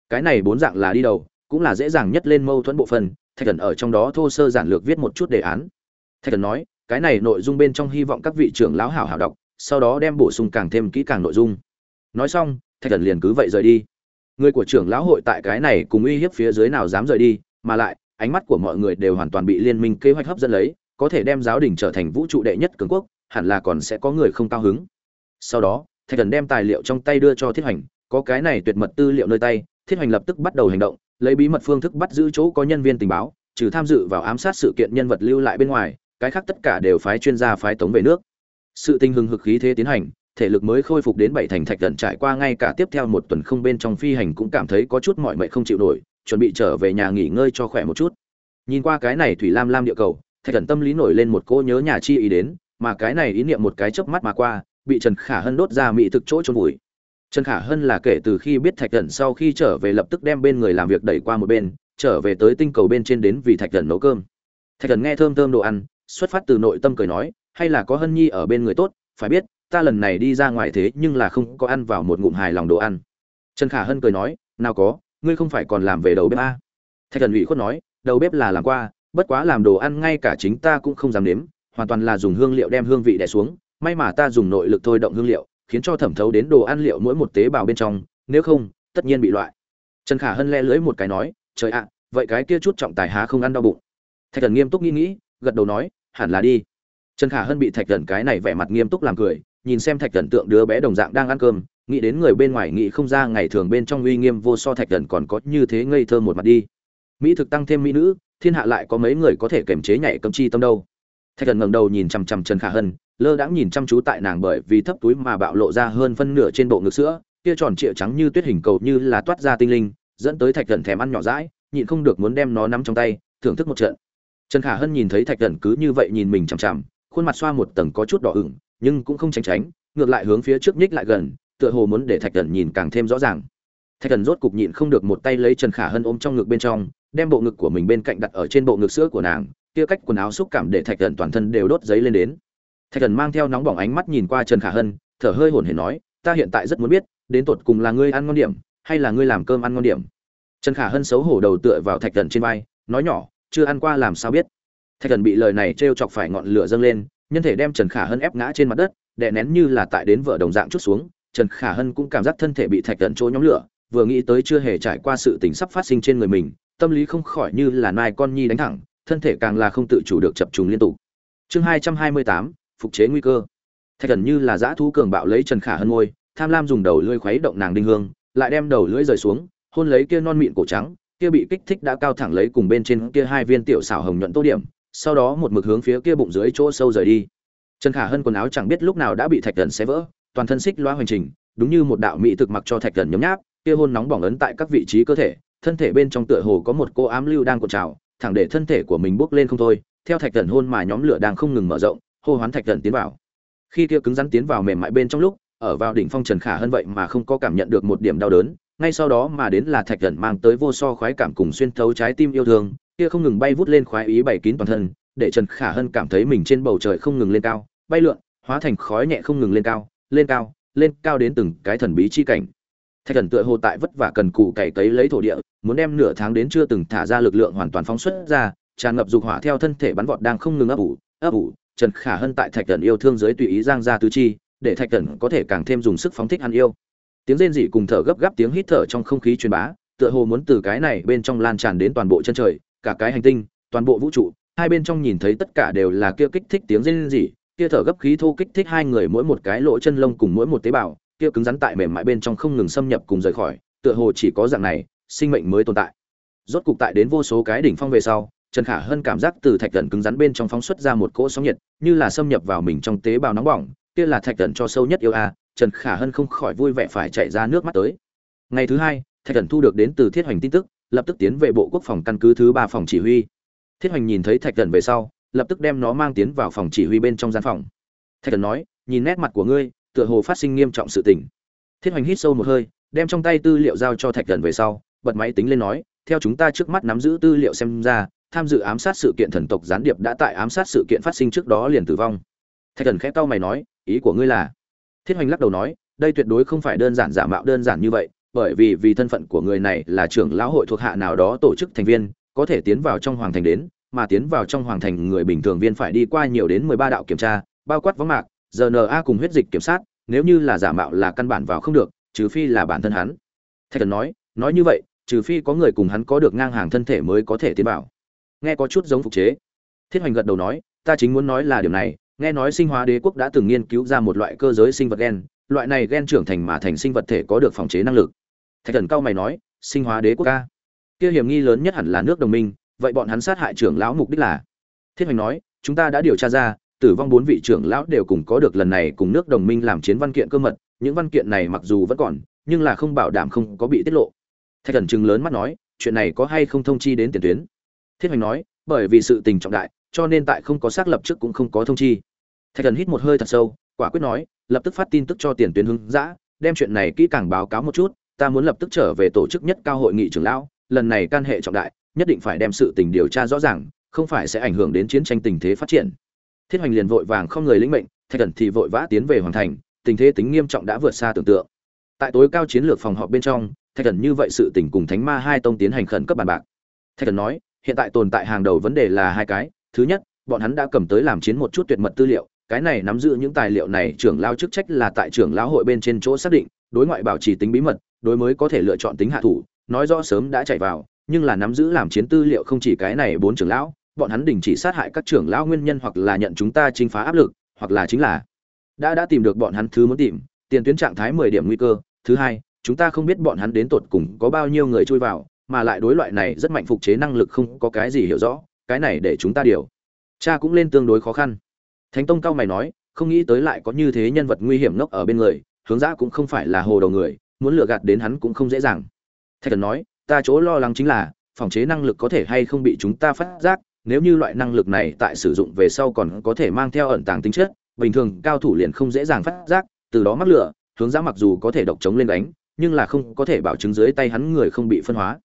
Speaker 1: Cái này bốn dạng là đi đầu, cũng là dễ dàng nhất lên mâu thuẫn bộ phân, thạch thần ở trong đó thô sơ giản lược viết một chút đề án. Thạch thần nói, cái này nội dung bên trong hy vọng các vị trưởng lão hảo hảo đọc, sau đó đem bổ sung càng thêm kỹ càng nội dung. Nói xong, thạch thần liền cứ vậy rời đi người của trưởng lão hội tại cái này cùng uy hiếp phía dưới nào dám rời đi, mà lại, ánh mắt của mọi người đều hoàn toàn bị liên minh kế hoạch hấp dẫn lấy, có thể đem giáo đình trở thành vũ trụ đệ nhất cường quốc, hẳn là còn sẽ có người không cao hứng. Sau đó, thạch thần đem tài liệu trong tay đưa cho thiết hoành, có cái này tuyệt mật tư liệu nơi tay, thiết hoành lập tức bắt đầu hành động, lấy bí mật phương thức bắt giữ chỗ có nhân viên tình báo, trừ tham dự vào ám sát sự kiện nhân vật lưu lại bên ngoài, cái khác tất cả đều phái chuyên gia phái tống về nước. Sự tình hừng hực khí thế tiến hành thể lực mới khôi phục đến bảy thành thạch tận trải qua ngay cả tiếp theo một tuần không bên trong phi hành cũng cảm thấy có chút mỏi mệt không chịu nổi, chuẩn bị trở về nhà nghỉ ngơi cho khỏe một chút. Nhìn qua cái này thủy lam lam địa cầu, thạch tận tâm lý nổi lên một cô nhớ nhà chi ý đến, mà cái này ý niệm một cái chớp mắt mà qua, bị trần khả hân đốt ra mị thực chỗ trôn vùi. Trần khả hân là kể từ khi biết thạch tận sau khi trở về lập tức đem bên người làm việc đẩy qua một bên, trở về tới tinh cầu bên trên đến vì thạch tận nấu cơm. Thạch tận nghe thơm thơm đồ ăn, xuất phát từ nội tâm cười nói, hay là có hân nhi ở bên người tốt, phải biết ta lần này đi ra ngoài thế nhưng là không có ăn vào một ngụm hài lòng đồ ăn. Trần khả hân cười nói, nào có, ngươi không phải còn làm về đầu bếp a thạch thần ủy khuất nói, đầu bếp là làm qua, bất quá làm đồ ăn ngay cả chính ta cũng không dám nếm, hoàn toàn là dùng hương liệu đem hương vị đè xuống, may mà ta dùng nội lực thôi động hương liệu, khiến cho thẩm thấu đến đồ ăn liệu mỗi một tế bào bên trong, nếu không, tất nhiên bị loại. Trần khả hân le lưỡi một cái nói, trời ạ, vậy cái kia chút trọng tài há không ăn đau bụng? Thạch thần nghiêm túc nghĩ nghĩ, gật đầu nói, hẳn là đi. Trần khả hân bị thạch thần cái này vẻ mặt nghiêm túc làm cười nhìn xem thạch thần tượng đứa bé đồng dạng đang ăn cơm, nghĩ đến người bên ngoài nghĩ không ra ngày thường bên trong uy nghiêm vô so thạch thần còn có như thế ngây thơ một mặt đi. Mỹ thực tăng thêm mỹ nữ, thiên hạ lại có mấy người có thể kiềm chế nhảy cấm chi tâm đâu. Thạch thần ngẩng đầu nhìn chằm chằm trần khả hân, lơ đãng nhìn chăm chú tại nàng bởi vì thấp túi mà bạo lộ ra hơn phân nửa trên bộ ngực sữa, kia tròn trịa trắng như tuyết hình cầu như là toát ra tinh linh, dẫn tới thạch thần thèm ăn nhỏ rãi, nhịn không được muốn đem nó nắm trong tay, thưởng thức một trận. Trần khả hân nhìn thấy thạch thần cứ như vậy nhìn mình chằm chằm, khuôn mặt xoa một tầng có chút đỏ ửng nhưng cũng không tránh tránh, ngược lại hướng phía trước nhích lại gần, tựa hồ muốn để thạch thần nhìn càng thêm rõ ràng. Thạch thần rốt cục nhịn không được một tay lấy trần khả hân ôm trong ngực bên trong, đem bộ ngực của mình bên cạnh đặt ở trên bộ ngực sữa của nàng, kia cách quần áo xúc cảm để thạch thần toàn thân đều đốt giấy lên đến. Thạch thần mang theo nóng bỏng ánh mắt nhìn qua trần khả hân, thở hơi hổn hển nói, ta hiện tại rất muốn biết, đến tột cùng là ngươi ăn ngon điểm, hay là ngươi làm cơm ăn ngon điểm? Trần khả hân xấu hổ đầu tựa vào thạch thần trên vai, nói nhỏ, chưa ăn qua làm sao biết? Thạch thần bị lời này t chọc phải ngọn lửa dâng lên nhân thể đem trần khả hân ép ngã trên mặt đất, đè nén như là tại đến vợ đồng dạng chút xuống, trần khả hân cũng cảm giác thân thể bị thạch tận chỗ nhóm lửa, vừa nghĩ tới chưa hề trải qua sự tình sắp phát sinh trên người mình, tâm lý không khỏi như là nai con nhi đánh thẳng, thân thể càng là không tự chủ được chập trùng liên tục. Chương hai trăm hai mươi tám, phục chế nguy cơ. Thạch thần như là dã thú cường bạo lấy trần khả hân ngôi, tham lam dùng đầu lưỡi khuấy động nàng đinh hương, lại đem đầu lưỡi rời xuống, hôn lấy kia non mịn cổ trắng, kia bị kích thích đã cao thẳng lấy cùng bên trên kia hai viên tiểu xảo hồng nhuận tô điểm sau đó một mực hướng phía kia bụng dưới chỗ sâu rời đi. Trần khả hân quần áo chẳng biết lúc nào đã bị thạch thần xé vỡ, toàn thân xích loa hoành trình, đúng như một đạo mỹ thực mặc cho thạch thần nhấm nháp, kia hôn nóng bỏng ấn tại các vị trí cơ thể, thân thể bên trong tựa hồ có một cô ám lưu đang cuộn trào, thẳng để thân thể của mình bốc lên không thôi, theo thạch thần hôn mà nhóm lửa đang không ngừng mở rộng, hô hoán thạch thần tiến vào. Khi kia cứng rắn tiến vào mềm mại bên trong lúc, ở vào đỉnh phong trần khả hơn vậy mà không có cảm nhận được một điểm đau đớn, ngay sau đó mà đến là thạch thần mang tới vô so khoái cảm cùng xuyên thấu trái tim yêu thương kia không ngừng bay vút lên khoái ý bảy kín toàn thân, để trần khả hân cảm thấy mình trên bầu trời không ngừng lên cao, bay lượn, hóa thành khói nhẹ không ngừng lên cao lên cao lên cao đến từng cái thần bí chi cảnh. Thạch thần tựa hồ tại vất vả cần cù cày cấy lấy thổ địa, muốn đem nửa tháng đến chưa từng thả ra lực lượng hoàn toàn phóng xuất ra, tràn ngập dục hỏa theo thân thể bắn vọt đang không ngừng ấp ủ ấp ủ. Trần khả hân tại thạch thần yêu thương dưới tùy ý giang ra tứ chi, để thạch thần có thể càng thêm dùng sức phóng thích ăn yêu. Tiếng rên rỉ cùng thở gấp gáp, tiếng hít thở trong không khí truyền bá, tựa hồ muốn từ cái này bên trong lan tràn đến toàn bộ chân trời cả cái hành tinh, toàn bộ vũ trụ, hai bên trong nhìn thấy tất cả đều là kia kích thích tiếng rên rỉ, kia thở gấp khí thô kích thích hai người mỗi một cái lỗ chân lông cùng mỗi một tế bào, kia cứng rắn tại mềm mại bên trong không ngừng xâm nhập cùng rời khỏi, tựa hồ chỉ có dạng này, sinh mệnh mới tồn tại. Rốt cục tại đến vô số cái đỉnh phong về sau, trần khả hân cảm giác từ thạch thần cứng rắn bên trong phóng xuất ra một cỗ sóng nhiệt, như là xâm nhập vào mình trong tế bào nóng bỏng, kia là thạch thần cho sâu nhất yêu a, trần khả hân không khỏi vui vẻ phải chạy ra nước mắt tới. Ngày thứ hai, thạch thần thu được đến từ thiết hoành tin tức lập tức tiến về bộ quốc phòng căn cứ thứ ba phòng chỉ huy. Thiết hoành nhìn thấy thạch thần về sau, lập tức đem nó mang tiến vào phòng chỉ huy bên trong gian phòng. Thạch thần nói, nhìn nét mặt của ngươi, tựa hồ phát sinh nghiêm trọng sự tình. Thiết hoành hít sâu một hơi, đem trong tay tư liệu giao cho thạch thần về sau, bật máy tính lên nói, theo chúng ta trước mắt nắm giữ tư liệu xem ra, tham dự ám sát sự kiện thần tộc gián điệp đã tại ám sát sự kiện phát sinh trước đó liền tử vong. Thạch thần khẽ cau mày nói, ý của ngươi là? Thiết hoành lắc đầu nói, đây tuyệt đối không phải đơn giản giả mạo đơn giản như vậy bởi vì vì thân phận của người này là trưởng lão hội thuộc hạ nào đó tổ chức thành viên, có thể tiến vào trong hoàng thành đến, mà tiến vào trong hoàng thành người bình thường viên phải đi qua nhiều đến mười ba đạo kiểm tra, bao quát vắng mạc rna cùng huyết dịch kiểm sát, nếu như là giả mạo là căn bản vào không được, trừ phi là bản thân hắn. Thạch thần nói nói như vậy, trừ phi có người cùng hắn có được ngang hàng thân thể mới có thể tiến vào. Nghe có chút giống phục chế. Thiết hoành gật đầu nói, ta chính muốn nói là điều này, nghe nói sinh hóa đế quốc đã từng nghiên cứu ra một loại cơ giới sinh vật gen, loại này gen trưởng thành mà thành sinh vật thể có được phòng chế năng lực thạch thần cao mày nói, sinh hóa đế quốc ca. Kia hiểm nghi lớn nhất hẳn là nước đồng minh, vậy bọn hắn sát hại trưởng lão mục đích là? Thiết hoành nói, chúng ta đã điều tra ra, tử vong bốn vị trưởng lão đều cùng có được lần này cùng nước đồng minh làm chiến văn kiện cơ mật, những văn kiện này mặc dù vẫn còn, nhưng là không bảo đảm không có bị tiết lộ. Thạch thần chừng lớn mắt nói, chuyện này có hay không thông chi đến tiền tuyến? Thiết hoành nói, bởi vì sự tình trọng đại, cho nên tại không có xác lập trước cũng không có thông chi. Thạch thần hít một hơi thật sâu, quả quyết nói, lập tức phát tin tức cho tiền tuyến hướng dã, đem chuyện này kỹ càng báo cáo một chút ta muốn lập tức trở về tổ chức nhất cao hội nghị trưởng lão, lần này can hệ trọng đại, nhất định phải đem sự tình điều tra rõ ràng, không phải sẽ ảnh hưởng đến chiến tranh tình thế phát triển. Thiết hoành liền vội vàng không người lĩnh mệnh, thạch cẩn thì vội vã tiến về hoàn thành, tình thế tính nghiêm trọng đã vượt xa tưởng tượng. Tại tối cao chiến lược phòng họp bên trong, thạch cẩn như vậy sự tình cùng thánh ma hai tông tiến hành khẩn cấp bàn bạc. Thạch cẩn nói, hiện tại tồn tại hàng đầu vấn đề là hai cái, thứ nhất, bọn hắn đã cầm tới làm chiến một chút tuyệt mật tư liệu, cái này nắm giữ những tài liệu này trưởng lao chức trách là tại trưởng lão hội bên trên chỗ xác định, đối ngoại bảo trì tính bí mật đối mới có thể lựa chọn tính hạ thủ, nói rõ sớm đã chạy vào, nhưng là nắm giữ làm chiến tư liệu không chỉ cái này bốn trưởng lão, bọn hắn đình chỉ sát hại các trưởng lão nguyên nhân hoặc là nhận chúng ta chinh phá áp lực, hoặc là chính là đã đã tìm được bọn hắn thứ muốn tìm, tiền tuyến trạng thái mười điểm nguy cơ, thứ hai, chúng ta không biết bọn hắn đến tột cùng có bao nhiêu người chui vào, mà lại đối loại này rất mạnh phục chế năng lực không có cái gì hiểu rõ, cái này để chúng ta điều cha cũng lên tương đối khó khăn. Thánh tông cao mày nói, không nghĩ tới lại có như thế nhân vật nguy hiểm nốc ở bên người, hướng giã cũng không phải là hồ đầu người muốn lừa gạt đến hắn cũng không dễ dàng. Thạch thần nói, ta chỗ lo lắng chính là, phòng chế năng lực có thể hay không bị chúng ta phát giác, nếu như loại năng lực này tại sử dụng về sau còn có thể mang theo ẩn tàng tính chất, bình thường cao thủ liền không dễ dàng phát giác, từ đó mắc lửa, hướng giã mặc dù có thể độc chống lên đánh, nhưng là không có thể bảo chứng dưới tay hắn người không bị phân hóa.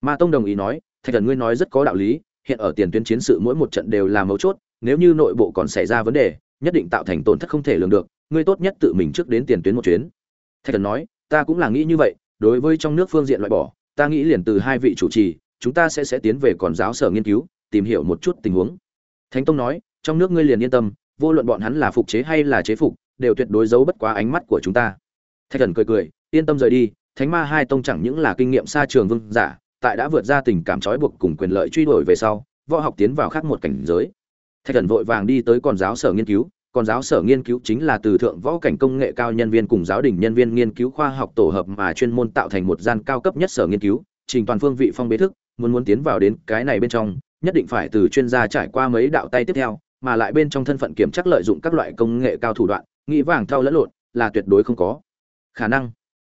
Speaker 1: Ma tông đồng ý nói, thạch thần ngươi nói rất có đạo lý, hiện ở tiền tuyến chiến sự mỗi một trận đều là mấu chốt, nếu như nội bộ còn xảy ra vấn đề, nhất định tạo thành tổn thất không thể lường được, ngươi tốt nhất tự mình trước đến tiền tuyến một chuyến. Thạch thần nói ta cũng là nghĩ như vậy, đối với trong nước phương diện loại bỏ, ta nghĩ liền từ hai vị chủ trì, chúng ta sẽ sẽ tiến về còn giáo sở nghiên cứu, tìm hiểu một chút tình huống. Thánh tông nói, trong nước ngươi liền yên tâm, vô luận bọn hắn là phục chế hay là chế phục, đều tuyệt đối giấu bất quá ánh mắt của chúng ta. Thạch thần cười cười, yên tâm rời đi, thánh ma hai tông chẳng những là kinh nghiệm xa trường vương giả, tại đã vượt ra tình cảm trói buộc cùng quyền lợi truy đuổi về sau, võ học tiến vào khác một cảnh giới. Thạch thần vội vàng đi tới còn giáo sở nghiên cứu còn giáo sở nghiên cứu chính là từ thượng võ cảnh công nghệ cao nhân viên cùng giáo đình nhân viên nghiên cứu khoa học tổ hợp mà chuyên môn tạo thành một gian cao cấp nhất sở nghiên cứu, trình toàn phương vị phong bế thức, muốn muốn tiến vào đến cái này bên trong, nhất định phải từ chuyên gia trải qua mấy đạo tay tiếp theo, mà lại bên trong thân phận kiểm chắc lợi dụng các loại công nghệ cao thủ đoạn, nghĩ vàng thao lẫn lộn, là tuyệt đối không có. Khả năng,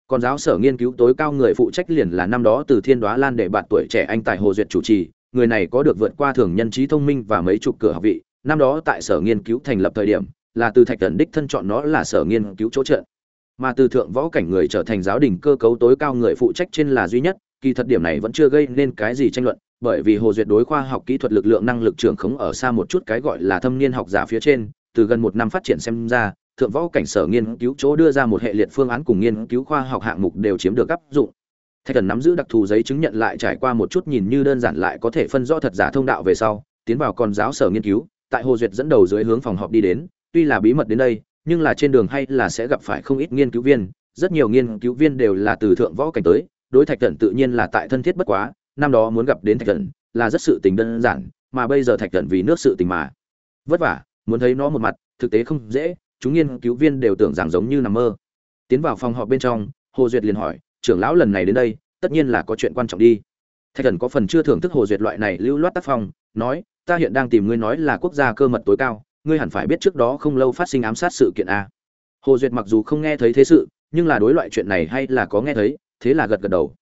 Speaker 1: còn giáo sở nghiên cứu tối cao người phụ trách liền là năm đó từ thiên đoá lan để bạn tuổi trẻ anh tài hồ duyệt chủ trì, người này có được vượt qua thường nhân trí thông minh và mấy chục cửa học vị năm đó tại sở nghiên cứu thành lập thời điểm, là từ thạch thần đích thân chọn nó là sở nghiên cứu chỗ trận mà từ thượng võ cảnh người trở thành giáo đình cơ cấu tối cao người phụ trách trên là duy nhất, kỳ thật điểm này vẫn chưa gây nên cái gì tranh luận, bởi vì hồ duyệt đối khoa học kỹ thuật lực lượng năng lực trưởng khống ở xa một chút cái gọi là thâm niên học giả phía trên, từ gần một năm phát triển xem ra, thượng võ cảnh sở nghiên cứu chỗ đưa ra một hệ liệt phương án cùng nghiên cứu khoa học hạng mục đều chiếm được áp dụng. Thạch thần nắm giữ đặc thù giấy chứng nhận lại trải qua một chút nhìn như đơn giản lại có thể phân rõ thật giả thông đạo về sau, tiến vào con giáo sở nghiên cứu tại hồ duyệt dẫn đầu dưới hướng phòng họp đi đến, tuy là bí mật đến đây, nhưng là trên đường hay là sẽ gặp phải không ít nghiên cứu viên, rất nhiều nghiên cứu viên đều là từ thượng võ cảnh tới, đối thạch thần tự nhiên là tại thân thiết bất quá, năm đó muốn gặp đến thạch thần là rất sự tình đơn giản, mà bây giờ thạch thần vì nước sự tình mà. Vất vả, muốn thấy nó một mặt, thực tế không dễ, chúng nghiên cứu viên đều tưởng rằng giống như nằm mơ. Tiến vào phòng họp bên trong, hồ duyệt liền hỏi, trưởng lão lần này đến đây, tất nhiên là có chuyện quan trọng đi. Thạch thần có phần chưa thưởng thức hồ duyệt loại này lưu loát tác phong, nói ta hiện đang tìm ngươi nói là quốc gia cơ mật tối cao, ngươi hẳn phải biết trước đó không lâu phát sinh ám sát sự kiện a. Hồ duyệt mặc dù không nghe thấy thế sự, nhưng là đối loại chuyện này hay là có nghe thấy, thế là gật gật đầu.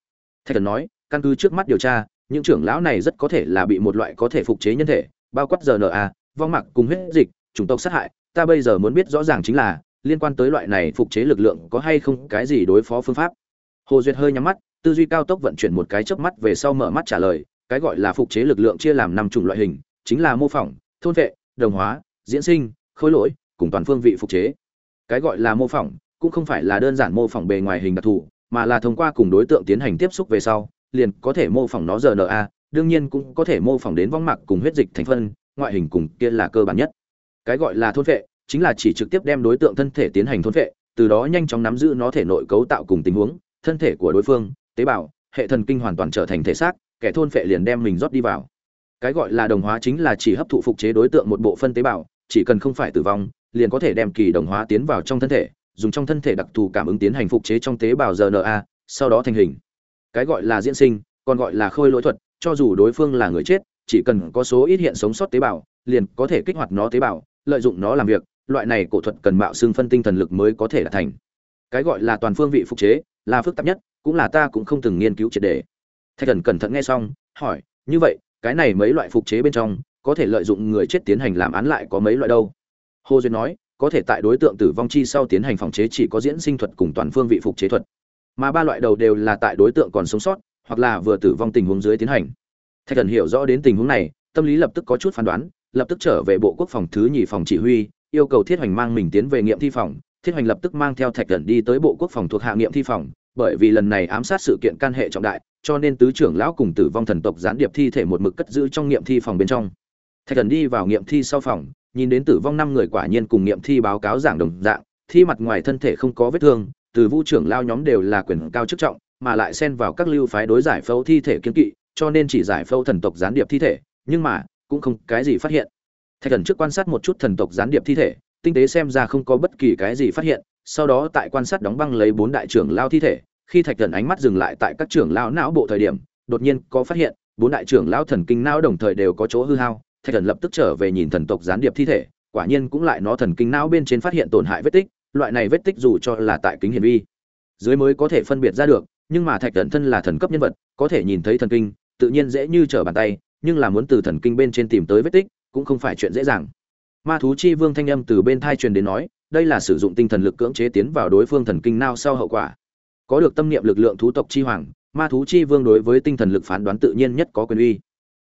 Speaker 1: Thạch thần nói, căn cứ trước mắt điều tra, những trưởng lão này rất có thể là bị một loại có thể phục chế nhân thể, bao quát rna vong mặc cùng huyết dịch, chủng tộc sát hại, ta bây giờ muốn biết rõ ràng chính là, liên quan tới loại này phục chế lực lượng có hay không, cái gì đối phó phương pháp. Hồ duyệt hơi nhắm mắt, tư duy cao tốc vận chuyển một cái chớp mắt về sau mở mắt trả lời, cái gọi là phục chế lực lượng chia làm năm chủng loại hình chính là mô phỏng, thôn vệ, đồng hóa, diễn sinh, khối lỗi, cùng toàn phương vị phục chế. Cái gọi là mô phỏng cũng không phải là đơn giản mô phỏng bề ngoài hình đặc thù, mà là thông qua cùng đối tượng tiến hành tiếp xúc về sau, liền có thể mô phỏng nó rna đương nhiên cũng có thể mô phỏng đến vong mạc cùng huyết dịch thành phân, ngoại hình cùng kia là cơ bản nhất. Cái gọi là thôn vệ chính là chỉ trực tiếp đem đối tượng thân thể tiến hành thôn vệ, từ đó nhanh chóng nắm giữ nó thể nội cấu tạo cùng tình huống, thân thể của đối phương, tế bào, hệ thần kinh hoàn toàn trở thành thể xác, kẻ thôn vệ liền đem mình rót đi vào cái gọi là đồng hóa chính là chỉ hấp thụ phục chế đối tượng một bộ phân tế bào, chỉ cần không phải tử vong, liền có thể đem kỳ đồng hóa tiến vào trong thân thể, dùng trong thân thể đặc thù cảm ứng tiến hành phục chế trong tế bào rna sau đó thành hình. Cái gọi là diễn sinh, còn gọi là khôi lỗi thuật, cho dù đối phương là người chết, chỉ cần có số ít hiện sống sót tế bào, liền có thể kích hoạt nó tế bào, lợi dụng nó làm việc, loại này cổ thuật cần mạo xương phân tinh thần lực mới có thể đạt thành. Cái gọi là toàn phương vị phục chế, là phức tạp nhất, cũng là ta cũng không từng nghiên cứu triệt đề. Thạch thần cẩn thận nghe xong, hỏi, như vậy cái này mấy loại phục chế bên trong, có thể lợi dụng người chết tiến hành làm án lại có mấy loại đâu. Hồ duyên nói, có thể tại đối tượng tử vong chi sau tiến hành phòng chế chỉ có diễn sinh thuật cùng toàn phương vị phục chế thuật. Mà ba loại đầu đều là tại đối tượng còn sống sót, hoặc là vừa tử vong tình huống dưới tiến hành. Thạch thần hiểu rõ đến tình huống này, tâm lý lập tức có chút phán đoán, lập tức trở về bộ quốc phòng thứ nhì phòng chỉ huy, yêu cầu thiết hoành mang mình tiến về nghiệm thi phòng. Thiết hoành lập tức mang theo thạch thần đi tới bộ quốc phòng thuộc hạ nghiệm thi phòng, bởi vì lần này ám sát sự kiện can hệ trọng đại cho nên tứ trưởng lão cùng tử vong thần tộc gián điệp thi thể một mực cất giữ trong nghiệm thi phòng bên trong. Thạch thần đi vào nghiệm thi sau phòng, nhìn đến tử vong năm người quả nhiên cùng nghiệm thi báo cáo giảng đồng dạng, thi mặt ngoài thân thể không có vết thương, từ vũ trưởng lao nhóm đều là quyền cao chức trọng, mà lại xen vào các lưu phái đối giải phẫu thi thể kiên kỵ, cho nên chỉ giải phẫu thần tộc gián điệp thi thể, nhưng mà, cũng không cái gì phát hiện. Thạch thần trước quan sát một chút thần tộc gián điệp thi thể, tinh tế xem ra không có bất kỳ cái gì phát hiện, sau đó tại quan sát đóng băng lấy bốn đại trưởng lao thi thể khi thạch thần ánh mắt dừng lại tại các trưởng lão não bộ thời điểm, đột nhiên có phát hiện, bốn đại trưởng lão thần kinh não đồng thời đều có chỗ hư hao, thạch thần lập tức trở về nhìn thần tộc gián điệp thi thể, quả nhiên cũng lại nó thần kinh não bên trên phát hiện tổn hại vết tích, loại này vết tích dù cho là tại kính hiển vi, dưới mới có thể phân biệt ra được, nhưng mà thạch thần thân là thần cấp nhân vật, có thể nhìn thấy thần kinh, tự nhiên dễ như trở bàn tay, nhưng là muốn từ thần kinh bên trên tìm tới vết tích, cũng không phải chuyện dễ dàng. Ma thú chi vương thanh âm từ bên thai truyền đến nói, đây là sử dụng tinh thần lực cưỡng chế tiến vào đối phương thần kinh nao sau hậu quả có được tâm niệm lực lượng thú tộc chi hoàng, ma thú chi vương đối với tinh thần lực phán đoán tự nhiên nhất có quyền uy.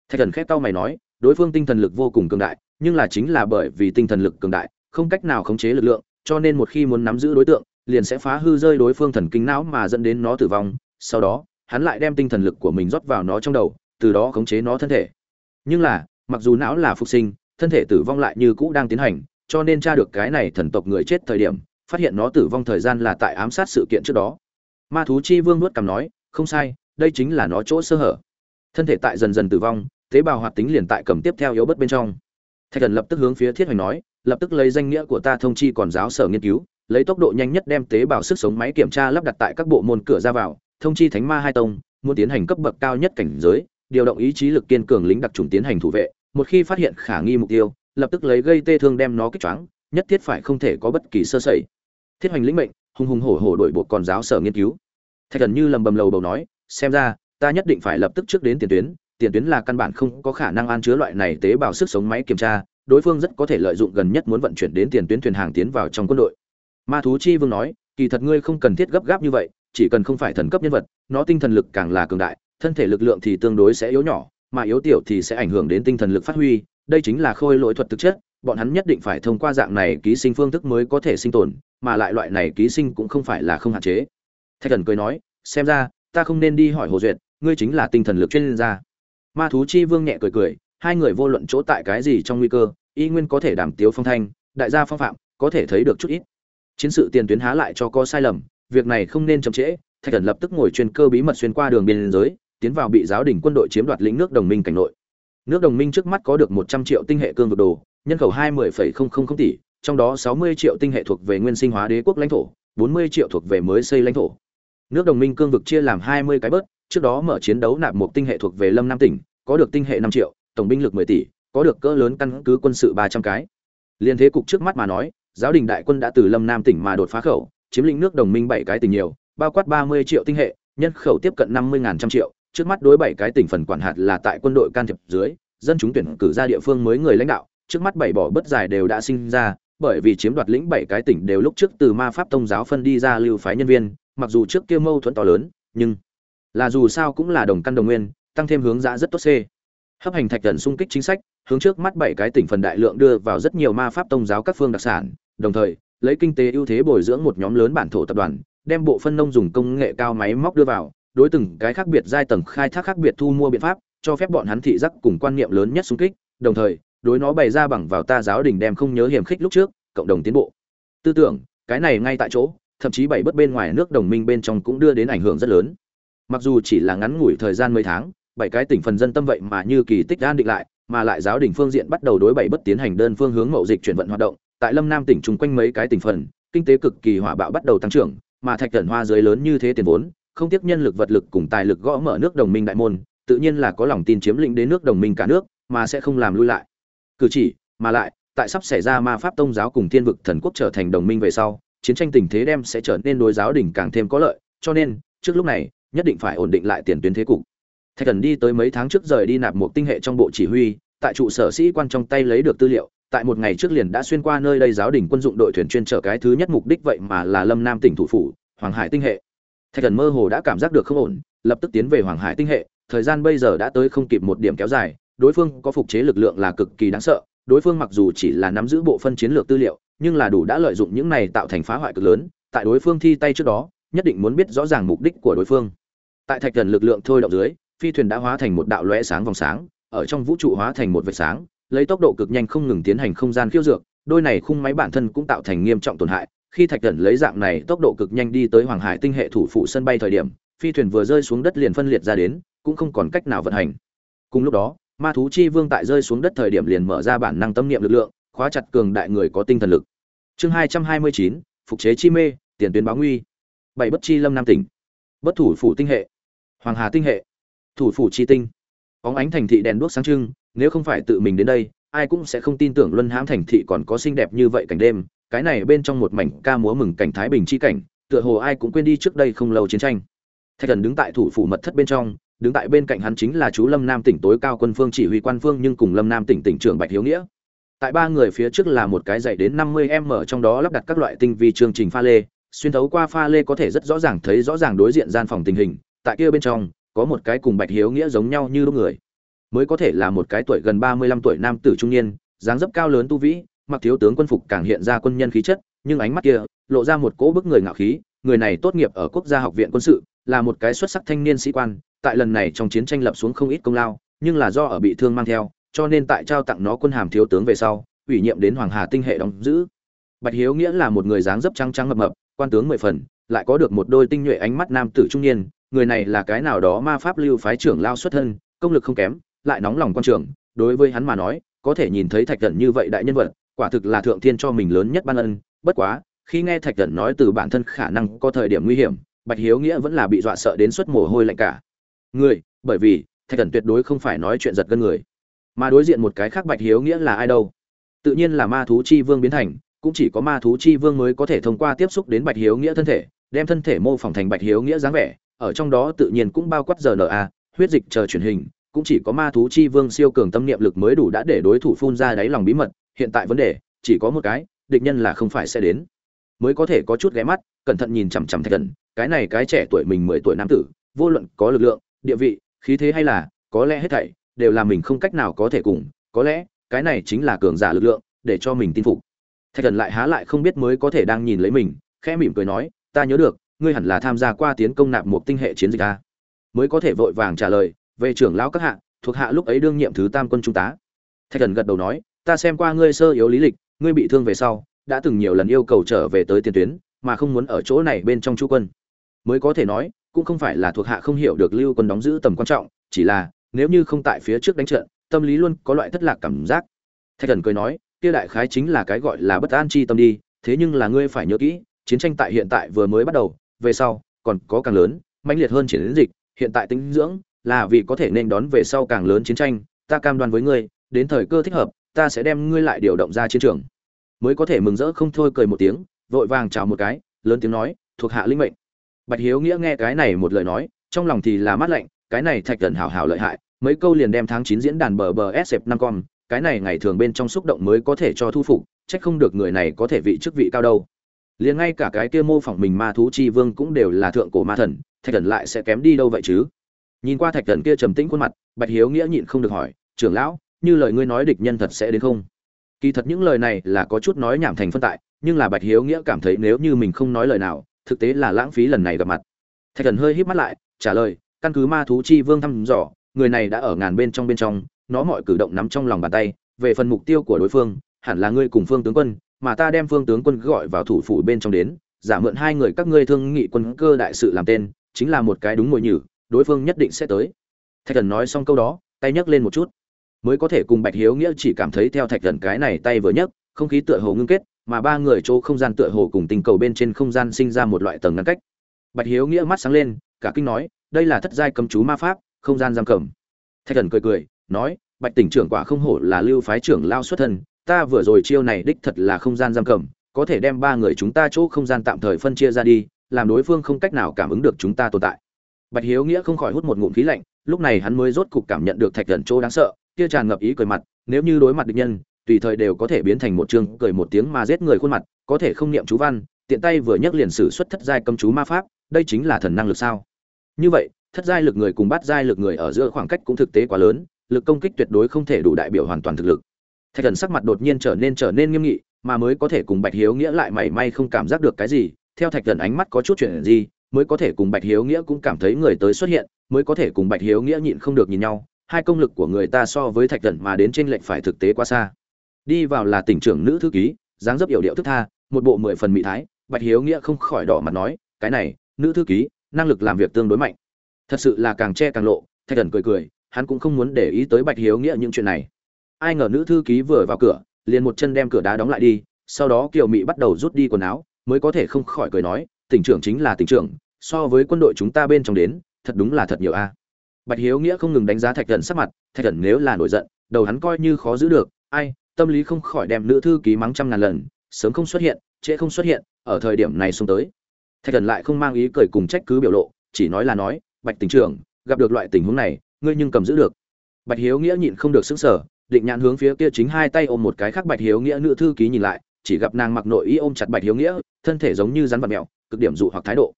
Speaker 1: Thạch thần khép tao mày nói, đối phương tinh thần lực vô cùng cường đại, nhưng là chính là bởi vì tinh thần lực cường đại, không cách nào khống chế lực lượng, cho nên một khi muốn nắm giữ đối tượng, liền sẽ phá hư rơi đối phương thần kinh não mà dẫn đến nó tử vong, sau đó, hắn lại đem tinh thần lực của mình rót vào nó trong đầu, từ đó khống chế nó thân thể. Nhưng là, mặc dù não là phục sinh, thân thể tử vong lại như cũ đang tiến hành, cho nên tra được cái này thần tộc người chết thời điểm, phát hiện nó tử vong thời gian là tại ám sát sự kiện trước đó ma thú chi vương nuốt cằm nói, không sai, đây chính là nó chỗ sơ hở. Thân thể tại dần dần tử vong, tế bào hoạt tính liền tại cầm tiếp theo yếu bất bên trong. Thạch thần lập tức hướng phía thiết hoành nói, lập tức lấy danh nghĩa của ta thông chi còn giáo sở nghiên cứu, lấy tốc độ nhanh nhất đem tế bào sức sống máy kiểm tra lắp đặt tại các bộ môn cửa ra vào, thông chi thánh ma hai tông, muốn tiến hành cấp bậc cao nhất cảnh giới, điều động ý chí lực kiên cường lính đặc trùng tiến hành thủ vệ, một khi phát hiện khả nghi mục tiêu, lập tức lấy gây tê thương đem nó kích choáng, nhất thiết phải không thể có bất kỳ sơ sẩy. Thiết hoành lĩnh mệnh hùng hùng hổ hổ đội bộ còn giáo sở nghiên cứu. Thạch thần như lầm bầm lầu bầu nói, xem ra, ta nhất định phải lập tức trước đến tiền tuyến tiền tuyến là căn bản không có khả năng an chứa loại này tế bào sức sống máy kiểm tra, đối phương rất có thể lợi dụng gần nhất muốn vận chuyển đến tiền tuyến thuyền hàng tiến vào trong quân đội. Ma thú chi vương nói, kỳ thật ngươi không cần thiết gấp gáp như vậy, chỉ cần không phải thần cấp nhân vật, nó tinh thần lực càng là cường đại, thân thể lực lượng thì tương đối sẽ yếu nhỏ, mà yếu tiểu thì sẽ ảnh hưởng đến tinh thần lực phát huy, đây chính là khôi lỗi thuật thực chất, bọn hắn nhất định phải thông qua dạng này ký sinh phương thức mới có thể sinh tồn mà lại loại này ký sinh cũng không phải là không hạn chế. Thạch thần cười nói, xem ra, ta không nên đi hỏi hồ duyệt, ngươi chính là tinh thần lực chuyên gia. Ma thú chi vương nhẹ cười cười, hai người vô luận chỗ tại cái gì trong nguy cơ, y nguyên có thể đảm tiếu phong thanh, đại gia phong phạm, có thể thấy được chút ít. Chiến sự tiền tuyến há lại cho có sai lầm, việc này không nên chậm trễ, thạch thần lập tức ngồi chuyên cơ bí mật xuyên qua đường biên giới, tiến vào bị giáo đình quân đội chiếm đoạt lĩnh nước đồng minh cảnh nội. Nước đồng minh trước mắt có được một trăm triệu tinh hệ cương vực đồ, nhân khẩu hai mươi tỷ trong đó sáu mươi triệu tinh hệ thuộc về nguyên sinh hóa đế quốc lãnh thổ, bốn mươi triệu thuộc về mới xây lãnh thổ. Nước đồng minh cương vực chia làm hai mươi cái bớt, trước đó mở chiến đấu nạp một tinh hệ thuộc về lâm nam tỉnh, có được tinh hệ năm triệu, tổng binh lực mười tỷ, có được cỡ lớn căn cứ quân sự ba trăm cái. Liên thế cục trước mắt mà nói, giáo đình đại quân đã từ lâm nam tỉnh mà đột phá khẩu, chiếm lĩnh nước đồng minh bảy cái tỉnh nhiều, bao quát ba mươi triệu tinh hệ, nhân khẩu tiếp cận năm mươi trăm triệu, trước mắt đối bảy cái tỉnh phần quản hạt là tại quân đội can thiệp dưới, dân chúng tuyển cử ra địa phương mới người lãnh đạo, trước mắt bảy bỏ bất dài đều đã sinh ra bởi vì chiếm đoạt lĩnh bảy cái tỉnh đều lúc trước từ ma pháp tông giáo phân đi ra lưu phái nhân viên, mặc dù trước kia mâu thuẫn to lớn, nhưng là dù sao cũng là đồng căn đồng nguyên, tăng thêm hướng giá rất tốt c hấp hành thạch thần xung kích chính sách, hướng trước mắt bảy cái tỉnh phần đại lượng đưa vào rất nhiều ma pháp tông giáo các phương đặc sản, đồng thời, lấy kinh tế ưu thế bồi dưỡng một nhóm lớn bản thổ tập đoàn, đem bộ phân nông dùng công nghệ cao máy móc đưa vào, đối từng cái khác biệt giai tầng khai thác khác biệt thu mua biện pháp, cho phép bọn hắn thị giác cùng quan niệm lớn nhất xung kích, đồng thời đối nó bày ra bằng vào ta giáo đình đem không nhớ hiểm khích lúc trước, cộng đồng tiến bộ. Tư tưởng, cái này ngay tại chỗ, thậm chí bảy bất bên ngoài nước đồng minh bên trong cũng đưa đến ảnh hưởng rất lớn. Mặc dù chỉ là ngắn ngủi thời gian mấy tháng, bảy cái tỉnh phần dân tâm vậy mà như kỳ tích an định lại, mà lại giáo đình phương diện bắt đầu đối bảy bất tiến hành đơn phương hướng mậu dịch chuyển vận hoạt động, tại lâm nam tỉnh chung quanh mấy cái tỉnh phần, kinh tế cực kỳ hỏa bạo bắt đầu tăng trưởng, mà thạch thần hoa dưới lớn như thế tiền vốn, không tiếc nhân lực vật lực cùng tài lực gõ mở nước đồng minh đại môn, tự nhiên là có lòng tin chiếm lĩnh đến nước đồng minh cả nước, mà sẽ không làm lui lại cử chỉ, mà lại, tại sắp xảy ra ma pháp tông giáo cùng thiên vực thần quốc trở thành đồng minh về sau, chiến tranh tình thế đem sẽ trở nên đối giáo đỉnh càng thêm có lợi, cho nên, trước lúc này, nhất định phải ổn định lại tiền tuyến thế cục. Thạch thần đi tới mấy tháng trước rời đi nạp một tinh hệ trong bộ chỉ huy, tại trụ sở sĩ quan trong tay lấy được tư liệu, tại một ngày trước liền đã xuyên qua nơi đây giáo đình quân dụng đội thuyền chuyên trở cái thứ nhất mục đích vậy mà là lâm nam tỉnh thủ phủ, hoàng hải tinh hệ. Thạch thần mơ hồ đã cảm giác được không ổn, lập tức tiến về hoàng hải tinh hệ, thời gian bây giờ đã tới không kịp một điểm kéo dài đối phương có phục chế lực lượng là cực kỳ đáng sợ, đối phương mặc dù chỉ là nắm giữ bộ phân chiến lược tư liệu, nhưng là đủ đã lợi dụng những này tạo thành phá hoại cực lớn, tại đối phương thi tay trước đó, nhất định muốn biết rõ ràng mục đích của đối phương. Tại thạch thần lực lượng thôi động dưới, phi thuyền đã hóa thành một đạo lóe sáng vòng sáng, ở trong vũ trụ hóa thành một vệt sáng, lấy tốc độ cực nhanh không ngừng tiến hành không gian khiêu dược, đôi này khung máy bản thân cũng tạo thành nghiêm trọng tổn hại. Khi thạch thần lấy dạng này tốc độ cực nhanh đi tới hoàng hải tinh hệ thủ phụ sân bay thời điểm, phi thuyền vừa rơi xuống đất liền phân liệt ra đến, cũng không còn cách nào vận hành. Cùng lúc đó ma thú chi vương tại rơi xuống đất thời điểm liền mở ra bản năng tâm niệm lực lượng, khóa chặt cường đại người có tinh thần lực. Chương hai trăm hai mươi chín, phục chế chi mê, tiền tuyến báo nguy. Bảy bất chi lâm nam tỉnh. Bất thủ phủ tinh hệ. Hoàng hà tinh hệ. Thủ phủ chi tinh. Óng ánh thành thị đèn đuốc sáng trưng, nếu không phải tự mình đến đây, ai cũng sẽ không tin tưởng luân hãm thành thị còn có xinh đẹp như vậy cảnh đêm. Cái này bên trong một mảnh ca múa mừng cảnh thái bình chi cảnh, tựa hồ ai cũng quên đi trước đây không lâu chiến tranh. Thạch thần đứng tại thủ phủ mật thất bên trong đứng tại bên cạnh hắn chính là chú lâm nam tỉnh tối cao quân phương chỉ huy quan phương nhưng cùng lâm nam tỉnh tỉnh trưởng bạch hiếu nghĩa. Tại ba người phía trước là một cái dày đến năm mươi m trong đó lắp đặt các loại tinh vi chương trình pha lê, xuyên thấu qua pha lê có thể rất rõ ràng thấy rõ ràng đối diện gian phòng tình hình, tại kia bên trong, có một cái cùng bạch hiếu nghĩa giống nhau như lúc người. Mới có thể là một cái tuổi gần ba mươi lăm tuổi nam tử trung niên, dáng dấp cao lớn tu vĩ, mặc thiếu tướng quân phục càng hiện ra quân nhân khí chất, nhưng ánh mắt kia lộ ra một cỗ bức người ngạo khí, người này tốt nghiệp ở quốc gia học viện quân sự, là một cái xuất sắc thanh niên sĩ quan tại lần này trong chiến tranh lập xuống không ít công lao, nhưng là do ở bị thương mang theo, cho nên tại trao tặng nó quân hàm thiếu tướng về sau, ủy nhiệm đến hoàng hà tinh hệ đóng giữ. Bạch hiếu nghĩa là một người dáng dấp trắng trắng mập mập, quan tướng mười phần, lại có được một đôi tinh nhuệ ánh mắt nam tử trung niên, người này là cái nào đó ma pháp lưu phái trưởng lao xuất thân, công lực không kém, lại nóng lòng quan trường, đối với hắn mà nói, có thể nhìn thấy thạch Cẩn như vậy đại nhân vật, quả thực là thượng thiên cho mình lớn nhất ban ân, bất quá, khi nghe thạch Cẩn nói từ bản thân khả năng có thời điểm nguy hiểm, bạch hiếu nghĩa vẫn là bị dọa sợ đến suất mồ hôi lạnh cả người bởi vì, thạch thần tuyệt đối không phải nói chuyện giật gân người. Mà đối diện một cái khác bạch hiếu nghĩa là ai đâu? Tự nhiên là ma thú chi vương biến thành, cũng chỉ có ma thú chi vương mới có thể thông qua tiếp xúc đến bạch hiếu nghĩa thân thể, đem thân thể mô phỏng thành bạch hiếu nghĩa dáng vẻ, ở trong đó tự nhiên cũng bao quát giờ rna huyết dịch chờ truyền hình, cũng chỉ có ma thú chi vương siêu cường tâm niệm lực mới đủ đã để đối thủ phun ra đáy lòng bí mật, hiện tại vấn đề, chỉ có một cái, địch nhân là không phải sẽ đến. Mới có thể có chút ghé mắt, cẩn thận nhìn chằm chằm thạch thần, cái này cái trẻ tuổi mình mười tuổi nam tử, vô luận có lực lượng địa vị, khí thế hay là, có lẽ hết thảy đều là mình không cách nào có thể cùng, có lẽ cái này chính là cường giả lực lượng để cho mình tin phục. Thạch thần lại há lại không biết mới có thể đang nhìn lấy mình, khẽ mỉm cười nói, ta nhớ được, ngươi hẳn là tham gia qua tiến công nạp một tinh hệ chiến dịch ta mới có thể vội vàng trả lời, về trưởng lão các hạ, thuộc hạ lúc ấy đương nhiệm thứ tam quân trung tá. Thạch thần gật đầu nói, ta xem qua ngươi sơ yếu lý lịch, ngươi bị thương về sau, đã từng nhiều lần yêu cầu trở về tới tiền tuyến, mà không muốn ở chỗ này bên trong chu quân. Mới có thể nói cũng không phải là thuộc hạ không hiểu được lưu quân đóng giữ tầm quan trọng, chỉ là, nếu như không tại phía trước đánh trận, tâm lý luôn có loại thất lạc cảm giác. Thạch thần cười nói, kia đại khái chính là cái gọi là bất an chi tâm đi, thế nhưng là ngươi phải nhớ kỹ, chiến tranh tại hiện tại vừa mới bắt đầu, về sau, còn có càng lớn, mãnh liệt hơn chiến dịch, hiện tại tính dưỡng, là vì có thể nên đón về sau càng lớn chiến tranh, ta cam đoan với ngươi, đến thời cơ thích hợp, ta sẽ đem ngươi lại điều động ra chiến trường. Mới có thể mừng rỡ không thôi cười một tiếng, vội vàng chào một cái, lớn tiếng nói, thuộc hạ linh mệnh bạch hiếu nghĩa nghe cái này một lời nói, trong lòng thì là mát lạnh, cái này thạch thần hảo hảo lợi hại, mấy câu liền đem tháng chín diễn đàn bờ bờ sf năm con, cái này ngày thường bên trong xúc động mới có thể cho thu phục trách không được người này có thể vị chức vị cao đâu. Liền ngay cả cái kia mô phỏng mình ma thú chi vương cũng đều là thượng cổ ma thần, thạch thần lại sẽ kém đi đâu vậy chứ? Nhìn qua thạch thần kia trầm tĩnh khuôn mặt, bạch hiếu nghĩa nhịn không được hỏi, trưởng lão, như lời ngươi nói địch nhân thật sẽ đến không? Kỳ thật những lời này là có chút nói nhảm thành phân tại, nhưng là bạch hiếu nghĩa cảm thấy nếu như mình không nói lời nào thực tế là lãng phí lần này gặp mặt. Thạch thần hơi híp mắt lại, trả lời, căn cứ ma thú chi vương thăm dò, người này đã ở ngàn bên trong bên trong, nó mọi cử động nắm trong lòng bàn tay, về phần mục tiêu của đối phương, hẳn là ngươi cùng phương tướng quân, mà ta đem phương tướng quân gọi vào thủ phủ bên trong đến, giả mượn hai người các ngươi thương nghị quân cơ đại sự làm tên, chính là một cái đúng mồi nhử, đối phương nhất định sẽ tới. Thạch thần nói xong câu đó, tay nhấc lên một chút. Mới có thể cùng bạch hiếu nghĩa chỉ cảm thấy theo thạch thần cái này tay vừa nhấc, không khí tựa hồ ngưng kết mà ba người chỗ không gian tựa hồ cùng tình cầu bên trên không gian sinh ra một loại tầng ngăn cách. Bạch hiếu nghĩa mắt sáng lên, cả kinh nói, đây là thất giai cấm chú ma pháp, không gian giam cầm. Thạch thần cười cười, nói, bạch tỉnh trưởng quả không hổ là lưu phái trưởng lao xuất thân, ta vừa rồi chiêu này đích thật là không gian giam cầm, có thể đem ba người chúng ta chỗ không gian tạm thời phân chia ra đi, làm đối phương không cách nào cảm ứng được chúng ta tồn tại. Bạch hiếu nghĩa không khỏi hút một ngụm khí lạnh, lúc này hắn mới rốt cục cảm nhận được thạch thần chỗ đáng sợ, kia tràn ngập ý cười mặt, nếu như đối mặt địch nhân tùy thời đều có thể biến thành một chương cười một tiếng mà giết người khuôn mặt, có thể không niệm chú văn, tiện tay vừa nhấc liền sử xuất thất giai cấm chú ma pháp, đây chính là thần năng lực sao? Như vậy, thất giai lực người cùng bát giai lực người ở giữa khoảng cách cũng thực tế quá lớn, lực công kích tuyệt đối không thể đủ đại biểu hoàn toàn thực lực. Thạch thần sắc mặt đột nhiên trở nên trở nên nghiêm nghị, mà mới có thể cùng bạch hiếu nghĩa lại mảy may không cảm giác được cái gì, theo thạch thần ánh mắt có chút chuyện gì, mới có thể cùng bạch hiếu nghĩa cũng cảm thấy người tới xuất hiện, mới có thể cùng bạch hiếu nghĩa nhịn không được nhìn nhau, hai công lực của người ta so với thạch thần mà đến trên lệnh phải thực tế quá xa đi vào là tỉnh trưởng nữ thư ký, dáng dấp yểu điệu thức tha, một bộ mười phần mỹ thái, bạch hiếu nghĩa không khỏi đỏ mặt nói, cái này, nữ thư ký, năng lực làm việc tương đối mạnh. Thật sự là càng che càng lộ. Thạch thần cười cười, hắn cũng không muốn để ý tới bạch hiếu nghĩa những chuyện này. Ai ngờ nữ thư ký vừa vào cửa, liền một chân đem cửa đá đóng lại đi, sau đó kiều Mỹ bắt đầu rút đi quần áo, mới có thể không khỏi cười nói, tỉnh trưởng chính là tỉnh trưởng, so với quân đội chúng ta bên trong đến, thật đúng là thật nhiều a. Bạch hiếu nghĩa không ngừng đánh giá thạch thần sắc mặt, thạch thần nếu là nổi giận, đầu hắn coi như khó giữ được, ai tâm lý không khỏi đem nữ thư ký mắng trăm ngàn lần, sớm không xuất hiện, trễ không xuất hiện, ở thời điểm này xuống tới. Thạch thần lại không mang ý cười cùng trách cứ biểu lộ, chỉ nói là nói, bạch tỉnh trưởng, gặp được loại tình huống này, ngươi nhưng cầm giữ được. Bạch hiếu nghĩa nhịn không được xứng sở định nhãn hướng phía kia chính hai tay ôm một cái khác bạch hiếu nghĩa nữ thư ký nhìn lại, chỉ gặp nàng mặc nội y ôm chặt bạch hiếu nghĩa, thân thể giống như rắn vật mèo, cực điểm dụ hoặc thái độ.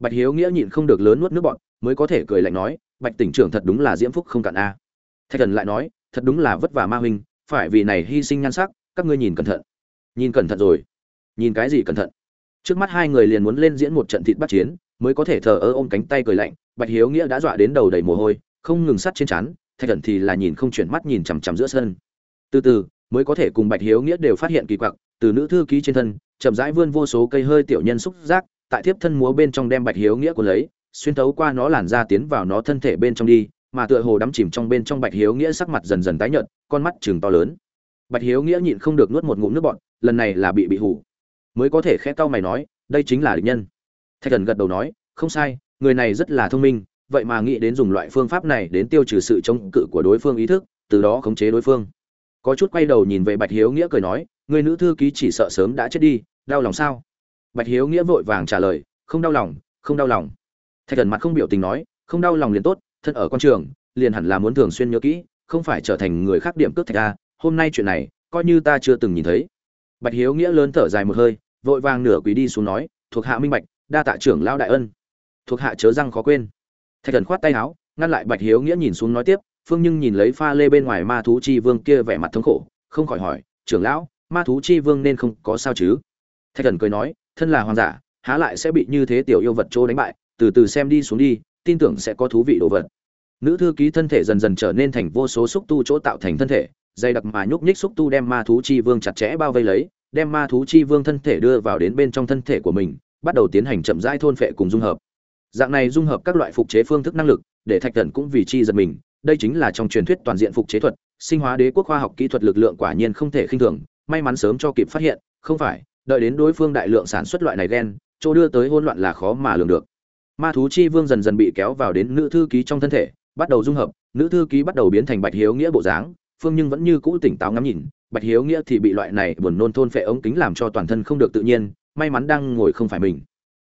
Speaker 1: Bạch hiếu nghĩa nhịn không được lớn nuốt nước bọn mới có thể cười lạnh nói, bạch tỉnh trưởng thật đúng là diễm phúc không cạn a. Thạch thần lại nói, thật đúng là vất vả ma huynh phải vì này hy sinh nhan sắc, các ngươi nhìn cẩn thận. Nhìn cẩn thận rồi. Nhìn cái gì cẩn thận? Trước mắt hai người liền muốn lên diễn một trận thịt bắt chiến, mới có thể thờ ơ ôm cánh tay cười lạnh, bạch hiếu nghĩa đã dọa đến đầu đầy mồ hôi, không ngừng sắt trên chán thạch thần thì là nhìn không chuyển mắt nhìn chằm chằm giữa sân. Từ từ, mới có thể cùng bạch hiếu nghĩa đều phát hiện kỳ quặc, từ nữ thư ký trên thân, chậm rãi vươn vô số cây hơi tiểu nhân xúc giác, tại tiếp thân múa bên trong đem bạch hiếu nghĩa của lấy, xuyên thấu qua nó làn ra tiến vào nó thân thể bên trong đi mà tựa hồ đắm chìm trong bên trong bạch hiếu nghĩa sắc mặt dần dần tái nhợt, con mắt trừng to lớn. Bạch hiếu nghĩa nhịn không được nuốt một ngụm nước bọt, lần này là bị bị hủ mới có thể khẽ cau mày nói, đây chính là địch nhân. Thạch thần gật đầu nói, không sai, người này rất là thông minh, vậy mà nghĩ đến dùng loại phương pháp này đến tiêu trừ sự chống cự của đối phương ý thức, từ đó khống chế đối phương. Có chút quay đầu nhìn về bạch hiếu nghĩa cười nói, người nữ thư ký chỉ sợ sớm đã chết đi, đau lòng sao? Bạch hiếu nghĩa vội vàng trả lời, không đau lòng, không đau lòng. Thạch thần mặt không biểu tình nói, không đau lòng liền tốt thân ở quan trường, liền hẳn là muốn thường xuyên nhớ kỹ, không phải trở thành người khác điểm cướp thạch a, hôm nay chuyện này, coi như ta chưa từng nhìn thấy. Bạch hiếu nghĩa lớn thở dài một hơi, vội vàng nửa quỳ đi xuống nói, thuộc hạ minh bạch, đa tạ trưởng lao đại ân. Thuộc hạ chớ răng khó quên. Thạch thần khoát tay áo, ngăn lại bạch hiếu nghĩa nhìn xuống nói tiếp, phương nhưng nhìn lấy pha lê bên ngoài ma thú chi vương kia vẻ mặt thống khổ, không khỏi hỏi, trưởng lão, ma thú chi vương nên không có sao chứ? Thạch thần cười nói, thân là hoàng giả, há lại sẽ bị như thế tiểu yêu vật trô đánh bại, từ từ xem đi xuống đi tin tưởng sẽ có thú vị đồ vật. Nữ thư ký thân thể dần dần trở nên thành vô số xúc tu chỗ tạo thành thân thể, dày đặc mà nhúc nhích xúc tu đem ma thú chi vương chặt chẽ bao vây lấy, đem ma thú chi vương thân thể đưa vào đến bên trong thân thể của mình, bắt đầu tiến hành chậm rãi thôn phệ cùng dung hợp. Dạng này dung hợp các loại phục chế phương thức năng lực, để thạch thần cũng vì chi giật mình, đây chính là trong truyền thuyết toàn diện phục chế thuật, sinh hóa đế quốc khoa học kỹ thuật lực lượng quả nhiên không thể khinh thường, may mắn sớm cho kịp phát hiện, không phải, đợi đến đối phương đại lượng sản xuất loại này gen, chỗ đưa tới hỗn loạn là khó mà lường được ma thú chi vương dần dần bị kéo vào đến nữ thư ký trong thân thể, bắt đầu dung hợp, nữ thư ký bắt đầu biến thành bạch hiếu nghĩa bộ dáng, phương nhưng vẫn như cũ tỉnh táo ngắm nhìn, bạch hiếu nghĩa thì bị loại này buồn nôn thôn phệ ống kính làm cho toàn thân không được tự nhiên, may mắn đang ngồi không phải mình.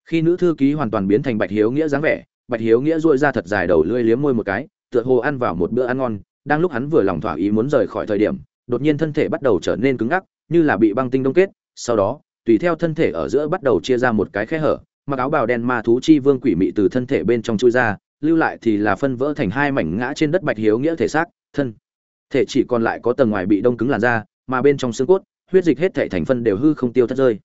Speaker 1: Khi nữ thư ký hoàn toàn biến thành bạch hiếu nghĩa dáng vẻ, bạch hiếu nghĩa dội ra thật dài đầu lưỡi liếm môi một cái, tựa hồ ăn vào một bữa ăn ngon, đang lúc hắn vừa lòng thỏa ý muốn rời khỏi thời điểm, đột nhiên thân thể bắt đầu trở nên cứng ngắc, như là bị băng tinh đông kết, sau đó, tùy theo thân thể ở giữa bắt đầu chia ra một cái khe hở mặc áo bào đen ma thú chi vương quỷ mị từ thân thể bên trong chui ra, lưu lại thì là phân vỡ thành hai mảnh ngã trên đất bạch hiếu nghĩa thể xác, thân. Thể chỉ còn lại có tầng ngoài bị đông cứng làn da, mà bên trong xương cốt, huyết dịch hết thể thành phân đều hư không tiêu thất rơi.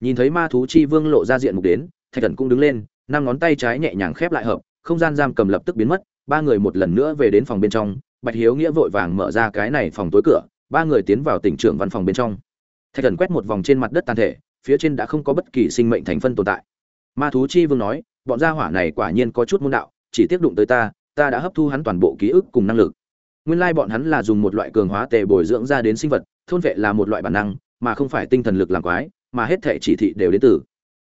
Speaker 1: Nhìn thấy ma thú chi vương lộ ra diện mục đến, thạch thần cũng đứng lên, năm ngón tay trái nhẹ nhàng khép lại hợp, không gian giam cầm lập tức biến mất, ba người một lần nữa về đến phòng bên trong, bạch hiếu nghĩa vội vàng mở ra cái này phòng tối cửa, ba người tiến vào tỉnh trưởng văn phòng bên trong. Thạch thần quét một vòng trên mặt đất tàn thể, phía trên đã không có bất kỳ sinh mệnh thành phân tồn tại ma thú chi vương nói, bọn gia hỏa này quả nhiên có chút môn đạo, chỉ tiếp đụng tới ta ta đã hấp thu hắn toàn bộ ký ức cùng năng lực. Nguyên lai bọn hắn là dùng một loại cường hóa tề bồi dưỡng ra đến sinh vật, thôn vệ là một loại bản năng, mà không phải tinh thần lực làm quái, mà hết thể chỉ thị đều đến từ.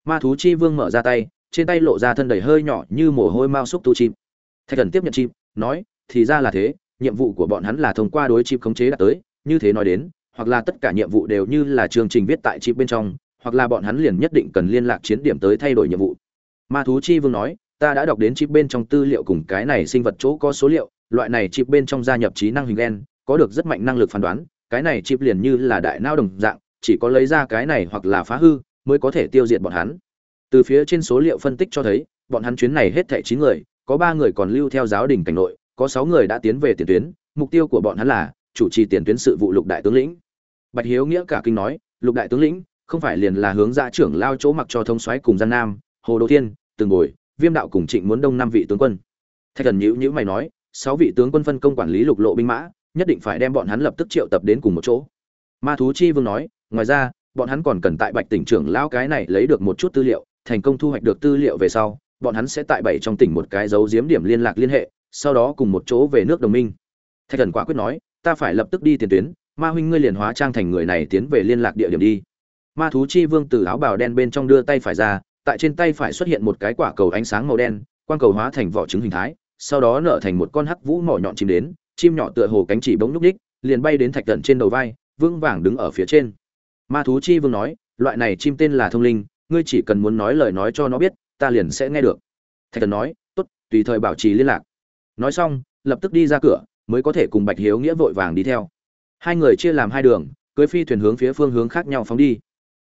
Speaker 1: Ma thú chi vương mở ra tay, trên tay lộ ra thân đầy hơi nhỏ như mồ hôi mao xúc tu chim. Thạch thần tiếp nhận chim, nói, thì ra là thế, nhiệm vụ của bọn hắn là thông qua đối chim khống chế đã tới, như thế nói đến, hoặc là tất cả nhiệm vụ đều như là chương trình viết tại chip bên trong hoặc là bọn hắn liền nhất định cần liên lạc chiến điểm tới thay đổi nhiệm vụ. Ma thú chi vương nói, ta đã đọc đến chip bên trong tư liệu cùng cái này sinh vật chỗ có số liệu, loại này chip bên trong gia nhập trí năng hình gen, có được rất mạnh năng lực phán đoán, cái này chip liền như là đại não đồng dạng, chỉ có lấy ra cái này hoặc là phá hư, mới có thể tiêu diệt bọn hắn. Từ phía trên số liệu phân tích cho thấy, bọn hắn chuyến này hết thảy chín người, có ba người còn lưu theo giáo đình cảnh nội, có sáu người đã tiến về tiền tuyến, mục tiêu của bọn hắn là chủ trì tiền tuyến sự vụ lục đại tướng lĩnh. Bạch hiếu nghĩa cả kinh nói, lục đại tướng lĩnh không phải liền là hướng dạ trưởng lao chỗ mặc cho thông xoáy cùng gian nam, hồ đô thiên, từng bồi, viêm đạo cùng trịnh muốn đông năm vị tướng quân. Thạch thần nhữ nhữ mày nói, sáu vị tướng quân phân công quản lý lục lộ binh mã, nhất định phải đem bọn hắn lập tức triệu tập đến cùng một chỗ. Ma thú chi vương nói, ngoài ra, bọn hắn còn cần tại bạch tỉnh trưởng lão cái này lấy được một chút tư liệu, thành công thu hoạch được tư liệu về sau, bọn hắn sẽ tại bảy trong tỉnh một cái dấu diếm điểm liên lạc liên hệ, sau đó cùng một chỗ về nước đồng minh. Thạch thần quả quyết nói, ta phải lập tức đi tiền tuyến, ma huynh ngươi liền hóa trang thành người này tiến về liên lạc địa điểm đi ma thú chi vương từ áo bào đen bên trong đưa tay phải ra, tại trên tay phải xuất hiện một cái quả cầu ánh sáng màu đen, quang cầu hóa thành vỏ trứng hình thái, sau đó nở thành một con hắc vũ mỏ nhọn chim đến, chim nhỏ tựa hồ cánh chỉ bỗng nhúc ních liền bay đến thạch cận trên đầu vai, vững vàng đứng ở phía trên. Ma thú chi vương nói, loại này chim tên là thông linh, ngươi chỉ cần muốn nói lời nói cho nó biết, ta liền sẽ nghe được. Thạch cận nói, tốt, tùy thời bảo trì liên lạc. Nói xong, lập tức đi ra cửa, mới có thể cùng bạch hiếu nghĩa vội vàng đi theo. Hai người chia làm hai đường, cưới phi thuyền hướng phía phương hướng khác nhau phóng đi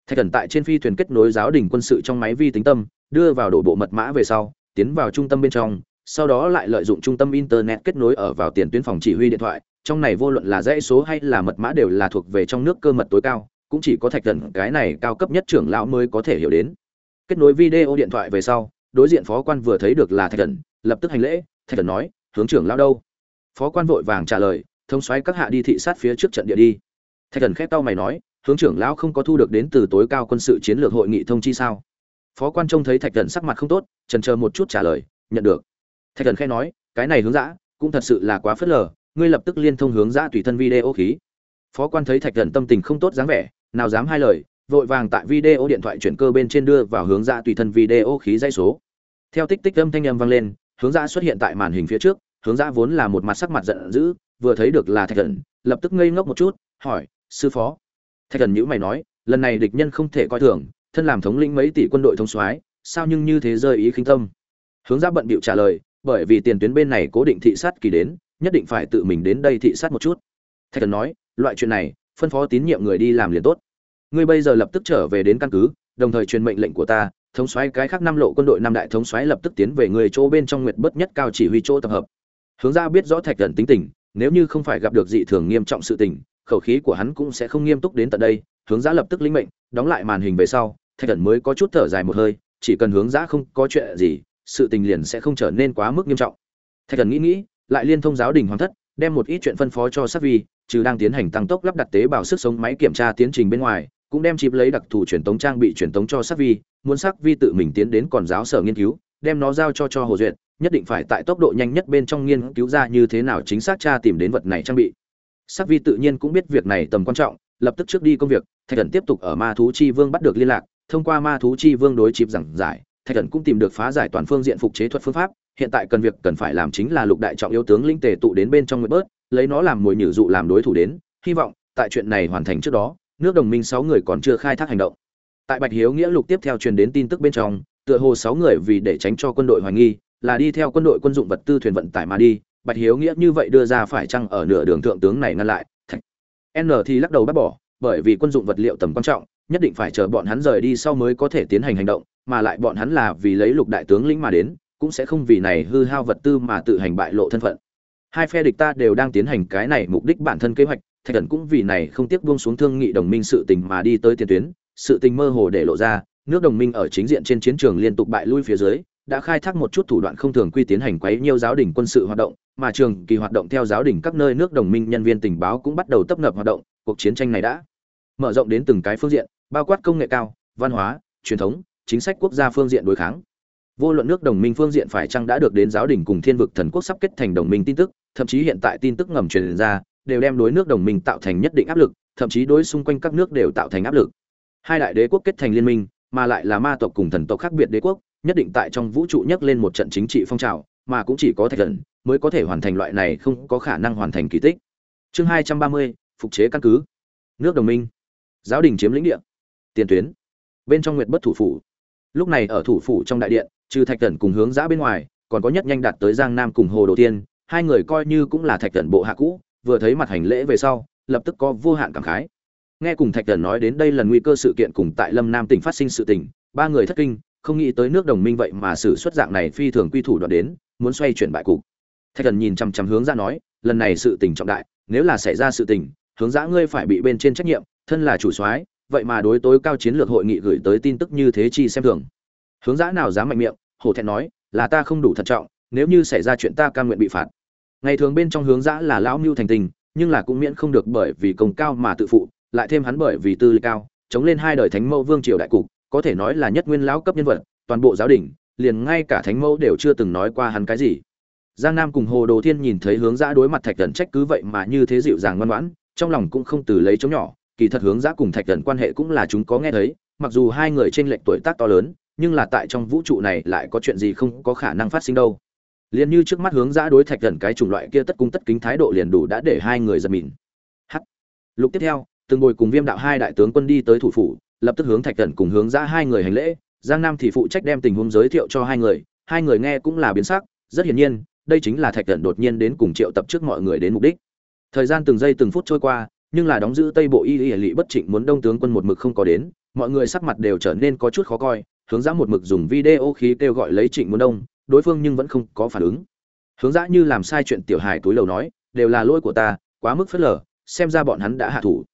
Speaker 1: thạch thần tại trên phi thuyền kết nối giáo đình quân sự trong máy vi tính tâm, đưa vào đổ bộ mật mã về sau, tiến vào trung tâm bên trong, sau đó lại lợi dụng trung tâm internet kết nối ở vào tiền tuyến phòng chỉ huy điện thoại. Trong này vô luận là dãy số hay là mật mã đều là thuộc về trong nước cơ mật tối cao, cũng chỉ có thạch thần, cái này cao cấp nhất trưởng lão mới có thể hiểu đến. Kết nối video điện thoại về sau, đối diện phó quan vừa thấy được là thạch thần, lập tức hành lễ, thạch thần nói, hướng trưởng lão đâu? Phó quan vội vàng trả lời, thông xoáy các hạ đi thị sát phía trước trận địa đi. Thạch thần khép tao mày nói hướng trưởng lão không có thu được đến từ tối cao quân sự chiến lược hội nghị thông chi sao? Phó quan trông thấy thạch thần sắc mặt không tốt trần chờ một chút trả lời, nhận được. Thạch thần khẽ nói, cái này hướng dã, cũng thật sự là quá phớt lờ, ngươi lập tức liên thông hướng dã tùy thân video khí. Phó quan thấy thạch thần tâm tình không tốt dáng vẻ, nào dám hai lời, vội vàng tại video điện thoại chuyển cơ bên trên đưa vào hướng dã tùy thân video khí dây số. Theo tích tích âm thanh âm vang lên, hướng dã xuất hiện tại màn hình phía trước, hướng dã vốn là một mặt sắc mặt giận dữ, vừa thấy được là thạch thần, lập tức ngây ngốc một chút, hỏi, sư phó thạch thần nhữ mày nói, lần này địch nhân không thể coi thường, thân làm thống lĩnh mấy tỷ quân đội thông soái, sao nhưng như thế rơi ý khinh tâm? Hướng ra bận bịu trả lời, bởi vì tiền tuyến bên này cố định thị sát kỳ đến, nhất định phải tự mình đến đây thị sát một chút. Thạch thần nói, loại chuyện này, phân phó tín nhiệm người đi làm liền tốt. Ngươi bây giờ lập tức trở về đến căn cứ, đồng thời truyền mệnh lệnh của ta, thống soái cái khác năm lộ quân đội năm đại thống soái lập tức tiến về người chỗ bên trong nguyệt bất nhất cao chỉ huy chỗ tập hợp. Hướng ra biết rõ thạch thần tính tình, nếu như không phải gặp được dị thường nghiêm trọng sự tình khẩu khí của hắn cũng sẽ không nghiêm túc đến tận đây, hướng dã lập tức lĩnh mệnh, đóng lại màn hình về sau, thạch thần mới có chút thở dài một hơi, chỉ cần hướng dã không có chuyện gì, sự tình liền sẽ không trở nên quá mức nghiêm trọng. Thạch thần nghĩ nghĩ, lại liên thông giáo đình hoàng thất, đem một ít chuyện phân phó cho sát vi, trừ đang tiến hành tăng tốc lắp đặt tế bào sức sống máy kiểm tra tiến trình bên ngoài, cũng đem chip lấy đặc thù truyền tống trang bị truyền tống cho sát vi, muốn sắc vi tự mình tiến đến còn giáo sở nghiên cứu, đem nó giao cho cho hồ duyệt, nhất định phải tại tốc độ nhanh nhất bên trong nghiên cứu ra như thế nào chính xác tra tìm đến vật này trang bị sắc vi tự nhiên cũng biết việc này tầm quan trọng, lập tức trước đi công việc, thạch thần tiếp tục ở ma thú chi vương bắt được liên lạc, thông qua ma thú chi vương đối chip giảng giải, thạch thần cũng tìm được phá giải toàn phương diện phục chế thuật phương pháp, hiện tại cần việc cần phải làm chính là lục đại trọng yếu tướng linh tề tụ đến bên trong nguyệt bớt, lấy nó làm mồi nhử dụ làm đối thủ đến, hy vọng, tại chuyện này hoàn thành trước đó, nước đồng minh sáu người còn chưa khai thác hành động. Tại bạch hiếu nghĩa lục tiếp theo truyền đến tin tức bên trong, tựa hồ sáu người vì để tránh cho quân đội hoài nghi, là đi theo quân đội quân dụng vật tư thuyền vận tải mà đi bạch hiếu nghĩa như vậy đưa ra phải chăng ở nửa đường thượng tướng này ngăn lại Thạch. n thì lắc đầu bác bỏ, bởi vì quân dụng vật liệu tầm quan trọng, nhất định phải chờ bọn hắn rời đi sau mới có thể tiến hành hành động, mà lại bọn hắn là vì lấy lục đại tướng lĩnh mà đến, cũng sẽ không vì này hư hao vật tư mà tự hành bại lộ thân phận hai phe địch ta đều đang tiến hành cái này mục đích bản thân kế hoạch, thạch thần cũng vì này không tiếc buông xuống thương nghị đồng minh sự tình mà đi tới tiền tuyến, sự tình mơ hồ để lộ ra, nước đồng minh ở chính diện trên chiến trường liên tục bại lui phía dưới đã khai thác một chút thủ đoạn không thường quy tiến hành quấy nhiều giáo đình quân sự hoạt động, mà trường kỳ hoạt động theo giáo đình các nơi nước đồng minh nhân viên tình báo cũng bắt đầu tấp nập hoạt động, cuộc chiến tranh này đã mở rộng đến từng cái phương diện, bao quát công nghệ cao, văn hóa, truyền thống, chính sách quốc gia phương diện đối kháng. Vô luận nước đồng minh phương diện phải chăng đã được đến giáo đình cùng thiên vực thần quốc sắp kết thành đồng minh tin tức, thậm chí hiện tại tin tức ngầm truyền ra, đều đem đối nước đồng minh tạo thành nhất định áp lực, thậm chí đối xung quanh các nước đều tạo thành áp lực. Hai đại đế quốc kết thành liên minh, mà lại là ma tộc cùng thần tộc khác biệt đế quốc nhất định tại trong vũ trụ nhấc lên một trận chính trị phong trào, mà cũng chỉ có thạch thần mới có thể hoàn thành loại này không có khả năng hoàn thành kỳ tích. Chương hai trăm ba mươi, phục chế căn cứ. Nước đồng minh. Giáo đình chiếm lĩnh địa. Tiền tuyến. Bên trong nguyệt bất thủ phủ. Lúc này ở thủ phủ trong đại điện, trừ thạch thần cùng hướng giã bên ngoài, còn có nhất nhanh đạt tới giang nam cùng hồ đồ tiên, hai người coi như cũng là thạch thần bộ hạ cũ, vừa thấy mặt hành lễ về sau, lập tức có vô hạn cảm khái. Nghe cùng thạch thần nói đến đây lần nguy cơ sự kiện cùng tại lâm nam tỉnh phát sinh sự tình, ba người thất kinh không nghĩ tới nước đồng minh vậy mà xử xuất dạng này phi thường quy thủ đoạn đến, muốn xoay chuyển bại cục. Thạch thần nhìn chằm chằm hướng ra nói, lần này sự tình trọng đại, nếu là xảy ra sự tình, hướng dã ngươi phải bị bên trên trách nhiệm, thân là chủ soái, vậy mà đối tối cao chiến lược hội nghị gửi tới tin tức như thế chi xem thường. Hướng dã nào dám mạnh miệng, hổ thẹn nói, là ta không đủ thận trọng, nếu như xảy ra chuyện ta cam nguyện bị phạt. Ngày thường bên trong hướng dã là lão mưu thành tình, nhưng là cũng miễn không được bởi vì công cao mà tự phụ, lại thêm hắn bởi vì tư lịch cao, chống lên hai đời thánh mẫu vương triều đại cục có thể nói là nhất nguyên lão cấp nhân vật, toàn bộ giáo đình, liền ngay cả thánh mẫu đều chưa từng nói qua hắn cái gì. Giang nam cùng hồ đồ thiên nhìn thấy hướng giã đối mặt thạch thần trách cứ vậy mà như thế dịu dàng ngoan ngoãn, trong lòng cũng không từ lấy chống nhỏ, kỳ thật hướng giã cùng thạch thần quan hệ cũng là chúng có nghe thấy, mặc dù hai người trên lệnh tuổi tác to lớn, nhưng là tại trong vũ trụ này lại có chuyện gì không có khả năng phát sinh đâu. Liền như trước mắt hướng giã đối thạch thần cái chủng loại kia tất cung tất kính thái độ liền đủ đã để hai người giật mình. h lục tiếp theo, từng ngồi cùng viêm đạo hai đại tướng quân đi tới thủ phủ lập tức hướng thạch cẩn cùng hướng ra hai người hành lễ, giang nam thì phụ trách đem tình huống giới thiệu cho hai người hai người nghe cũng là biến sắc, rất hiển nhiên, đây chính là thạch cẩn đột nhiên đến cùng triệu tập trước mọi người đến mục đích. Thời gian từng giây từng phút trôi qua, nhưng là đóng giữ tây bộ y y lỵ bất trịnh muốn đông tướng quân một mực không có đến, mọi người sắc mặt đều trở nên có chút khó coi, hướng dã một mực dùng video khí kêu gọi lấy trịnh muốn đông, đối phương nhưng vẫn không có phản ứng. Hướng dã như làm sai chuyện tiểu hài túi lầu nói, đều là lỗi của ta, quá mức phớt lờ, xem ra bọn hắn đã hạ thủ.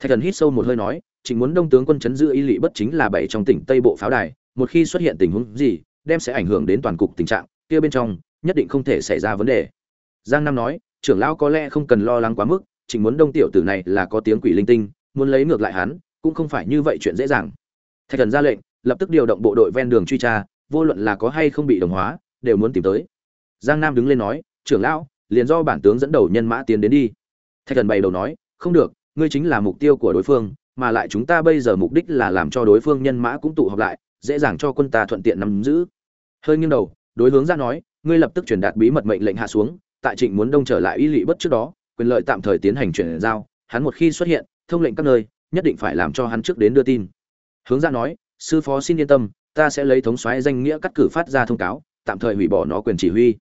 Speaker 1: Thạch thần hít sâu một hơi nói Chính muốn đông tướng quân chấn giữ y lỵ bất chính là bảy trong tỉnh tây bộ pháo đài, một khi xuất hiện tình huống gì, đem sẽ ảnh hưởng đến toàn cục tình trạng, kia bên trong, nhất định không thể xảy ra vấn đề. Giang nam nói, trưởng lão có lẽ không cần lo lắng quá mức Chính muốn đông tiểu tử này là có tiếng quỷ linh tinh, muốn lấy ngược lại hắn, cũng không phải như vậy chuyện dễ dàng. Thạch thần ra lệnh, lập tức điều động bộ đội ven đường truy tra, vô luận là có hay không bị đồng hóa, đều muốn tìm tới. Giang nam đứng lên nói, trưởng lão, liền do bản tướng dẫn đầu nhân mã tiến đến đi. Thạch thần bày đầu nói, không được, ngươi chính là mục tiêu của đối phương mà lại chúng ta bây giờ mục đích là làm cho đối phương nhân mã cũng tụ họp lại, dễ dàng cho quân ta thuận tiện nắm giữ. Hơi nghiêng đầu, đối hướng ra nói, ngươi lập tức truyền đạt bí mật mệnh lệnh hạ xuống, tại trịnh muốn đông trở lại y lỵ bất trước đó, quyền lợi tạm thời tiến hành chuyển giao, hắn một khi xuất hiện, thông lệnh các nơi, nhất định phải làm cho hắn trước đến đưa tin. Hướng ra nói, sư phó xin yên tâm, ta sẽ lấy thống soái danh nghĩa cắt cử phát ra thông cáo, tạm thời hủy bỏ nó quyền chỉ huy.